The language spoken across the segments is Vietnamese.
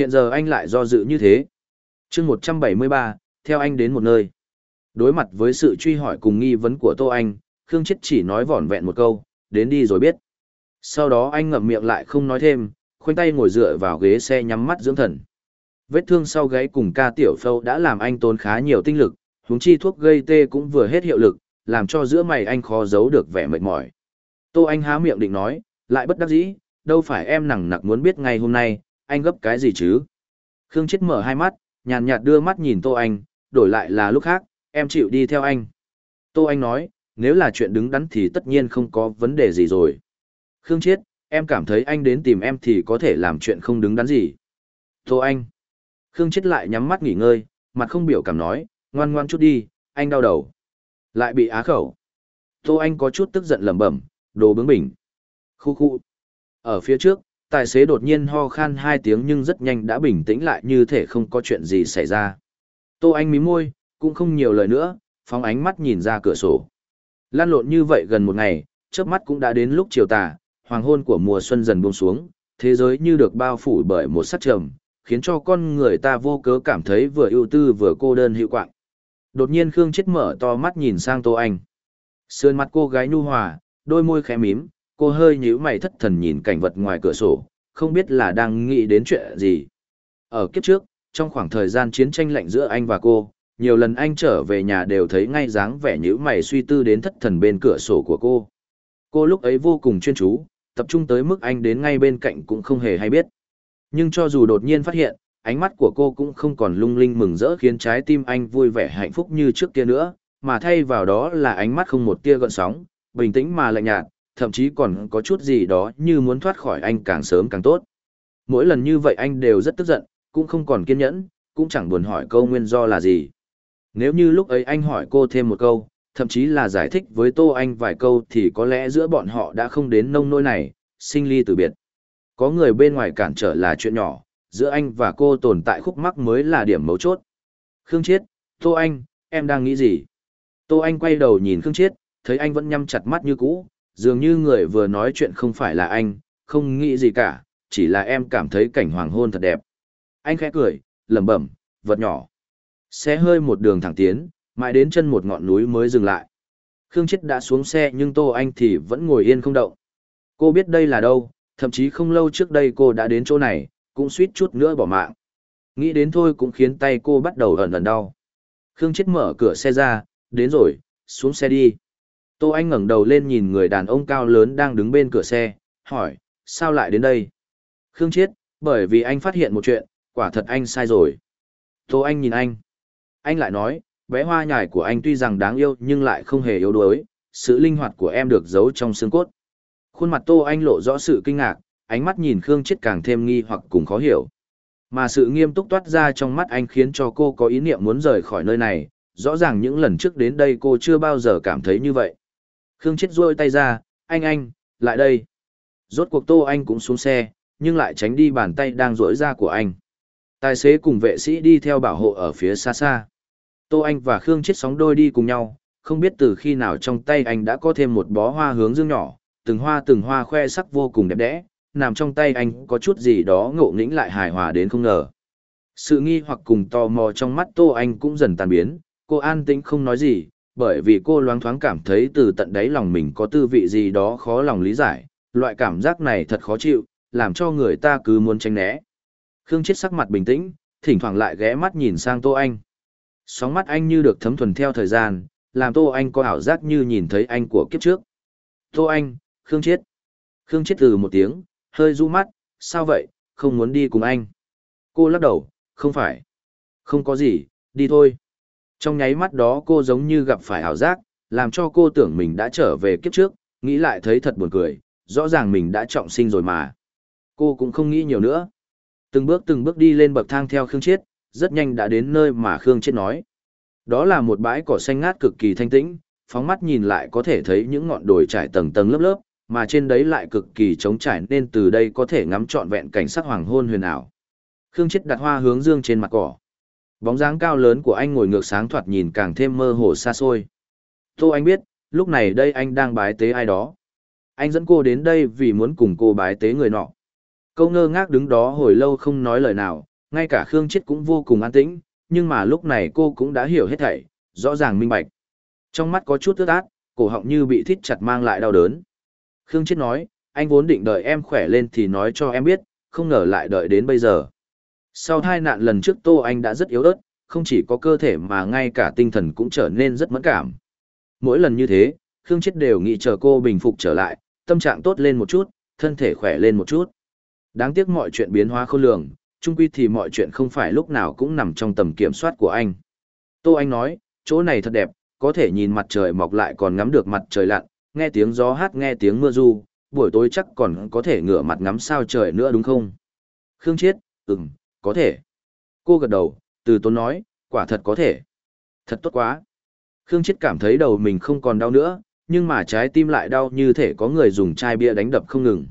Hiện giờ anh lại do dự như thế. chương 173, theo anh đến một nơi. Đối mặt với sự truy hỏi cùng nghi vấn của Tô Anh, Khương Chết chỉ nói vỏn vẹn một câu, đến đi rồi biết. Sau đó anh ngậm miệng lại không nói thêm, khoanh tay ngồi dựa vào ghế xe nhắm mắt dưỡng thần. Vết thương sau gáy cùng ca tiểu phâu đã làm anh tốn khá nhiều tinh lực, huống chi thuốc gây tê cũng vừa hết hiệu lực, làm cho giữa mày anh khó giấu được vẻ mệt mỏi. Tô Anh há miệng định nói, lại bất đắc dĩ, đâu phải em nằng nặc muốn biết ngay hôm nay, anh gấp cái gì chứ? Khương chết mở hai mắt, nhàn nhạt đưa mắt nhìn Tô Anh, đổi lại là lúc khác, em chịu đi theo anh. Tô Anh nói, nếu là chuyện đứng đắn thì tất nhiên không có vấn đề gì rồi. Khương chết, em cảm thấy anh đến tìm em thì có thể làm chuyện không đứng đắn gì. Tô Anh. Khương chết lại nhắm mắt nghỉ ngơi, mặt không biểu cảm nói, ngoan ngoan chút đi, anh đau đầu. Lại bị á khẩu. Tô Anh có chút tức giận lẩm bẩm, đồ bướng bỉnh. Khu khu. Ở phía trước, tài xế đột nhiên ho khan hai tiếng nhưng rất nhanh đã bình tĩnh lại như thể không có chuyện gì xảy ra. Tô Anh mí môi, cũng không nhiều lời nữa, phóng ánh mắt nhìn ra cửa sổ. Lan lộn như vậy gần một ngày, chớp mắt cũng đã đến lúc chiều tà, hoàng hôn của mùa xuân dần buông xuống, thế giới như được bao phủ bởi một sắc trầm, khiến cho con người ta vô cớ cảm thấy vừa ưu tư vừa cô đơn hiệu quạng. Đột nhiên Khương chết mở to mắt nhìn sang Tô Anh. Sườn mặt cô gái nhu hòa, đôi môi khẽ mím, cô hơi nhíu mày thất thần nhìn cảnh vật ngoài cửa sổ, không biết là đang nghĩ đến chuyện gì. Ở kiếp trước, trong khoảng thời gian chiến tranh lạnh giữa anh và cô, nhiều lần anh trở về nhà đều thấy ngay dáng vẻ nhíu mày suy tư đến thất thần bên cửa sổ của cô. Cô lúc ấy vô cùng chuyên chú, tập trung tới mức anh đến ngay bên cạnh cũng không hề hay biết. Nhưng cho dù đột nhiên phát hiện, ánh mắt của cô cũng không còn lung linh mừng rỡ khiến trái tim anh vui vẻ hạnh phúc như trước kia nữa, mà thay vào đó là ánh mắt không một tia gợn sóng, bình tĩnh mà lạnh nhạt, thậm chí còn có chút gì đó như muốn thoát khỏi anh càng sớm càng tốt. Mỗi lần như vậy anh đều rất tức giận, cũng không còn kiên nhẫn, cũng chẳng buồn hỏi câu nguyên do là gì. Nếu như lúc ấy anh hỏi cô thêm một câu, thậm chí là giải thích với Tô Anh vài câu thì có lẽ giữa bọn họ đã không đến nông nỗi này, sinh ly từ biệt. Có người bên ngoài cản trở là chuyện nhỏ, giữa anh và cô tồn tại khúc mắc mới là điểm mấu chốt. Khương Chiết, Tô Anh, em đang nghĩ gì? Tô Anh quay đầu nhìn Khương Chiết, thấy anh vẫn nhắm chặt mắt như cũ, dường như người vừa nói chuyện không phải là anh, không nghĩ gì cả, chỉ là em cảm thấy cảnh hoàng hôn thật đẹp. Anh khẽ cười, lẩm bẩm, vật nhỏ. Xe hơi một đường thẳng tiến, mãi đến chân một ngọn núi mới dừng lại. Khương Chết đã xuống xe nhưng Tô Anh thì vẫn ngồi yên không động. Cô biết đây là đâu, thậm chí không lâu trước đây cô đã đến chỗ này, cũng suýt chút nữa bỏ mạng. Nghĩ đến thôi cũng khiến tay cô bắt đầu ẩn ẩn đau. Khương Chết mở cửa xe ra, đến rồi, xuống xe đi. Tô Anh ngẩng đầu lên nhìn người đàn ông cao lớn đang đứng bên cửa xe, hỏi, sao lại đến đây? Khương Chiết, bởi vì anh phát hiện một chuyện, quả thật anh sai rồi. Tô Anh nhìn anh. Anh lại nói, bé hoa nhài của anh tuy rằng đáng yêu nhưng lại không hề yếu đuối, sự linh hoạt của em được giấu trong xương cốt. Khuôn mặt Tô Anh lộ rõ sự kinh ngạc, ánh mắt nhìn Khương Chiết càng thêm nghi hoặc cùng khó hiểu. Mà sự nghiêm túc toát ra trong mắt anh khiến cho cô có ý niệm muốn rời khỏi nơi này, rõ ràng những lần trước đến đây cô chưa bao giờ cảm thấy như vậy. Khương chết ruôi tay ra, anh anh, lại đây. Rốt cuộc Tô Anh cũng xuống xe, nhưng lại tránh đi bàn tay đang rỗi ra của anh. Tài xế cùng vệ sĩ đi theo bảo hộ ở phía xa xa. Tô Anh và Khương chết sóng đôi đi cùng nhau, không biết từ khi nào trong tay anh đã có thêm một bó hoa hướng dương nhỏ, từng hoa từng hoa khoe sắc vô cùng đẹp đẽ, nằm trong tay anh có chút gì đó ngộ nghĩnh lại hài hòa đến không ngờ. Sự nghi hoặc cùng tò mò trong mắt Tô Anh cũng dần tan biến, cô an tĩnh không nói gì, bởi vì cô loáng thoáng cảm thấy từ tận đáy lòng mình có tư vị gì đó khó lòng lý giải, loại cảm giác này thật khó chịu, làm cho người ta cứ muốn tránh né. Khương chết sắc mặt bình tĩnh, thỉnh thoảng lại ghé mắt nhìn sang Tô Anh. Sóng mắt anh như được thấm thuần theo thời gian, làm Tô Anh có ảo giác như nhìn thấy anh của kiếp trước. Tô Anh, Khương chết Khương chết từ một tiếng, hơi ru mắt, sao vậy, không muốn đi cùng anh. Cô lắc đầu, không phải. Không có gì, đi thôi. Trong nháy mắt đó cô giống như gặp phải ảo giác, làm cho cô tưởng mình đã trở về kiếp trước, nghĩ lại thấy thật buồn cười, rõ ràng mình đã trọng sinh rồi mà. Cô cũng không nghĩ nhiều nữa. Từng bước từng bước đi lên bậc thang theo Khương Chiết, rất nhanh đã đến nơi mà Khương Chiết nói. Đó là một bãi cỏ xanh ngát cực kỳ thanh tĩnh, phóng mắt nhìn lại có thể thấy những ngọn đồi trải tầng tầng lớp lớp, mà trên đấy lại cực kỳ trống trải nên từ đây có thể ngắm trọn vẹn cảnh sắc hoàng hôn huyền ảo. Khương Chiết đặt hoa hướng dương trên mặt cỏ, Bóng dáng cao lớn của anh ngồi ngược sáng thoạt nhìn càng thêm mơ hồ xa xôi. Tô Anh biết, lúc này đây anh đang bái tế ai đó. Anh dẫn cô đến đây vì muốn cùng cô bái tế người nọ. Câu ngơ ngác đứng đó hồi lâu không nói lời nào, ngay cả Khương Chết cũng vô cùng an tĩnh, nhưng mà lúc này cô cũng đã hiểu hết thảy, rõ ràng minh bạch. Trong mắt có chút ướt át, cổ họng như bị thít chặt mang lại đau đớn. Khương Chết nói, anh vốn định đợi em khỏe lên thì nói cho em biết, không ngờ lại đợi đến bây giờ. Sau hai nạn lần trước Tô Anh đã rất yếu ớt, không chỉ có cơ thể mà ngay cả tinh thần cũng trở nên rất mẫn cảm. Mỗi lần như thế, Khương Chết đều nghĩ chờ cô bình phục trở lại, tâm trạng tốt lên một chút, thân thể khỏe lên một chút. Đáng tiếc mọi chuyện biến hóa khôn lường, trung quy thì mọi chuyện không phải lúc nào cũng nằm trong tầm kiểm soát của anh. Tô Anh nói, chỗ này thật đẹp, có thể nhìn mặt trời mọc lại còn ngắm được mặt trời lặn, nghe tiếng gió hát nghe tiếng mưa ru, buổi tối chắc còn có thể ngửa mặt ngắm sao trời nữa đúng không? Khương Chiết, ừm, có thể. Cô gật đầu, từ tốn nói, quả thật có thể. Thật tốt quá. Khương Chết cảm thấy đầu mình không còn đau nữa, nhưng mà trái tim lại đau như thể có người dùng chai bia đánh đập không ngừng.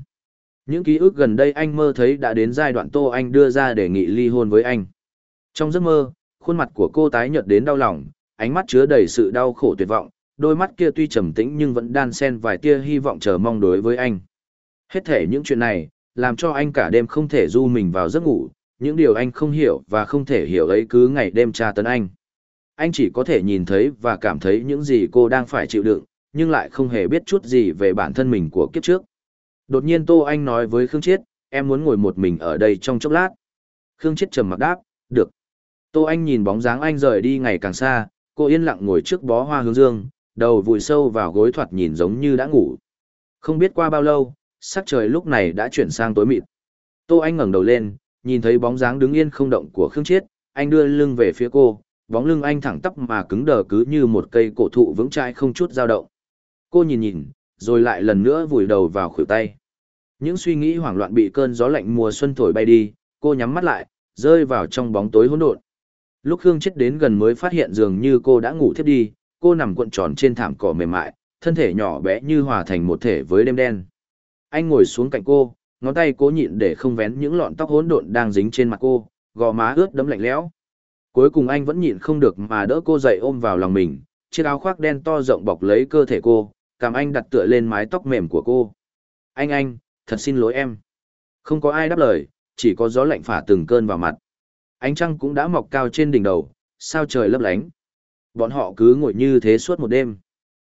Những ký ức gần đây anh mơ thấy đã đến giai đoạn Tô Anh đưa ra để nghị ly hôn với anh. Trong giấc mơ, khuôn mặt của cô tái nhợt đến đau lòng, ánh mắt chứa đầy sự đau khổ tuyệt vọng, đôi mắt kia tuy trầm tĩnh nhưng vẫn đan xen vài tia hy vọng chờ mong đối với anh. Hết thể những chuyện này, làm cho anh cả đêm không thể du mình vào giấc ngủ, những điều anh không hiểu và không thể hiểu ấy cứ ngày đêm tra tấn anh. Anh chỉ có thể nhìn thấy và cảm thấy những gì cô đang phải chịu đựng, nhưng lại không hề biết chút gì về bản thân mình của kiếp trước. Đột nhiên Tô Anh nói với Khương Chiết, em muốn ngồi một mình ở đây trong chốc lát. Khương Chiết trầm mặc đáp, được. Tô Anh nhìn bóng dáng anh rời đi ngày càng xa, cô yên lặng ngồi trước bó hoa hướng dương, đầu vùi sâu vào gối thoạt nhìn giống như đã ngủ. Không biết qua bao lâu, sắc trời lúc này đã chuyển sang tối mịt. Tô Anh ngẩng đầu lên, nhìn thấy bóng dáng đứng yên không động của Khương Chiết, anh đưa lưng về phía cô, bóng lưng anh thẳng tắp mà cứng đờ cứ như một cây cổ thụ vững chãi không chút dao động. Cô nhìn nhìn, rồi lại lần nữa vùi đầu vào khuỷu tay. Những suy nghĩ hoảng loạn bị cơn gió lạnh mùa xuân thổi bay đi, cô nhắm mắt lại, rơi vào trong bóng tối hỗn độn. Lúc Khương Chiết đến gần mới phát hiện dường như cô đã ngủ thiếp đi, cô nằm cuộn tròn trên thảm cỏ mềm mại, thân thể nhỏ bé như hòa thành một thể với đêm đen. Anh ngồi xuống cạnh cô, ngón tay cố nhịn để không vén những lọn tóc hỗn độn đang dính trên mặt cô, gò má ướt đẫm lạnh lẽo. Cuối cùng anh vẫn nhịn không được mà đỡ cô dậy ôm vào lòng mình, chiếc áo khoác đen to rộng bọc lấy cơ thể cô, cảm anh đặt tựa lên mái tóc mềm của cô. Anh anh, thật xin lỗi em. Không có ai đáp lời, chỉ có gió lạnh phả từng cơn vào mặt. Ánh trăng cũng đã mọc cao trên đỉnh đầu, sao trời lấp lánh. Bọn họ cứ ngồi như thế suốt một đêm.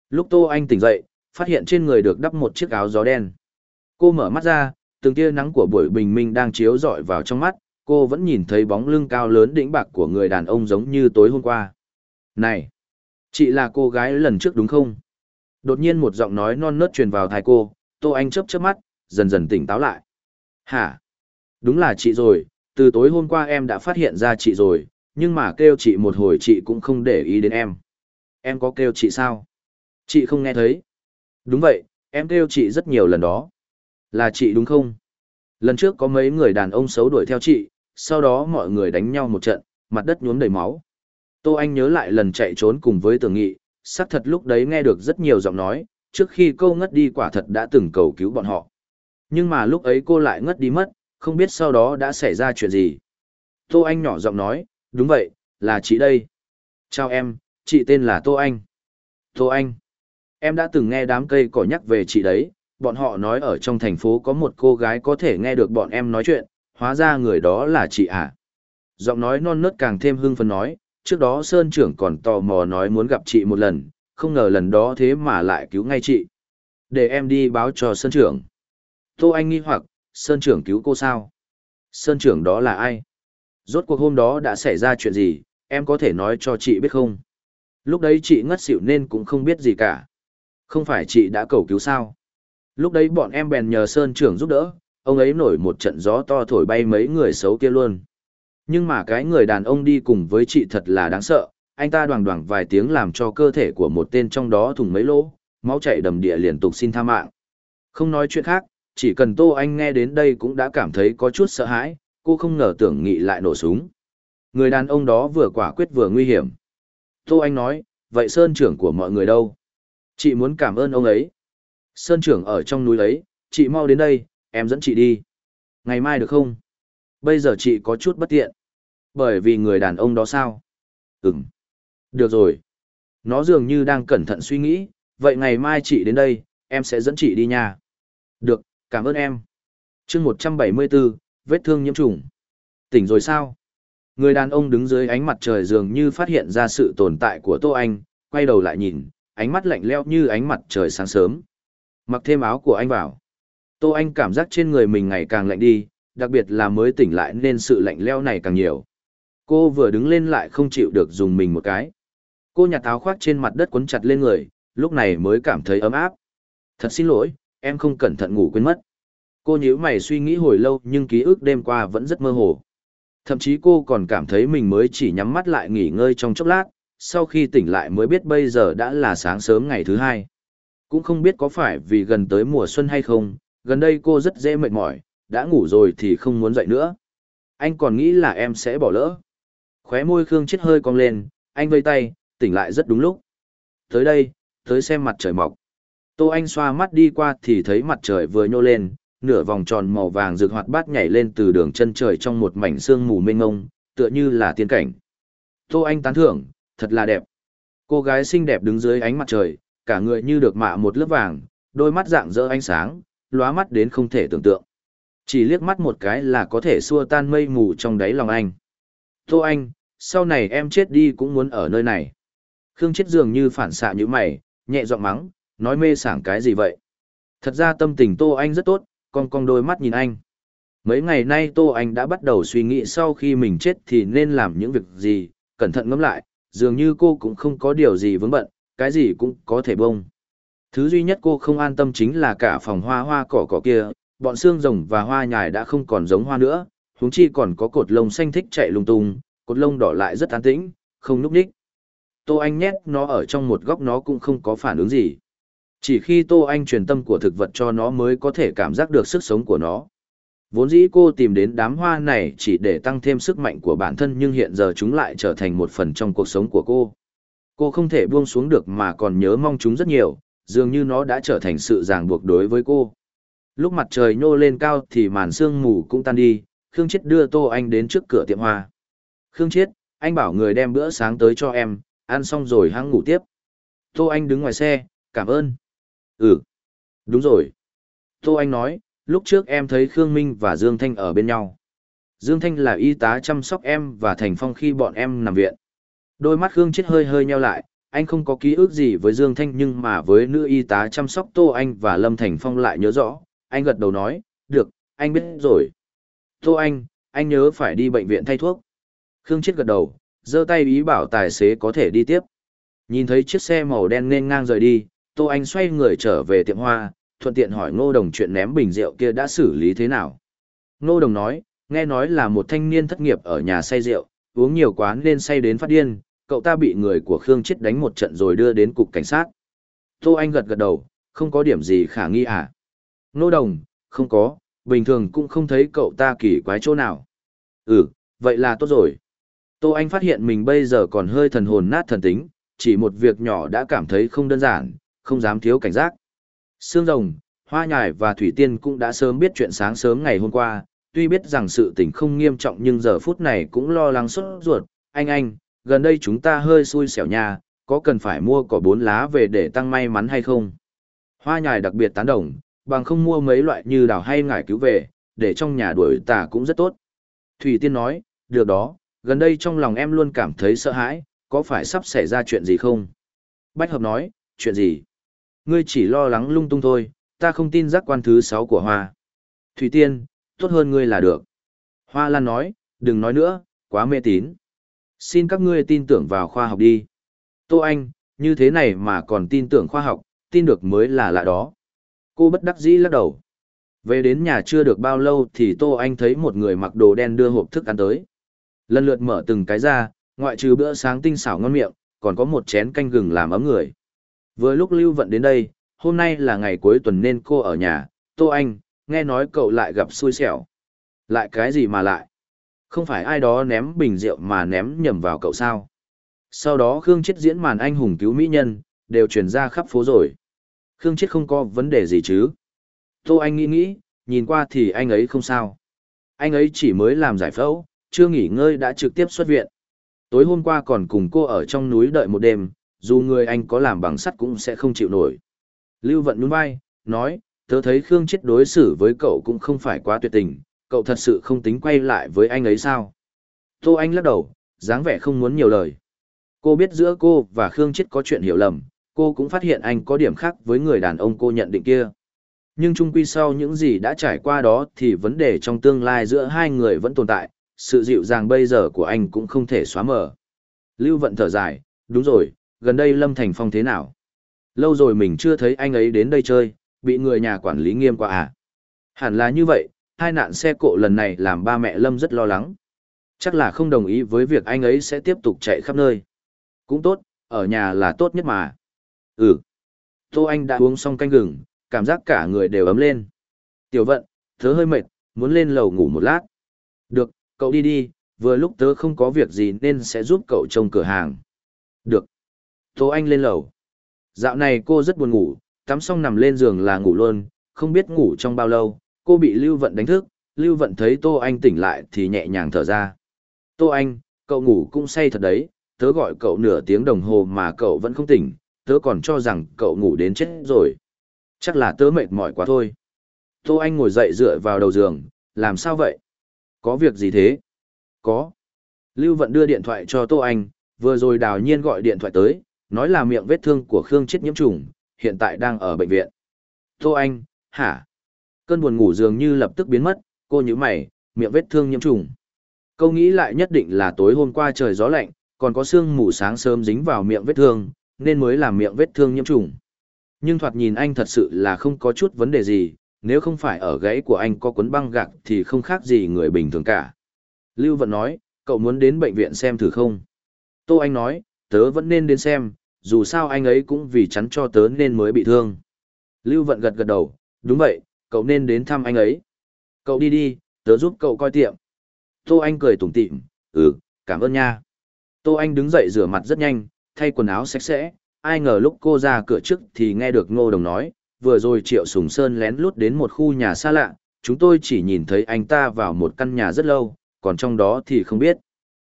Lúc Tô Anh tỉnh dậy, phát hiện trên người được đắp một chiếc áo gió đen. Cô mở mắt ra, từng tia nắng của buổi bình minh đang chiếu rọi vào trong mắt, cô vẫn nhìn thấy bóng lưng cao lớn đĩnh bạc của người đàn ông giống như tối hôm qua. Này! Chị là cô gái lần trước đúng không? Đột nhiên một giọng nói non nớt truyền vào tai cô, Tô Anh chớp chớp mắt, dần dần tỉnh táo lại. Hả? Đúng là chị rồi, từ tối hôm qua em đã phát hiện ra chị rồi, nhưng mà kêu chị một hồi chị cũng không để ý đến em. Em có kêu chị sao? Chị không nghe thấy. Đúng vậy, em kêu chị rất nhiều lần đó. Là chị đúng không? Lần trước có mấy người đàn ông xấu đuổi theo chị, sau đó mọi người đánh nhau một trận, mặt đất nhuốm đầy máu. Tô Anh nhớ lại lần chạy trốn cùng với Tưởng Nghị, xác thật lúc đấy nghe được rất nhiều giọng nói, trước khi cô ngất đi quả thật đã từng cầu cứu bọn họ. Nhưng mà lúc ấy cô lại ngất đi mất, không biết sau đó đã xảy ra chuyện gì. Tô Anh nhỏ giọng nói, đúng vậy, là chị đây. Chào em, chị tên là Tô Anh. Tô Anh, em đã từng nghe đám cây cỏ nhắc về chị đấy, bọn họ nói ở trong thành phố có một cô gái có thể nghe được bọn em nói chuyện, hóa ra người đó là chị ạ. À. Giọng nói non nớt càng thêm hưng phấn nói, trước đó Sơn trưởng còn tò mò nói muốn gặp chị một lần, không ngờ lần đó thế mà lại cứu ngay chị. Để em đi báo cho Sơn trưởng. Tô Anh nghi hoặc, Sơn trưởng cứu cô sao? Sơn trưởng đó là ai? Rốt cuộc hôm đó đã xảy ra chuyện gì, em có thể nói cho chị biết không? Lúc đấy chị ngất xỉu nên cũng không biết gì cả. Không phải chị đã cầu cứu sao? Lúc đấy bọn em bèn nhờ Sơn trưởng giúp đỡ, ông ấy nổi một trận gió to thổi bay mấy người xấu kia luôn. Nhưng mà cái người đàn ông đi cùng với chị thật là đáng sợ, anh ta đoàng đoàng vài tiếng làm cho cơ thể của một tên trong đó thủng mấy lỗ, máu chảy đầm địa liên tục xin tha mạng. Không nói chuyện khác, chỉ cần Tô Anh nghe đến đây cũng đã cảm thấy có chút sợ hãi, cô không ngờ tưởng nghị lại nổ súng. Người đàn ông đó vừa quả quyết vừa nguy hiểm. Tô Anh nói, vậy Sơn trưởng của mọi người đâu? Chị muốn cảm ơn ông ấy sơn trưởng ở trong núi ấy, chị mau đến đây, em dẫn chị đi. Ngày mai được không? Bây giờ chị có chút bất tiện. Bởi vì người đàn ông đó sao? Ừm. Được rồi. Nó dường như đang cẩn thận suy nghĩ, vậy ngày mai chị đến đây, em sẽ dẫn chị đi nha. Được, cảm ơn em. chương 174, vết thương nhiễm trùng. Tỉnh rồi sao? Người đàn ông đứng dưới ánh mặt trời dường như phát hiện ra sự tồn tại của Tô Anh, quay đầu lại nhìn, ánh mắt lạnh leo như ánh mặt trời sáng sớm, mặc thêm áo của anh vào. Tô Anh cảm giác trên người mình ngày càng lạnh đi, đặc biệt là mới tỉnh lại nên sự lạnh leo này càng nhiều. Cô vừa đứng lên lại không chịu được dùng mình một cái. Cô nhặt áo khoác trên mặt đất quấn chặt lên người, lúc này mới cảm thấy ấm áp. Thật xin lỗi, em không cẩn thận ngủ quên mất. Cô nhíu mày suy nghĩ hồi lâu nhưng ký ức đêm qua vẫn rất mơ hồ. Thậm chí cô còn cảm thấy mình mới chỉ nhắm mắt lại nghỉ ngơi trong chốc lát, sau khi tỉnh lại mới biết bây giờ đã là sáng sớm ngày thứ hai. Cũng không biết có phải vì gần tới mùa xuân hay không, gần đây cô rất dễ mệt mỏi, đã ngủ rồi thì không muốn dậy nữa. Anh còn nghĩ là em sẽ bỏ lỡ. Khóe môi Khương chết hơi cong lên, anh vây tay, tỉnh lại rất đúng lúc. Tới đây, tới xem mặt trời mọc. Tô Anh xoa mắt đi qua thì thấy mặt trời vừa nhô lên, nửa vòng tròn màu vàng rực hoạt bát nhảy lên từ đường chân trời trong một mảnh sương mù mênh mông, tựa như là tiên cảnh. Tô Anh tán thưởng, thật là đẹp. Cô gái xinh đẹp đứng dưới ánh mặt trời, cả người như được mạ một lớp vàng, đôi mắt dạng dỡ ánh sáng, lóa mắt đến không thể tưởng tượng. Chỉ liếc mắt một cái là có thể xua tan mây mù trong đáy lòng anh. Tô anh, sau này em chết đi cũng muốn ở nơi này. Khương chết dường như phản xạ như mày, nhẹ giọng mắng, nói mê sảng cái gì vậy. Thật ra tâm tình Tô Anh rất tốt, con con đôi mắt nhìn anh. Mấy ngày nay Tô Anh đã bắt đầu suy nghĩ sau khi mình chết thì nên làm những việc gì, cẩn thận ngẫm lại, dường như cô cũng không có điều gì vướng bận, cái gì cũng có thể bông. Thứ duy nhất cô không an tâm chính là cả phòng hoa hoa cỏ cỏ kia, bọn xương rồng và hoa nhài đã không còn giống hoa nữa, huống chi còn có cột lông xanh thích chạy lung tung, cột lông đỏ lại rất an tĩnh, không núp đích. Tô Anh nhét nó ở trong một góc nó cũng không có phản ứng gì. Chỉ khi Tô Anh truyền tâm của thực vật cho nó mới có thể cảm giác được sức sống của nó. Vốn dĩ cô tìm đến đám hoa này chỉ để tăng thêm sức mạnh của bản thân nhưng hiện giờ chúng lại trở thành một phần trong cuộc sống của cô. Cô không thể buông xuống được mà còn nhớ mong chúng rất nhiều, dường như nó đã trở thành sự ràng buộc đối với cô. Lúc mặt trời nhô lên cao thì màn sương mù cũng tan đi, Khương Chiết đưa Tô Anh đến trước cửa tiệm hoa. Khương Chiết, anh bảo người đem bữa sáng tới cho em, ăn xong rồi hãng ngủ tiếp. Tô Anh đứng ngoài xe, cảm ơn. Ừ, đúng rồi. Tô Anh nói, lúc trước em thấy Khương Minh và Dương Thanh ở bên nhau. Dương Thanh là y tá chăm sóc em và Thành Phong khi bọn em nằm viện. Đôi mắt Khương Chết hơi hơi nheo lại, anh không có ký ức gì với Dương Thanh nhưng mà với nữ y tá chăm sóc Tô Anh và Lâm Thành Phong lại nhớ rõ, anh gật đầu nói, được, anh biết rồi. Tô Anh, anh nhớ phải đi bệnh viện thay thuốc. Khương Chết gật đầu, giơ tay ý bảo tài xế có thể đi tiếp. Nhìn thấy chiếc xe màu đen nên ngang rời đi, Tô Anh xoay người trở về tiệm hoa, thuận tiện hỏi Ngô Đồng chuyện ném bình rượu kia đã xử lý thế nào. Ngô Đồng nói, nghe nói là một thanh niên thất nghiệp ở nhà say rượu, uống nhiều quá nên say đến phát điên, cậu ta bị người của Khương Chết đánh một trận rồi đưa đến cục cảnh sát. Tô Anh gật gật đầu, không có điểm gì khả nghi à? Nô đồng, không có, bình thường cũng không thấy cậu ta kỳ quái chỗ nào. Ừ, vậy là tốt rồi. Tô Anh phát hiện mình bây giờ còn hơi thần hồn nát thần tính, chỉ một việc nhỏ đã cảm thấy không đơn giản, không dám thiếu cảnh giác. Sương rồng, hoa nhài và thủy tiên cũng đã sớm biết chuyện sáng sớm ngày hôm qua, tuy biết rằng sự tình không nghiêm trọng nhưng giờ phút này cũng lo lắng sốt ruột, anh anh, gần đây chúng ta hơi xui xẻo nhà, có cần phải mua cỏ bốn lá về để tăng may mắn hay không? Hoa nhài đặc biệt tán đồng, bằng không mua mấy loại như đào hay ngải cứu về, để trong nhà đuổi tà cũng rất tốt. Thủy Tiên nói, được đó, gần đây trong lòng em luôn cảm thấy sợ hãi, có phải sắp xảy ra chuyện gì không? Bách Hợp nói, chuyện gì? Ngươi chỉ lo lắng lung tung thôi, ta không tin giác quan thứ 6 của Hoa. Thủy Tiên, tốt hơn ngươi là được. Hoa Lan nói, đừng nói nữa, quá mê tín. Xin các ngươi tin tưởng vào khoa học đi. Tô Anh, như thế này mà còn tin tưởng khoa học, tin được mới là lạ đó. Cô bất đắc dĩ lắc đầu. Về đến nhà chưa được bao lâu thì Tô Anh thấy một người mặc đồ đen đưa hộp thức ăn tới. Lần lượt mở từng cái ra, ngoại trừ bữa sáng tinh xảo ngon miệng, còn có một chén canh gừng làm ấm người. Vừa lúc Lưu Vận đến đây, hôm nay là ngày cuối tuần nên cô ở nhà, Tô Anh, nghe nói cậu lại gặp xui xẻo. Lại cái gì mà lại? Không phải ai đó ném bình rượu mà ném nhầm vào cậu sao. Sau đó Khương Chết diễn màn anh hùng cứu mỹ nhân, đều truyền ra khắp phố rồi. Khương Chết không có vấn đề gì chứ. Tô Anh nghĩ nghĩ, nhìn qua thì anh ấy không sao. Anh ấy chỉ mới làm giải phẫu, chưa nghỉ ngơi đã trực tiếp xuất viện. Tối hôm qua còn cùng cô ở trong núi đợi một đêm, dù người anh có làm bằng sắt cũng sẽ không chịu nổi. Lưu Vận nhún vai, nói, tớ thấy Khương Chết đối xử với cậu cũng không phải quá tuyệt tình, cậu thật sự không tính quay lại với anh ấy sao? Tô Anh lắc đầu, dáng vẻ không muốn nhiều lời. Cô biết giữa cô và Khương Chết có chuyện hiểu lầm, cô cũng phát hiện anh có điểm khác với người đàn ông cô nhận định kia. Nhưng trung quy sau những gì đã trải qua đó thì vấn đề trong tương lai giữa hai người vẫn tồn tại, sự dịu dàng bây giờ của anh cũng không thể xóa mờ. Lưu Vận thở dài, đúng rồi, gần đây Lâm Thành Phong thế nào? Lâu rồi mình chưa thấy anh ấy đến đây chơi, bị người nhà quản lý nghiêm quá à? Hẳn là như vậy, hai nạn xe cộ lần này làm ba mẹ Lâm rất lo lắng. Chắc là không đồng ý với việc anh ấy sẽ tiếp tục chạy khắp nơi. Cũng tốt, ở nhà là tốt nhất mà. Ừ. Tô Anh đã uống xong canh gừng, cảm giác cả người đều ấm lên. Tiểu vận, thớ hơi mệt, muốn lên lầu ngủ một lát. Được, cậu đi đi, vừa lúc tớ không có việc gì nên sẽ giúp cậu trông cửa hàng. Được. Tô Anh lên lầu. Dạo này cô rất buồn ngủ, tắm xong nằm lên giường là ngủ luôn, không biết ngủ trong bao lâu, cô bị Lưu Vận đánh thức, Lưu Vận thấy Tô Anh tỉnh lại thì nhẹ nhàng thở ra. Tô Anh, cậu ngủ cũng say thật đấy, tớ gọi cậu nửa tiếng đồng hồ mà cậu vẫn không tỉnh, tớ còn cho rằng cậu ngủ đến chết rồi. Chắc là tớ mệt mỏi quá thôi. Tô Anh ngồi dậy dựa vào đầu giường, làm sao vậy? Có việc gì thế? Có. Lưu Vận đưa điện thoại cho Tô Anh, vừa rồi đào nhiên gọi điện thoại tới, nói là miệng vết thương của Khương chết nhiễm trùng, hiện tại đang ở bệnh viện. Tô Anh, hả, Cơn buồn ngủ dường như lập tức biến mất, cô nhíu mày, miệng vết thương nhiễm trùng. Câu nghĩ lại nhất định là tối hôm qua trời gió lạnh, còn có sương mù sáng sớm dính vào miệng vết thương, nên mới làm miệng vết thương nhiễm trùng. Nhưng thoạt nhìn anh thật sự là không có chút vấn đề gì, nếu không phải ở gãy của anh có cuốn băng gạc thì không khác gì người bình thường cả. Lưu Vận nói, cậu muốn đến bệnh viện xem thử không? Tô Anh nói, tớ vẫn nên đến xem, dù sao anh ấy cũng vì chắn cho tớ nên mới bị thương. Lưu Vận gật gật đầu, đúng vậy, cậu nên đến thăm anh ấy. Cậu đi đi, tớ giúp cậu coi tiệm. Tô Anh cười tủm tỉm, ừ, cảm ơn nha. Tô Anh đứng dậy rửa mặt rất nhanh, thay quần áo sạch sẽ, ai ngờ lúc cô ra cửa trước thì nghe được Ngô Đồng nói, vừa rồi Triệu Sùng Sơn lén lút đến một khu nhà xa lạ, chúng tôi chỉ nhìn thấy anh ta vào một căn nhà rất lâu, còn trong đó thì không biết.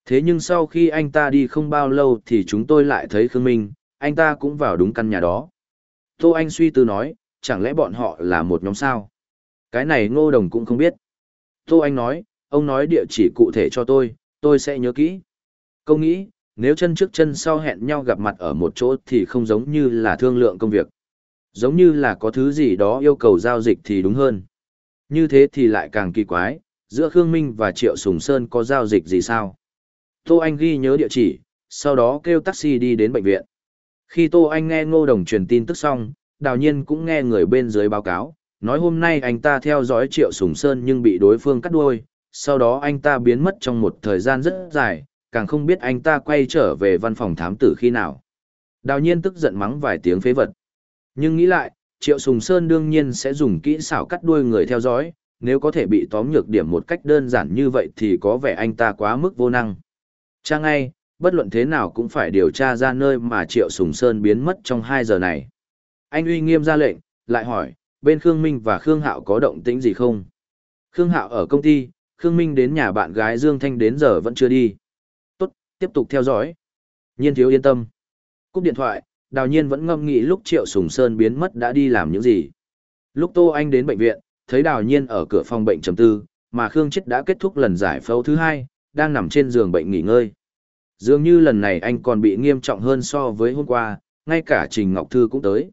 Thế nhưng sau khi anh ta đi không bao lâu thì chúng tôi lại thấy Khương Minh, anh ta cũng vào đúng căn nhà đó. Tô Anh suy tư nói, chẳng lẽ bọn họ là một nhóm sao? Cái này ngô đồng cũng không biết. Tô Anh nói, ông nói địa chỉ cụ thể cho tôi, tôi sẽ nhớ kỹ. Câu nghĩ, nếu chân trước chân sau hẹn nhau gặp mặt ở một chỗ thì không giống như là thương lượng công việc. Giống như là có thứ gì đó yêu cầu giao dịch thì đúng hơn. Như thế thì lại càng kỳ quái, giữa Khương Minh và Triệu Sùng Sơn có giao dịch gì sao? Tô Anh ghi nhớ địa chỉ, sau đó kêu taxi đi đến bệnh viện. Khi Tô Anh nghe Ngô Đồng truyền tin tức xong, đào nhiên cũng nghe người bên dưới báo cáo, nói hôm nay anh ta theo dõi Triệu Sùng Sơn nhưng bị đối phương cắt đuôi, sau đó anh ta biến mất trong một thời gian rất dài, càng không biết anh ta quay trở về văn phòng thám tử khi nào. Đào nhiên tức giận mắng vài tiếng phế vật. Nhưng nghĩ lại, Triệu Sùng Sơn đương nhiên sẽ dùng kỹ xảo cắt đuôi người theo dõi, nếu có thể bị tóm nhược điểm một cách đơn giản như vậy thì có vẻ anh ta quá mức vô năng. Cha ngay, bất luận thế nào cũng phải điều tra ra nơi mà Triệu Sùng Sơn biến mất trong hai giờ này. Anh uy nghiêm ra lệnh, lại hỏi, bên Khương Minh và Khương Hạo có động tĩnh gì không? Khương Hạo ở công ty, Khương Minh đến nhà bạn gái Dương Thanh đến giờ vẫn chưa đi. Tốt, tiếp tục theo dõi. Nhiên thiếu yên tâm. Cúp điện thoại, đào nhiên vẫn ngâm nghĩ lúc Triệu Sùng Sơn biến mất đã đi làm những gì. Lúc Tô Anh đến bệnh viện, thấy đào nhiên ở cửa phòng bệnh trầm tư, mà Khương Chết đã kết thúc lần giải phẫu thứ hai, đang nằm trên giường bệnh nghỉ ngơi. Dường như lần này anh còn bị nghiêm trọng hơn so với hôm qua, ngay cả Trình Ngọc Thư cũng tới.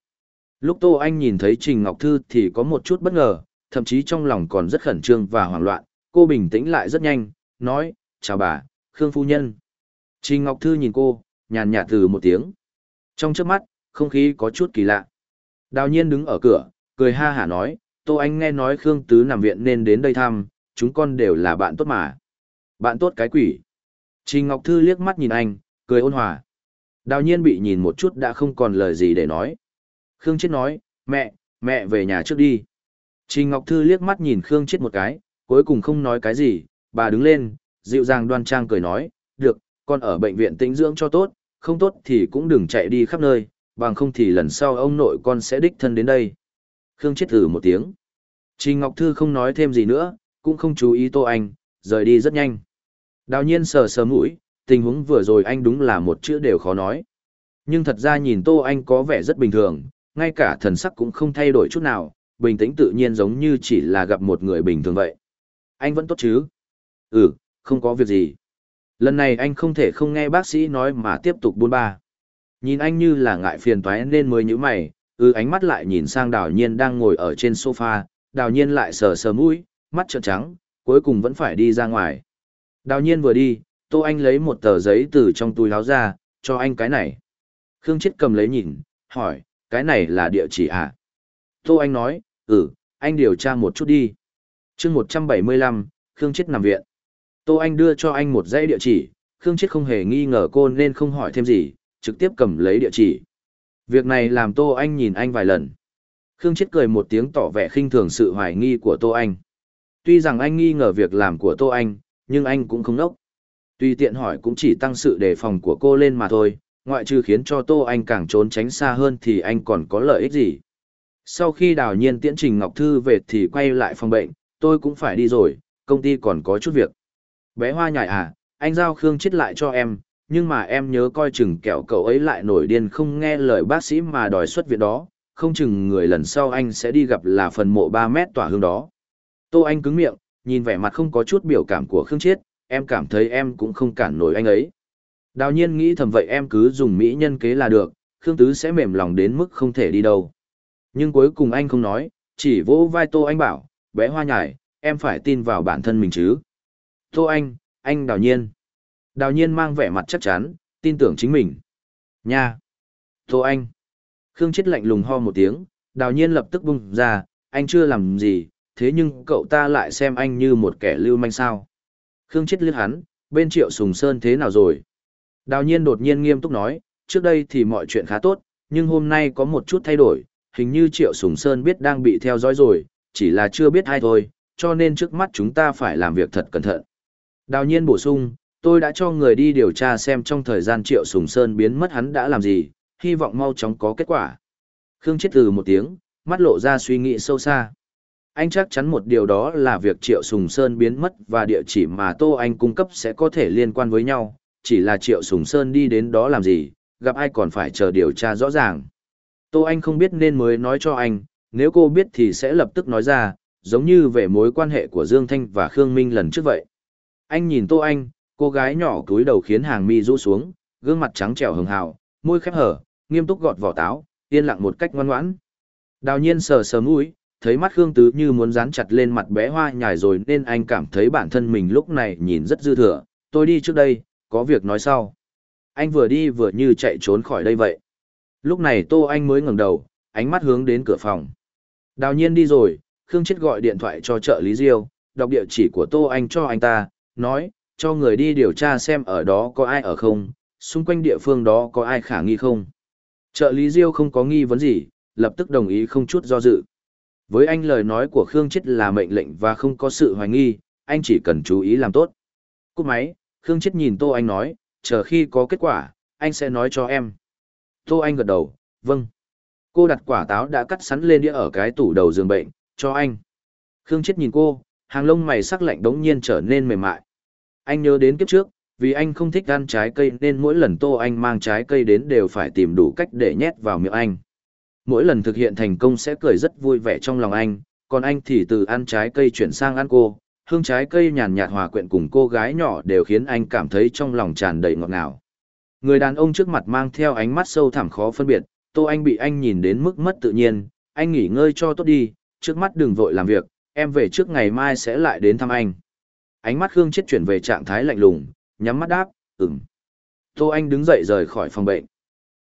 Lúc Tô Anh nhìn thấy Trình Ngọc Thư thì có một chút bất ngờ, thậm chí trong lòng còn rất khẩn trương và hoảng loạn, cô bình tĩnh lại rất nhanh, nói, chào bà, Khương Phu Nhân. Trình Ngọc Thư nhìn cô, nhàn nhạt từ một tiếng. Trong trước mắt, không khí có chút kỳ lạ. Đào nhiên đứng ở cửa, cười ha hả nói, Tô Anh nghe nói Khương Tứ nằm viện nên đến đây thăm, chúng con đều là bạn tốt mà. Bạn tốt cái quỷ. Trình Ngọc Thư liếc mắt nhìn anh, cười ôn hòa. Đào nhiên bị nhìn một chút đã không còn lời gì để nói. Khương Chết nói, mẹ, mẹ về nhà trước đi. Trình Ngọc Thư liếc mắt nhìn Khương Chết một cái, cuối cùng không nói cái gì, bà đứng lên, dịu dàng đoan trang cười nói, được, con ở bệnh viện tĩnh dưỡng cho tốt, không tốt thì cũng đừng chạy đi khắp nơi, bằng không thì lần sau ông nội con sẽ đích thân đến đây. Khương Chết thử một tiếng. Trình Ngọc Thư không nói thêm gì nữa, cũng không chú ý Tô Anh, rời đi rất nhanh. Đào nhiên sờ sờ mũi, tình huống vừa rồi anh đúng là một chữ đều khó nói. Nhưng thật ra nhìn Tô Anh có vẻ rất bình thường, ngay cả thần sắc cũng không thay đổi chút nào, bình tĩnh tự nhiên giống như chỉ là gặp một người bình thường vậy. Anh vẫn tốt chứ? Ừ, không có việc gì. Lần này anh không thể không nghe bác sĩ nói mà tiếp tục buôn ba. Nhìn anh như là ngại phiền toái nên mới như mày, ừ ánh mắt lại nhìn sang đào nhiên đang ngồi ở trên sofa, đào nhiên lại sờ sờ mũi, mắt trợn trắng, cuối cùng vẫn phải đi ra ngoài. Đào nhiên vừa đi, Tô Anh lấy một tờ giấy từ trong túi láo ra, cho anh cái này. Khương Chết cầm lấy nhìn, hỏi, cái này là địa chỉ à? Tô Anh nói, ừ, anh điều tra một chút đi. chương 175, Khương Chết nằm viện. Tô Anh đưa cho anh một dãy địa chỉ, Khương Chết không hề nghi ngờ cô nên không hỏi thêm gì, trực tiếp cầm lấy địa chỉ. Việc này làm Tô Anh nhìn anh vài lần. Khương Chết cười một tiếng tỏ vẻ khinh thường sự hoài nghi của Tô Anh. Tuy rằng anh nghi ngờ việc làm của Tô Anh, nhưng anh cũng không nốc. Tuy tiện hỏi cũng chỉ tăng sự đề phòng của cô lên mà thôi, ngoại trừ khiến cho Tô Anh càng trốn tránh xa hơn thì anh còn có lợi ích gì. Sau khi đào nhiên tiễn Trình Ngọc Thư về thì quay lại phòng bệnh, tôi cũng phải đi rồi, công ty còn có chút việc. Bé hoa nhài à, anh giao Khương chết lại cho em, nhưng mà em nhớ coi chừng kẹo cậu ấy lại nổi điên không nghe lời bác sĩ mà đòi xuất viện đó, không chừng người lần sau anh sẽ đi gặp là phần mộ ba mét tỏa hương đó. Tô Anh cứng miệng, nhìn vẻ mặt không có chút biểu cảm của Khương Chiết, em cảm thấy em cũng không cản nổi anh ấy. Đào nhiên nghĩ thầm vậy em cứ dùng mỹ nhân kế là được, Khương Tứ sẽ mềm lòng đến mức không thể đi đâu. Nhưng cuối cùng anh không nói, chỉ vỗ vai Tô Anh bảo, bé hoa nhải, em phải tin vào bản thân mình chứ. Tô Anh, anh đào nhiên. Đào nhiên mang vẻ mặt chắc chắn, tin tưởng chính mình. Nha! Tô Anh! Khương chết lạnh lùng ho một tiếng, đào nhiên lập tức bung ra, anh chưa làm gì, thế nhưng cậu ta lại xem anh như một kẻ lưu manh sao. Khương chết lướt hắn, bên triệu sùng sơn thế nào rồi? Đào nhiên đột nhiên nghiêm túc nói, trước đây thì mọi chuyện khá tốt, nhưng hôm nay có một chút thay đổi, hình như Triệu Sùng Sơn biết đang bị theo dõi rồi, chỉ là chưa biết ai thôi, cho nên trước mắt chúng ta phải làm việc thật cẩn thận. Đào nhiên bổ sung, tôi đã cho người đi điều tra xem trong thời gian Triệu Sùng Sơn biến mất hắn đã làm gì, hy vọng mau chóng có kết quả. Khương chết từ một tiếng, mắt lộ ra suy nghĩ sâu xa. Anh chắc chắn một điều đó là việc Triệu Sùng Sơn biến mất và địa chỉ mà Tô Anh cung cấp sẽ có thể liên quan với nhau, chỉ là Triệu Sùng Sơn đi đến đó làm gì, gặp ai còn phải chờ điều tra rõ ràng. Tô Anh không biết nên mới nói cho anh, nếu cô biết thì sẽ lập tức nói ra, giống như về mối quan hệ của Dương Thanh và Khương Minh lần trước vậy. Anh nhìn Tô Anh, cô gái nhỏ cúi đầu khiến hàng mi rũ xuống, gương mặt trắng trẻo hường hào, môi khép hở, nghiêm túc gọt vỏ táo, yên lặng một cách ngoan ngoãn. Đào nhiên sờ sờ mũi, thấy mắt Khương Tứ như muốn dán chặt lên mặt bé hoa nhài rồi nên anh cảm thấy bản thân mình lúc này nhìn rất dư thừa. Tôi đi trước đây, có việc nói sau. Anh vừa đi vừa như chạy trốn khỏi đây vậy. Lúc này Tô Anh mới ngẩng đầu, ánh mắt hướng đến cửa phòng. Đào nhiên đi rồi, Khương Chết gọi điện thoại cho trợ lý Diêu, đọc địa chỉ của Tô Anh cho anh ta, nói, cho người đi điều tra xem ở đó có ai ở không, xung quanh địa phương đó có ai khả nghi không. Trợ lý Diêu không có nghi vấn gì, lập tức đồng ý không chút do dự. Với anh lời nói của Khương Chết là mệnh lệnh và không có sự hoài nghi, anh chỉ cần chú ý làm tốt. Cúp máy, Khương Chết nhìn Tô Anh nói, chờ khi có kết quả, anh sẽ nói cho em. Tô Anh gật đầu, vâng. Cô đặt quả táo đã cắt sắn lên đĩa ở cái tủ đầu giường bệnh, cho anh. Khương Chết nhìn cô, hàng lông mày sắc lạnh đống nhiên trở nên mềm mại. Anh nhớ đến kiếp trước, vì anh không thích ăn trái cây nên mỗi lần Tô Anh mang trái cây đến đều phải tìm đủ cách để nhét vào miệng anh. Mỗi lần thực hiện thành công sẽ cười rất vui vẻ trong lòng anh, còn anh thì từ ăn trái cây chuyển sang ăn cô, hương trái cây nhàn nhạt hòa quyện cùng cô gái nhỏ đều khiến anh cảm thấy trong lòng tràn đầy ngọt ngào. Người đàn ông trước mặt mang theo ánh mắt sâu thẳm khó phân biệt, Tô Anh bị anh nhìn đến mức mất tự nhiên, anh nghỉ ngơi cho tốt đi, trước mắt đừng vội làm việc, em về trước ngày mai sẽ lại đến thăm anh. Ánh mắt Khương chết chuyển về trạng thái lạnh lùng, nhắm mắt đáp, ừm. Tô Anh đứng dậy rời khỏi phòng bệnh.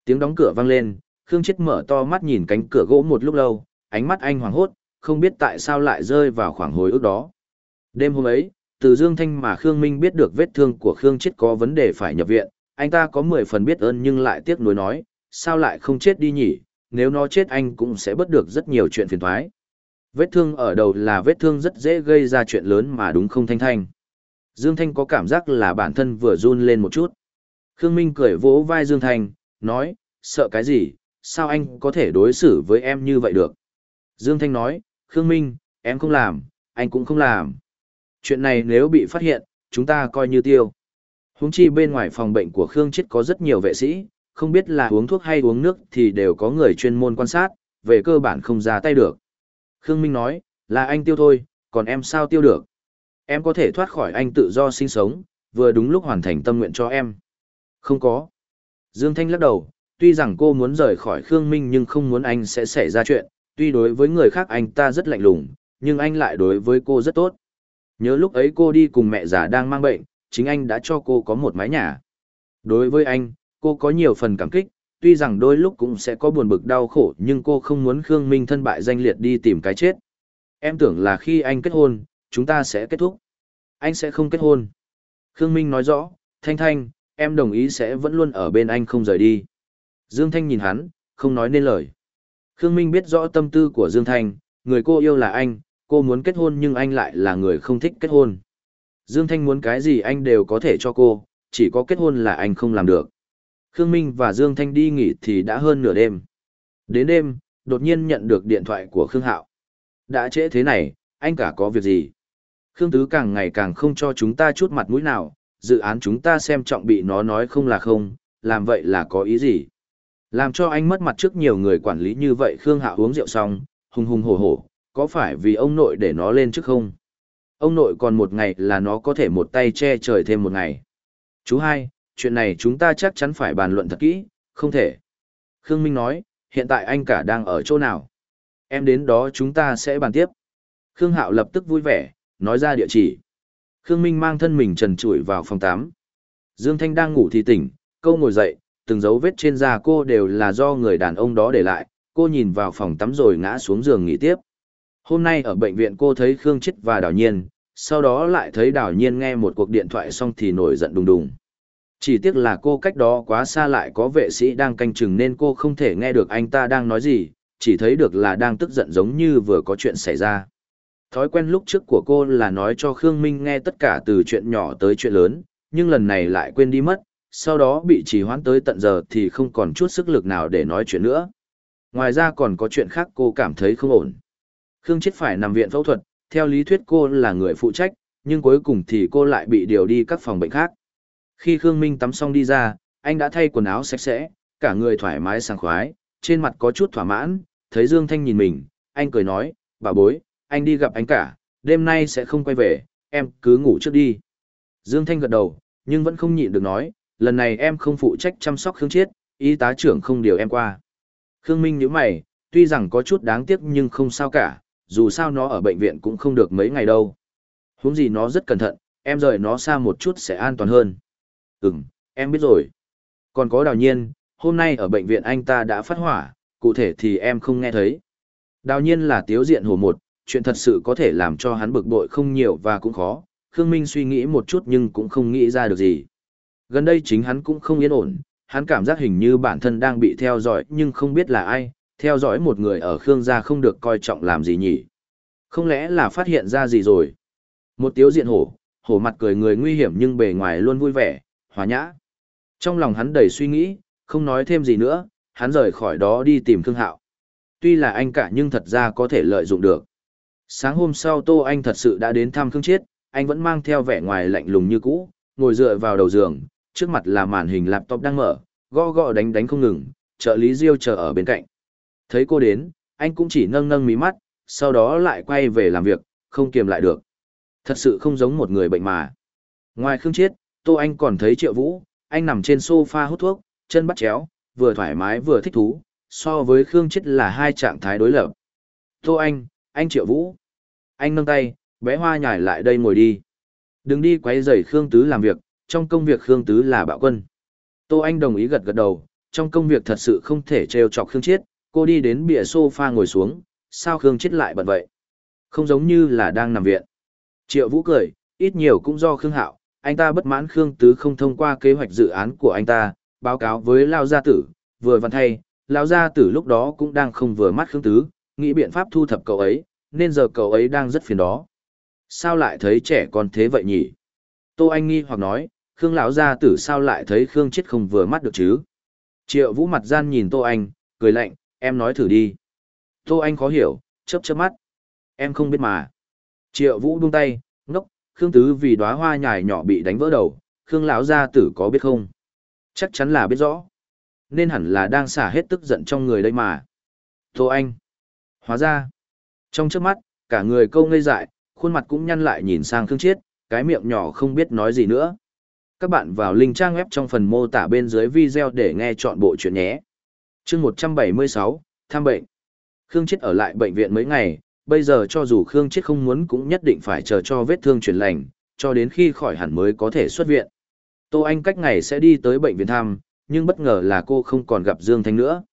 Tiếng đóng cửa vang lên, Khương chết mở to mắt nhìn cánh cửa gỗ một lúc lâu, ánh mắt anh hoàng hốt, không biết tại sao lại rơi vào khoảng hồi ức đó. Đêm hôm ấy, từ Dương Thanh mà Khương Minh biết được vết thương của Khương chết có vấn đề phải nhập viện, anh ta có 10 phần biết ơn nhưng lại tiếc nuối nói, sao lại không chết đi nhỉ, nếu nó chết anh cũng sẽ bất được rất nhiều chuyện phiền toái. Vết thương ở đầu là vết thương rất dễ gây ra chuyện lớn mà đúng không Thanh Thanh. Dương Thanh có cảm giác là bản thân vừa run lên một chút. Khương Minh cười vỗ vai Dương Thanh, nói, sợ cái gì, sao anh có thể đối xử với em như vậy được. Dương Thanh nói, Khương Minh, em không làm, anh cũng không làm chuyện này nếu bị phát hiện, chúng ta coi như tiêu. Huống chi bên ngoài phòng bệnh của Khương Chết có rất nhiều vệ sĩ, không biết là uống thuốc hay uống nước thì đều có người chuyên môn quan sát, về cơ bản không ra tay được. Khương Minh nói, là anh tiêu thôi, còn em sao tiêu được. Em có thể thoát khỏi anh tự do sinh sống, vừa đúng lúc hoàn thành tâm nguyện cho em. Không có. Dương Thanh lắc đầu, tuy rằng cô muốn rời khỏi Khương Minh nhưng không muốn anh sẽ xảy ra chuyện, tuy đối với người khác anh ta rất lạnh lùng, nhưng anh lại đối với cô rất tốt. Nhớ lúc ấy cô đi cùng mẹ già đang mang bệnh, chính anh đã cho cô có một mái nhà. Đối với anh, cô có nhiều phần cảm kích, tuy rằng đôi lúc cũng sẽ có buồn bực đau khổ nhưng cô không muốn Khương Minh thân bại danh liệt đi tìm cái chết. Em tưởng là khi anh kết hôn, chúng ta sẽ kết thúc. Anh sẽ không kết hôn. Khương Minh nói rõ, Thanh Thanh, em đồng ý sẽ vẫn luôn ở bên anh không rời đi. Dương Thanh nhìn hắn, không nói nên lời. Khương Minh biết rõ tâm tư của Dương Thanh, người cô yêu là anh, cô muốn kết hôn nhưng anh lại là người không thích kết hôn. Dương Thanh muốn cái gì anh đều có thể cho cô, chỉ có kết hôn là anh không làm được. Khương Minh và Dương Thanh đi nghỉ thì đã hơn nửa đêm. Đến đêm, đột nhiên nhận được điện thoại của Khương Hạo. Đã trễ thế này, anh cả có việc gì? Khương Tứ càng ngày càng không cho chúng ta chút mặt mũi nào, dự án chúng ta xem trọng bị nó nói không là không, làm vậy là có ý gì? Làm cho anh mất mặt trước nhiều người quản lý như vậy Khương Hạo uống rượu xong, hùng hùng hổ hổ, có phải vì ông nội để nó lên trước không? Ông nội còn một ngày là nó có thể một tay che trời thêm một ngày. Chú hai, chuyện này chúng ta chắc chắn phải bàn luận thật kỹ, không thể. Khương Minh nói, hiện tại anh cả đang ở chỗ nào? Em đến đó chúng ta sẽ bàn tiếp. Khương Hạo lập tức vui vẻ, nói ra địa chỉ. Khương Minh mang thân mình trần trụi vào phòng 8. Dương Thanh đang ngủ thì tỉnh, câu ngồi dậy, từng dấu vết trên da cô đều là do người đàn ông đó để lại, cô nhìn vào phòng tắm rồi ngã xuống giường nghỉ tiếp. Hôm nay ở bệnh viện cô thấy Khương Chết và Đào Nhiên, sau đó lại thấy Đào Nhiên nghe một cuộc điện thoại xong thì nổi giận đùng đùng. Chỉ tiếc là cô cách đó quá xa lại có vệ sĩ đang canh chừng nên cô không thể nghe được anh ta đang nói gì, chỉ thấy được là đang tức giận giống như vừa có chuyện xảy ra. Thói quen lúc trước của cô là nói cho Khương Minh nghe tất cả từ chuyện nhỏ tới chuyện lớn, nhưng lần này lại quên đi mất, sau đó bị trì hoãn tới tận giờ thì không còn chút sức lực nào để nói chuyện nữa. Ngoài ra còn có chuyện khác cô cảm thấy không ổn. Khương Chết phải nằm viện phẫu thuật, theo lý thuyết cô là người phụ trách, nhưng cuối cùng thì cô lại bị điều đi các phòng bệnh khác. Khi Khương Minh tắm xong đi ra, anh đã thay quần áo sạch sẽ, cả người thoải mái sảng khoái, trên mặt có chút thỏa mãn, thấy Dương Thanh nhìn mình, anh cười nói, bà bối, anh đi gặp anh cả, đêm nay sẽ không quay về, em cứ ngủ trước đi. Dương Thanh gật đầu, nhưng vẫn không nhịn được nói, lần này em không phụ trách chăm sóc Khương Chiết, y tá trưởng không điều em qua. Khương Minh nhíu mày, tuy rằng có chút đáng tiếc nhưng không sao cả, dù sao nó ở bệnh viện cũng không được mấy ngày đâu. Huống gì nó rất cẩn thận, em rời nó xa một chút sẽ an toàn hơn. Ừm, em biết rồi. Còn có đào nhiên, hôm nay ở bệnh viện anh ta đã phát hỏa, cụ thể thì em không nghe thấy. Đào nhiên là tiếu diện hồ một, chuyện thật sự có thể làm cho hắn bực bội không nhiều và cũng khó. Khương Minh suy nghĩ một chút nhưng cũng không nghĩ ra được gì. Gần đây chính hắn cũng không yên ổn, hắn cảm giác hình như bản thân đang bị theo dõi nhưng không biết là ai, theo dõi một người ở Khương gia không được coi trọng làm gì nhỉ? Không lẽ là phát hiện ra gì rồi? Một tiếu diện hổ, hổ mặt cười người nguy hiểm nhưng bề ngoài luôn vui vẻ, hòa nhã. Trong lòng hắn đầy suy nghĩ, không nói thêm gì nữa, hắn rời khỏi đó đi tìm Khương Hạo. Tuy là anh cả nhưng thật ra có thể lợi dụng được. Sáng hôm sau Tô Anh thật sự đã đến thăm Khương Chiết, anh vẫn mang theo vẻ ngoài lạnh lùng như cũ, ngồi dựa vào đầu giường, trước mặt là màn hình laptop đang mở, gõ gõ đánh đánh không ngừng, trợ lý Diêu chờ ở bên cạnh. Thấy cô đến, anh cũng chỉ nâng nâng mí mắt, sau đó lại quay về làm việc, không kiềm lại được. Thật sự không giống một người bệnh mà. Ngoài Khương Chiết, Tô Anh còn thấy Triệu Vũ, anh nằm trên sofa hút thuốc, chân bắt chéo, vừa thoải mái vừa thích thú, so với Khương Chiết là hai trạng thái đối lập. Tô Anh, anh Triệu Vũ. Anh nâng tay, bé hoa nhảy lại đây ngồi đi. Đừng đi quấy rầy Khương Tứ làm việc, trong công việc Khương Tứ là bạo quân. Tô Anh đồng ý gật gật đầu, trong công việc thật sự không thể trêu chọc Khương Chiết, Cô đi đến bìa sofa ngồi xuống, sao Khương chết lại bận vậy? Không giống như là đang nằm viện. Triệu Vũ cười, ít nhiều cũng do Khương Hạo, anh ta bất mãn Khương Tứ không thông qua kế hoạch dự án của anh ta, báo cáo với Lao Gia Tử, vừa văn thay, Lao Gia Tử lúc đó cũng đang không vừa mắt Khương Tứ, nghĩ biện pháp thu thập cậu ấy, nên giờ cậu ấy đang rất phiền đó. Sao lại thấy trẻ con thế vậy nhỉ? Tô Anh nghi hoặc nói, Khương Lão Gia Tử sao lại thấy Khương chết không vừa mắt được chứ? Triệu Vũ mặt gian nhìn Tô Anh, cười lạnh, Em nói thử đi. Tô Anh khó hiểu, chớp chớp mắt. Em không biết mà. Triệu Vũ buông tay, ngốc, Khương Tứ vì đóa hoa nhài nhỏ bị đánh vỡ đầu, Khương lão gia tử có biết không? Chắc chắn là biết rõ. Nên hẳn là đang xả hết tức giận trong người đây mà. Tô Anh. Hóa ra. Trong chớp mắt, cả người câu ngây dại, khuôn mặt cũng nhăn lại nhìn sang Khương Chiết, cái miệng nhỏ không biết nói gì nữa. Các bạn vào link trang web trong phần mô tả bên dưới video để nghe chọn bộ chuyện nhé chương một trăm bảy mươi sáu tham bệnh. Khương chết ở lại bệnh viện mấy ngày, bây giờ cho dù khương chết không muốn cũng nhất định phải chờ cho vết thương chuyển lành, cho đến khi khỏi hẳn mới có thể xuất viện. Tô anh cách ngày sẽ đi tới bệnh viện thăm, nhưng bất ngờ là cô không còn gặp dương thanh nữa.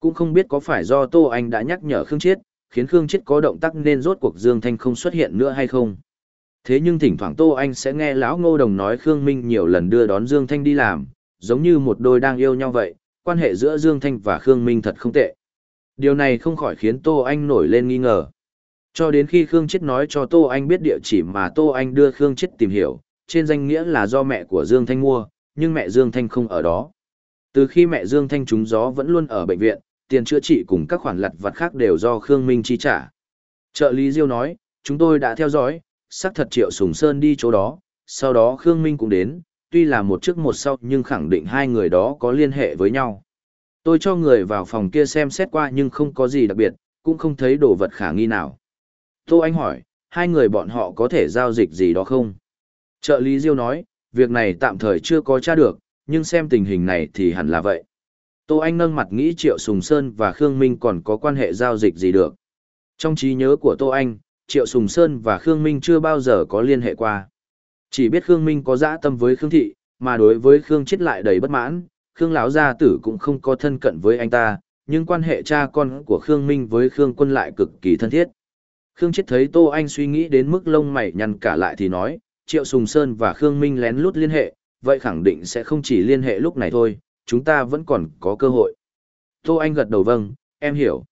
Cũng không biết có phải do tô anh đã nhắc nhở khương chiết khiến khương chiết có động tác nên rốt cuộc dương thanh không xuất hiện nữa hay không. Thế nhưng thỉnh thoảng tô anh sẽ nghe lão ngô đồng nói khương minh nhiều lần đưa đón dương thanh đi làm, giống như một đôi đang yêu nhau vậy quan hệ giữa Dương Thanh và Khương Minh thật không tệ. Điều này không khỏi khiến Tô Anh nổi lên nghi ngờ. Cho đến khi Khương Chết nói cho Tô Anh biết địa chỉ mà Tô Anh đưa Khương Chết tìm hiểu, trên danh nghĩa là do mẹ của Dương Thanh mua, nhưng mẹ Dương Thanh không ở đó. Từ khi mẹ Dương Thanh trúng gió vẫn luôn ở bệnh viện, tiền chữa trị cùng các khoản lặt vặt khác đều do Khương Minh chi trả. Trợ lý Diêu nói, chúng tôi đã theo dõi, xác thật Triệu Sùng Sơn đi chỗ đó, sau đó Khương Minh cũng đến, tuy là một trước một sau nhưng khẳng định hai người đó có liên hệ với nhau. Tôi cho người vào phòng kia xem xét qua nhưng không có gì đặc biệt, cũng không thấy đồ vật khả nghi nào. Tô Anh hỏi, hai người bọn họ có thể giao dịch gì đó không? Trợ lý Diêu nói, việc này tạm thời chưa có tra được, nhưng xem tình hình này thì hẳn là vậy. Tô Anh nâng mặt nghĩ Triệu Sùng Sơn và Khương Minh còn có quan hệ giao dịch gì được. Trong trí nhớ của Tô Anh, Triệu Sùng Sơn và Khương Minh chưa bao giờ có liên hệ qua. Chỉ biết Khương Minh có dã tâm với Khương Thị, mà đối với Khương Chết lại đầy bất mãn, Khương lão gia tử cũng không có thân cận với anh ta, nhưng quan hệ cha con của Khương Minh với Khương Quân lại cực kỳ thân thiết. Khương Chết thấy Tô Anh suy nghĩ đến mức lông mày nhăn cả lại thì nói, Triệu Sùng Sơn và Khương Minh lén lút liên hệ, vậy khẳng định sẽ không chỉ liên hệ lúc này thôi, chúng ta vẫn còn có cơ hội. Tô Anh gật đầu vâng, em hiểu.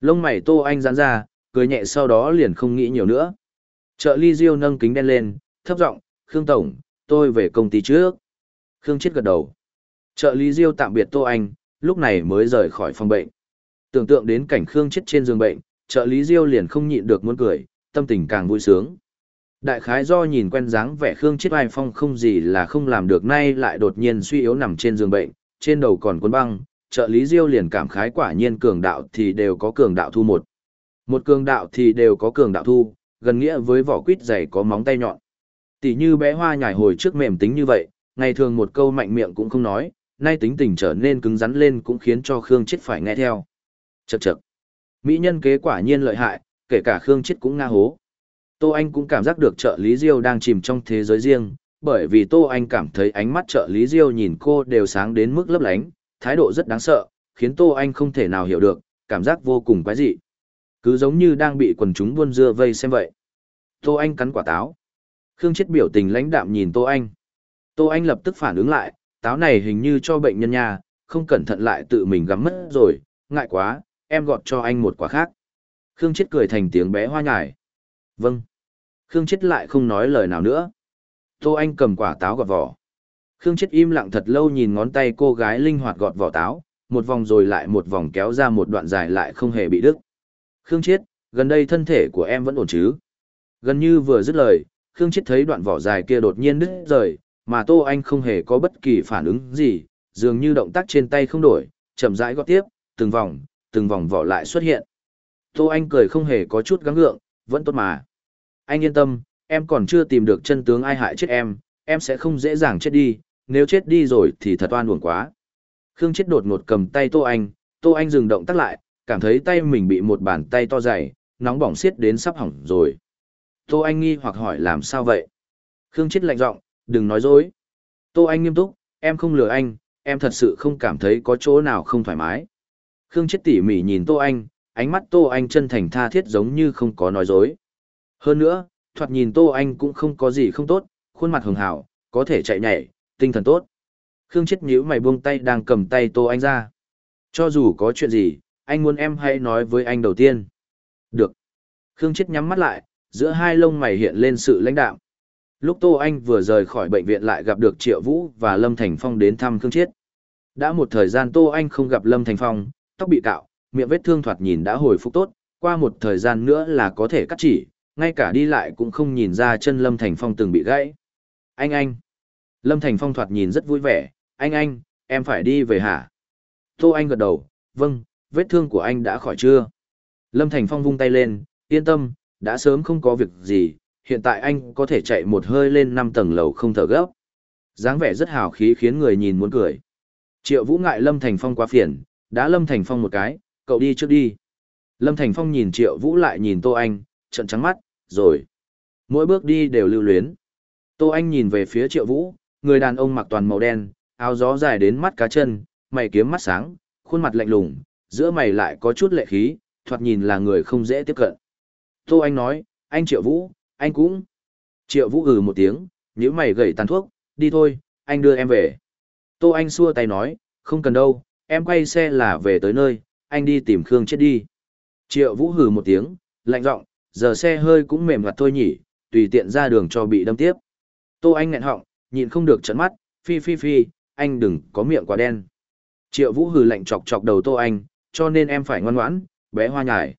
Lông mày Tô Anh giãn ra, cười nhẹ sau đó liền không nghĩ nhiều nữa. Trợ ly Diêu nâng kính đen lên, thấp giọng, Khương Tổng, tôi về công ty trước. Khương Chết gật đầu. Trợ lý Diêu tạm biệt Tô Anh, lúc này mới rời khỏi phòng bệnh. Tưởng tượng đến cảnh Khương Chết trên giường bệnh, trợ lý Diêu liền không nhịn được muốn cười, tâm tình càng vui sướng. Đại khái do nhìn quen dáng vẻ Khương Chết ai phong không gì là không làm được nay lại đột nhiên suy yếu nằm trên giường bệnh, trên đầu còn cuốn băng, trợ lý Diêu liền cảm khái quả nhiên cường đạo thì đều có cường đạo thu một. Một cường đạo thì đều có cường đạo thu, gần nghĩa với vỏ quýt dày có móng tay nhọn. Tỷ như bé hoa nhảy hồi trước mềm tính như vậy, ngày thường một câu mạnh miệng cũng không nói, nay tính tình trở nên cứng rắn lên cũng khiến cho Khương Chết phải nghe theo. Chậc chậc. Mỹ nhân kế quả nhiên lợi hại, kể cả Khương Chết cũng nga hố. Tô Anh cũng cảm giác được trợ lý Diêu đang chìm trong thế giới riêng, bởi vì Tô Anh cảm thấy ánh mắt trợ lý Diêu nhìn cô đều sáng đến mức lấp lánh, thái độ rất đáng sợ, khiến Tô Anh không thể nào hiểu được, cảm giác vô cùng quái dị. Cứ giống như đang bị quần chúng buôn dưa vây xem vậy. Tô Anh cắn quả táo, Khương Chết biểu tình lãnh đạm nhìn Tô Anh. Tô Anh lập tức phản ứng lại, táo này hình như cho bệnh nhân nha, không cẩn thận lại tự mình gắm mất rồi, ngại quá, em gọt cho anh một quả khác. Khương Chết cười thành tiếng bé hoa nhải. Vâng. Khương Chết lại không nói lời nào nữa. Tô Anh cầm quả táo gọt vỏ. Khương Chết im lặng thật lâu nhìn ngón tay cô gái linh hoạt gọt vỏ táo, một vòng rồi lại một vòng kéo ra một đoạn dài lại không hề bị đứt. Khương Chết, gần đây thân thể của em vẫn ổn chứ? Gần như vừa dứt lời, Khương Chết thấy đoạn vỏ dài kia đột nhiên đứt rời, mà Tô Anh không hề có bất kỳ phản ứng gì, dường như động tác trên tay không đổi, chậm rãi gót tiếp, từng vòng, từng vòng vỏ lại xuất hiện. Tô Anh cười không hề có chút gắng gượng, vẫn tốt mà. Anh yên tâm, em còn chưa tìm được chân tướng ai hại chết em, em sẽ không dễ dàng chết đi, nếu chết đi rồi thì thật oan uổng quá. Khương chết đột ngột cầm tay Tô Anh, Tô Anh dừng động tác lại, cảm thấy tay mình bị một bàn tay to dày, nóng bỏng xiết đến sắp hỏng rồi. Tô Anh nghi hoặc hỏi làm sao vậy? Khương Chết lạnh giọng, đừng nói dối. Tô Anh nghiêm túc, em không lừa anh, em thật sự không cảm thấy có chỗ nào không thoải mái. Khương Chết tỉ mỉ nhìn Tô Anh, ánh mắt Tô Anh chân thành tha thiết giống như không có nói dối. Hơn nữa, thoạt nhìn Tô Anh cũng không có gì không tốt, khuôn mặt hường hảo, có thể chạy nhảy, tinh thần tốt. Khương Chết nhíu mày buông tay đang cầm tay Tô Anh ra. Cho dù có chuyện gì, anh muốn em hãy nói với anh đầu tiên. Được. Khương Chết nhắm mắt lại, giữa hai lông mày hiện lên sự lãnh đạo. Lúc Tô Anh vừa rời khỏi bệnh viện lại gặp được Triệu Vũ và Lâm Thành Phong đến thăm Khương Chiết. Đã một thời gian Tô Anh không gặp Lâm Thành Phong, tóc bị cạo, miệng vết thương thoạt nhìn đã hồi phục tốt, qua một thời gian nữa là có thể cắt chỉ, ngay cả đi lại cũng không nhìn ra chân Lâm Thành Phong từng bị gãy. Anh anh! Lâm Thành Phong thoạt nhìn rất vui vẻ, anh anh, em phải đi về hả? Tô Anh gật đầu, vâng, vết thương của anh đã khỏi chưa? Lâm Thành Phong vung tay lên, yên tâm, đã sớm không có việc gì, hiện tại anh có thể chạy một hơi lên 5 tầng lầu không thở gấp. dáng vẻ rất hào khí khiến người nhìn muốn cười. Triệu Vũ ngại Lâm Thành Phong quá phiền, đã Lâm Thành Phong một cái, cậu đi trước đi. Lâm Thành Phong nhìn Triệu Vũ lại nhìn Tô Anh, trận trắng mắt, rồi. Mỗi bước đi đều lưu luyến. Tô Anh nhìn về phía Triệu Vũ, người đàn ông mặc toàn màu đen, áo gió dài đến mắt cá chân, mày kiếm mắt sáng, khuôn mặt lạnh lùng, giữa mày lại có chút lệ khí, thoạt nhìn là người không dễ tiếp cận. Tô Anh nói, anh Triệu Vũ, anh cũng. Triệu Vũ hừ một tiếng, nhíu mày gầy tàn thuốc, đi thôi, anh đưa em về. Tô Anh xua tay nói, không cần đâu, em quay xe là về tới nơi, anh đi tìm Khương chết đi. Triệu Vũ hừ một tiếng, lạnh giọng, giờ xe hơi cũng mềm ngặt thôi nhỉ, tùy tiện ra đường cho bị đâm tiếp. Tô Anh nghẹn họng, nhìn không được trấn mắt, phi phi phi, anh đừng có miệng quá đen. Triệu Vũ hừ lạnh chọc chọc đầu Tô Anh, cho nên em phải ngoan ngoãn, bé hoa nhải.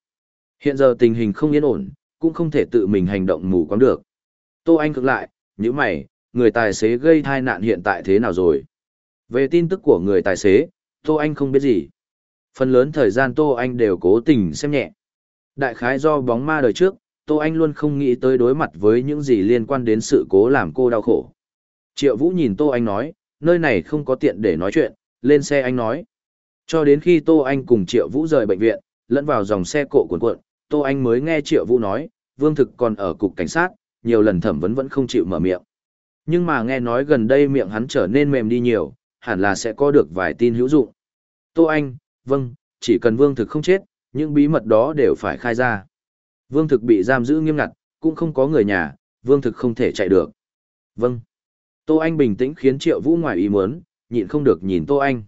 Hiện giờ tình hình không yên ổn, cũng không thể tự mình hành động mù quáng được. Tô Anh cực lại, những mày, người tài xế gây tai nạn hiện tại thế nào rồi? Về tin tức của người tài xế, Tô Anh không biết gì. Phần lớn thời gian Tô Anh đều cố tình xem nhẹ. Đại khái do bóng ma đời trước, Tô Anh luôn không nghĩ tới đối mặt với những gì liên quan đến sự cố làm cô đau khổ. Triệu Vũ nhìn Tô Anh nói, nơi này không có tiện để nói chuyện, lên xe anh nói. Cho đến khi Tô Anh cùng Triệu Vũ rời bệnh viện, lẫn vào dòng xe cộ cuộn cuộn, Tô Anh mới nghe Triệu Vũ nói, Vương Thực còn ở cục cảnh sát, nhiều lần thẩm vấn vẫn không chịu mở miệng. Nhưng mà nghe nói gần đây miệng hắn trở nên mềm đi nhiều, hẳn là sẽ có được vài tin hữu dụng. Tô Anh, vâng, chỉ cần Vương Thực không chết, những bí mật đó đều phải khai ra. Vương Thực bị giam giữ nghiêm ngặt, cũng không có người nhà, Vương Thực không thể chạy được. Vâng. Tô Anh bình tĩnh khiến Triệu Vũ ngoài ý muốn, nhịn không được nhìn Tô Anh.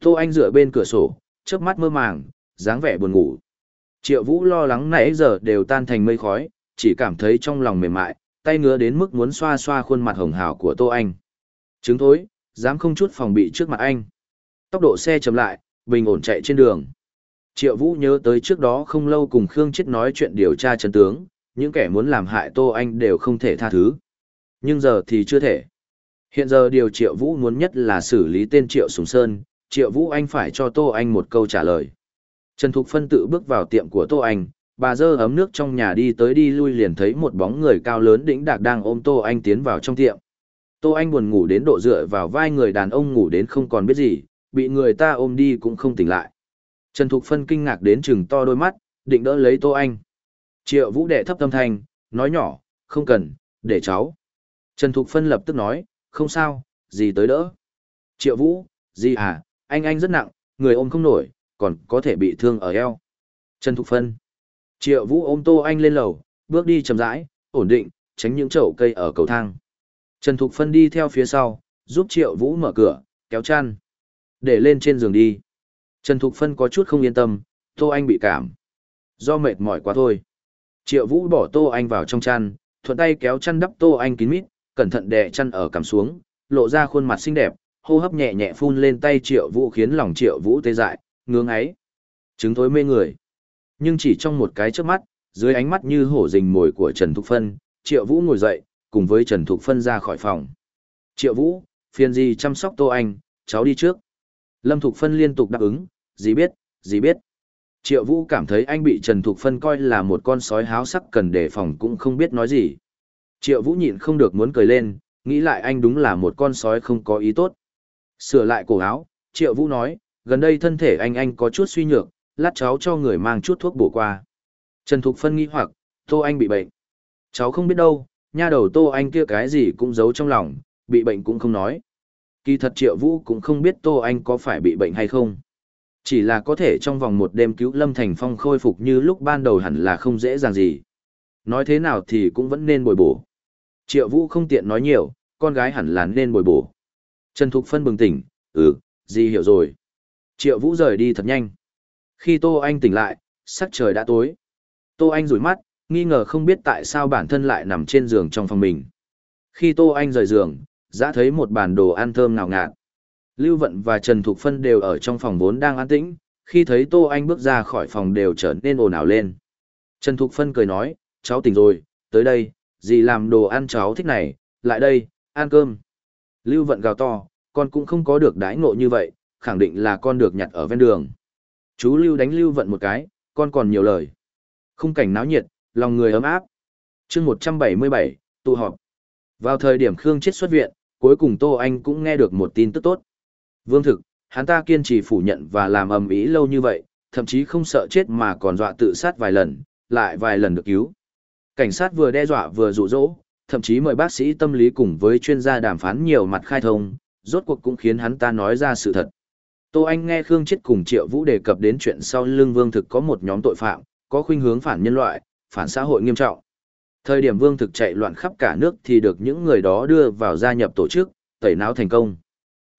Tô Anh dựa bên cửa sổ, chớp mắt mơ màng, dáng vẻ buồn ngủ. Triệu Vũ lo lắng nãy giờ đều tan thành mây khói, chỉ cảm thấy trong lòng mềm mại, tay ngứa đến mức muốn xoa xoa khuôn mặt hồng hào của Tô Anh. Chứng thối, dám không chút phòng bị trước mặt anh. Tốc độ xe chậm lại, bình ổn chạy trên đường. Triệu Vũ nhớ tới trước đó không lâu cùng Khương Chết nói chuyện điều tra chân tướng, những kẻ muốn làm hại Tô Anh đều không thể tha thứ. Nhưng giờ thì chưa thể. Hiện giờ điều Triệu Vũ muốn nhất là xử lý tên Triệu Sùng Sơn, Triệu Vũ Anh phải cho Tô Anh một câu trả lời. Trần Thục Phân tự bước vào tiệm của Tô Anh, bà dơ ấm nước trong nhà đi tới đi lui liền thấy một bóng người cao lớn đĩnh đạc đang ôm Tô Anh tiến vào trong tiệm. Tô Anh buồn ngủ đến độ dựa vào vai người đàn ông ngủ đến không còn biết gì, bị người ta ôm đi cũng không tỉnh lại. Trần Thục Phân kinh ngạc đến chừng to đôi mắt, định đỡ lấy Tô Anh. Triệu Vũ đệ thấp tâm thanh, nói nhỏ, không cần, để cháu. Trần Thục Phân lập tức nói, không sao, gì tới đỡ. Triệu Vũ, gì à, anh anh rất nặng, người ôm không nổi, còn có thể bị thương ở eo. Trần Thục Phân. Triệu Vũ ôm Tô Anh lên lầu, bước đi chậm rãi, ổn định, tránh những chậu cây ở cầu thang. Trần Thục Phân đi theo phía sau, giúp Triệu Vũ mở cửa, kéo chăn. Để lên trên giường đi. Trần Thục Phân có chút không yên tâm, Tô Anh bị cảm. Do mệt mỏi quá thôi. Triệu Vũ bỏ Tô Anh vào trong chăn, thuận tay kéo chăn đắp Tô Anh kín mít, cẩn thận đè chăn ở cằm xuống, lộ ra khuôn mặt xinh đẹp, hô hấp nhẹ nhẹ phun lên tay Triệu Vũ khiến lòng Triệu Vũ tê dại, ngưỡng ấy. Trứng thối mê người. Nhưng chỉ trong một cái trước mắt, dưới ánh mắt như hổ rình mồi của Trần Thục Phân, Triệu Vũ ngồi dậy, cùng với Trần Thục Phân ra khỏi phòng. Triệu Vũ, phiền gì chăm sóc Tô Anh, cháu đi trước. Lâm Thục Phân liên tục đáp ứng, gì biết, gì biết. Triệu Vũ cảm thấy anh bị Trần Thục Phân coi là một con sói háo sắc cần đề phòng cũng không biết nói gì. Triệu Vũ nhịn không được muốn cười lên, nghĩ lại anh đúng là một con sói không có ý tốt. Sửa lại cổ áo, Triệu Vũ nói, gần đây thân thể anh anh có chút suy nhược, lát cháu cho người mang chút thuốc bổ qua. Trần Thục Phân nghi hoặc, Tô Anh bị bệnh. Cháu không biết đâu, nha đầu Tô Anh kia cái gì cũng giấu trong lòng, bị bệnh cũng không nói. Kỳ thật Triệu Vũ cũng không biết Tô Anh có phải bị bệnh hay không. Chỉ là có thể trong vòng một đêm cứu Lâm Thành Phong khôi phục như lúc ban đầu hẳn là không dễ dàng gì. Nói thế nào thì cũng vẫn nên bồi bổ. Triệu Vũ không tiện nói nhiều, con gái hẳn là nên bồi bổ. Trần Thục Phân bừng tỉnh, ừ, gì hiểu rồi. Triệu Vũ rời đi thật nhanh. Khi Tô Anh tỉnh lại, sắc trời đã tối. Tô Anh rủi mắt, nghi ngờ không biết tại sao bản thân lại nằm trên giường trong phòng mình. Khi Tô Anh rời giường, đã thấy một bản đồ ăn thơm ngào ngạt. Lưu Vận và Trần Thục Phân đều ở trong phòng vốn đang an tĩnh, khi thấy Tô Anh bước ra khỏi phòng đều trở nên ồn ào lên. Trần Thục Phân cười nói, cháu tỉnh rồi, tới đây, dì làm đồ ăn cháu thích này, lại đây, ăn cơm. Lưu Vận gào to, con cũng không có được đái ngộ như vậy, khẳng định là con được nhặt ở ven đường. Chú Lưu đánh Lưu vận một cái, con còn nhiều lời. Khung cảnh náo nhiệt, lòng người ấm áp. chương 177, tụ họp. Vào thời điểm Khương chết xuất viện, cuối cùng Tô Anh cũng nghe được một tin tức tốt. Vương thực, hắn ta kiên trì phủ nhận và làm ầm ĩ lâu như vậy, thậm chí không sợ chết mà còn dọa tự sát vài lần, lại vài lần được cứu. Cảnh sát vừa đe dọa vừa dụ dỗ, thậm chí mời bác sĩ tâm lý cùng với chuyên gia đàm phán nhiều mặt khai thông, rốt cuộc cũng khiến hắn ta nói ra sự thật. Tô Anh nghe Khương Chết cùng Triệu Vũ đề cập đến chuyện sau lưng Vương Thực có một nhóm tội phạm, có khuynh hướng phản nhân loại, phản xã hội nghiêm trọng. Thời điểm Vương Thực chạy loạn khắp cả nước thì được những người đó đưa vào gia nhập tổ chức, tẩy não thành công.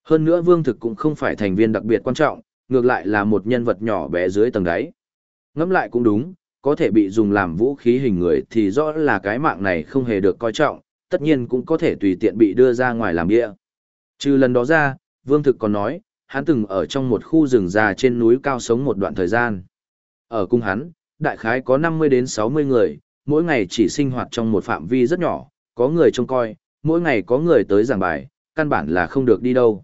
Hơn nữa Vương Thực cũng không phải thành viên đặc biệt quan trọng, ngược lại là một nhân vật nhỏ bé dưới tầng đáy. Ngẫm lại cũng đúng, có thể bị dùng làm vũ khí hình người thì rõ là cái mạng này không hề được coi trọng, tất nhiên cũng có thể tùy tiện bị đưa ra ngoài làm bia. Trừ lần đó ra, Vương Thực còn nói, hắn từng ở trong một khu rừng già trên núi cao sống một đoạn thời gian. Ở cung hắn, đại khái có 50 đến 60 người, mỗi ngày chỉ sinh hoạt trong một phạm vi rất nhỏ, có người trông coi, mỗi ngày có người tới giảng bài, căn bản là không được đi đâu.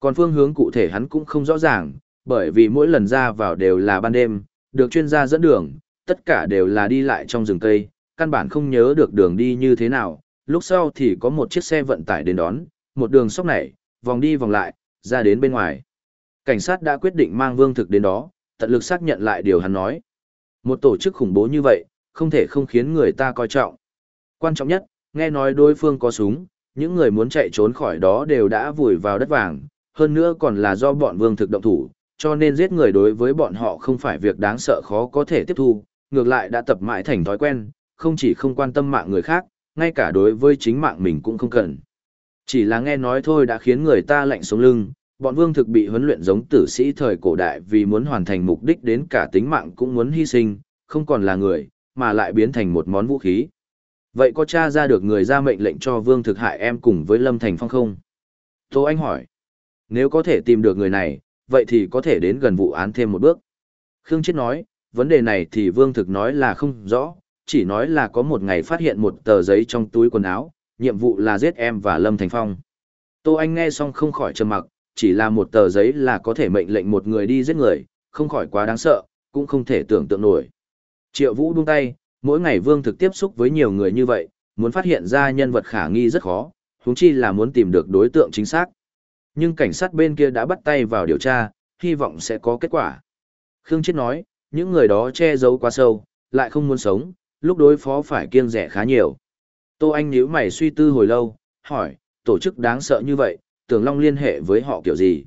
Còn phương hướng cụ thể hắn cũng không rõ ràng, bởi vì mỗi lần ra vào đều là ban đêm, được chuyên gia dẫn đường, tất cả đều là đi lại trong rừng cây, căn bản không nhớ được đường đi như thế nào, lúc sau thì có một chiếc xe vận tải đến đón, một đường sóc này, vòng đi vòng lại, ra đến bên ngoài. Cảnh sát đã quyết định mang Vương Thực đến đó, tận lực xác nhận lại điều hắn nói. Một tổ chức khủng bố như vậy, không thể không khiến người ta coi trọng. Quan trọng nhất, nghe nói đối phương có súng, những người muốn chạy trốn khỏi đó đều đã vùi vào đất vàng, hơn nữa còn là do bọn Vương Thực động thủ, cho nên giết người đối với bọn họ không phải việc đáng sợ khó có thể tiếp thu, ngược lại đã tập mãi thành thói quen, không chỉ không quan tâm mạng người khác, ngay cả đối với chính mạng mình cũng không cần. Chỉ là nghe nói thôi đã khiến người ta lạnh sống lưng, bọn vương thực bị huấn luyện giống tử sĩ thời cổ đại vì muốn hoàn thành mục đích đến cả tính mạng cũng muốn hy sinh, không còn là người, mà lại biến thành một món vũ khí. Vậy có tra ra được người ra mệnh lệnh cho vương thực hại em cùng với Lâm Thành Phong không? Tô Anh hỏi. Nếu có thể tìm được người này, vậy thì có thể đến gần vụ án thêm một bước. Khương Chết nói, vấn đề này thì vương thực nói là không rõ, chỉ nói là có một ngày phát hiện một tờ giấy trong túi quần áo, nhiệm vụ là giết em và Lâm Thành Phong. Tô Anh nghe xong không khỏi trầm mặc, chỉ là một tờ giấy là có thể mệnh lệnh một người đi giết người, không khỏi quá đáng sợ, cũng không thể tưởng tượng nổi. Triệu Vũ buông tay, mỗi ngày Vương thực tiếp xúc với nhiều người như vậy, muốn phát hiện ra nhân vật khả nghi rất khó, huống chi là muốn tìm được đối tượng chính xác. Nhưng cảnh sát bên kia đã bắt tay vào điều tra, hy vọng sẽ có kết quả. Khương Chết nói, những người đó che giấu quá sâu, lại không muốn sống, lúc đối phó phải kiêng rẻ khá nhiều. Tô Anh nhíu mày suy tư hồi lâu, hỏi, tổ chức đáng sợ như vậy, Tưởng Long liên hệ với họ kiểu gì?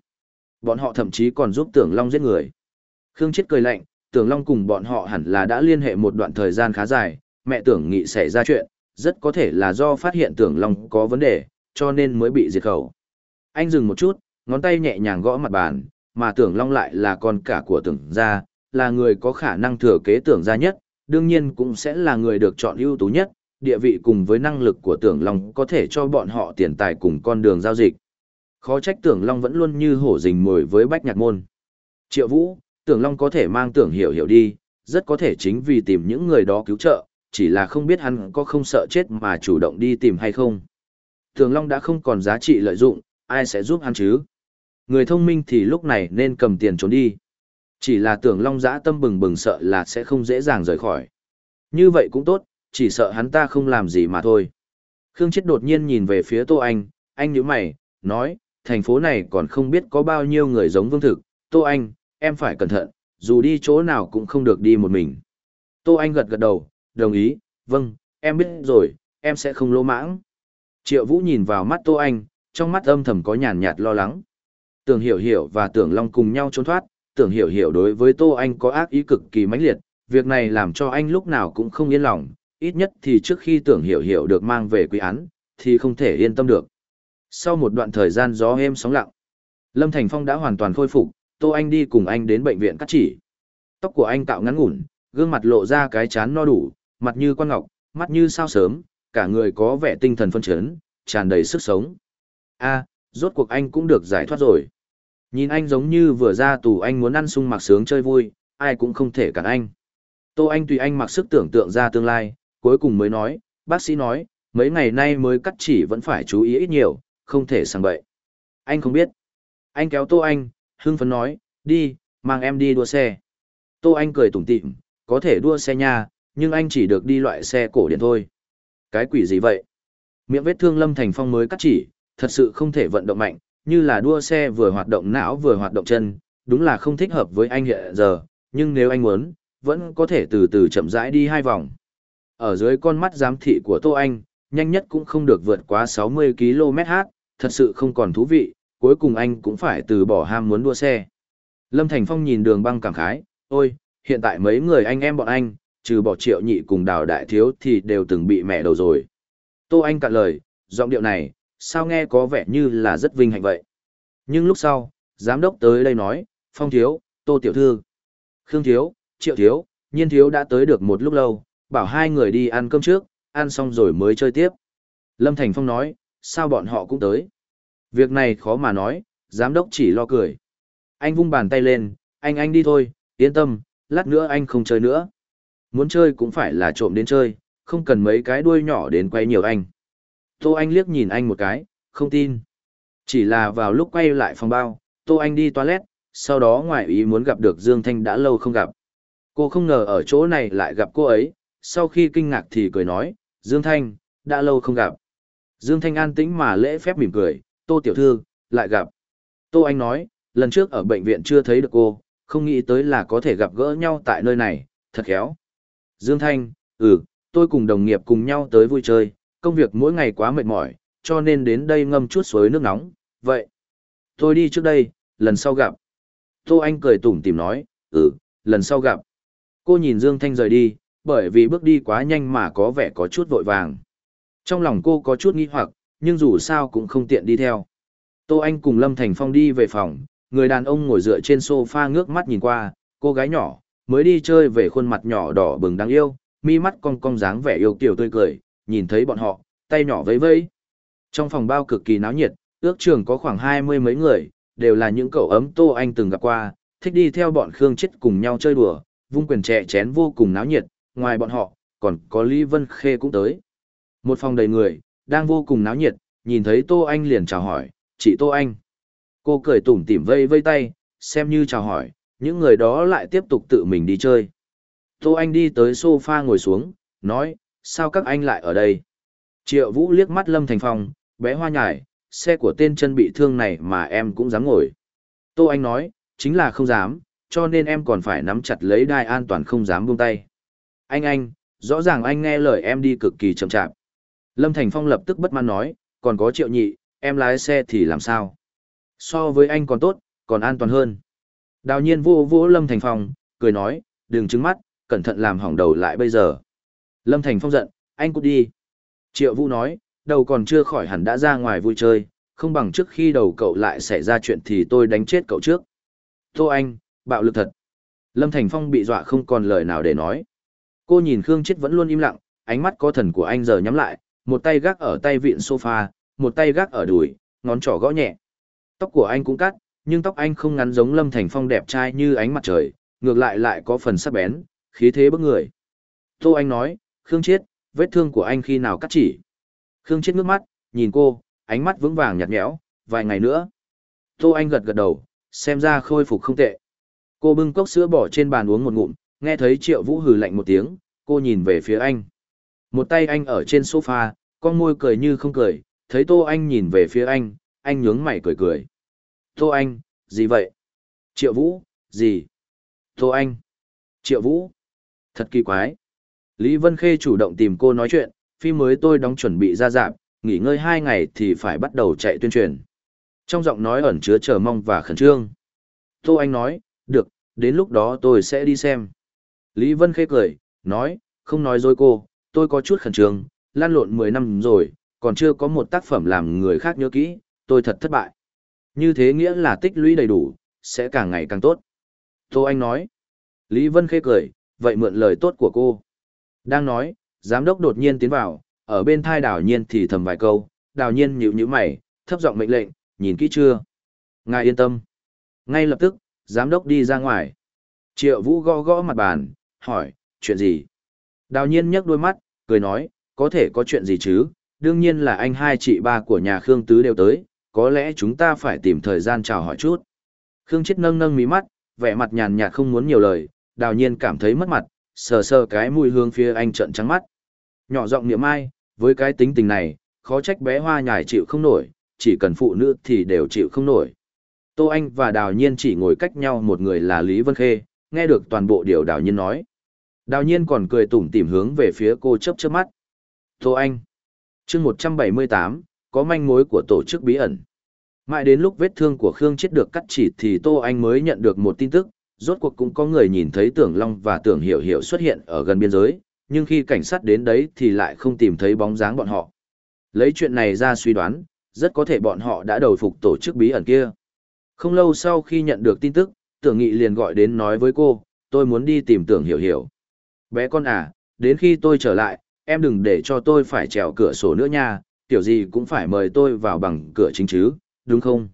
Bọn họ thậm chí còn giúp Tưởng Long giết người. Khương Chết cười lạnh, Tưởng Long cùng bọn họ hẳn là đã liên hệ một đoạn thời gian khá dài, mẹ Tưởng Nghị xảy ra chuyện, rất có thể là do phát hiện Tưởng Long có vấn đề, cho nên mới bị diệt khẩu. Anh dừng một chút, ngón tay nhẹ nhàng gõ mặt bàn, mà Tưởng Long lại là con cả của Tưởng gia, là người có khả năng thừa kế Tưởng gia nhất, đương nhiên cũng sẽ là người được chọn ưu tú nhất, địa vị cùng với năng lực của tưởng long có thể cho bọn họ tiền tài cùng con đường giao dịch. Khó trách tưởng long vẫn luôn như hổ dình mồi với bách nhạc môn. Triệu vũ, tưởng long có thể mang tưởng hiểu hiểu đi, rất có thể chính vì tìm những người đó cứu trợ, chỉ là không biết hắn có không sợ chết mà chủ động đi tìm hay không. Tưởng long đã không còn giá trị lợi dụng, ai sẽ giúp hắn chứ? Người thông minh thì lúc này nên cầm tiền trốn đi. Chỉ là tưởng long dã tâm bừng bừng sợ là sẽ không dễ dàng rời khỏi. Như vậy cũng tốt chỉ sợ hắn ta không làm gì mà thôi. Khương Chết đột nhiên nhìn về phía Tô Anh, anh nhíu mày, nói, thành phố này còn không biết có bao nhiêu người giống vương thực, Tô Anh, em phải cẩn thận, dù đi chỗ nào cũng không được đi một mình. Tô Anh gật gật đầu, đồng ý, vâng, em biết rồi, em sẽ không lỗ mãng. Triệu Vũ nhìn vào mắt Tô Anh, trong mắt âm thầm có nhàn nhạt lo lắng. Tưởng Hiểu Hiểu và Tưởng Long cùng nhau trốn thoát, Tưởng Hiểu Hiểu đối với Tô Anh có ác ý cực kỳ mãnh liệt, việc này làm cho anh lúc nào cũng không yên lòng, ít nhất thì trước khi tưởng hiểu hiểu được mang về quy án, thì không thể yên tâm được. Sau một đoạn thời gian gió êm sóng lặng, Lâm Thành Phong đã hoàn toàn khôi phục, Tô Anh đi cùng anh đến bệnh viện cắt chỉ. Tóc của anh cạo ngắn ngủn, gương mặt lộ ra cái chán no đủ, mặt như quan ngọc, mắt như sao sớm, cả người có vẻ tinh thần phân chấn, tràn đầy sức sống. A, rốt cuộc anh cũng được giải thoát rồi. Nhìn anh giống như vừa ra tù anh muốn ăn sung mặc sướng chơi vui, ai cũng không thể cản anh. Tô Anh tùy anh mặc sức tưởng tượng ra tương lai, cuối cùng mới nói, bác sĩ nói, mấy ngày nay mới cắt chỉ vẫn phải chú ý ít nhiều, không thể sang bậy. Anh không biết. Anh kéo Tô Anh, hưng phấn nói, đi, mang em đi đua xe. Tô Anh cười tủm tỉm, có thể đua xe nha, nhưng anh chỉ được đi loại xe cổ điển thôi. Cái quỷ gì vậy? Miệng vết thương Lâm Thành Phong mới cắt chỉ, thật sự không thể vận động mạnh, như là đua xe vừa hoạt động não vừa hoạt động chân, đúng là không thích hợp với anh hiện giờ, nhưng nếu anh muốn, vẫn có thể từ từ chậm rãi đi hai vòng. Ở dưới con mắt giám thị của Tô Anh, nhanh nhất cũng không được vượt quá 60 km/h, thật sự không còn thú vị, cuối cùng anh cũng phải từ bỏ ham muốn đua xe. Lâm Thành Phong nhìn đường băng cảm khái, ôi, hiện tại mấy người anh em bọn anh, trừ bỏ triệu nhị cùng đào đại thiếu thì đều từng bị mẹ đầu rồi. Tô Anh cạn lời, giọng điệu này, sao nghe có vẻ như là rất vinh hạnh vậy. Nhưng lúc sau, giám đốc tới đây nói, Phong thiếu, Tô tiểu thư, Khương thiếu, Triệu thiếu, Nhiên thiếu đã tới được một lúc lâu, bảo hai người đi ăn cơm trước, ăn xong rồi mới chơi tiếp. Lâm Thành Phong nói, sao bọn họ cũng tới. Việc này khó mà nói, giám đốc chỉ lo cười. Anh vung bàn tay lên, anh anh đi thôi, yên tâm, lát nữa anh không chơi nữa. Muốn chơi cũng phải là trộm đến chơi, không cần mấy cái đuôi nhỏ đến quay nhiều anh. Tô Anh liếc nhìn anh một cái, không tin. Chỉ là vào lúc quay lại phòng bao, Tô Anh đi toilet, sau đó ngoại ý muốn gặp được Dương Thanh đã lâu không gặp. Cô không ngờ ở chỗ này lại gặp cô ấy, sau khi kinh ngạc thì cười nói, Dương Thanh, đã lâu không gặp. Dương Thanh an tĩnh mà lễ phép mỉm cười, Tô Tiểu Thư, lại gặp. Tô Anh nói, lần trước ở bệnh viện chưa thấy được cô, không nghĩ tới là có thể gặp gỡ nhau tại nơi này, thật khéo. Dương Thanh, ừ, tôi cùng đồng nghiệp cùng nhau tới vui chơi, công việc mỗi ngày quá mệt mỏi, cho nên đến đây ngâm chút suối nước nóng, vậy. Tôi đi trước đây, lần sau gặp. Tô Anh cười tủm tìm nói, ừ, lần sau gặp. Cô nhìn Dương Thanh rời đi, bởi vì bước đi quá nhanh mà có vẻ có chút vội vàng. Trong lòng cô có chút nghi hoặc, nhưng dù sao cũng không tiện đi theo. Tô Anh cùng Lâm Thành Phong đi về phòng, người đàn ông ngồi dựa trên sofa ngước mắt nhìn qua, cô gái nhỏ, mới đi chơi về khuôn mặt nhỏ đỏ bừng đáng yêu, mi mắt cong cong dáng vẻ yêu kiều tươi cười, nhìn thấy bọn họ, tay nhỏ vẫy vẫy. Trong phòng bao cực kỳ náo nhiệt, ước trường có khoảng hai mươi mấy người, đều là những cậu ấm Tô Anh từng gặp qua, thích đi theo bọn Khương chết cùng nhau chơi đùa, vung quyền trẻ chén vô cùng náo nhiệt, ngoài bọn họ, còn có Lý Vân Khê cũng tới. Một phòng đầy người, đang vô cùng náo nhiệt, nhìn thấy Tô Anh liền chào hỏi, chị Tô Anh. Cô cười tủm tỉm vây vây tay, xem như chào hỏi, những người đó lại tiếp tục tự mình đi chơi. Tô Anh đi tới sofa ngồi xuống, nói, sao các anh lại ở đây? Triệu Vũ liếc mắt Lâm Thành Phong, bé hoa nhải, xe của tên chân bị thương này mà em cũng dám ngồi. Tô Anh nói, chính là không dám, cho nên em còn phải nắm chặt lấy đai an toàn không dám buông tay. Anh anh, rõ ràng anh nghe lời em đi cực kỳ chậm chạp. Lâm Thành Phong lập tức bất mãn nói, còn có triệu nhị, em lái xe thì làm sao? So với anh còn tốt, còn an toàn hơn. Đào nhiên vô vô Lâm Thành Phong, cười nói, đừng trứng mắt, cẩn thận làm hỏng đầu lại bây giờ. Lâm Thành Phong giận, anh cút đi. Triệu Vũ nói, đầu còn chưa khỏi hẳn đã ra ngoài vui chơi, không bằng trước khi đầu cậu lại xảy ra chuyện thì tôi đánh chết cậu trước. Tô Anh, bạo lực thật. Lâm Thành Phong bị dọa không còn lời nào để nói. Cô nhìn Khương Chết vẫn luôn im lặng, ánh mắt có thần của anh giờ nhắm lại, một tay gác ở tay vịn sofa, một tay gác ở đùi, ngón trỏ gõ nhẹ. Tóc của anh cũng cắt, nhưng tóc anh không ngắn giống Lâm Thành Phong đẹp trai như ánh mặt trời, ngược lại lại có phần sắc bén, khí thế bức người. Tô Anh nói, Khương Chiết, vết thương của anh khi nào cắt chỉ. Khương Chiết ngước mắt, nhìn cô, ánh mắt vững vàng nhạt nhẽo, vài ngày nữa. Tô Anh gật gật đầu, xem ra khôi phục không tệ. Cô bưng cốc sữa bỏ trên bàn uống một ngụm, nghe thấy triệu vũ hừ lạnh một tiếng, cô nhìn về phía anh. Một tay anh ở trên sofa, con môi cười như không cười, thấy tô anh nhìn về phía anh anh nhướng mày cười cười. Tô anh, gì vậy? Triệu vũ, gì? Tô anh. Triệu vũ. Thật kỳ quái. Lý vân khê chủ động tìm cô nói chuyện, phim mới tôi đóng chuẩn bị ra dạp nghỉ ngơi hai ngày thì phải bắt đầu chạy tuyên truyền. Trong giọng nói ẩn chứa chờ mong và khẩn trương. Tô anh nói, được, đến lúc đó tôi sẽ đi xem. Lý Vân khẽ cười, nói, không nói dối cô, tôi có chút khẩn trương, lan lộn 10 năm rồi, còn chưa có một tác phẩm làm người khác nhớ kỹ, tôi thật thất bại. Như thế nghĩa là tích lũy đầy đủ, sẽ càng ngày càng tốt. Tô Anh nói, Lý Vân khẽ cười, vậy mượn lời tốt của cô. Đang nói, giám đốc đột nhiên tiến vào, ở bên thai đảo nhiên thì thầm vài câu, đào nhiên nhíu nhíu mày, thấp giọng mệnh lệnh, nhìn kỹ chưa. Ngài yên tâm. Ngay lập tức, giám đốc đi ra ngoài. Triệu Vũ gõ gõ mặt bàn, hỏi, chuyện gì? Đào nhiên nhấc đôi mắt, cười nói, có thể có chuyện gì chứ, đương nhiên là anh hai chị ba của nhà Khương Tứ đều tới, có lẽ chúng ta phải tìm thời gian chào hỏi chút. Khương Chết nâng nâng mí mắt, vẻ mặt nhàn nhạt không muốn nhiều lời, đào nhiên cảm thấy mất mặt, sờ sờ cái mùi hương phía anh trận trắng mắt. Nhỏ giọng niệm ai, với cái tính tình này, khó trách bé hoa nhài chịu không nổi, chỉ cần phụ nữ thì đều chịu không nổi. Tô Anh và Đào Nhiên chỉ ngồi cách nhau một người là Lý Vân Khê, nghe được toàn bộ điều Đào Nhiên nói. Đào nhiên còn cười tủm tỉm hướng về phía cô chấp chớp mắt. Tô Anh. chương 178, có manh mối của tổ chức bí ẩn. Mãi đến lúc vết thương của Khương chết được cắt chỉ thì Tô Anh mới nhận được một tin tức, rốt cuộc cũng có người nhìn thấy Tưởng Long và Tưởng Hiểu Hiểu xuất hiện ở gần biên giới, nhưng khi cảnh sát đến đấy thì lại không tìm thấy bóng dáng bọn họ. Lấy chuyện này ra suy đoán, rất có thể bọn họ đã đầu phục tổ chức bí ẩn kia. Không lâu sau khi nhận được tin tức, Tưởng Nghị liền gọi đến nói với cô, tôi muốn đi tìm Tưởng Hiểu Hiểu bé con à, đến khi tôi trở lại, em đừng để cho tôi phải trèo cửa sổ nữa nha, tiểu gì cũng phải mời tôi vào bằng cửa chính chứ, đúng không?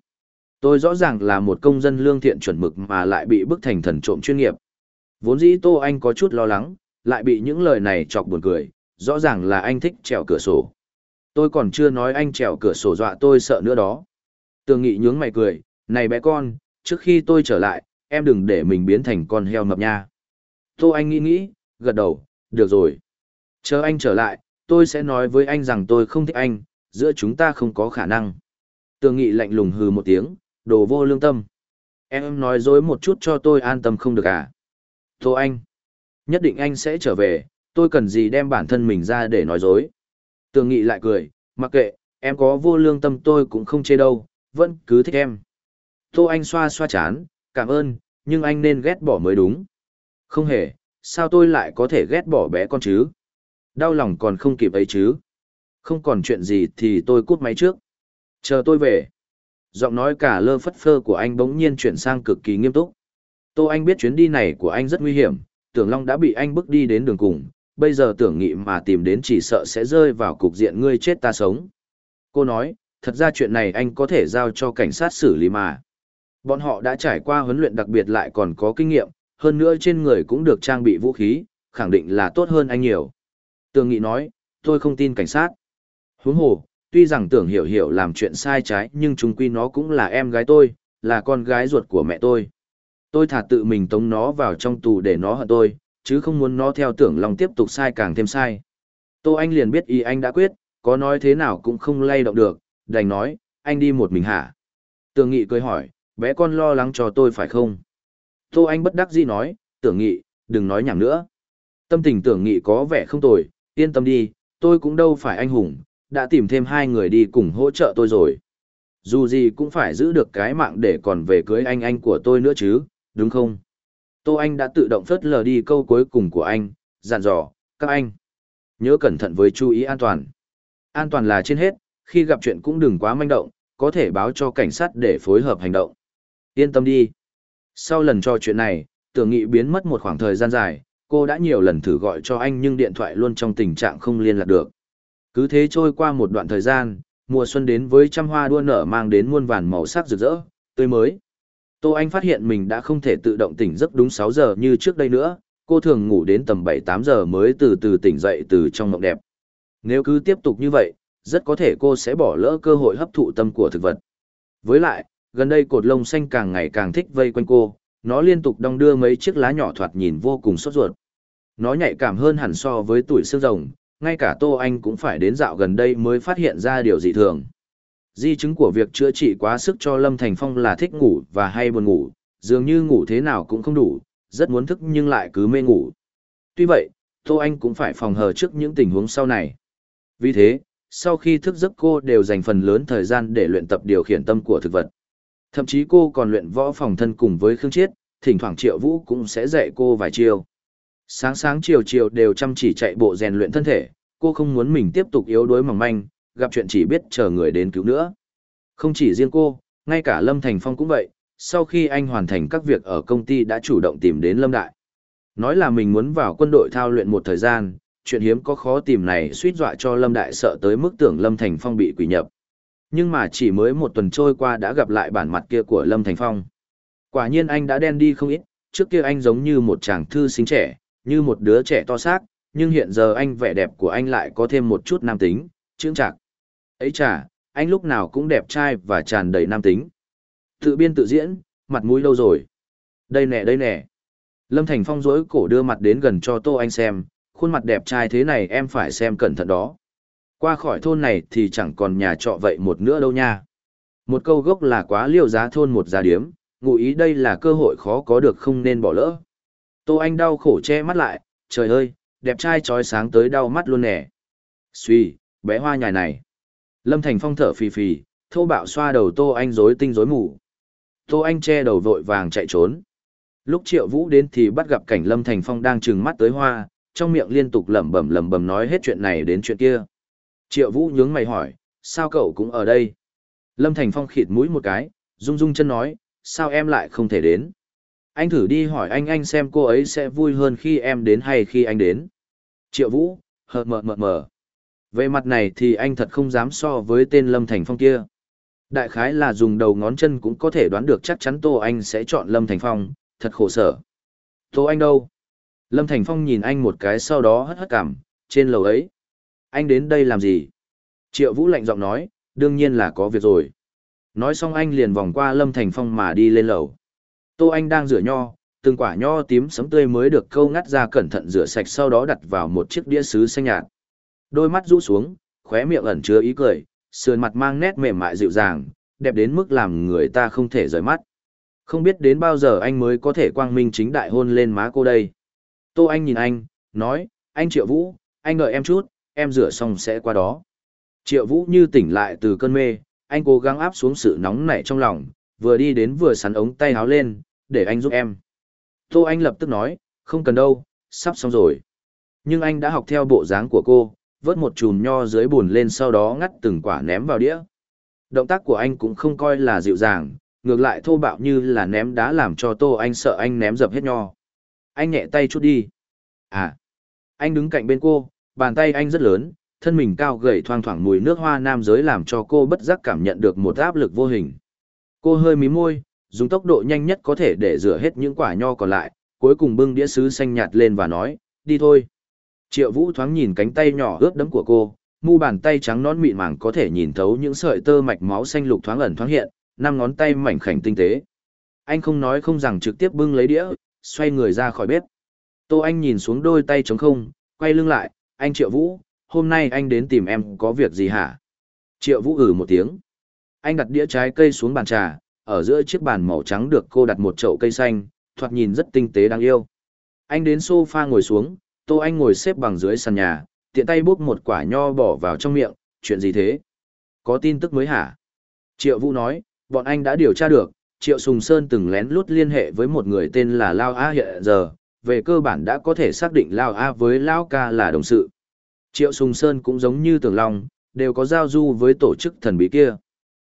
Tôi rõ ràng là một công dân lương thiện chuẩn mực mà lại bị bức thành thần trộm chuyên nghiệp. Vốn dĩ Tô Anh có chút lo lắng, lại bị những lời này chọc buồn cười, rõ ràng là anh thích trèo cửa sổ. Tôi còn chưa nói anh trèo cửa sổ dọa tôi sợ nữa đó. Tường Nghị nhướng mày cười, này bé con, trước khi tôi trở lại, em đừng để mình biến thành con heo mập nha. Tô Anh nghĩ nghĩ, gật đầu, được rồi. Chờ anh trở lại, tôi sẽ nói với anh rằng tôi không thích anh, giữa chúng ta không có khả năng. Tường nghị lạnh lùng hừ một tiếng, đồ vô lương tâm. Em nói dối một chút cho tôi an tâm không được à? Thôi anh, nhất định anh sẽ trở về, tôi cần gì đem bản thân mình ra để nói dối. Tường nghị lại cười, mặc kệ, em có vô lương tâm tôi cũng không chê đâu, vẫn cứ thích em. Thôi anh xoa xoa chán, cảm ơn, nhưng anh nên ghét bỏ mới đúng. Không hề, sao tôi lại có thể ghét bỏ bé con chứ? Đau lòng còn không kịp ấy chứ? Không còn chuyện gì thì tôi cút máy trước. Chờ tôi về. Giọng nói cả lơ phất phơ của anh bỗng nhiên chuyển sang cực kỳ nghiêm túc. Tô Anh biết chuyến đi này của anh rất nguy hiểm, Tưởng Long đã bị anh bước đi đến đường cùng, bây giờ Tưởng Nghị mà tìm đến chỉ sợ sẽ rơi vào cục diện ngươi chết ta sống. Cô nói, thật ra chuyện này anh có thể giao cho cảnh sát xử lý mà. Bọn họ đã trải qua huấn luyện đặc biệt lại còn có kinh nghiệm, hơn nữa trên người cũng được trang bị vũ khí, khẳng định là tốt hơn anh nhiều. Tường Nghị nói, tôi không tin cảnh sát. Huống hồ, tuy rằng tưởng hiểu hiểu làm chuyện sai trái nhưng chúng quy nó cũng là em gái tôi, là con gái ruột của mẹ tôi. Tôi thả tự mình tống nó vào trong tù để nó hận tôi, chứ không muốn nó theo tưởng lòng tiếp tục sai càng thêm sai. Tô Anh liền biết ý anh đã quyết, có nói thế nào cũng không lay động được, đành nói, anh đi một mình hả? Tường Nghị cười hỏi, bé con lo lắng cho tôi phải không? Tô Anh bất đắc dĩ nói, tưởng nghị, đừng nói nhảm nữa. Tâm tình tưởng nghị có vẻ không tồi, yên tâm đi, tôi cũng đâu phải anh hùng, đã tìm thêm hai người đi cùng hỗ trợ tôi rồi. Dù gì cũng phải giữ được cái mạng để còn về cưới anh anh của tôi nữa chứ, đúng không? Tô Anh đã tự động phớt lờ đi câu cuối cùng của anh, dặn dò, các anh. Nhớ cẩn thận với chú ý an toàn. An toàn là trên hết, khi gặp chuyện cũng đừng quá manh động, có thể báo cho cảnh sát để phối hợp hành động. Yên tâm đi. Sau lần trò chuyện này, tưởng nghị biến mất một khoảng thời gian dài, cô đã nhiều lần thử gọi cho anh nhưng điện thoại luôn trong tình trạng không liên lạc được. Cứ thế trôi qua một đoạn thời gian, mùa xuân đến với trăm hoa đua nở mang đến muôn vàn màu sắc rực rỡ, tươi mới. Tô Anh phát hiện mình đã không thể tự động tỉnh giấc đúng 6 giờ như trước đây nữa, cô thường ngủ đến tầm 7-8 giờ mới từ từ tỉnh dậy từ trong mộng đẹp. Nếu cứ tiếp tục như vậy, rất có thể cô sẽ bỏ lỡ cơ hội hấp thụ tâm của thực vật. Với lại, gần đây cột lông xanh càng ngày càng thích vây quanh cô, nó liên tục đong đưa mấy chiếc lá nhỏ thoạt nhìn vô cùng sốt ruột. Nó nhạy cảm hơn hẳn so với tuổi xương rồng, ngay cả Tô Anh cũng phải đến dạo gần đây mới phát hiện ra điều dị thường. Di chứng của việc chữa trị quá sức cho Lâm Thành Phong là thích ngủ và hay buồn ngủ, dường như ngủ thế nào cũng không đủ, rất muốn thức nhưng lại cứ mê ngủ. Tuy vậy, Tô Anh cũng phải phòng hờ trước những tình huống sau này. Vì thế, sau khi thức giấc cô đều dành phần lớn thời gian để luyện tập điều khiển tâm của thực vật. Thậm chí cô còn luyện võ phòng thân cùng với Khương Chiết, thỉnh thoảng Triệu Vũ cũng sẽ dạy cô vài chiều. Sáng sáng chiều chiều đều chăm chỉ chạy bộ rèn luyện thân thể, cô không muốn mình tiếp tục yếu đuối mỏng manh, gặp chuyện chỉ biết chờ người đến cứu nữa. Không chỉ riêng cô, ngay cả Lâm Thành Phong cũng vậy, sau khi anh hoàn thành các việc ở công ty đã chủ động tìm đến Lâm Đại. Nói là mình muốn vào quân đội thao luyện một thời gian, chuyện hiếm có khó tìm này suýt dọa cho Lâm Đại sợ tới mức tưởng Lâm Thành Phong bị quỷ nhập. Nhưng mà chỉ mới một tuần trôi qua đã gặp lại bản mặt kia của Lâm Thành Phong. Quả nhiên anh đã đen đi không ít, trước kia anh giống như một chàng thư sinh trẻ, như một đứa trẻ to xác, nhưng hiện giờ anh vẻ đẹp của anh lại có thêm một chút nam tính, chững chạc. Ấy chà, anh lúc nào cũng đẹp trai và tràn đầy nam tính. Tự biên tự diễn, mặt mũi lâu rồi. Đây nè đây nè. Lâm Thành Phong rỗi cổ đưa mặt đến gần cho Tô Anh xem, khuôn mặt đẹp trai thế này em phải xem cẩn thận đó. Qua khỏi thôn này thì chẳng còn nhà trọ vậy một nữa đâu nha. Một câu gốc là quá liêu giá thôn một giá điếm, ngụ ý đây là cơ hội khó có được không nên bỏ lỡ. Tô Anh đau khổ che mắt lại, trời ơi, đẹp trai trói sáng tới đau mắt luôn nè. Xuy, bé hoa nhà này. Lâm Thành Phong thở phì phì, thô bạo xoa đầu Tô Anh rối tinh rối mù. Tô Anh che đầu vội vàng chạy trốn. Lúc Triệu Vũ đến thì bắt gặp cảnh Lâm Thành Phong đang trừng mắt tới hoa, trong miệng liên tục lẩm bẩm lẩm bẩm nói hết chuyện này đến chuyện kia. Triệu Vũ nhướng mày hỏi, sao cậu cũng ở đây? Lâm Thành Phong khịt mũi một cái, rung rung chân nói, sao em lại không thể đến? Anh thử đi hỏi anh anh xem cô ấy sẽ vui hơn khi em đến hay khi anh đến. Triệu Vũ, hờ mờ mờ mờ. Về mặt này thì anh thật không dám so với tên Lâm Thành Phong kia. Đại khái là dùng đầu ngón chân cũng có thể đoán được chắc chắn Tô Anh sẽ chọn Lâm Thành Phong, thật khổ sở. Tô Anh đâu? Lâm Thành Phong nhìn anh một cái sau đó hất hất cảm, trên lầu ấy. Anh đến đây làm gì? Triệu Vũ lạnh giọng nói, đương nhiên là có việc rồi. Nói xong anh liền vòng qua Lâm Thành Phong mà đi lên lầu. Tô Anh đang rửa nho, từng quả nho tím sấm tươi mới được câu ngắt ra cẩn thận rửa sạch sau đó đặt vào một chiếc đĩa sứ xanh nhạt. Đôi mắt rũ xuống, khóe miệng ẩn chứa ý cười, sườn mặt mang nét mềm mại dịu dàng, đẹp đến mức làm người ta không thể rời mắt. Không biết đến bao giờ anh mới có thể quang minh chính đại hôn lên má cô đây. Tô Anh nhìn anh, nói, anh Triệu Vũ, anh đợi em chút, em rửa xong sẽ qua đó. Triệu Vũ như tỉnh lại từ cơn mê, anh cố gắng áp xuống sự nóng nảy trong lòng, vừa đi đến vừa sắn ống tay áo lên, để anh giúp em. Tô Anh lập tức nói, không cần đâu, sắp xong rồi. Nhưng anh đã học theo bộ dáng của cô, vớt một chùm nho dưới bùn lên sau đó ngắt từng quả ném vào đĩa. Động tác của anh cũng không coi là dịu dàng, ngược lại thô bạo như là ném đá làm cho Tô Anh sợ anh ném dập hết nho. Anh nhẹ tay chút đi. À, anh đứng cạnh bên cô, bàn tay anh rất lớn, thân mình cao gầy thoang thoảng mùi nước hoa nam giới làm cho cô bất giác cảm nhận được một áp lực vô hình. Cô hơi mí môi, dùng tốc độ nhanh nhất có thể để rửa hết những quả nho còn lại, cuối cùng bưng đĩa sứ xanh nhạt lên và nói, đi thôi. Triệu Vũ thoáng nhìn cánh tay nhỏ ướt đẫm của cô, mu bàn tay trắng nón mịn màng có thể nhìn thấu những sợi tơ mạch máu xanh lục thoáng ẩn thoáng hiện, năm ngón tay mảnh khảnh tinh tế. Anh không nói không rằng trực tiếp bưng lấy đĩa, xoay người ra khỏi bếp. Tô Anh nhìn xuống đôi tay trống không, quay lưng lại, anh Triệu Vũ, hôm nay anh đến tìm em có việc gì hả? Triệu Vũ ử một tiếng. Anh đặt đĩa trái cây xuống bàn trà, ở giữa chiếc bàn màu trắng được cô đặt một chậu cây xanh, thoạt nhìn rất tinh tế đáng yêu. Anh đến sofa ngồi xuống, Tô Anh ngồi xếp bằng dưới sàn nhà, tiện tay bốc một quả nho bỏ vào trong miệng, chuyện gì thế? Có tin tức mới hả? Triệu Vũ nói, bọn anh đã điều tra được, Triệu Sùng Sơn từng lén lút liên hệ với một người tên là Lao Á hiện giờ, về cơ bản đã có thể xác định Lao A với Lao Ca là đồng sự. Triệu Sùng Sơn cũng giống như Tường Long, đều có giao du với tổ chức thần bí kia.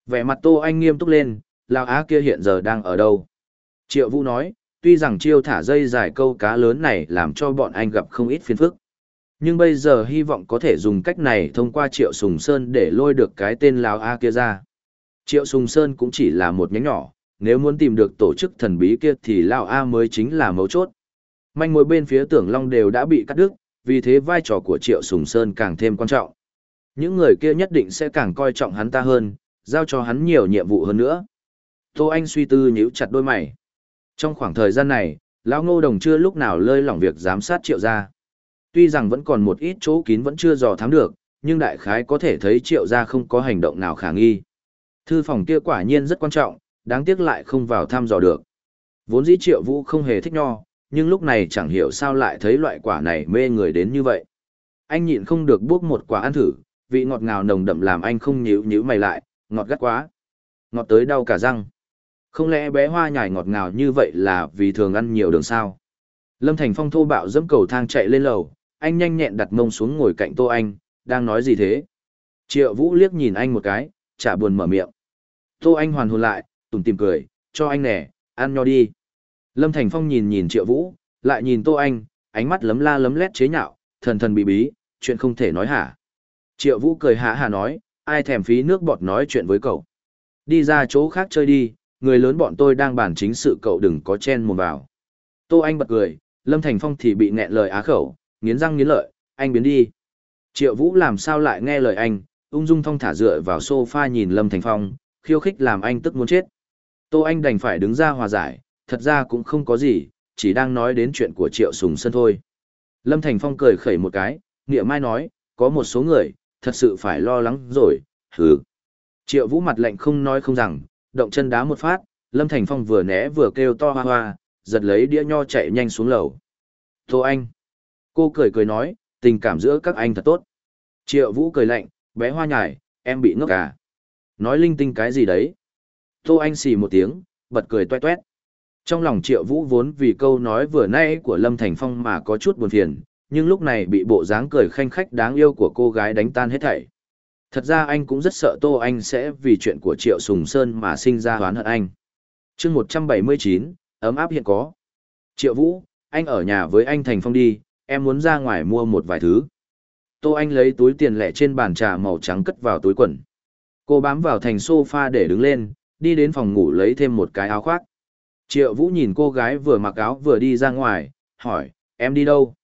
Vẻ mặt Tô Anh nghiêm túc lên, Lao A kia hiện giờ đang ở đâu? Triệu Vũ nói, tuy rằng chiêu thả dây dài câu cá lớn này làm cho bọn anh gặp không ít phiền phức. Nhưng bây giờ hy vọng có thể dùng cách này thông qua Triệu Sùng Sơn để lôi được cái tên Lao A kia ra. Triệu Sùng Sơn cũng chỉ là một nhánh nhỏ, nếu muốn tìm được tổ chức thần bí kia thì Lao A mới chính là mấu chốt manh mối bên phía tưởng long đều đã bị cắt đứt, vì thế vai trò của triệu sùng sơn càng thêm quan trọng. Những người kia nhất định sẽ càng coi trọng hắn ta hơn, giao cho hắn nhiều nhiệm vụ hơn nữa. Tô anh suy tư nhíu chặt đôi mày. Trong khoảng thời gian này, lão ngô đồng chưa lúc nào lơi lỏng việc giám sát triệu gia. Tuy rằng vẫn còn một ít chỗ kín vẫn chưa dò thám được, nhưng đại khái có thể thấy triệu gia không có hành động nào khả nghi. Thư phòng kia quả nhiên rất quan trọng, đáng tiếc lại không vào thăm dò được. Vốn dĩ triệu vũ không hề thích nho nhưng lúc này chẳng hiểu sao lại thấy loại quả này mê người đến như vậy. Anh nhịn không được buốc một quả ăn thử, vị ngọt ngào nồng đậm làm anh không nhíu nhíu mày lại, ngọt gắt quá. Ngọt tới đau cả răng. Không lẽ bé hoa nhài ngọt ngào như vậy là vì thường ăn nhiều đường sao? Lâm Thành Phong thô bạo dẫm cầu thang chạy lên lầu, anh nhanh nhẹn đặt mông xuống ngồi cạnh Tô Anh, đang nói gì thế? Triệu Vũ liếc nhìn anh một cái, chả buồn mở miệng. Tô Anh hoàn hồn lại, tủm tìm cười, cho anh nè, ăn nho đi. Lâm Thành Phong nhìn nhìn Triệu Vũ, lại nhìn Tô Anh, ánh mắt lấm la lấm lét chế nhạo, thần thần bí bí, chuyện không thể nói hả. Triệu Vũ cười hả hạ nói, ai thèm phí nước bọt nói chuyện với cậu. Đi ra chỗ khác chơi đi, người lớn bọn tôi đang bàn chính sự cậu đừng có chen mồm vào. Tô Anh bật cười, Lâm Thành Phong thì bị nghẹn lời á khẩu, nghiến răng nghiến lợi, anh biến đi. Triệu Vũ làm sao lại nghe lời anh, ung dung thong thả dựa vào sofa nhìn Lâm Thành Phong, khiêu khích làm anh tức muốn chết. Tô Anh đành phải đứng ra hòa giải, thật ra cũng không có gì, chỉ đang nói đến chuyện của Triệu Sùng Sơn thôi. Lâm Thành Phong cười khẩy một cái, nghĩa mai nói, có một số người, thật sự phải lo lắng rồi, hừ. Triệu Vũ mặt lạnh không nói không rằng, động chân đá một phát, Lâm Thành Phong vừa né vừa kêu to hoa hoa, giật lấy đĩa nho chạy nhanh xuống lầu. Thô Anh. Cô cười cười nói, tình cảm giữa các anh thật tốt. Triệu Vũ cười lạnh, bé hoa nhải, em bị ngốc à. Nói linh tinh cái gì đấy. Tô Anh xì một tiếng, bật cười toe toét. Trong lòng triệu vũ vốn vì câu nói vừa nãy của Lâm Thành Phong mà có chút buồn phiền, nhưng lúc này bị bộ dáng cười khanh khách đáng yêu của cô gái đánh tan hết thảy. Thật ra anh cũng rất sợ Tô Anh sẽ vì chuyện của Triệu Sùng Sơn mà sinh ra hoán hận anh. chương 179, ấm áp hiện có. Triệu Vũ, anh ở nhà với anh Thành Phong đi, em muốn ra ngoài mua một vài thứ. Tô Anh lấy túi tiền lẻ trên bàn trà màu trắng cất vào túi quần. Cô bám vào thành sofa để đứng lên, đi đến phòng ngủ lấy thêm một cái áo khoác. Triệu Vũ nhìn cô gái vừa mặc áo vừa đi ra ngoài, hỏi, em đi đâu?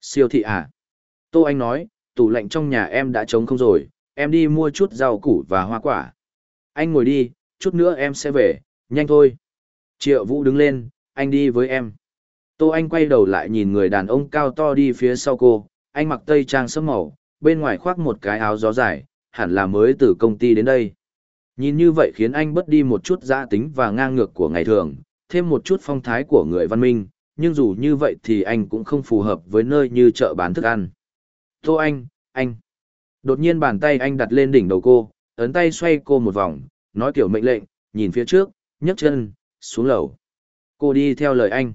Siêu thị à? Tô Anh nói, tủ lạnh trong nhà em đã trống không rồi, em đi mua chút rau củ và hoa quả. Anh ngồi đi, chút nữa em sẽ về, nhanh thôi. Triệu Vũ đứng lên, anh đi với em. Tô Anh quay đầu lại nhìn người đàn ông cao to đi phía sau cô, anh mặc tây trang sẫm màu, bên ngoài khoác một cái áo gió dài, hẳn là mới từ công ty đến đây. Nhìn như vậy khiến anh bớt đi một chút giã tính và ngang ngược của ngày thường, thêm một chút phong thái của người văn minh, nhưng dù như vậy thì anh cũng không phù hợp với nơi như chợ bán thức ăn. Tô Anh, anh. Đột nhiên bàn tay anh đặt lên đỉnh đầu cô, ấn tay xoay cô một vòng, nói kiểu mệnh lệnh, nhìn phía trước, nhấc chân, xuống lầu. Cô đi theo lời anh.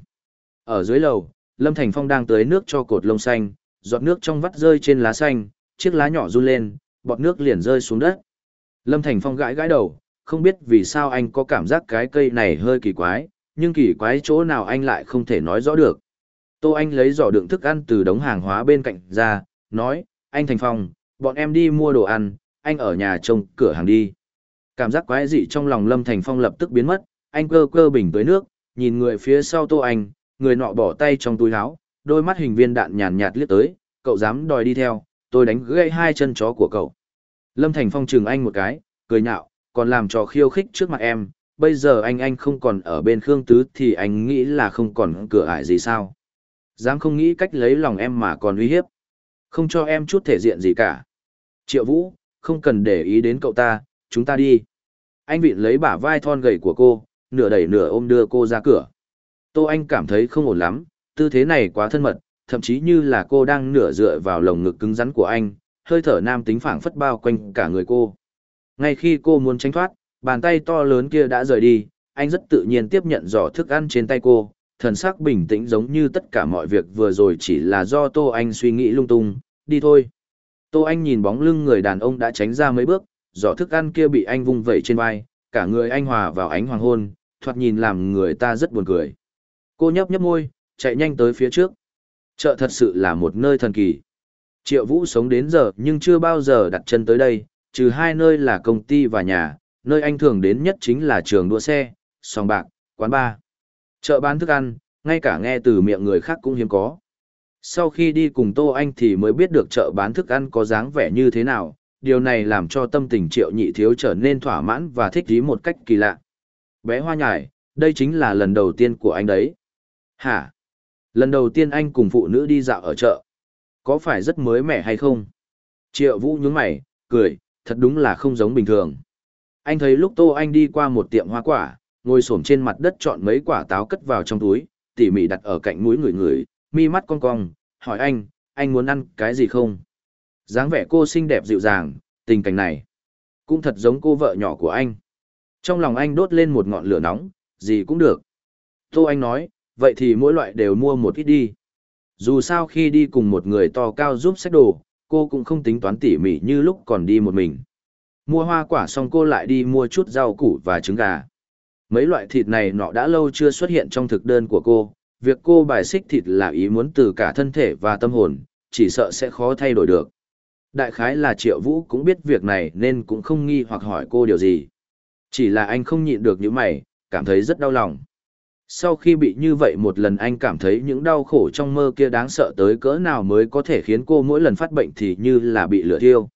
Ở dưới lầu, Lâm Thành Phong đang tới nước cho cột lông xanh, giọt nước trong vắt rơi trên lá xanh, chiếc lá nhỏ run lên, bọt nước liền rơi xuống đất. Lâm Thành Phong gãi gãi đầu, không biết vì sao anh có cảm giác cái cây này hơi kỳ quái, nhưng kỳ quái chỗ nào anh lại không thể nói rõ được. Tô Anh lấy giỏ đựng thức ăn từ đống hàng hóa bên cạnh ra, nói, anh Thành Phong, bọn em đi mua đồ ăn, anh ở nhà trông cửa hàng đi. Cảm giác quái dị trong lòng Lâm Thành Phong lập tức biến mất, anh cơ cơ bình tới nước, nhìn người phía sau Tô Anh, người nọ bỏ tay trong túi áo, đôi mắt hình viên đạn nhàn nhạt liếc tới, cậu dám đòi đi theo, tôi đánh gãy hai chân chó của cậu. Lâm Thành Phong chừng anh một cái, cười nhạo, còn làm trò khiêu khích trước mặt em, bây giờ anh anh không còn ở bên Khương Tứ thì anh nghĩ là không còn cửa ải gì sao. Dám không nghĩ cách lấy lòng em mà còn uy hiếp. Không cho em chút thể diện gì cả. Triệu Vũ, không cần để ý đến cậu ta, chúng ta đi. Anh vịn lấy bả vai thon gầy của cô, nửa đẩy nửa ôm đưa cô ra cửa. Tô Anh cảm thấy không ổn lắm, tư thế này quá thân mật, thậm chí như là cô đang nửa dựa vào lồng ngực cứng rắn của anh, hơi thở nam tính phảng phất bao quanh cả người cô. Ngay khi cô muốn tránh thoát, bàn tay to lớn kia đã rời đi, anh rất tự nhiên tiếp nhận giỏ thức ăn trên tay cô, thần sắc bình tĩnh giống như tất cả mọi việc vừa rồi chỉ là do Tô Anh suy nghĩ lung tung, đi thôi. Tô Anh nhìn bóng lưng người đàn ông đã tránh ra mấy bước, giỏ thức ăn kia bị anh vung vẩy trên vai, cả người anh hòa vào ánh hoàng hôn, thoạt nhìn làm người ta rất buồn cười. Cô nhấp nhấp môi, chạy nhanh tới phía trước. Chợ thật sự là một nơi thần kỳ. Triệu Vũ sống đến giờ nhưng chưa bao giờ đặt chân tới đây, trừ hai nơi là công ty và nhà, nơi anh thường đến nhất chính là trường đua xe, sòng bạc, quán bar. Chợ bán thức ăn, ngay cả nghe từ miệng người khác cũng hiếm có. Sau khi đi cùng Tô Anh thì mới biết được chợ bán thức ăn có dáng vẻ như thế nào, điều này làm cho tâm tình triệu nhị thiếu trở nên thỏa mãn và thích thú một cách kỳ lạ. Bé hoa nhải, đây chính là lần đầu tiên của anh đấy. Hả? Lần đầu tiên anh cùng phụ nữ đi dạo ở chợ. Có phải rất mới mẻ hay không? Triệu vũ nhướng mày, cười, thật đúng là không giống bình thường anh thấy lúc Tô Anh đi qua một tiệm hoa quả, ngồi xổm trên mặt đất chọn mấy quả táo cất vào trong túi, tỉ mỉ đặt ở cạnh núi người người, mi mắt cong cong, hỏi anh, anh muốn ăn cái gì không? dáng vẻ cô xinh đẹp dịu dàng, tình cảnh này cũng thật giống cô vợ nhỏ của anh. Trong lòng anh đốt lên một ngọn lửa nóng, gì cũng được. Tô Anh nói, vậy thì mỗi loại đều mua một ít đi. Dù sao khi đi cùng một người to cao giúp sách đồ, cô cũng không tính toán tỉ mỉ như lúc còn đi một mình. Mua hoa quả xong cô lại đi mua chút rau củ và trứng gà. Mấy loại thịt này nọ đã lâu chưa xuất hiện trong thực đơn của cô, việc cô bài xích thịt là ý muốn từ cả thân thể và tâm hồn, chỉ sợ sẽ khó thay đổi được. Đại khái là Triệu Vũ cũng biết việc này nên cũng không nghi hoặc hỏi cô điều gì. Chỉ là anh không nhịn được những mày, cảm thấy rất đau lòng. Sau khi bị như vậy một lần anh cảm thấy những đau khổ trong mơ kia đáng sợ tới cỡ nào mới có thể khiến cô mỗi lần phát bệnh thì như là bị lửa thiêu.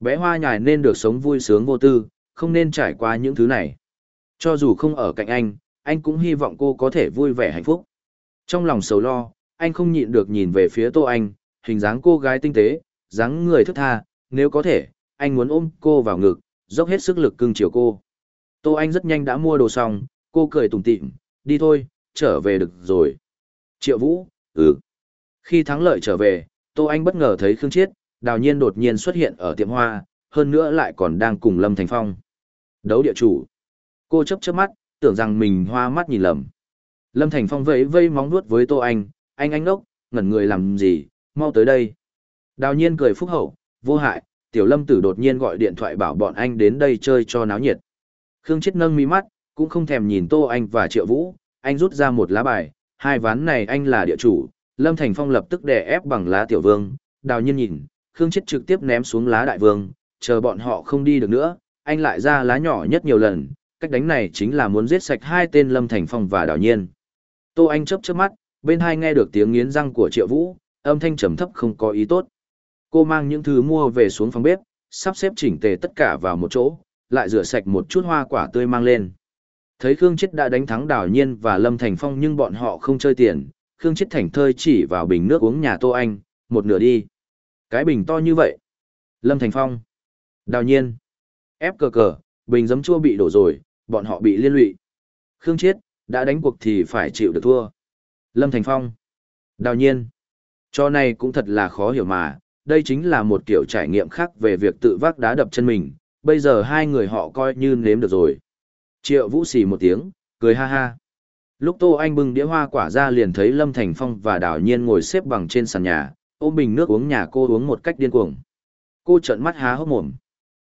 Bé hoa nhài nên được sống vui sướng vô tư, không nên trải qua những thứ này. Cho dù không ở cạnh anh, anh cũng hy vọng cô có thể vui vẻ hạnh phúc. Trong lòng sầu lo, anh không nhịn được nhìn về phía Tô Anh, hình dáng cô gái tinh tế, dáng người thức tha, nếu có thể, anh muốn ôm cô vào ngực, dốc hết sức lực cưng chiều cô. Tô Anh rất nhanh đã mua đồ xong, cô cười tủm tỉm, đi thôi, trở về được rồi. Triệu Vũ, ừ. Khi thắng lợi trở về, Tô Anh bất ngờ thấy Khương Chiết, đào nhiên đột nhiên xuất hiện ở tiệm hoa, hơn nữa lại còn đang cùng Lâm Thành Phong. Đấu địa chủ. Cô chấp chớp mắt, tưởng rằng mình hoa mắt nhìn lầm. Lâm Thành Phong vẫy vây móng nuốt với Tô Anh, anh anh đốc, ngẩn người làm gì, mau tới đây. Đào nhiên cười phúc hậu, vô hại, tiểu lâm tử đột nhiên gọi điện thoại bảo bọn anh đến đây chơi cho náo nhiệt. Khương chết nâng mi mắt, cũng không thèm nhìn Tô Anh và Triệu Vũ, anh rút ra một lá bài, hai ván này anh là địa chủ, Lâm Thành Phong lập tức đè ép bằng lá tiểu vương, đào nhiên nhìn, Khương Chết trực tiếp ném xuống lá đại vương, chờ bọn họ không đi được nữa, anh lại ra lá nhỏ nhất nhiều lần, cách đánh này chính là muốn giết sạch hai tên Lâm Thành Phong và Đào Nhiên. Tô Anh chớp chớp mắt, bên hai nghe được tiếng nghiến răng của Triệu Vũ, âm thanh trầm thấp không có ý tốt. Cô mang những thứ mua về xuống phòng bếp, sắp xếp chỉnh tề tất cả vào một chỗ, lại rửa sạch một chút hoa quả tươi mang lên. Thấy Khương Chết đã đánh thắng Đào Nhiên và Lâm Thành Phong nhưng bọn họ không chơi tiền, Khương Chết thành thơi chỉ vào bình nước uống nhà Tô Anh, một nửa đi. Cái bình to như vậy. Lâm Thành Phong. Đào nhiên. Ép cờ cờ, bình giấm chua bị đổ rồi, bọn họ bị liên lụy. Khương Chiết, đã đánh cuộc thì phải chịu được thua. Lâm Thành Phong. Đào nhiên. Cho này cũng thật là khó hiểu mà, đây chính là một kiểu trải nghiệm khác về việc tự vác đá đập chân mình, bây giờ hai người họ coi như nếm được rồi. Triệu Vũ xì một tiếng, cười ha ha. Lúc Tô Anh bưng đĩa hoa quả ra liền thấy Lâm Thành Phong và Đào Nhiên ngồi xếp bằng trên sàn nhà, ôm bình nước uống nhà cô uống một cách điên cuồng. Cô trợn mắt há hốc mồm.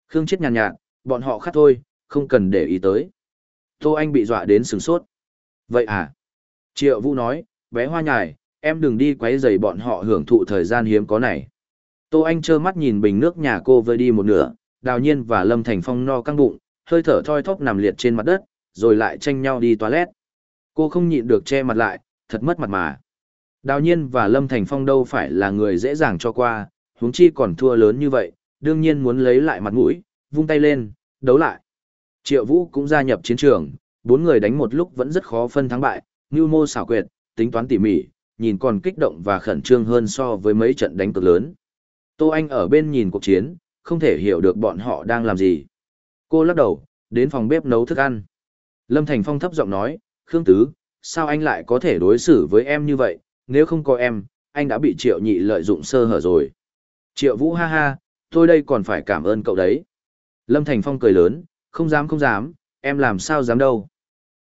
Khương chết nhàn nhạt, nhạt, bọn họ khát thôi, không cần để ý tới. Tô Anh bị dọa đến sừng sốt. Vậy à? Triệu Vũ nói, bé hoa nhài, em đừng đi quấy rầy bọn họ hưởng thụ thời gian hiếm có này. Tô Anh trơ mắt nhìn bình nước nhà cô vơi đi một nửa, đào nhiên và Lâm Thành Phong no căng bụng, hơi thở thoi thóp nằm liệt trên mặt đất, rồi lại tranh nhau đi toilet. Cô không nhịn được che mặt lại, thật mất mặt mà. Đào nhiên và Lâm Thành Phong đâu phải là người dễ dàng cho qua, huống chi còn thua lớn như vậy, đương nhiên muốn lấy lại mặt mũi, vung tay lên, đấu lại. Triệu Vũ cũng gia nhập chiến trường, bốn người đánh một lúc vẫn rất khó phân thắng bại, như mô xảo quyệt, tính toán tỉ mỉ, nhìn còn kích động và khẩn trương hơn so với mấy trận đánh cực lớn. Tô Anh ở bên nhìn cuộc chiến, không thể hiểu được bọn họ đang làm gì. Cô lắc đầu, đến phòng bếp nấu thức ăn. Lâm Thành Phong thấp giọng nói, Khương Tứ, sao anh lại có thể đối xử với em như vậy, nếu không có em, anh đã bị triệu nhị lợi dụng sơ hở rồi. Triệu vũ ha ha, tôi đây còn phải cảm ơn cậu đấy. Lâm Thành Phong cười lớn, không dám không dám, em làm sao dám đâu.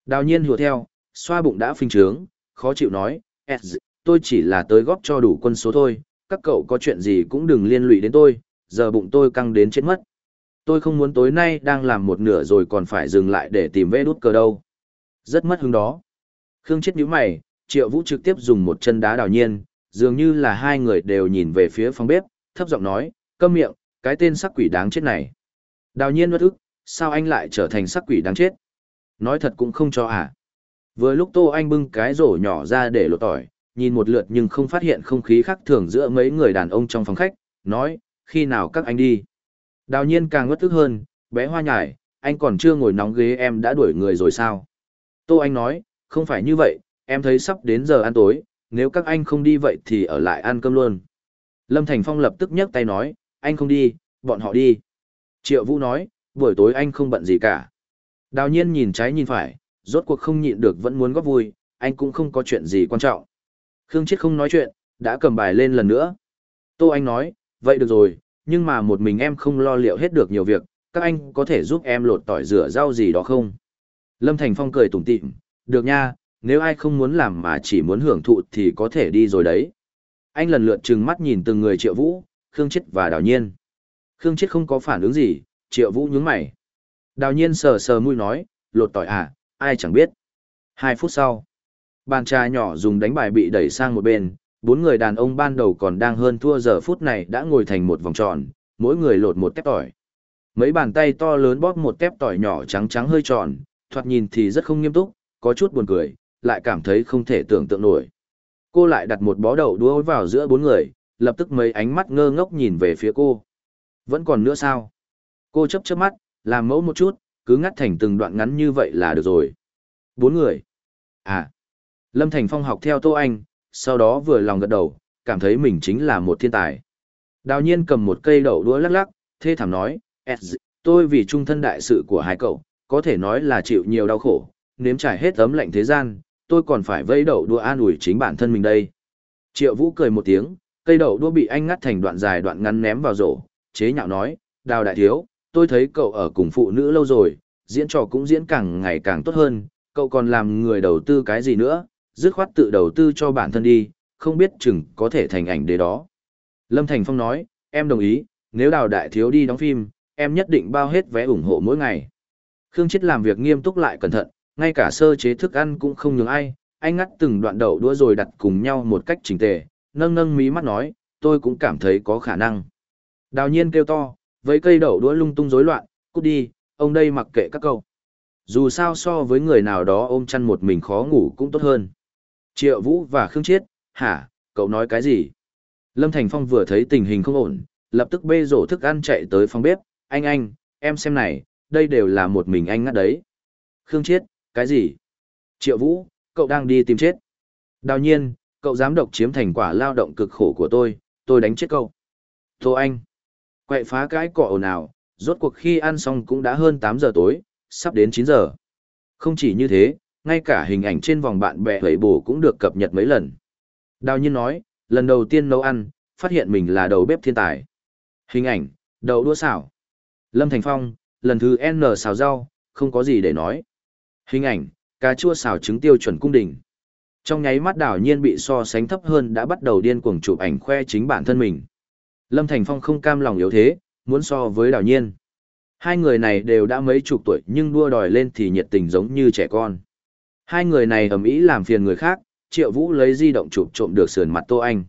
Đào nhiên hùa theo, xoa bụng đã phình trướng, khó chịu nói, tôi chỉ là tới góp cho đủ quân số thôi, các cậu có chuyện gì cũng đừng liên lụy đến tôi, giờ bụng tôi căng đến chết mất. Tôi không muốn tối nay đang làm một nửa rồi còn phải dừng lại để tìm vé đút cờ đâu. Rất mất hứng đó. Khương chết nhíu mày, triệu vũ trực tiếp dùng một chân đá đào nhiên, dường như là hai người đều nhìn về phía phòng bếp, thấp giọng nói, câm miệng, cái tên sắc quỷ đáng chết này. Đào nhiên bất ức, sao anh lại trở thành sắc quỷ đáng chết? Nói thật cũng không cho à. Vừa lúc tô anh bưng cái rổ nhỏ ra để lột tỏi, nhìn một lượt nhưng không phát hiện không khí khác thường giữa mấy người đàn ông trong phòng khách, nói, khi nào các anh đi? Đào nhiên càng bất ức hơn, bé hoa nhải, anh còn chưa ngồi nóng ghế em đã đuổi người rồi sao? Tô anh nói, không phải như vậy em thấy sắp đến giờ ăn tối, nếu các anh không đi vậy thì ở lại ăn cơm luôn. Lâm Thành Phong lập tức nhấc tay nói, anh không đi, bọn họ đi. Triệu Vũ nói, buổi tối anh không bận gì cả. Đào nhiên nhìn trái nhìn phải, rốt cuộc không nhịn được vẫn muốn góp vui, anh cũng không có chuyện gì quan trọng. Khương Chết không nói chuyện, đã cầm bài lên lần nữa. Tô Anh nói, vậy được rồi, nhưng mà một mình em không lo liệu hết được nhiều việc, các anh có thể giúp em lột tỏi rửa rau gì đó không? Lâm Thành Phong cười tủm tỉm, được nha, nếu ai không muốn làm mà chỉ muốn hưởng thụ thì có thể đi rồi đấy. Anh lần lượt trừng mắt nhìn từng người Triệu Vũ, Khương Chết và Đào Nhiên. Khương Chết không có phản ứng gì, Triệu Vũ nhướng mày. Đào Nhiên sờ sờ mũi nói, lột tỏi à, ai chẳng biết. Hai phút sau, bàn trà nhỏ dùng đánh bài bị đẩy sang một bên, bốn người đàn ông ban đầu còn đang hơn thua giờ phút này đã ngồi thành một vòng tròn, mỗi người lột một tép tỏi. Mấy bàn tay to lớn bóp một tép tỏi nhỏ trắng trắng hơi tròn, thoạt nhìn thì rất không nghiêm túc, có chút buồn cười, lại cảm thấy không thể tưởng tượng nổi. Cô lại đặt một bó đậu đũa vào giữa bốn người, lập tức mấy ánh mắt ngơ ngốc nhìn về phía cô. Vẫn còn nữa sao? Cô chấp chớp mắt, làm mẫu một chút, cứ ngắt thành từng đoạn ngắn như vậy là được rồi. Bốn người. À. Lâm Thành Phong học theo Tô Anh, sau đó vừa lòng gật đầu, cảm thấy mình chính là một thiên tài. Đào nhiên cầm một cây đậu đũa lắc lắc, thê thảm nói, tôi vì trung thân đại sự của hai cậu, có thể nói là chịu nhiều đau khổ, nếm trải hết tấm lạnh thế gian, tôi còn phải vây đậu đũa an ủi chính bản thân mình đây. Triệu Vũ cười một tiếng, cây đậu đũa bị anh ngắt thành đoạn dài đoạn ngắn ném vào rổ, chế nhạo nói, đào đại thiếu, tôi thấy cậu ở cùng phụ nữ lâu rồi, diễn trò cũng diễn càng ngày càng tốt hơn, cậu còn làm người đầu tư cái gì nữa, dứt khoát tự đầu tư cho bản thân đi, không biết chừng có thể thành ảnh đế đó. Lâm Thành Phong nói, em đồng ý, nếu đào đại thiếu đi đóng phim, em nhất định bao hết vé ủng hộ mỗi ngày. Khương Chết làm việc nghiêm túc lại cẩn thận, ngay cả sơ chế thức ăn cũng không nhường ai, anh ngắt từng đoạn đậu đũa rồi đặt cùng nhau một cách chỉnh tề, nâng nâng mí mắt nói, tôi cũng cảm thấy có khả năng. Đào nhiên kêu to, với cây đậu đũa lung tung rối loạn, cút đi, ông đây mặc kệ các cậu. Dù sao so với người nào đó ôm chăn một mình khó ngủ cũng tốt hơn. Triệu Vũ và Khương Chiết, hả, cậu nói cái gì? Lâm Thành Phong vừa thấy tình hình không ổn, lập tức bê rổ thức ăn chạy tới phòng bếp, anh anh, em xem này, đây đều là một mình anh ngắt đấy. Khương Chiết, cái gì? Triệu Vũ, cậu đang đi tìm chết. Đào nhiên, cậu dám độc chiếm thành quả lao động cực khổ của tôi, tôi đánh chết cậu. thô Anh, quậy phá cái cỏ ồn ào, rốt cuộc khi ăn xong cũng đã hơn 8 giờ tối, sắp đến 9 giờ. Không chỉ như thế, ngay cả hình ảnh trên vòng bạn bè hầy bổ cũng được cập nhật mấy lần. Đào nhiên nói, lần đầu tiên nấu ăn, phát hiện mình là đầu bếp thiên tài. Hình ảnh, đầu đua xảo. Lâm Thành Phong, lần thứ N xào rau, không có gì để nói. Hình ảnh, cà chua xào trứng tiêu chuẩn cung đình. Trong nháy mắt đảo nhiên bị so sánh thấp hơn đã bắt đầu điên cuồng chụp ảnh khoe chính bản thân mình. Lâm Thành Phong không cam lòng yếu thế, muốn so với đảo nhiên. Hai người này đều đã mấy chục tuổi nhưng đua đòi lên thì nhiệt tình giống như trẻ con. Hai người này ầm ĩ làm phiền người khác, Triệu Vũ lấy di động chụp trộm được sườn mặt Tô Anh.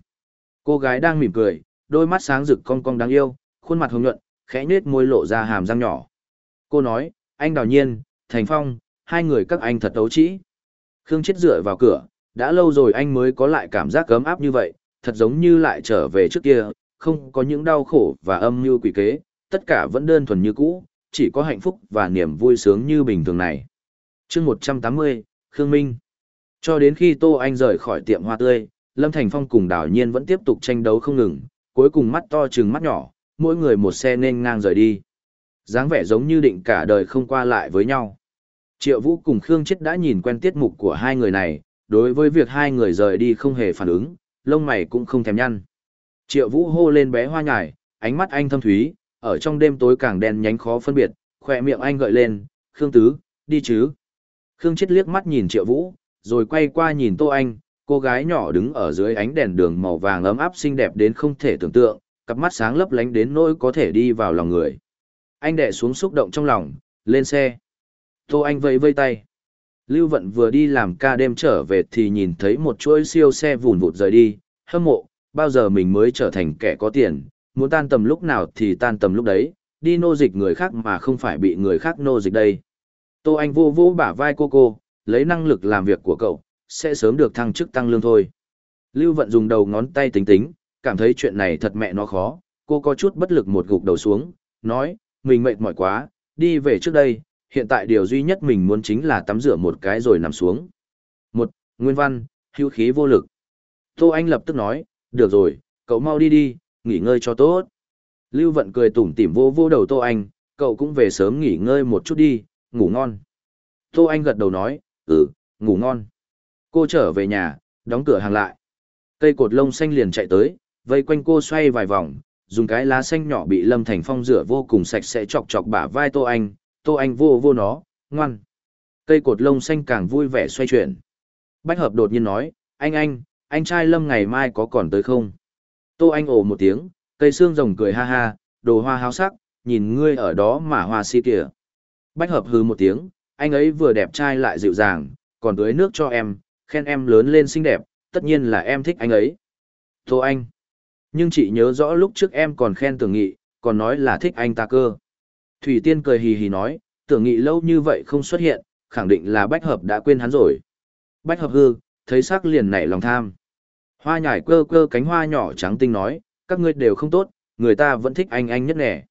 Cô gái đang mỉm cười, đôi mắt sáng rực cong cong đáng yêu, khuôn mặt hồng nhuận, khẽ nhếch môi lộ ra hàm răng nhỏ. Cô nói, anh đào nhiên, Thành Phong, hai người các anh thật ấu trĩ. Khương chết dựa vào cửa, đã lâu rồi anh mới có lại cảm giác cấm áp như vậy, thật giống như lại trở về trước kia, không có những đau khổ và âm mưu quỷ kế, tất cả vẫn đơn thuần như cũ, chỉ có hạnh phúc và niềm vui sướng như bình thường này. chương 180, Khương Minh. Cho đến khi Tô Anh rời khỏi tiệm hoa tươi, Lâm Thành Phong cùng Đào Nhiên vẫn tiếp tục tranh đấu không ngừng, cuối cùng mắt to trừng mắt nhỏ, mỗi người một xe nên ngang rời đi. dáng vẻ giống như định cả đời không qua lại với nhau. Triệu Vũ cùng Khương Chết đã nhìn quen tiết mục của hai người này, đối với việc hai người rời đi không hề phản ứng, lông mày cũng không thèm nhăn. Triệu Vũ hô lên bé hoa nhải, ánh mắt anh thâm thúy, ở trong đêm tối càng đen nhánh khó phân biệt, khỏe miệng anh gợi lên, Khương Tứ, đi chứ. Khương Chết liếc mắt nhìn Triệu Vũ, rồi quay qua nhìn Tô Anh, cô gái nhỏ đứng ở dưới ánh đèn đường màu vàng ấm áp xinh đẹp đến không thể tưởng tượng, cặp mắt sáng lấp lánh đến nỗi có thể đi vào lòng người. Anh đẻ xuống xúc động trong lòng, lên xe. Tô Anh vẫy vây tay. Lưu Vận vừa đi làm ca đêm trở về thì nhìn thấy một chuỗi siêu xe vùn vụt rời đi, hâm mộ, bao giờ mình mới trở thành kẻ có tiền, muốn tan tầm lúc nào thì tan tầm lúc đấy, đi nô dịch người khác mà không phải bị người khác nô dịch đây. Tô Anh vô vô bả vai cô cô, lấy năng lực làm việc của cậu, sẽ sớm được thăng chức tăng lương thôi. Lưu Vận dùng đầu ngón tay tính tính, cảm thấy chuyện này thật mẹ nó khó, cô có chút bất lực một gục đầu xuống, nói, mình mệt mỏi quá, đi về trước đây, hiện tại điều duy nhất mình muốn chính là tắm rửa một cái rồi nằm xuống. Một, Nguyên Văn, hữu khí vô lực. Tô Anh lập tức nói, được rồi, cậu mau đi đi, nghỉ ngơi cho tốt. Lưu Vận cười tủm tỉm vô vô đầu Tô Anh, cậu cũng về sớm nghỉ ngơi một chút đi, ngủ ngon. Tô Anh gật đầu nói, ừ, ngủ ngon. Cô trở về nhà, đóng cửa hàng lại. Cây cột lông xanh liền chạy tới, vây quanh cô xoay vài vòng, dùng cái lá xanh nhỏ bị Lâm Thành Phong rửa vô cùng sạch sẽ chọc chọc bả vai Tô Anh, Tô Anh vô vô nó, ngoan. Cây cột lông xanh càng vui vẻ xoay chuyển. Bách hợp đột nhiên nói, anh anh, anh trai lâm ngày mai có còn tới không? Tô Anh ồ một tiếng, cây xương rồng cười ha ha, đồ hoa háo sắc, nhìn ngươi ở đó mà hoa si kìa. Bách hợp hừ một tiếng, anh ấy vừa đẹp trai lại dịu dàng, còn tưới nước cho em, khen em lớn lên xinh đẹp, tất nhiên là em thích anh ấy. Tô Anh. Nhưng chị nhớ rõ lúc trước em còn khen tưởng nghị, còn nói là thích anh ta cơ. Thủy Tiên cười hì hì nói, tưởng nghị lâu như vậy không xuất hiện, khẳng định là Bách Hợp đã quên hắn rồi. Bách Hợp hư, thấy sắc liền nảy lòng tham. Hoa nhải cơ cơ cánh hoa nhỏ trắng tinh nói, các ngươi đều không tốt, người ta vẫn thích anh anh nhất nẻ.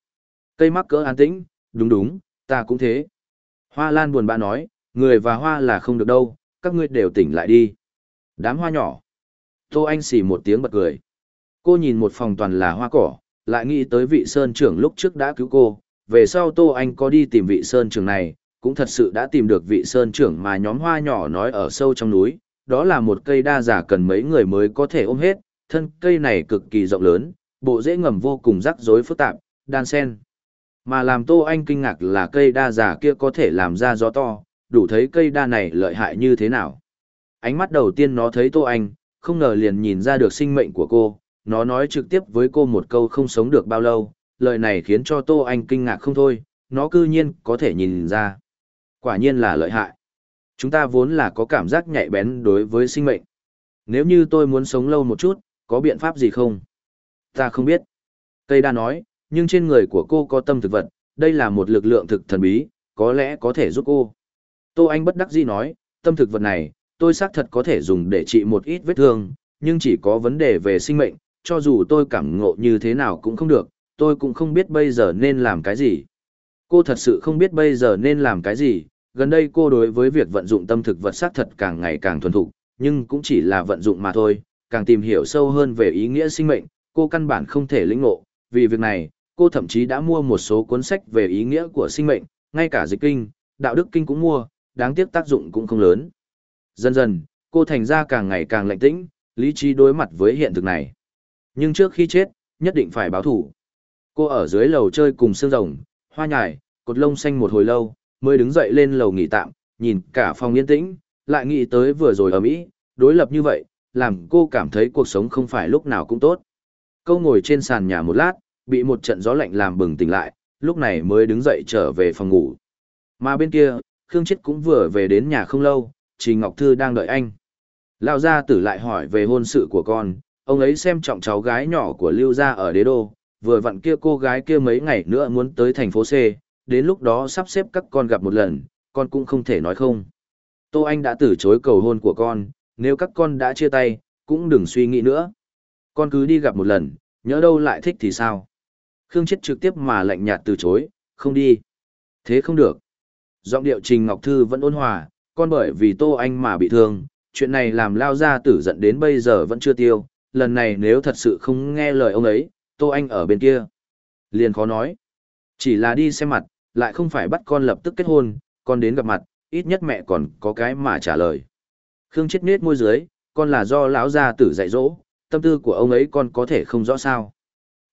Cây mắc cỡ an tĩnh, đúng đúng, ta cũng thế. Hoa lan buồn bã nói, người và hoa là không được đâu, các ngươi đều tỉnh lại đi. Đám hoa nhỏ. Tô Anh xỉ một tiếng bật cười. Cô nhìn một phòng toàn là hoa cỏ, lại nghĩ tới vị sơn trưởng lúc trước đã cứu cô, về sau Tô Anh có đi tìm vị sơn trưởng này, cũng thật sự đã tìm được vị sơn trưởng mà nhóm hoa nhỏ nói ở sâu trong núi, đó là một cây đa giả cần mấy người mới có thể ôm hết, thân cây này cực kỳ rộng lớn, bộ rễ ngầm vô cùng rắc rối phức tạp, đan sen. Mà làm Tô Anh kinh ngạc là cây đa giả kia có thể làm ra gió to, đủ thấy cây đa này lợi hại như thế nào. Ánh mắt đầu tiên nó thấy Tô Anh, không ngờ liền nhìn ra được sinh mệnh của cô, nó nói trực tiếp với cô một câu không sống được bao lâu, lời này khiến cho Tô Anh kinh ngạc không thôi, nó cư nhiên có thể nhìn ra. Quả nhiên là lợi hại. Chúng ta vốn là có cảm giác nhạy bén đối với sinh mệnh. Nếu như tôi muốn sống lâu một chút, có biện pháp gì không? Ta không biết. Cây đa nói, nhưng trên người của cô có tâm thực vật, đây là một lực lượng thực thần bí, có lẽ có thể giúp cô. Tô Anh bất đắc dĩ nói, tâm thực vật này, tôi xác thật có thể dùng để trị một ít vết thương, nhưng chỉ có vấn đề về sinh mệnh, cho dù tôi cảm ngộ như thế nào cũng không được, tôi cũng không biết bây giờ nên làm cái gì. Cô thật sự không biết bây giờ nên làm cái gì, gần đây cô đối với việc vận dụng tâm thực vật sát thật càng ngày càng thuần thục, nhưng cũng chỉ là vận dụng mà thôi, càng tìm hiểu sâu hơn về ý nghĩa sinh mệnh, cô căn bản không thể lĩnh ngộ, vì việc này, cô thậm chí đã mua một số cuốn sách về ý nghĩa của sinh mệnh, ngay cả dịch kinh, đạo đức kinh cũng mua, đáng tiếc tác dụng cũng không lớn. Dần dần, cô thành ra càng ngày càng lạnh tĩnh, lý trí đối mặt với hiện thực này. Nhưng trước khi chết, nhất định phải báo thủ. Cô ở dưới lầu chơi cùng xương rồng, hoa nhài, cột lông xanh một hồi lâu, mới đứng dậy lên lầu nghỉ tạm, nhìn cả phòng yên tĩnh, lại nghĩ tới vừa rồi ở Mỹ, đối lập như vậy, làm cô cảm thấy cuộc sống không phải lúc nào cũng tốt. Câu ngồi trên sàn nhà một lát, bị một trận gió lạnh làm bừng tỉnh lại, lúc này mới đứng dậy trở về phòng ngủ. Mà bên kia, Khương Chết cũng vừa về đến nhà không lâu, Trình Ngọc Thư đang đợi anh. Lao gia tử lại hỏi về hôn sự của con, ông ấy xem trọng cháu gái nhỏ của Lưu gia ở đế đô, vừa vặn kia cô gái kia mấy ngày nữa muốn tới thành phố C, đến lúc đó sắp xếp các con gặp một lần, con cũng không thể nói không. Tô Anh đã từ chối cầu hôn của con, nếu các con đã chia tay, cũng đừng suy nghĩ nữa. Con cứ đi gặp một lần, nhớ đâu lại thích thì sao? Khương Chết trực tiếp mà lạnh nhạt từ chối, không đi. Thế không được. Giọng điệu Trình Ngọc Thư vẫn ôn hòa, con bởi vì Tô Anh mà bị thương, chuyện này làm lao ra tử giận đến bây giờ vẫn chưa tiêu, lần này nếu thật sự không nghe lời ông ấy, Tô Anh ở bên kia. Liền khó nói. Chỉ là đi xem mặt, lại không phải bắt con lập tức kết hôn, con đến gặp mặt, ít nhất mẹ còn có cái mà trả lời. Khương chết nết môi dưới, con là do lão gia tử dạy dỗ, tâm tư của ông ấy con có thể không rõ sao.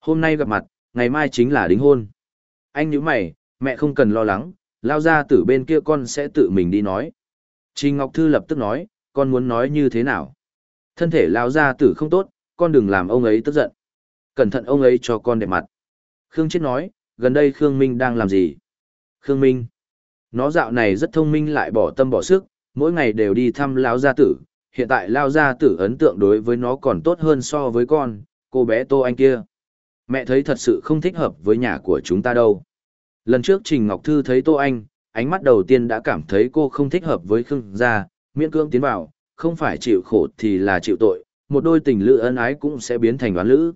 Hôm nay gặp mặt, ngày mai chính là đính hôn. Anh nhíu mày, mẹ không cần lo lắng, lao gia tử bên kia con sẽ tự mình đi nói. Trình Ngọc Thư lập tức nói, con muốn nói như thế nào? Thân thể lao gia tử không tốt, con đừng làm ông ấy tức giận. Cẩn thận ông ấy cho con đẹp mặt. Khương Chết nói, gần đây Khương Minh đang làm gì? Khương Minh. Nó dạo này rất thông minh lại bỏ tâm bỏ sức, mỗi ngày đều đi thăm lão gia tử. Hiện tại Lão gia tử ấn tượng đối với nó còn tốt hơn so với con, cô bé Tô Anh kia. Mẹ thấy thật sự không thích hợp với nhà của chúng ta đâu. Lần trước Trình Ngọc Thư thấy Tô Anh, ánh mắt đầu tiên đã cảm thấy cô không thích hợp với Khương gia, miễn Cương tiến vào, không phải chịu khổ thì là chịu tội, một đôi tình lữ ân ái cũng sẽ biến thành đoán lữ.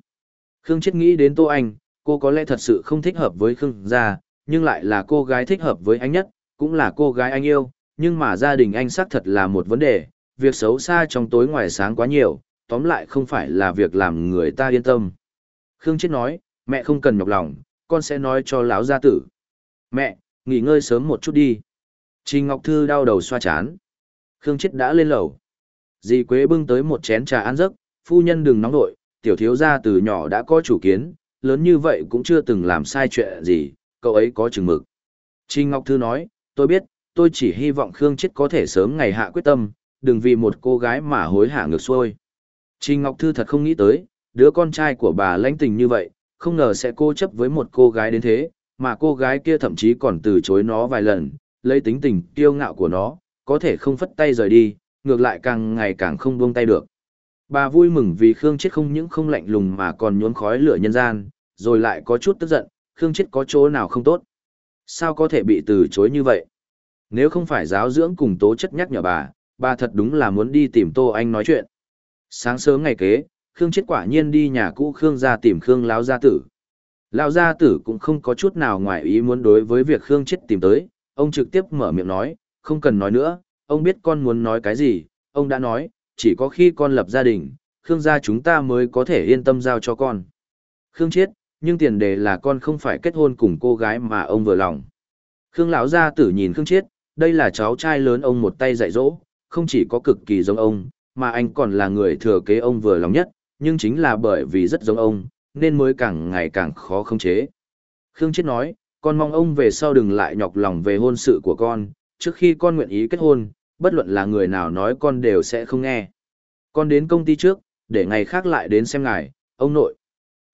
Khương Chết nghĩ đến Tô Anh, cô có lẽ thật sự không thích hợp với Khương gia, nhưng lại là cô gái thích hợp với anh nhất, cũng là cô gái anh yêu, nhưng mà gia đình anh xác thật là một vấn đề, việc xấu xa trong tối ngoài sáng quá nhiều, tóm lại không phải là việc làm người ta yên tâm. Khương Chết nói, mẹ không cần nhọc lòng, con sẽ nói cho lão gia tử. Mẹ, nghỉ ngơi sớm một chút đi. Trình Ngọc Thư đau đầu xoa chán. Khương Chết đã lên lầu. Dì Quế bưng tới một chén trà ăn giấc, phu nhân đừng nóng đội tiểu thiếu gia từ nhỏ đã có chủ kiến, lớn như vậy cũng chưa từng làm sai chuyện gì, cậu ấy có chừng mực. Trình Ngọc Thư nói, tôi biết, tôi chỉ hy vọng Khương Chết có thể sớm ngày hạ quyết tâm, đừng vì một cô gái mà hối hả ngược xuôi. Trình Ngọc Thư thật không nghĩ tới, đứa con trai của bà lãnh tình như vậy, không ngờ sẽ cô chấp với một cô gái đến thế, mà cô gái kia thậm chí còn từ chối nó vài lần, lấy tính tình kiêu ngạo của nó, có thể không phất tay rời đi, ngược lại càng ngày càng không buông tay được. Bà vui mừng vì Khương Chết không những không lạnh lùng mà còn nhuốm khói lửa nhân gian, rồi lại có chút tức giận, Khương Chết có chỗ nào không tốt. Sao có thể bị từ chối như vậy? Nếu không phải giáo dưỡng cùng tố chất nhắc nhở bà, bà thật đúng là muốn đi tìm Tô Anh nói chuyện. Sáng sớm ngày kế, Khương Chết quả nhiên đi nhà cũ Khương ra tìm Khương Láo Gia Tử. Lão Gia Tử cũng không có chút nào ngoài ý muốn đối với việc Khương Chết tìm tới, ông trực tiếp mở miệng nói, không cần nói nữa, ông biết con muốn nói cái gì, ông đã nói, chỉ có khi con lập gia đình, Khương gia chúng ta mới có thể yên tâm giao cho con. Khương chết, nhưng tiền đề là con không phải kết hôn cùng cô gái mà ông vừa lòng. Khương lão gia tử nhìn Khương chết, đây là cháu trai lớn ông một tay dạy dỗ, không chỉ có cực kỳ giống ông, mà anh còn là người thừa kế ông vừa lòng nhất, nhưng chính là bởi vì rất giống ông, nên mới càng ngày càng khó khống chế. Khương Chết nói, con mong ông về sau đừng lại nhọc lòng về hôn sự của con, trước khi con nguyện ý kết hôn, bất luận là người nào nói con đều sẽ không nghe. Con đến công ty trước, để ngày khác lại đến xem ngài, ông nội.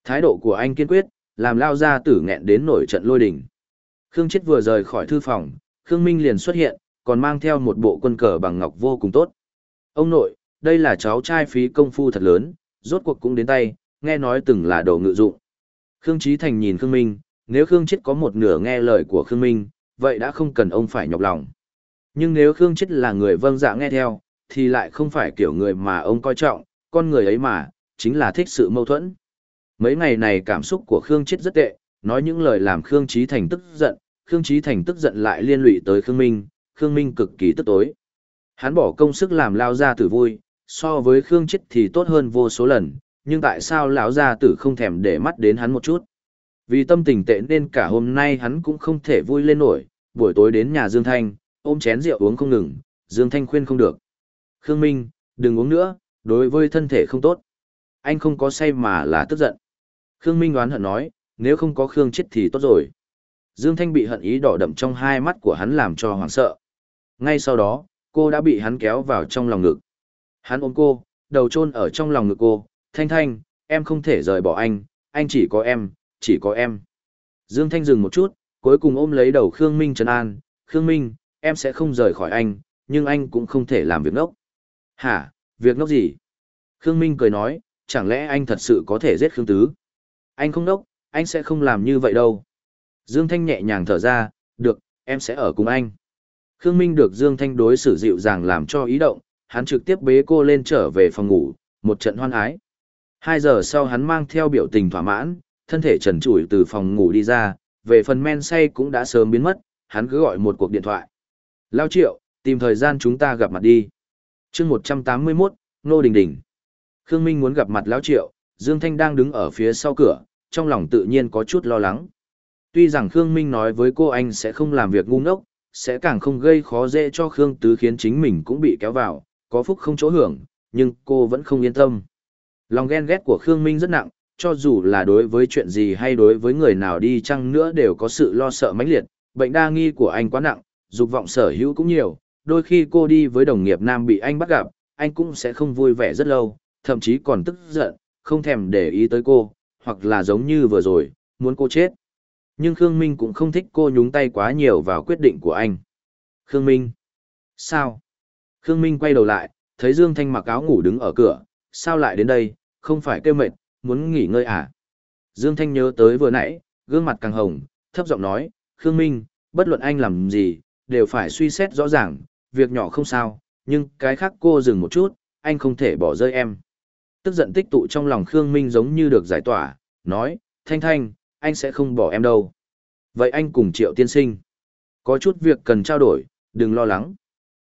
Thái độ của anh kiên quyết, làm lao ra tử nghẹn đến nổi trận lôi đình. Khương Chết vừa rời khỏi thư phòng, Khương Minh liền xuất hiện, còn mang theo một bộ quân cờ bằng ngọc vô cùng tốt. Ông nội, đây là cháu trai phí công phu thật lớn, rốt cuộc cũng đến tay, nghe nói từng là đồ ngự dụng. Khương Chí Thành nhìn Khương Minh, nếu Khương Chết có một nửa nghe lời của Khương Minh, vậy đã không cần ông phải nhọc lòng. Nhưng nếu Khương Chết là người vâng dạ nghe theo, thì lại không phải kiểu người mà ông coi trọng, con người ấy mà, chính là thích sự mâu thuẫn. Mấy ngày này cảm xúc của Khương Chết rất tệ, nói những lời làm Khương Chí Thành tức giận, Khương Chí Thành tức giận lại liên lụy tới Khương Minh, Khương Minh cực kỳ tức tối. Hắn bỏ công sức làm lao ra tử vui, so với Khương Chết thì tốt hơn vô số lần, nhưng tại sao lão gia tử không thèm để mắt đến hắn một chút? Vì tâm tình tệ nên cả hôm nay hắn cũng không thể vui lên nổi, buổi tối đến nhà Dương Thanh, ôm chén rượu uống không ngừng, Dương Thanh khuyên không được. Khương Minh, đừng uống nữa, đối với thân thể không tốt. Anh không có say mà là tức giận. Khương Minh oán hận nói, nếu không có Khương chết thì tốt rồi. Dương Thanh bị hận ý đỏ đậm trong hai mắt của hắn làm cho hoảng sợ. Ngay sau đó, cô đã bị hắn kéo vào trong lòng ngực. Hắn ôm cô, đầu chôn ở trong lòng ngực cô, Thanh Thanh, em không thể rời bỏ anh, anh chỉ có em, chỉ có em. Dương Thanh dừng một chút, cuối cùng ôm lấy đầu Khương Minh trấn an, Khương Minh, em sẽ không rời khỏi anh, nhưng anh cũng không thể làm việc ngốc. Hả, việc ngốc gì? Khương Minh cười nói, chẳng lẽ anh thật sự có thể giết Khương Tứ? Anh không ngốc, anh sẽ không làm như vậy đâu. Dương Thanh nhẹ nhàng thở ra, được, em sẽ ở cùng anh. Khương Minh được Dương Thanh đối xử dịu dàng làm cho ý động, hắn trực tiếp bế cô lên trở về phòng ngủ, một trận hoan ái. Hai giờ sau hắn mang theo biểu tình thỏa mãn, thân thể trần trụi từ phòng ngủ đi ra, về phần men say cũng đã sớm biến mất, hắn cứ gọi một cuộc điện thoại. Lao triệu, tìm thời gian chúng ta gặp mặt đi. chương 181, Nô Đình Đình. Khương Minh muốn gặp mặt Lao triệu, Dương Thanh đang đứng ở phía sau cửa, trong lòng tự nhiên có chút lo lắng. Tuy rằng Khương Minh nói với cô anh sẽ không làm việc ngu ngốc, sẽ càng không gây khó dễ cho Khương Tứ khiến chính mình cũng bị kéo vào, có phúc không chỗ hưởng, nhưng cô vẫn không yên tâm. Lòng ghen ghét của Khương Minh rất nặng, cho dù là đối với chuyện gì hay đối với người nào đi chăng nữa đều có sự lo sợ mãnh liệt, bệnh đa nghi của anh quá nặng, dục vọng sở hữu cũng nhiều, đôi khi cô đi với đồng nghiệp nam bị anh bắt gặp, anh cũng sẽ không vui vẻ rất lâu, thậm chí còn tức giận, không thèm để ý tới cô, hoặc là giống như vừa rồi, muốn cô chết. Nhưng Khương Minh cũng không thích cô nhúng tay quá nhiều vào quyết định của anh. Khương Minh. Sao? Khương Minh quay đầu lại, thấy Dương Thanh mặc áo ngủ đứng ở cửa, sao lại đến đây, không phải kêu mệt, muốn nghỉ ngơi à? Dương Thanh nhớ tới vừa nãy, gương mặt càng hồng, thấp giọng nói, Khương Minh, bất luận anh làm gì, đều phải suy xét rõ ràng, việc nhỏ không sao, nhưng cái khác cô dừng một chút, anh không thể bỏ rơi em. Tức giận tích tụ trong lòng Khương Minh giống như được giải tỏa, nói, Thanh Thanh, anh sẽ không bỏ em đâu. Vậy anh cùng Triệu Tiên Sinh. Có chút việc cần trao đổi, đừng lo lắng.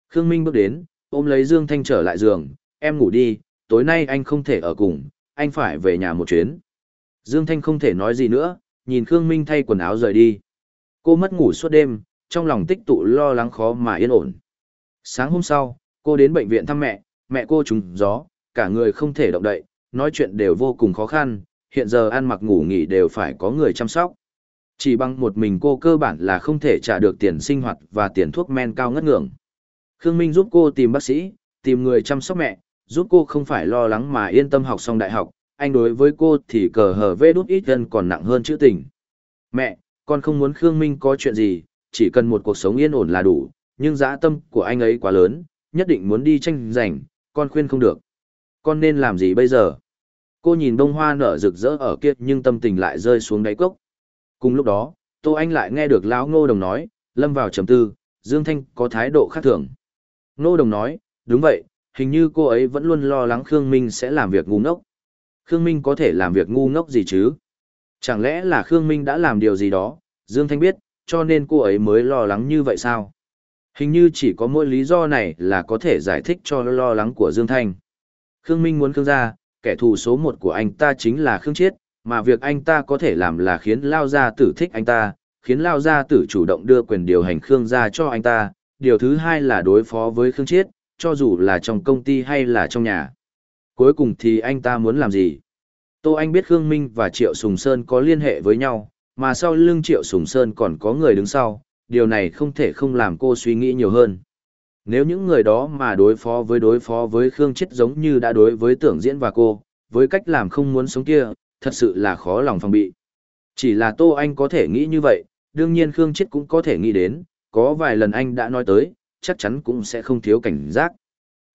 Khương Minh bước đến, ôm lấy Dương Thanh trở lại giường, em ngủ đi, tối nay anh không thể ở cùng, anh phải về nhà một chuyến. Dương Thanh không thể nói gì nữa, nhìn Khương Minh thay quần áo rời đi. Cô mất ngủ suốt đêm, trong lòng tích tụ lo lắng khó mà yên ổn. Sáng hôm sau, cô đến bệnh viện thăm mẹ, mẹ cô trúng gió, cả người không thể động đậy, nói chuyện đều vô cùng khó khăn, hiện giờ ăn mặc ngủ nghỉ đều phải có người chăm sóc. Chỉ bằng một mình cô cơ bản là không thể trả được tiền sinh hoạt và tiền thuốc men cao ngất ngưỡng. Khương Minh giúp cô tìm bác sĩ, tìm người chăm sóc mẹ, giúp cô không phải lo lắng mà yên tâm học xong đại học, anh đối với cô thì cờ hờ vê đút ít gần còn nặng hơn chữ tình. Mẹ, con không muốn Khương Minh có chuyện gì, chỉ cần một cuộc sống yên ổn là đủ, nhưng dã tâm của anh ấy quá lớn, nhất định muốn đi tranh giành, con khuyên không được. Con nên làm gì bây giờ? Cô nhìn bông hoa nở rực rỡ ở kia nhưng tâm tình lại rơi xuống đáy cốc. Cùng lúc đó, Tô Anh lại nghe được lão Ngô Đồng nói, lâm vào trầm tư, Dương Thanh có thái độ khác thường. Ngô Đồng nói, đúng vậy, hình như cô ấy vẫn luôn lo lắng Khương Minh sẽ làm việc ngu ngốc. Khương Minh có thể làm việc ngu ngốc gì chứ? Chẳng lẽ là Khương Minh đã làm điều gì đó? Dương Thanh biết, cho nên cô ấy mới lo lắng như vậy sao? Hình như chỉ có mỗi lý do này là có thể giải thích cho lo lắng của Dương Thanh. Khương Minh muốn Khương gia, kẻ thù số một của anh ta chính là Khương Chiết, mà việc anh ta có thể làm là khiến Lao Gia Tử thích anh ta, khiến Lao Gia Tử chủ động đưa quyền điều hành Khương gia cho anh ta. Điều thứ hai là đối phó với Khương Chiết, cho dù là trong công ty hay là trong nhà. Cuối cùng thì anh ta muốn làm gì? Tô Anh biết Khương Minh và Triệu Sùng Sơn có liên hệ với nhau, mà sau lưng Triệu Sùng Sơn còn có người đứng sau, điều này không thể không làm cô suy nghĩ nhiều hơn. Nếu những người đó mà đối phó với đối phó với Khương Chết giống như đã đối với tưởng diễn và cô, với cách làm không muốn sống kia, thật sự là khó lòng phòng bị. Chỉ là Tô Anh có thể nghĩ như vậy, đương nhiên Khương Chết cũng có thể nghĩ đến, có vài lần anh đã nói tới, chắc chắn cũng sẽ không thiếu cảnh giác.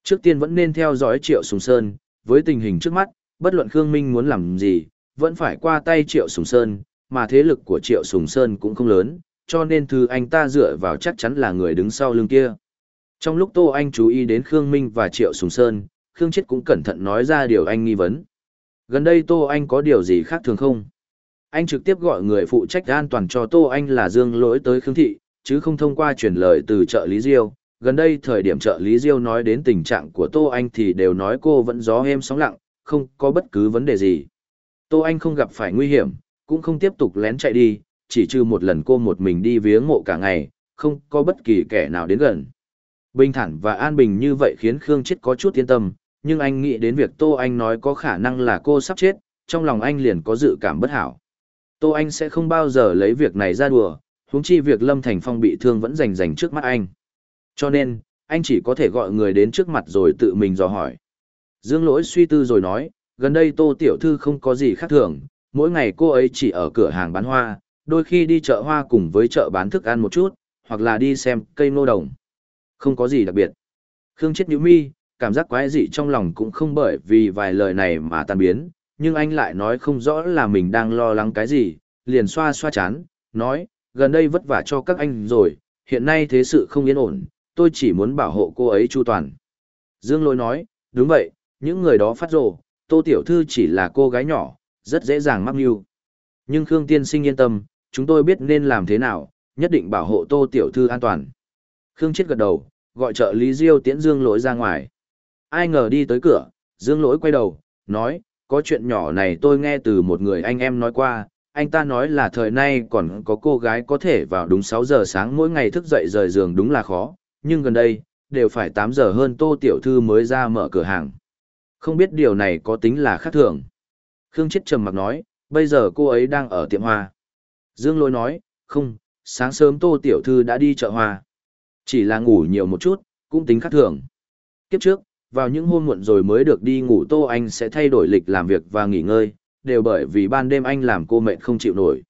Trước tiên vẫn nên theo dõi Triệu Sùng Sơn, với tình hình trước mắt, bất luận Khương Minh muốn làm gì, vẫn phải qua tay Triệu Sùng Sơn, mà thế lực của Triệu Sùng Sơn cũng không lớn, cho nên thư anh ta dựa vào chắc chắn là người đứng sau lưng kia. Trong lúc Tô Anh chú ý đến Khương Minh và Triệu Sùng Sơn, Khương Chết cũng cẩn thận nói ra điều anh nghi vấn. Gần đây Tô Anh có điều gì khác thường không? Anh trực tiếp gọi người phụ trách an toàn cho Tô Anh là Dương Lỗi tới Khương Thị, chứ không thông qua chuyển lời từ trợ lý Diêu. Gần đây thời điểm trợ lý Diêu nói đến tình trạng của Tô Anh thì đều nói cô vẫn gió êm sóng lặng, không có bất cứ vấn đề gì. Tô Anh không gặp phải nguy hiểm, cũng không tiếp tục lén chạy đi, chỉ trừ một lần cô một mình đi viếng mộ cả ngày, không có bất kỳ kẻ nào đến gần. Bình thản và an bình như vậy khiến Khương Chết có chút yên tâm, nhưng anh nghĩ đến việc Tô Anh nói có khả năng là cô sắp chết, trong lòng anh liền có dự cảm bất hảo. Tô Anh sẽ không bao giờ lấy việc này ra đùa, huống chi việc Lâm Thành Phong bị thương vẫn rành rành trước mắt anh. Cho nên, anh chỉ có thể gọi người đến trước mặt rồi tự mình dò hỏi. Dương Lỗi suy tư rồi nói, gần đây Tô Tiểu Thư không có gì khác thường, mỗi ngày cô ấy chỉ ở cửa hàng bán hoa, đôi khi đi chợ hoa cùng với chợ bán thức ăn một chút, hoặc là đi xem cây ngô đồng. Không có gì đặc biệt. Khương chết nhíu mi, cảm giác quái dị trong lòng cũng không bởi vì vài lời này mà tan biến, nhưng anh lại nói không rõ là mình đang lo lắng cái gì, liền xoa xoa chán, nói, gần đây vất vả cho các anh rồi, hiện nay thế sự không yên ổn, tôi chỉ muốn bảo hộ cô ấy chu toàn. Dương Lôi nói, đúng vậy, những người đó phát rồ, tô tiểu thư chỉ là cô gái nhỏ, rất dễ dàng mắc mưu. Nhưng Khương Tiên Sinh yên tâm, chúng tôi biết nên làm thế nào, nhất định bảo hộ Tô Tiểu Thư an toàn. Khương Chết gật đầu, gọi trợ lý Diêu tiễn Dương Lỗi ra ngoài. Ai ngờ đi tới cửa, Dương Lỗi quay đầu, nói, có chuyện nhỏ này tôi nghe từ một người anh em nói qua, anh ta nói là thời nay còn có cô gái có thể vào đúng sáu giờ sáng mỗi ngày thức dậy rời giường đúng là khó, nhưng gần đây, đều phải tám giờ hơn Tô Tiểu Thư mới ra mở cửa hàng. Không biết điều này có tính là khác thường. Khương Chết trầm mặc nói, bây giờ cô ấy đang ở tiệm hoa. Dương Lôi nói, không, sáng sớm Tô Tiểu Thư đã đi chợ hoa. Chỉ là ngủ nhiều một chút, cũng tính khắc thường. Kiếp trước, vào những hôm muộn rồi mới được đi ngủ Tô Anh sẽ thay đổi lịch làm việc và nghỉ ngơi, đều bởi vì ban đêm anh làm cô mệt không chịu nổi.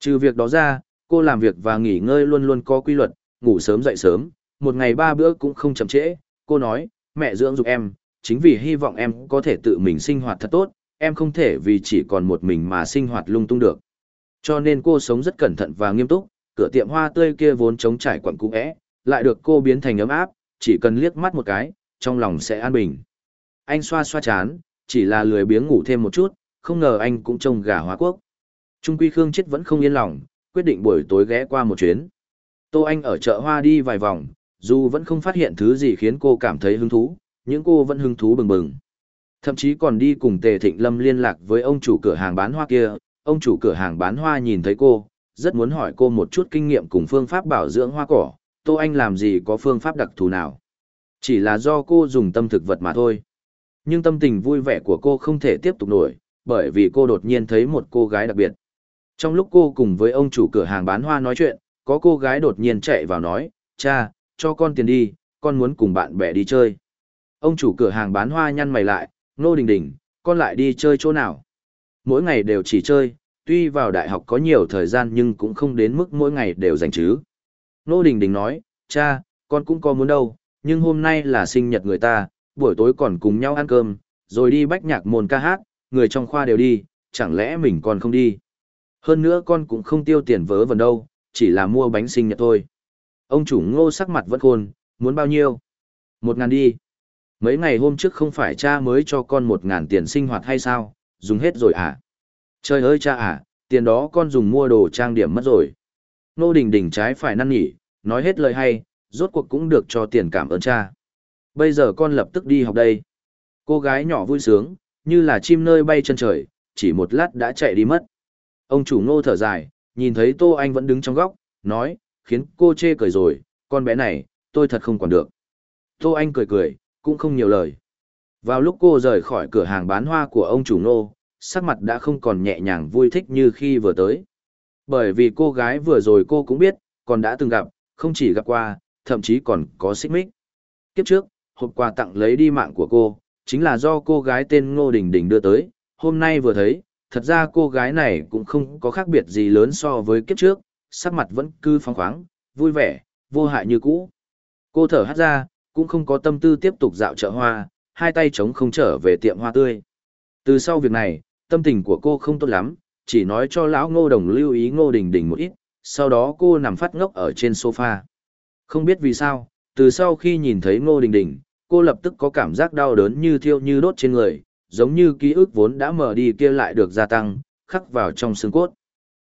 Trừ việc đó ra, cô làm việc và nghỉ ngơi luôn luôn có quy luật, ngủ sớm dậy sớm, một ngày ba bữa cũng không chậm trễ. Cô nói, mẹ dưỡng dục em, chính vì hy vọng em có thể tự mình sinh hoạt thật tốt, em không thể vì chỉ còn một mình mà sinh hoạt lung tung được. Cho nên cô sống rất cẩn thận và nghiêm túc, cửa tiệm hoa tươi kia vốn trống trải quặn cũ é, lại được cô biến thành ấm áp, chỉ cần liếc mắt một cái, trong lòng sẽ an bình. Anh xoa xoa chán, chỉ là lười biếng ngủ thêm một chút, không ngờ anh cũng trông gà hóa quốc. Trung Quy Khương chết vẫn không yên lòng, quyết định buổi tối ghé qua một chuyến. Tô Anh ở chợ hoa đi vài vòng, dù vẫn không phát hiện thứ gì khiến cô cảm thấy hứng thú, nhưng cô vẫn hứng thú bừng bừng. Thậm chí còn đi cùng Tề Thịnh Lâm liên lạc với ông chủ cửa hàng bán hoa kia, ông chủ cửa hàng bán hoa nhìn thấy cô, rất muốn hỏi cô một chút kinh nghiệm cùng phương pháp bảo dưỡng hoa cỏ, Tô Anh làm gì có phương pháp đặc thù nào. Chỉ là do cô dùng tâm thực vật mà thôi. Nhưng tâm tình vui vẻ của cô không thể tiếp tục nổi, bởi vì cô đột nhiên thấy một cô gái đặc biệt. Trong lúc cô cùng với ông chủ cửa hàng bán hoa nói chuyện, có cô gái đột nhiên chạy vào nói, cha, cho con tiền đi, con muốn cùng bạn bè đi chơi. Ông chủ cửa hàng bán hoa nhăn mày lại, Nô Đình Đình, con lại đi chơi chỗ nào? Mỗi ngày đều chỉ chơi, tuy vào đại học có nhiều thời gian nhưng cũng không đến mức mỗi ngày đều dành chứ. Nô Đình Đình nói, cha, con cũng có muốn đâu, nhưng hôm nay là sinh nhật người ta, buổi tối còn cùng nhau ăn cơm, rồi đi bách nhạc môn ca hát, người trong khoa đều đi, chẳng lẽ mình còn không đi. Hơn nữa con cũng không tiêu tiền vớ vẩn đâu, chỉ là mua bánh sinh nhật thôi. Ông chủ ngô sắc mặt vẫn khôn, muốn bao nhiêu? Một ngàn đi. Mấy ngày hôm trước không phải cha mới cho con một ngàn tiền sinh hoạt hay sao, dùng hết rồi à? Trời ơi cha à, tiền đó con dùng mua đồ trang điểm mất rồi. Nô Đình Đình trái phải năn nỉ, nói hết lời hay, rốt cuộc cũng được cho tiền cảm ơn cha. Bây giờ con lập tức đi học đây. Cô gái nhỏ vui sướng, như là chim nơi bay chân trời, chỉ một lát đã chạy đi mất. Ông chủ ngô thở dài, nhìn thấy Tô Anh vẫn đứng trong góc, nói, khiến cô chê cười rồi, con bé này, tôi thật không còn được. Tô Anh cười cười, cũng không nhiều lời. Vào lúc cô rời khỏi cửa hàng bán hoa của ông chủ nô, sắc mặt đã không còn nhẹ nhàng vui thích như khi vừa tới. Bởi vì cô gái vừa rồi cô cũng biết, còn đã từng gặp, không chỉ gặp qua, thậm chí còn có xích mích. Kiếp trước, hộp quà tặng lấy đi mạng của cô, chính là do cô gái tên Ngô Đình Đình đưa tới, hôm nay vừa thấy, thật ra cô gái này cũng không có khác biệt gì lớn so với kiếp trước, sắc mặt vẫn cứ phóng khoáng, vui vẻ, vô hại như cũ. Cô thở hắt ra, cũng không có tâm tư tiếp tục dạo chợ hoa, hai tay chống không trở về tiệm hoa tươi. Từ sau việc này, tâm tình của cô không tốt lắm, chỉ nói cho lão ngô đồng lưu ý ngô đình đình một ít, sau đó cô nằm phát ngốc ở trên sofa. Không biết vì sao, từ sau khi nhìn thấy ngô đình đình, cô lập tức có cảm giác đau đớn như thiêu như đốt trên người, giống như ký ức vốn đã mở đi kia lại được gia tăng, khắc vào trong xương cốt.